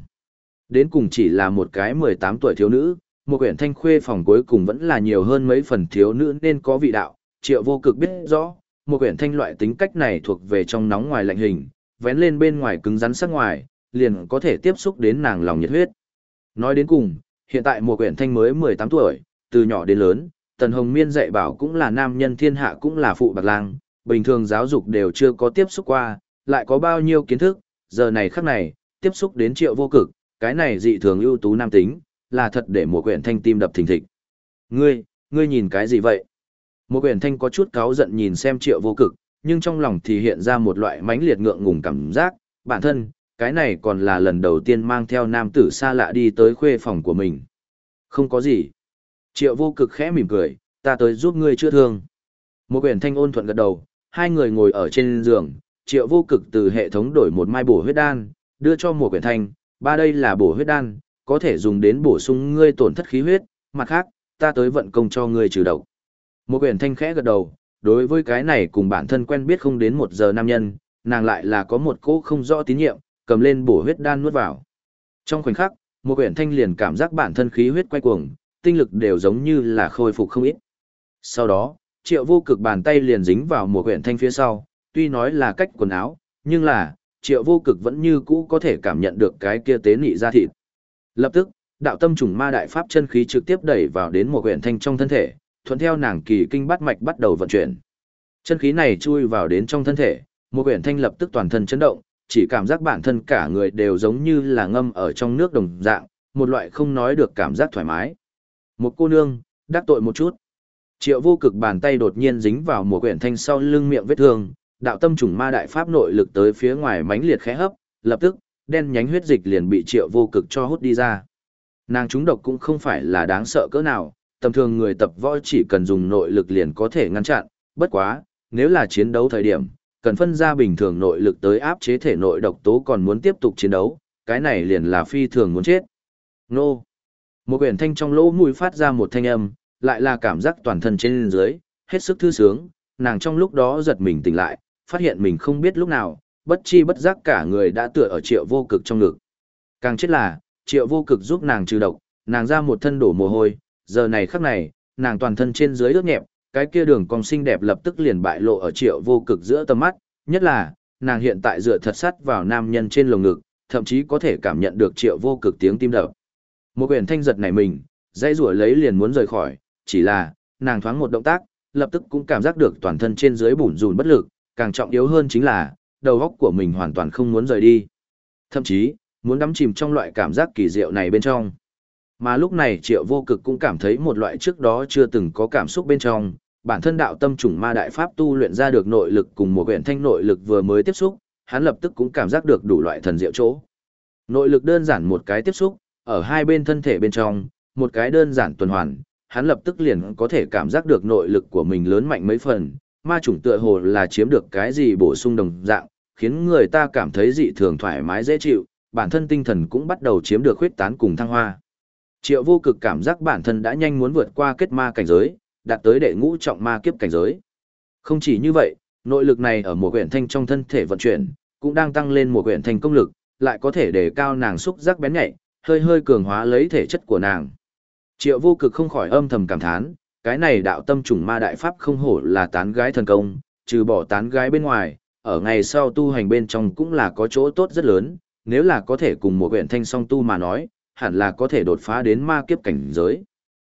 Đến cùng chỉ là một cái 18 tuổi thiếu nữ, một huyền thanh khuê phòng cuối cùng vẫn là nhiều hơn mấy phần thiếu nữ nên có vị đạo, triệu vô cực biết rõ, một huyền thanh loại tính cách này thuộc về trong nóng ngoài lạnh hình, vén lên bên ngoài cứng rắn sắc ngoài, liền có thể tiếp xúc đến nàng lòng nhiệt huyết. Nói đến cùng, hiện tại một huyền thanh mới 18 tuổi, từ nhỏ đến lớn, Tần Hồng Miên dạy bảo cũng là nam nhân thiên hạ cũng là phụ bạc lang, bình thường giáo dục đều chưa có tiếp xúc qua, lại có bao nhiêu kiến thức, giờ này khắc này, tiếp xúc đến triệu vô cực, cái này dị thường ưu tú nam tính, là thật để một quyển thanh tim đập thình thịch. Ngươi, ngươi nhìn cái gì vậy? Một quyển thanh có chút cáu giận nhìn xem triệu vô cực, nhưng trong lòng thì hiện ra một loại mãnh liệt ngượng ngùng cảm giác, bản thân, cái này còn là lần đầu tiên mang theo nam tử xa lạ đi tới khuê phòng của mình. Không có gì. Triệu vô cực khẽ mỉm cười, ta tới giúp ngươi chữa thương. Một quyển thanh ôn thuận gật đầu, hai người ngồi ở trên giường, triệu vô cực từ hệ thống đổi một mai bổ huyết đan, đưa cho một quyển thanh, ba đây là bổ huyết đan, có thể dùng đến bổ sung ngươi tổn thất khí huyết, mặt khác, ta tới vận công cho ngươi trừ độc. Một quyển thanh khẽ gật đầu, đối với cái này cùng bản thân quen biết không đến một giờ nam nhân, nàng lại là có một cỗ không rõ tín nhiệm, cầm lên bổ huyết đan nuốt vào. Trong khoảnh khắc, một quyển thanh liền cảm giác bản thân khí huyết quay cuồng, tinh lực đều giống như là khôi phục không ít. Sau đó, triệu vô cực bàn tay liền dính vào mùa quyển thanh phía sau, tuy nói là cách quần áo, nhưng là, triệu vô cực vẫn như cũ có thể cảm nhận được cái kia tế nị ra thịt. Lập tức, đạo tâm trùng ma đại pháp chân khí trực tiếp đẩy vào đến mùa quyển thanh trong thân thể, thuận theo nàng kỳ kinh bắt mạch bắt đầu vận chuyển. Chân khí này chui vào đến trong thân thể, mùa quyển thanh lập tức toàn thân chấn động, chỉ cảm giác bản thân cả người đều giống như là ngâm ở trong nước đồng dạng, một loại không nói được cảm giác thoải mái. Một cô nương, đắc tội một chút. Triệu vô cực bàn tay đột nhiên dính vào một quyển thanh sau lưng miệng vết thương, đạo tâm trùng ma đại pháp nội lực tới phía ngoài mãnh liệt khẽ hấp, lập tức, đen nhánh huyết dịch liền bị triệu vô cực cho hút đi ra. Nàng trúng độc cũng không phải là đáng sợ cỡ nào, tầm thường người tập võ chỉ cần dùng nội lực liền có thể ngăn chặn, bất quá, nếu là chiến đấu thời điểm, cần phân ra bình thường nội lực tới áp chế thể nội độc tố còn muốn tiếp tục chiến đấu, cái này liền là phi thường muốn chết. Nô! Một quyển thanh trong lỗ mũi phát ra một thanh âm, lại là cảm giác toàn thân trên dưới, hết sức thư sướng, nàng trong lúc đó giật mình tỉnh lại, phát hiện mình không biết lúc nào, bất chi bất giác cả người đã tựa ở triệu vô cực trong ngực. Càng chết là, triệu vô cực giúp nàng trừ độc, nàng ra một thân đổ mồ hôi, giờ này khắc này, nàng toàn thân trên dưới ướt nhẹp, cái kia đường cong xinh đẹp lập tức liền bại lộ ở triệu vô cực giữa tầm mắt, nhất là, nàng hiện tại dựa thật sắt vào nam nhân trên lồng ngực, thậm chí có thể cảm nhận được triệu vô cực tiếng tim đập. Một quyển thanh giật này mình, dây rủa lấy liền muốn rời khỏi, chỉ là, nàng thoáng một động tác, lập tức cũng cảm giác được toàn thân trên dưới bủn rùn bất lực, càng trọng yếu hơn chính là, đầu óc của mình hoàn toàn không muốn rời đi. Thậm chí, muốn đắm chìm trong loại cảm giác kỳ diệu này bên trong. Mà lúc này triệu vô cực cũng cảm thấy một loại trước đó chưa từng có cảm xúc bên trong, bản thân đạo tâm trùng ma đại pháp tu luyện ra được nội lực cùng một quyển thanh nội lực vừa mới tiếp xúc, hắn lập tức cũng cảm giác được đủ loại thần diệu chỗ. Nội lực đơn giản một cái tiếp xúc, ở hai bên thân thể bên trong, một cái đơn giản tuần hoàn, hắn lập tức liền có thể cảm giác được nội lực của mình lớn mạnh mấy phần, ma chủng tựa hồ là chiếm được cái gì bổ sung đồng dạng, khiến người ta cảm thấy dị thường thoải mái dễ chịu, bản thân tinh thần cũng bắt đầu chiếm được khuyết tán cùng thăng hoa. Triệu vô cực cảm giác bản thân đã nhanh muốn vượt qua kết ma cảnh giới, đạt tới đệ ngũ trọng ma kiếp cảnh giới. Không chỉ như vậy, nội lực này ở một quyển thanh trong thân thể vận chuyển, cũng đang tăng lên một quyển thanh công lực, lại có thể để cao nàng xúc giác bén nhạy, hơi hơi cường hóa lấy thể chất của nàng. Triệu vô cực không khỏi âm thầm cảm thán, cái này đạo tâm trùng ma đại pháp không hổ là tán gái thần công, trừ bỏ tán gái bên ngoài, ở ngày sau tu hành bên trong cũng là có chỗ tốt rất lớn, nếu là có thể cùng một quyển thanh song tu mà nói, hẳn là có thể đột phá đến ma kiếp cảnh giới.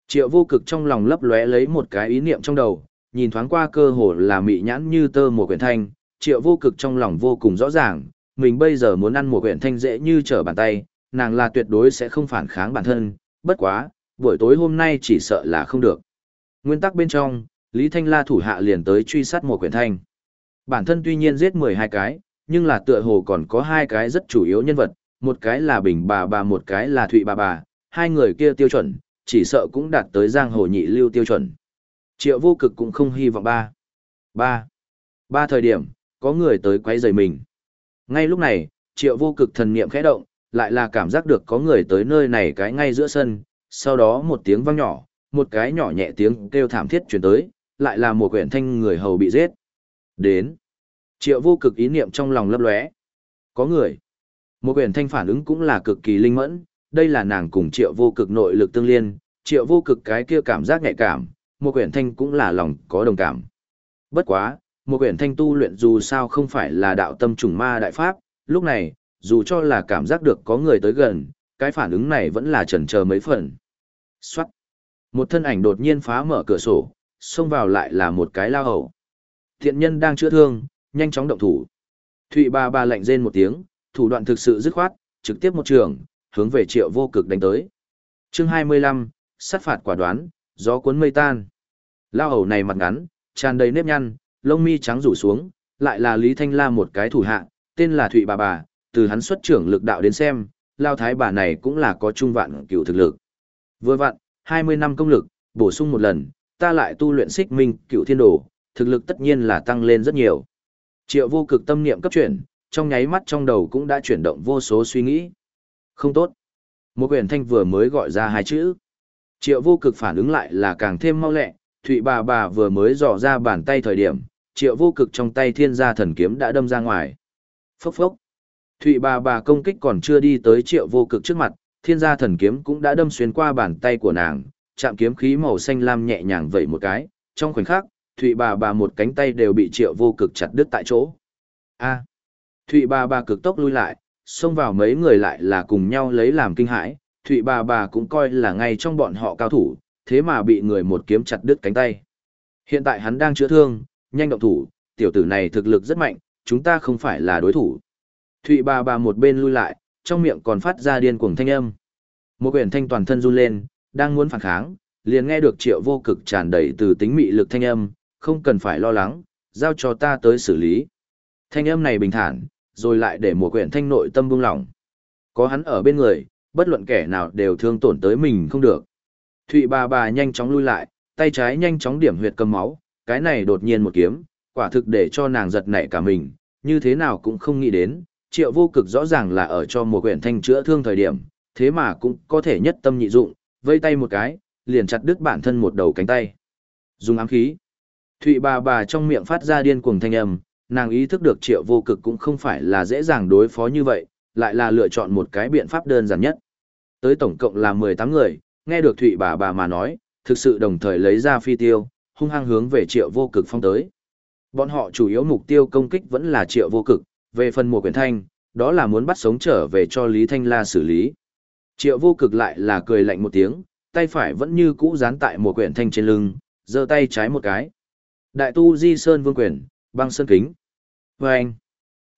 Triệu vô cực trong lòng lấp lóe lấy một cái ý niệm trong đầu, nhìn thoáng qua cơ hồ là mị nhãn như tơ một quyển thanh, triệu vô cực trong lòng vô cùng rõ ràng, mình bây giờ muốn ăn một quyển thanh dễ như trở bàn tay, nàng là tuyệt đối sẽ không phản kháng bản thân, bất quá, buổi tối hôm nay chỉ sợ là không được. Nguyên tắc bên trong, Lý Thanh La thủ hạ liền tới truy sát một quyển thanh. Bản thân tuy nhiên giết 12 cái, nhưng là tựa hồ còn có hai cái rất chủ yếu nhân vật, một cái là Bình bà bà một cái là Thụy bà bà, hai người kia tiêu chuẩn, chỉ sợ cũng đạt tới giang hồ nhị lưu tiêu chuẩn. Triệu vô cực cũng không hy vọng ba. Ba. Ba thời điểm, có người tới quấy rầy mình. Ngay lúc này, triệu vô cực thần niệm khẽ động, lại là cảm giác được có người tới nơi này cái ngay giữa sân, sau đó một tiếng vang nhỏ, một cái nhỏ nhẹ tiếng kêu thảm thiết truyền tới, lại là một quyển thanh người hầu bị giết. Đến. Triệu vô cực ý niệm trong lòng lấp lóe. Có người. Một quyển thanh phản ứng cũng là cực kỳ linh mẫn, đây là nàng cùng triệu vô cực nội lực tương liên, triệu vô cực cái kia cảm giác nhạy cảm, một quyển thanh cũng là lòng có đồng cảm. Bất quá, một quyển thanh tu luyện dù sao không phải là đạo tâm trùng ma đại pháp, lúc này, dù cho là cảm giác được có người tới gần, cái phản ứng này vẫn là chần chờ mấy phần. Xoát! Một thân ảnh đột nhiên phá mở cửa sổ, xông vào lại là một cái lao hầu. Thiện nhân đang chữa thương, nhanh chóng động thủ. Thụy bà bà lạnh rên một tiếng, thủ đoạn thực sự dứt khoát, trực tiếp một trường, hướng về triệu vô cực đánh tới. chương 25, sát phạt quả đoán, gió cuốn mây tan. Lao hầu này mặt ngắn, tràn đầy nếp nhăn, lông mi trắng rủ xuống, lại là Lý Thanh La một cái thủ hạ, tên là Thụy bà bà, từ hắn xuất trưởng lực đạo đến xem, Lao Thái bà này cũng là có trung vạn cựu thực lực. Vừa vặn, 20 năm công lực, bổ sung một lần, ta lại tu luyện xích minh cựu thiên đồ, thực lực tất nhiên là tăng lên rất nhiều. Triệu vô cực tâm niệm cấp chuyển, trong nháy mắt trong đầu cũng đã chuyển động vô số suy nghĩ. Không tốt. Một quyển thanh vừa mới gọi ra hai chữ. Triệu vô cực phản ứng lại là càng thêm mau lẹ, Thụy bà bà vừa mới dò ra bàn tay thời điểm, triệu vô cực trong tay thiên gia thần kiếm đã đâm ra ngoài. Phốc phốc. Thụy bà bà công kích còn chưa đi tới triệu vô cực trước mặt, thiên gia thần kiếm cũng đã đâm xuyên qua bàn tay của nàng, chạm kiếm khí màu xanh lam nhẹ nhàng vậy một cái, trong khoảnh khắc, Thụy bà bà một cánh tay đều bị triệu vô cực chặt đứt tại chỗ. A. Thụy bà bà cực tốc lui lại, xông vào mấy người lại là cùng nhau lấy làm kinh hãi, Thụy bà bà cũng coi là ngay trong bọn họ cao thủ, thế mà bị người một kiếm chặt đứt cánh tay. Hiện tại hắn đang chữa thương, nhanh động thủ, tiểu tử này thực lực rất mạnh, chúng ta không phải là đối thủ. Thụy bà bà một bên lui lại, trong miệng còn phát ra điên cuồng thanh âm. Một quyển thanh toàn thân run lên, đang muốn phản kháng, liền nghe được triệu vô cực tràn đầy từ tính mị lực thanh âm, không cần phải lo lắng, giao cho ta tới xử lý. Thanh âm này bình thản, rồi lại để một quyển thanh nội tâm buông lỏng. Có hắn ở bên người, bất luận kẻ nào đều thương tổn tới mình không được. Thụy bà bà nhanh chóng lui lại, tay trái nhanh chóng điểm huyệt cầm máu, cái này đột nhiên một kiếm, quả thực để cho nàng giật nảy cả mình, như thế nào cũng không nghĩ đến, triệu vô cực rõ ràng là ở cho một quyển thanh chữa thương thời điểm, thế mà cũng có thể nhất tâm nhị dụng, vây tay một cái, liền chặt đứt bản thân một đầu cánh tay. Dùng ám khí. Thụy bà bà trong miệng phát ra điên cuồng thanh âm, nàng ý thức được triệu vô cực cũng không phải là dễ dàng đối phó như vậy, lại là lựa chọn một cái biện pháp đơn giản nhất. Tới tổng cộng là 18 người, nghe được Thụy bà bà mà nói, thực sự đồng thời lấy ra phi tiêu, hung hăng hướng về triệu vô cực phong tới. Bọn họ chủ yếu mục tiêu công kích vẫn là triệu vô cực, về phần mùa quyển thanh, đó là muốn bắt sống trở về cho Lý Thanh La xử lý. Triệu vô cực lại là cười lạnh một tiếng, tay phải vẫn như cũ dán tại một quyển thanh trên lưng, giơ tay trái một cái. Đại tu di sơn vương quyển, băng sơn kính. Và anh,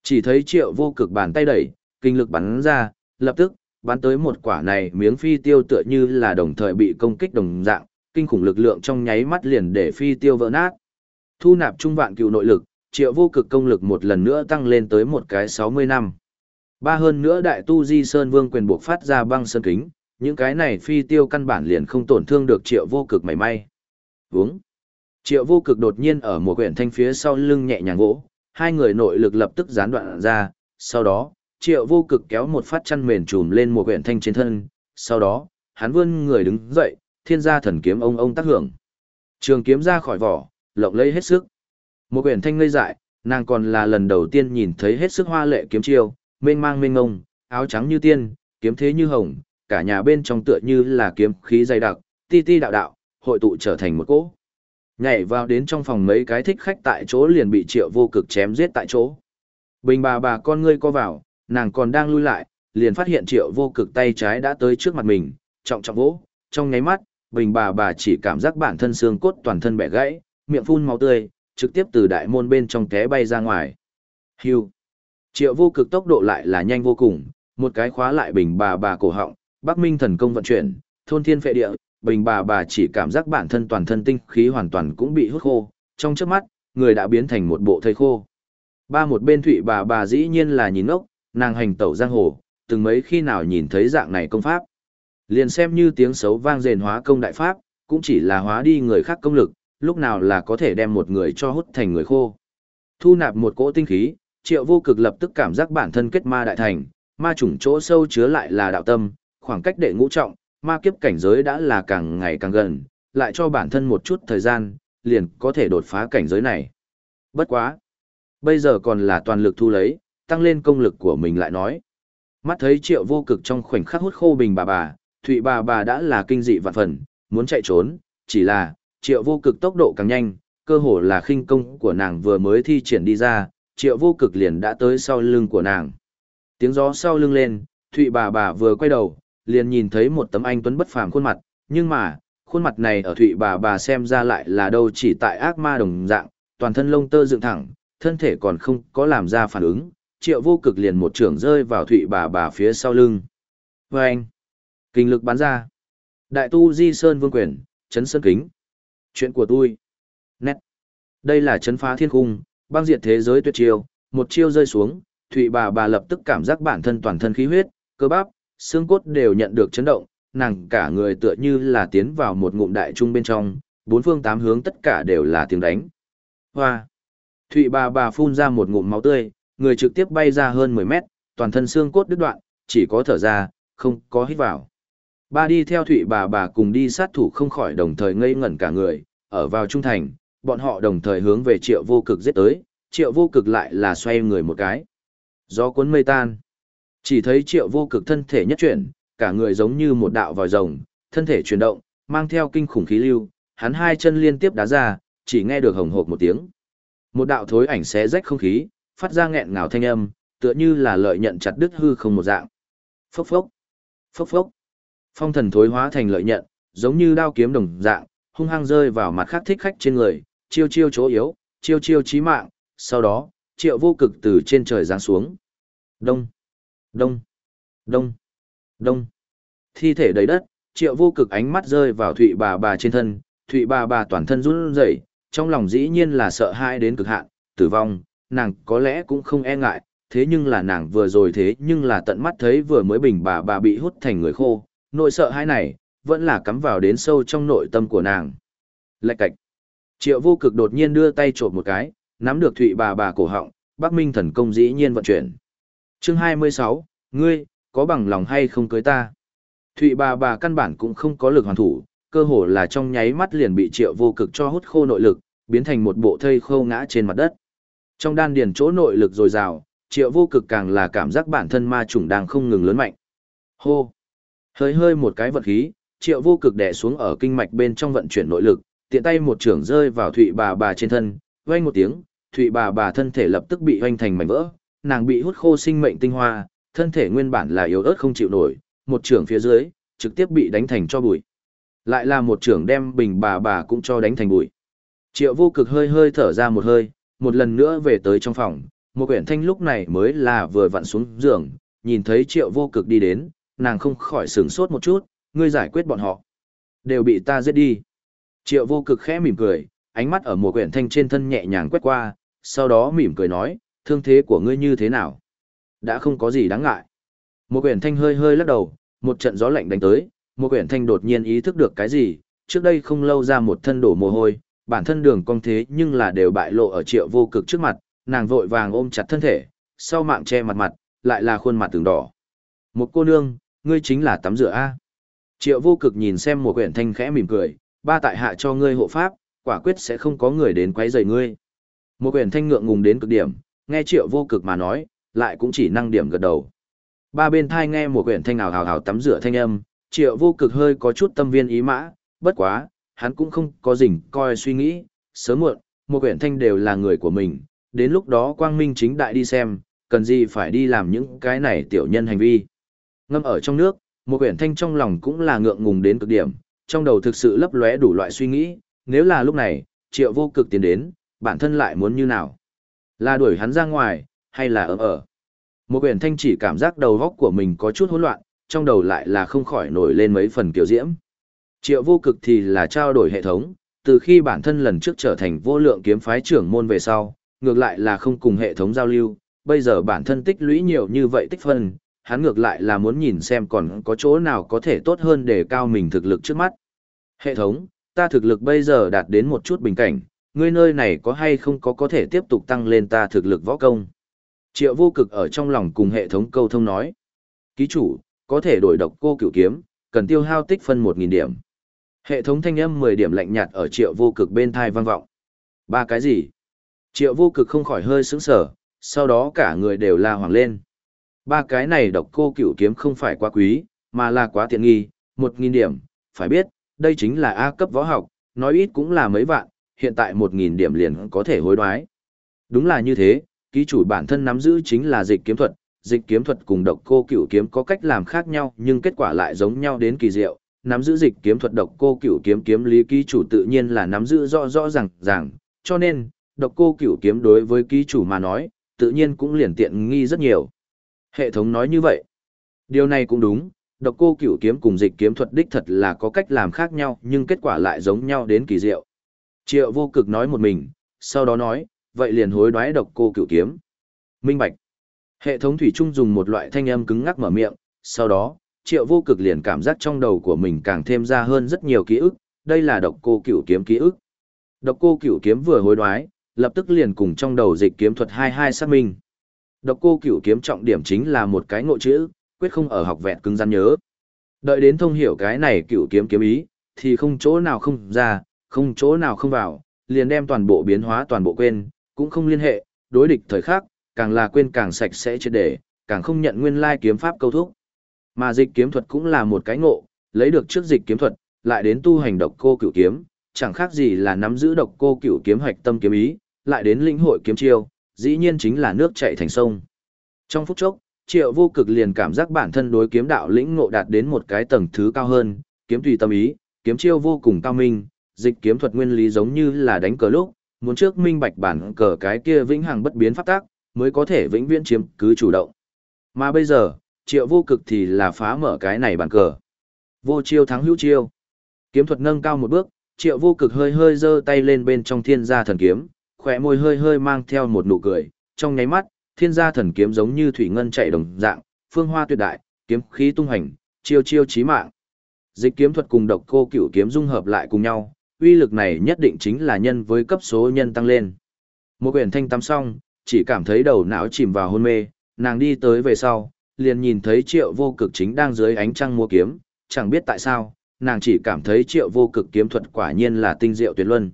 chỉ thấy triệu vô cực bàn tay đẩy, kinh lực bắn ra, lập tức, bắn tới một quả này miếng phi tiêu tựa như là đồng thời bị công kích đồng dạng, kinh khủng lực lượng trong nháy mắt liền để phi tiêu vỡ nát. Thu nạp trung vạn cựu nội lực, triệu vô cực công lực một lần nữa tăng lên tới một cái 60 năm. Ba hơn nữa đại tu di sơn vương quyền buộc phát ra băng sơn kính, những cái này phi tiêu căn bản liền không tổn thương được triệu vô cực mảy may. Vúng. Triệu vô cực đột nhiên ở một quyển thanh phía sau lưng nhẹ nhàng gỗ, hai người nội lực lập tức gián đoạn ra, sau đó, triệu vô cực kéo một phát chăn mền trùm lên một quyển thanh trên thân, sau đó, hắn vươn người đứng dậy, thiên gia thần kiếm ông ông tác hưởng. Trường kiếm ra khỏi vỏ, lộng lấy hết sức. Một quyển thanh ngây dại, nàng còn là lần đầu tiên nhìn thấy hết sức hoa lệ kiếm chiêu, mênh mang mênh ngông, áo trắng như tiên, kiếm thế như hồng, cả nhà bên trong tựa như là kiếm khí dày đặc, ti ti đạo đạo, hội tụ trở thành một cỗ. Nhảy vào đến trong phòng mấy cái thích khách tại chỗ liền bị triệu vô cực chém giết tại chỗ. Bình bà bà con ngươi co vào, nàng còn đang lui lại, liền phát hiện triệu vô cực tay trái đã tới trước mặt mình, trọng trọng vỗ, trong nháy mắt, bình bà bà chỉ cảm giác bản thân xương cốt toàn thân bẻ gãy, miệng phun máu tươi, trực tiếp từ đại môn bên trong té bay ra ngoài. Hưu. Triệu vô cực tốc độ lại là nhanh vô cùng, một cái khóa lại bình bà bà cổ họng, Bắc Minh thần công vận chuyển, thôn thiên phệ địa, bình bà bà chỉ cảm giác bản thân toàn thân tinh khí hoàn toàn cũng bị hút khô, trong chớp mắt, người đã biến thành một bộ thây khô. Ba một bên thụy bà bà dĩ nhiên là nhìn ngốc, nàng hành tẩu giang hồ, từng mấy khi nào nhìn thấy dạng này công pháp. Liền xem như tiếng xấu vang rền hóa công đại pháp, cũng chỉ là hóa đi người khác công lực, lúc nào là có thể đem một người cho hút thành người khô. Thu nạp một cỗ tinh khí, triệu vô cực lập tức cảm giác bản thân kết ma đại thành, ma chủng chỗ sâu chứa lại là đạo tâm, khoảng cách đệ ngũ trọng, ma kiếp cảnh giới đã là càng ngày càng gần, lại cho bản thân một chút thời gian, liền có thể đột phá cảnh giới này. Bất quá. Bây giờ còn là toàn lực thu lấy, tăng lên công lực của mình lại nói. Mắt thấy triệu vô cực trong khoảnh khắc hút khô bình bà bà, thụy bà bà đã là kinh dị vạn phần, muốn chạy trốn, chỉ là, triệu vô cực tốc độ càng nhanh, cơ hồ là khinh công của nàng vừa mới thi triển đi ra, triệu vô cực liền đã tới sau lưng của nàng. Tiếng gió sau lưng lên, thụy bà bà vừa quay đầu, liền nhìn thấy một tấm anh tuấn bất phàm khuôn mặt, nhưng mà, khuôn mặt này ở thụy bà bà xem ra lại là đâu chỉ tại ác ma đồng dạng, toàn thân lông tơ dựng thẳng, thân thể còn không có làm ra phản ứng, triệu vô cực liền một trường rơi vào thụy bà bà phía sau lưng. Và anh, kinh lực bắn ra. Đại tu di sơn vương quyền, chấn sơn kính. Chuyện của tôi. Nét. Đây là chấn phá thiên cung, băng diệt thế giới tuyệt chiêu, một chiêu rơi xuống, Thụy bà bà lập tức cảm giác bản thân toàn thân khí huyết, cơ bắp, xương cốt đều nhận được chấn động, nàng cả người tựa như là tiến vào một ngụm đại trung bên trong, bốn phương tám hướng tất cả đều là tiếng đánh. Hoa! Thụy bà bà phun ra một ngụm máu tươi, người trực tiếp bay ra hơn 10 mét, toàn thân xương cốt đứt đoạn, chỉ có thở ra, không có hít vào. Ba đi theo Thụy bà bà cùng đi sát thủ không khỏi đồng thời ngây ngẩn cả người, ở vào trung thành, bọn họ đồng thời hướng về triệu vô cực giết tới, triệu vô cực lại là xoay người một cái. Gió cuốn mây tan. Chỉ thấy triệu vô cực thân thể nhất chuyển, cả người giống như một đạo vòi rồng, thân thể chuyển động, mang theo kinh khủng khí lưu, hắn hai chân liên tiếp đá ra, chỉ nghe được hồng hộp một tiếng. Một đạo thối ảnh xé rách không khí, phát ra nghẹn ngào thanh âm, tựa như là lợi nhận chặt đứt hư không một dạng. Phốc phốc, phốc phốc. Phong thần thối hóa thành lợi nhận, giống như đao kiếm đồng dạng, hung hăng rơi vào mặt khác thích khách trên người, chiêu chiêu chỗ yếu, chiêu chiêu chí mạng, sau đó, triệu vô cực từ trên trời giáng xuống. Đông, đông, đông, đông. Thi thể đầy đất, triệu vô cực ánh mắt rơi vào thụy bà bà trên thân, thụy bà bà toàn thân run rẩy, trong lòng dĩ nhiên là sợ hãi đến cực hạn, tử vong, nàng có lẽ cũng không e ngại, thế nhưng là nàng vừa rồi thế nhưng là tận mắt thấy vừa mới bình bà bà bị hút thành người khô, nỗi sợ hãi này, vẫn là cắm vào đến sâu trong nội tâm của nàng. Lạch cạch. Triệu vô cực đột nhiên đưa tay trộm một cái, nắm được thụy bà bà cổ họng, Bắc Minh thần công dĩ nhiên vận chuyển. Chương 26, ngươi, có bằng lòng hay không cưới ta? Thụy bà bà căn bản cũng không có lực hoàn thủ, cơ hồ là trong nháy mắt liền bị triệu vô cực cho hút khô nội lực, biến thành một bộ thây khô ngã trên mặt đất. Trong đan điền chỗ nội lực dồi dào, triệu vô cực càng là cảm giác bản thân ma trùng đang không ngừng lớn mạnh. Hô! Hơi hơi một cái vận khí, triệu vô cực đè xuống ở kinh mạch bên trong vận chuyển nội lực, tiện tay một trưởng rơi vào thụy bà bà trên thân, vang một tiếng, thụy bà bà thân thể lập tức bị hoanh thành mảnh vỡ, nàng bị hút khô sinh mệnh tinh hoa, thân thể nguyên bản là yếu ớt không chịu nổi, một trưởng phía dưới, trực tiếp bị đánh thành cho bụi. Lại là một trưởng đem bình bà bà cũng cho đánh thành bụi. Triệu vô cực hơi hơi thở ra một hơi, một lần nữa về tới trong phòng, một quyển thanh lúc này mới là vừa vặn xuống giường, nhìn thấy triệu vô cực đi đến, nàng không khỏi sửng sốt một chút, ngươi giải quyết bọn họ. Đều bị ta giết đi. Triệu vô cực khẽ mỉm cười, ánh mắt ở mùa quyển thanh trên thân nhẹ nhàng quét qua, sau đó mỉm cười nói, thương thế của ngươi như thế nào? Đã không có gì đáng ngại. mùa quyển thanh hơi hơi lắc đầu, một trận gió lạnh đánh tới, mùa quyển thanh đột nhiên ý thức được cái gì, trước đây không lâu ra một thân đổ mồ hôi, bản thân đường cong thế nhưng là đều bại lộ ở triệu vô cực trước mặt, nàng vội vàng ôm chặt thân thể, sau mạng che mặt mặt, lại là khuôn mặt từng đỏ. Một cô nương, ngươi chính là tắm rửa A. Triệu vô cực nhìn xem một quyển thanh khẽ mỉm cười, ba tại hạ cho ngươi hộ pháp, quả quyết sẽ không có người đến quấy rầy ngươi. Một quyển thanh ngượng ngùng đến cực điểm, nghe triệu vô cực mà nói, lại cũng chỉ năng điểm gật đầu. Ba bên thai nghe một quyển thanh ảo hào hào tắm rửa thanh âm, triệu vô cực hơi có chút tâm viên ý mã, bất quá, hắn cũng không có rảnh coi suy nghĩ, sớm muộn, một quyển thanh đều là người của mình, đến lúc đó quang minh chính đại đi xem, cần gì phải đi làm những cái này tiểu nhân hành vi. Ngâm ở trong nước, một quyển thanh trong lòng cũng là ngượng ngùng đến cực điểm, trong đầu thực sự lấp lóe đủ loại suy nghĩ, nếu là lúc này, triệu vô cực tiến đến, bản thân lại muốn như nào? Là đuổi hắn ra ngoài, hay là ở ở? Một quyển thanh chỉ cảm giác đầu góc của mình có chút hỗn loạn, trong đầu lại là không khỏi nổi lên mấy phần kiểu diễm. Triệu vô cực thì là trao đổi hệ thống, từ khi bản thân lần trước trở thành vô lượng kiếm phái trưởng môn về sau, ngược lại là không cùng hệ thống giao lưu, bây giờ bản thân tích lũy nhiều như vậy tích phân, hắn ngược lại là muốn nhìn xem còn có chỗ nào có thể tốt hơn để cao mình thực lực trước mắt. Hệ thống, ta thực lực bây giờ đạt đến một chút bình cảnh, ngươi nơi này có hay không có có thể tiếp tục tăng lên ta thực lực võ công. Triệu vô cực ở trong lòng cùng hệ thống câu thông nói. Ký chủ, có thể đổi độc cô cửu kiếm, cần tiêu hao tích phân 1.000 điểm. Hệ thống thanh âm 10 điểm lạnh nhạt ở triệu vô cực bên thai vang vọng. Ba cái gì? Triệu vô cực không khỏi hơi sững sở, sau đó cả người đều la hoàng lên. Ba cái này độc cô cửu kiếm không phải quá quý, mà là quá tiện nghi, 1.000 điểm, phải biết, đây chính là A cấp võ học, nói ít cũng là mấy vạn, hiện tại 1.000 điểm liền có thể hối đoái. Đúng là như thế, ký chủ bản thân nắm giữ chính là dịch kiếm thuật, dịch kiếm thuật cùng độc cô cửu kiếm có cách làm khác nhau nhưng kết quả lại giống nhau đến kỳ diệu. Nắm giữ dịch kiếm thuật độc cô cửu kiếm kiếm lý ký chủ tự nhiên là nắm giữ rõ rõ ràng ràng, cho nên, độc cô cửu kiếm đối với ký chủ mà nói, tự nhiên cũng liền tiện nghi rất nhiều. Hệ thống nói như vậy. Điều này cũng đúng, độc cô cửu kiếm cùng dịch kiếm thuật đích thật là có cách làm khác nhau nhưng kết quả lại giống nhau đến kỳ diệu. Triệu vô cực nói một mình, sau đó nói, vậy liền hối đoái độc cô cửu kiếm. Minh Bạch. Hệ thống thủy trung dùng một loại thanh âm cứng ngắc mở miệng, sau đó, triệu vô cực liền cảm giác trong đầu của mình càng thêm ra hơn rất nhiều ký ức, đây là độc cô cửu kiếm ký ức. Độc cô cửu kiếm vừa hối đoái, lập tức liền cùng trong đầu dịch kiếm thuật hai hai xác minh. Độc cô cửu kiếm trọng điểm chính là một cái ngộ chữ, quyết không ở học vẹn cứng rắn nhớ. Đợi đến thông hiểu cái này cửu kiếm kiếm ý, thì không chỗ nào không ra, không chỗ nào không vào, liền đem toàn bộ biến hóa toàn bộ quên, cũng không liên hệ, đối địch thời khắc, càng là quên càng sạch sẽ chết để, càng không nhận nguyên lai kiếm pháp câu thúc. Mà dịch kiếm thuật cũng là một cái ngộ, lấy được trước dịch kiếm thuật, lại đến tu hành độc cô cửu kiếm, chẳng khác gì là nắm giữ độc cô cửu kiếm hoạch tâm kiếm ý, lại đến lĩnh hội kiếm chiêu, dĩ nhiên chính là nước chảy thành sông. Trong phút chốc, Triệu Vô Cực liền cảm giác bản thân đối kiếm đạo lĩnh ngộ đạt đến một cái tầng thứ cao hơn, kiếm tùy tâm ý, kiếm chiêu vô cùng cao minh, dịch kiếm thuật nguyên lý giống như là đánh cờ lúc, muốn trước minh bạch bản cờ cái kia vĩnh hằng bất biến pháp tác, mới có thể vĩnh viễn chiếm cứ chủ động. Mà bây giờ, Triệu Vô Cực thì là phá mở cái này bản cờ. Vô chiêu thắng hữu chiêu. Kiếm thuật nâng cao một bước, Triệu Vô Cực hơi hơi giơ tay lên bên trong Thiên Gia thần kiếm, khóe môi hơi hơi mang theo một nụ cười, trong nháy mắt, thiên gia thần kiếm giống như thủy ngân chạy đồng dạng, phương hoa tuyệt đại, kiếm khí tung hành, chiêu chiêu chí mạng. Dịch kiếm thuật cùng độc cô cửu kiếm dung hợp lại cùng nhau, uy lực này nhất định chính là nhân với cấp số nhân tăng lên. Một quyển thanh tắm xong, chỉ cảm thấy đầu não chìm vào hôn mê, nàng đi tới về sau, liền nhìn thấy triệu vô cực chính đang dưới ánh trăng mua kiếm, chẳng biết tại sao, nàng chỉ cảm thấy triệu vô cực kiếm thuật quả nhiên là tinh diệu tuyệt luân.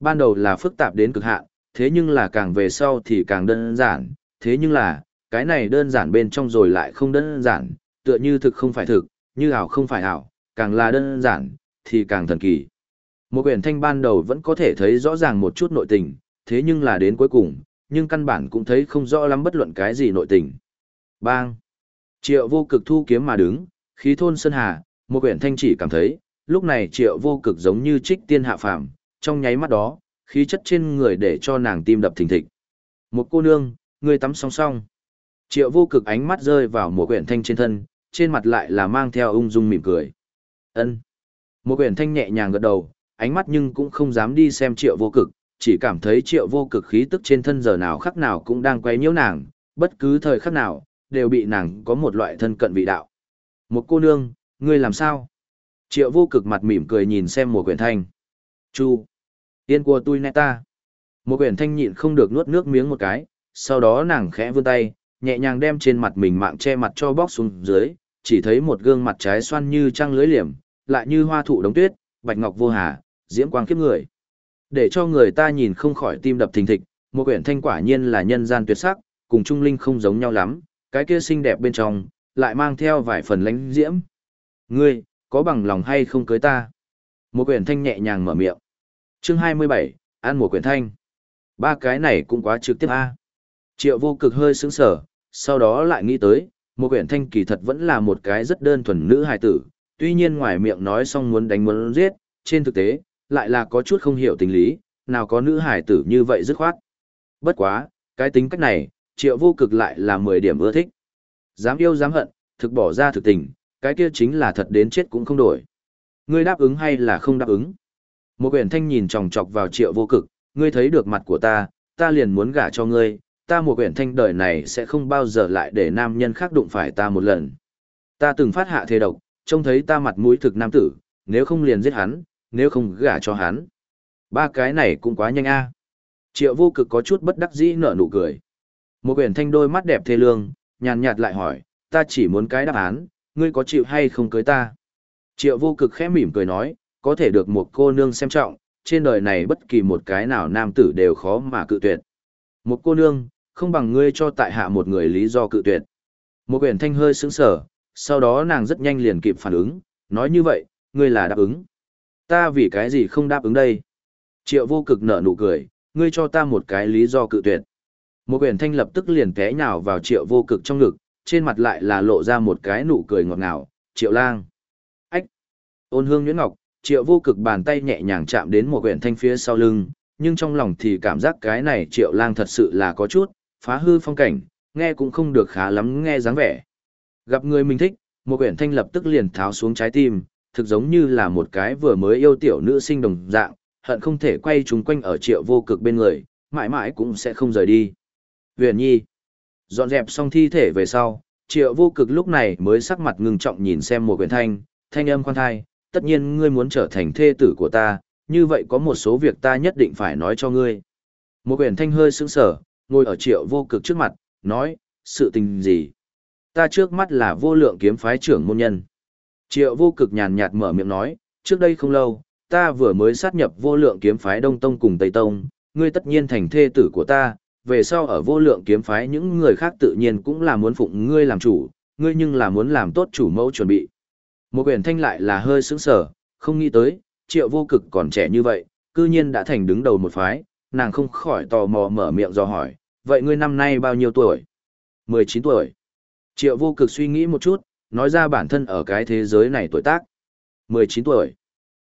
Ban đầu là phức tạp đến cực hạn, thế nhưng là càng về sau thì càng đơn giản, thế nhưng là, cái này đơn giản bên trong rồi lại không đơn giản, tựa như thực không phải thực, như ảo không phải ảo, càng là đơn giản, thì càng thần kỳ. Một quyển thanh ban đầu vẫn có thể thấy rõ ràng một chút nội tình, thế nhưng là đến cuối cùng, nhưng căn bản cũng thấy không rõ lắm bất luận cái gì nội tình. Bang! Triệu vô cực thu kiếm mà đứng, khí thôn sơn hà, một quyển thanh chỉ cảm thấy, lúc này triệu vô cực giống như trích tiên hạ phàm, trong nháy mắt đó, khí chất trên người để cho nàng tim đập thình thịch. Một cô nương, người tắm song song. Triệu vô cực ánh mắt rơi vào một quyển thanh trên thân, trên mặt lại là mang theo ung dung mỉm cười. ân Một quyển thanh nhẹ nhàng gật đầu, ánh mắt nhưng cũng không dám đi xem triệu vô cực, chỉ cảm thấy triệu vô cực khí tức trên thân giờ nào khắc nào cũng đang quay nhiễu nàng, bất cứ thời khắc nào, đều bị nàng có một loại thân cận vị đạo. Một cô nương, ngươi làm sao? Triệu vô cực mặt mỉm cười nhìn xem một quyển thanh. Chu. Yên của tôi nè ta. Một quyển thanh nhịn không được nuốt nước miếng một cái, sau đó nàng khẽ vươn tay, nhẹ nhàng đem trên mặt mình mạng che mặt cho bóc xuống dưới, chỉ thấy một gương mặt trái xoan như trăng lưới liềm, lại như hoa thụ đống tuyết, bạch ngọc vô hà, diễm quang kiếp người. Để cho người ta nhìn không khỏi tim đập thình thịch, một quyển thanh quả nhiên là nhân gian tuyệt sắc, cùng trung linh không giống nhau lắm, cái kia xinh đẹp bên trong, lại mang theo vài phần lánh diễm. Ngươi, có bằng lòng hay không cưới ta? Một quyển thanh nhẹ nhàng mở miệng. Chương 27, ăn Mùa quyển thanh. Ba cái này cũng quá trực tiếp a. Triệu vô cực hơi sững sở, sau đó lại nghĩ tới, một quyển thanh kỳ thật vẫn là một cái rất đơn thuần nữ hài tử, tuy nhiên ngoài miệng nói xong muốn đánh muốn giết, trên thực tế, lại là có chút không hiểu tình lý, nào có nữ hài tử như vậy dứt khoát. Bất quá, cái tính cách này, triệu vô cực lại là 10 điểm ưa thích. Dám yêu dám hận, thực bỏ ra thực tình, cái kia chính là thật đến chết cũng không đổi. Ngươi đáp ứng hay là không đáp ứng? Một quyển thanh nhìn tròng trọc vào triệu vô cực, ngươi thấy được mặt của ta, ta liền muốn gả cho ngươi, ta một quyển thanh đời này sẽ không bao giờ lại để nam nhân khác đụng phải ta một lần. Ta từng phát hạ thề độc, trông thấy ta mặt mũi thực nam tử, nếu không liền giết hắn, nếu không gả cho hắn. Ba cái này cũng quá nhanh a. Triệu vô cực có chút bất đắc dĩ nở nụ cười. Một quyển thanh đôi mắt đẹp thê lương, nhàn nhạt lại hỏi, ta chỉ muốn cái đáp án, ngươi có chịu hay không cưới ta? Triệu vô cực khẽ mỉm cười nói, có thể được một cô nương xem trọng, trên đời này bất kỳ một cái nào nam tử đều khó mà cự tuyệt. Một cô nương, không bằng ngươi cho tại hạ một người lý do cự tuyệt. Một quyển thanh hơi sững sở, sau đó nàng rất nhanh liền kịp phản ứng, nói như vậy, ngươi là đáp ứng. Ta vì cái gì không đáp ứng đây? Triệu vô cực nở nụ cười, ngươi cho ta một cái lý do cự tuyệt. Một quyển thanh lập tức liền té nhào vào triệu vô cực trong ngực, trên mặt lại là lộ ra một cái nụ cười ngọt ngào, triệu lang. Ách! Ôn hương nhuyễn ngọc, triệu vô cực bàn tay nhẹ nhàng chạm đến một quyển thanh phía sau lưng, nhưng trong lòng thì cảm giác cái này triệu lang thật sự là có chút, phá hư phong cảnh, nghe cũng không được khá lắm nghe dáng vẻ. Gặp người mình thích, Một quyển thanh lập tức liền tháo xuống trái tim, thực giống như là một cái vừa mới yêu tiểu nữ sinh đồng dạng, hận không thể quay chúng quanh ở triệu vô cực bên người, mãi mãi cũng sẽ không rời đi. Huyền nhi, dọn dẹp xong thi thể về sau, triệu vô cực lúc này mới sắc mặt ngưng trọng nhìn xem một quyển thanh, thanh âm khoan thai, tất nhiên ngươi muốn trở thành thê tử của ta, như vậy có một số việc ta nhất định phải nói cho ngươi. Một quyển thanh hơi sững sở, ngồi ở triệu vô cực trước mặt, nói, sự tình gì? Ta trước mắt là vô lượng kiếm phái trưởng môn nhân. Triệu vô cực nhàn nhạt mở miệng nói, trước đây không lâu, ta vừa mới sát nhập vô lượng kiếm phái Đông Tông cùng Tây Tông, ngươi tất nhiên thành thê tử của ta, về sau ở vô lượng kiếm phái những người khác tự nhiên cũng là muốn phụng ngươi làm chủ, ngươi nhưng là muốn làm tốt chủ mẫu chuẩn bị. Một quyển thanh lại là hơi sững sở, không nghĩ tới, triệu vô cực còn trẻ như vậy, cư nhiên đã thành đứng đầu một phái, nàng không khỏi tò mò mở miệng do hỏi, vậy ngươi năm nay bao nhiêu tuổi? 19 tuổi. Triệu vô cực suy nghĩ một chút, nói ra bản thân ở cái thế giới này tuổi tác. 19 tuổi.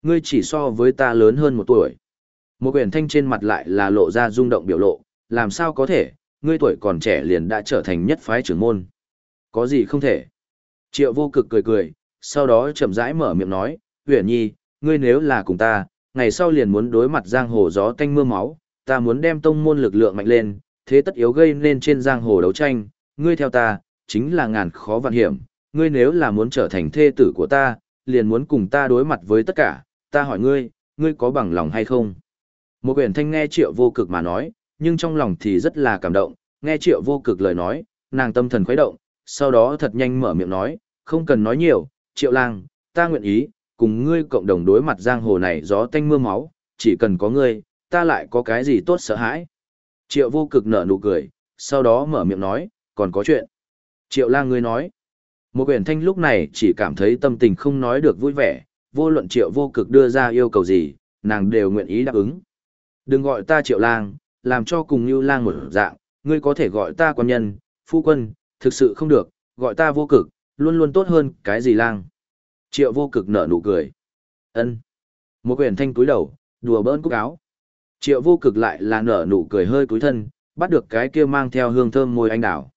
Ngươi chỉ so với ta lớn hơn một tuổi. Một quyển thanh trên mặt lại là lộ ra rung động biểu lộ, làm sao có thể, ngươi tuổi còn trẻ liền đã trở thành nhất phái trưởng môn. Có gì không thể. Triệu vô cực cười cười, sau đó chậm rãi mở miệng nói, huyền nhi, ngươi nếu là cùng ta, ngày sau liền muốn đối mặt giang hồ gió tanh mưa máu, ta muốn đem tông môn lực lượng mạnh lên, thế tất yếu gây nên trên giang hồ đấu tranh, ngươi theo ta, chính là ngàn khó vạn hiểm, ngươi nếu là muốn trở thành thê tử của ta, liền muốn cùng ta đối mặt với tất cả, ta hỏi ngươi, ngươi có bằng lòng hay không? Một quyển thanh nghe triệu vô cực mà nói, nhưng trong lòng thì rất là cảm động, nghe triệu vô cực lời nói, nàng tâm thần khuấy động, sau đó thật nhanh mở miệng nói, không cần nói nhiều, triệu lang, ta nguyện ý, cùng ngươi cộng đồng đối mặt giang hồ này gió tanh mưa máu, chỉ cần có ngươi, ta lại có cái gì tốt sợ hãi. Triệu vô cực nở nụ cười, sau đó mở miệng nói, còn có chuyện. Triệu lang ngươi nói, một quyển thanh lúc này chỉ cảm thấy tâm tình không nói được vui vẻ, vô luận triệu vô cực đưa ra yêu cầu gì, nàng đều nguyện ý đáp ứng. Đừng gọi ta triệu lang, làm cho cùng như lang một dạng, ngươi có thể gọi ta quan nhân, phu quân, thực sự không được, gọi ta vô cực, luôn luôn tốt hơn cái gì lang. Triệu vô cực nở nụ cười. ân Một quyển thanh cúi đầu, đùa bỡn cúc áo. Triệu vô cực lại là nở nụ cười hơi cúi thân, bắt được cái kia mang theo hương thơm môi anh đảo.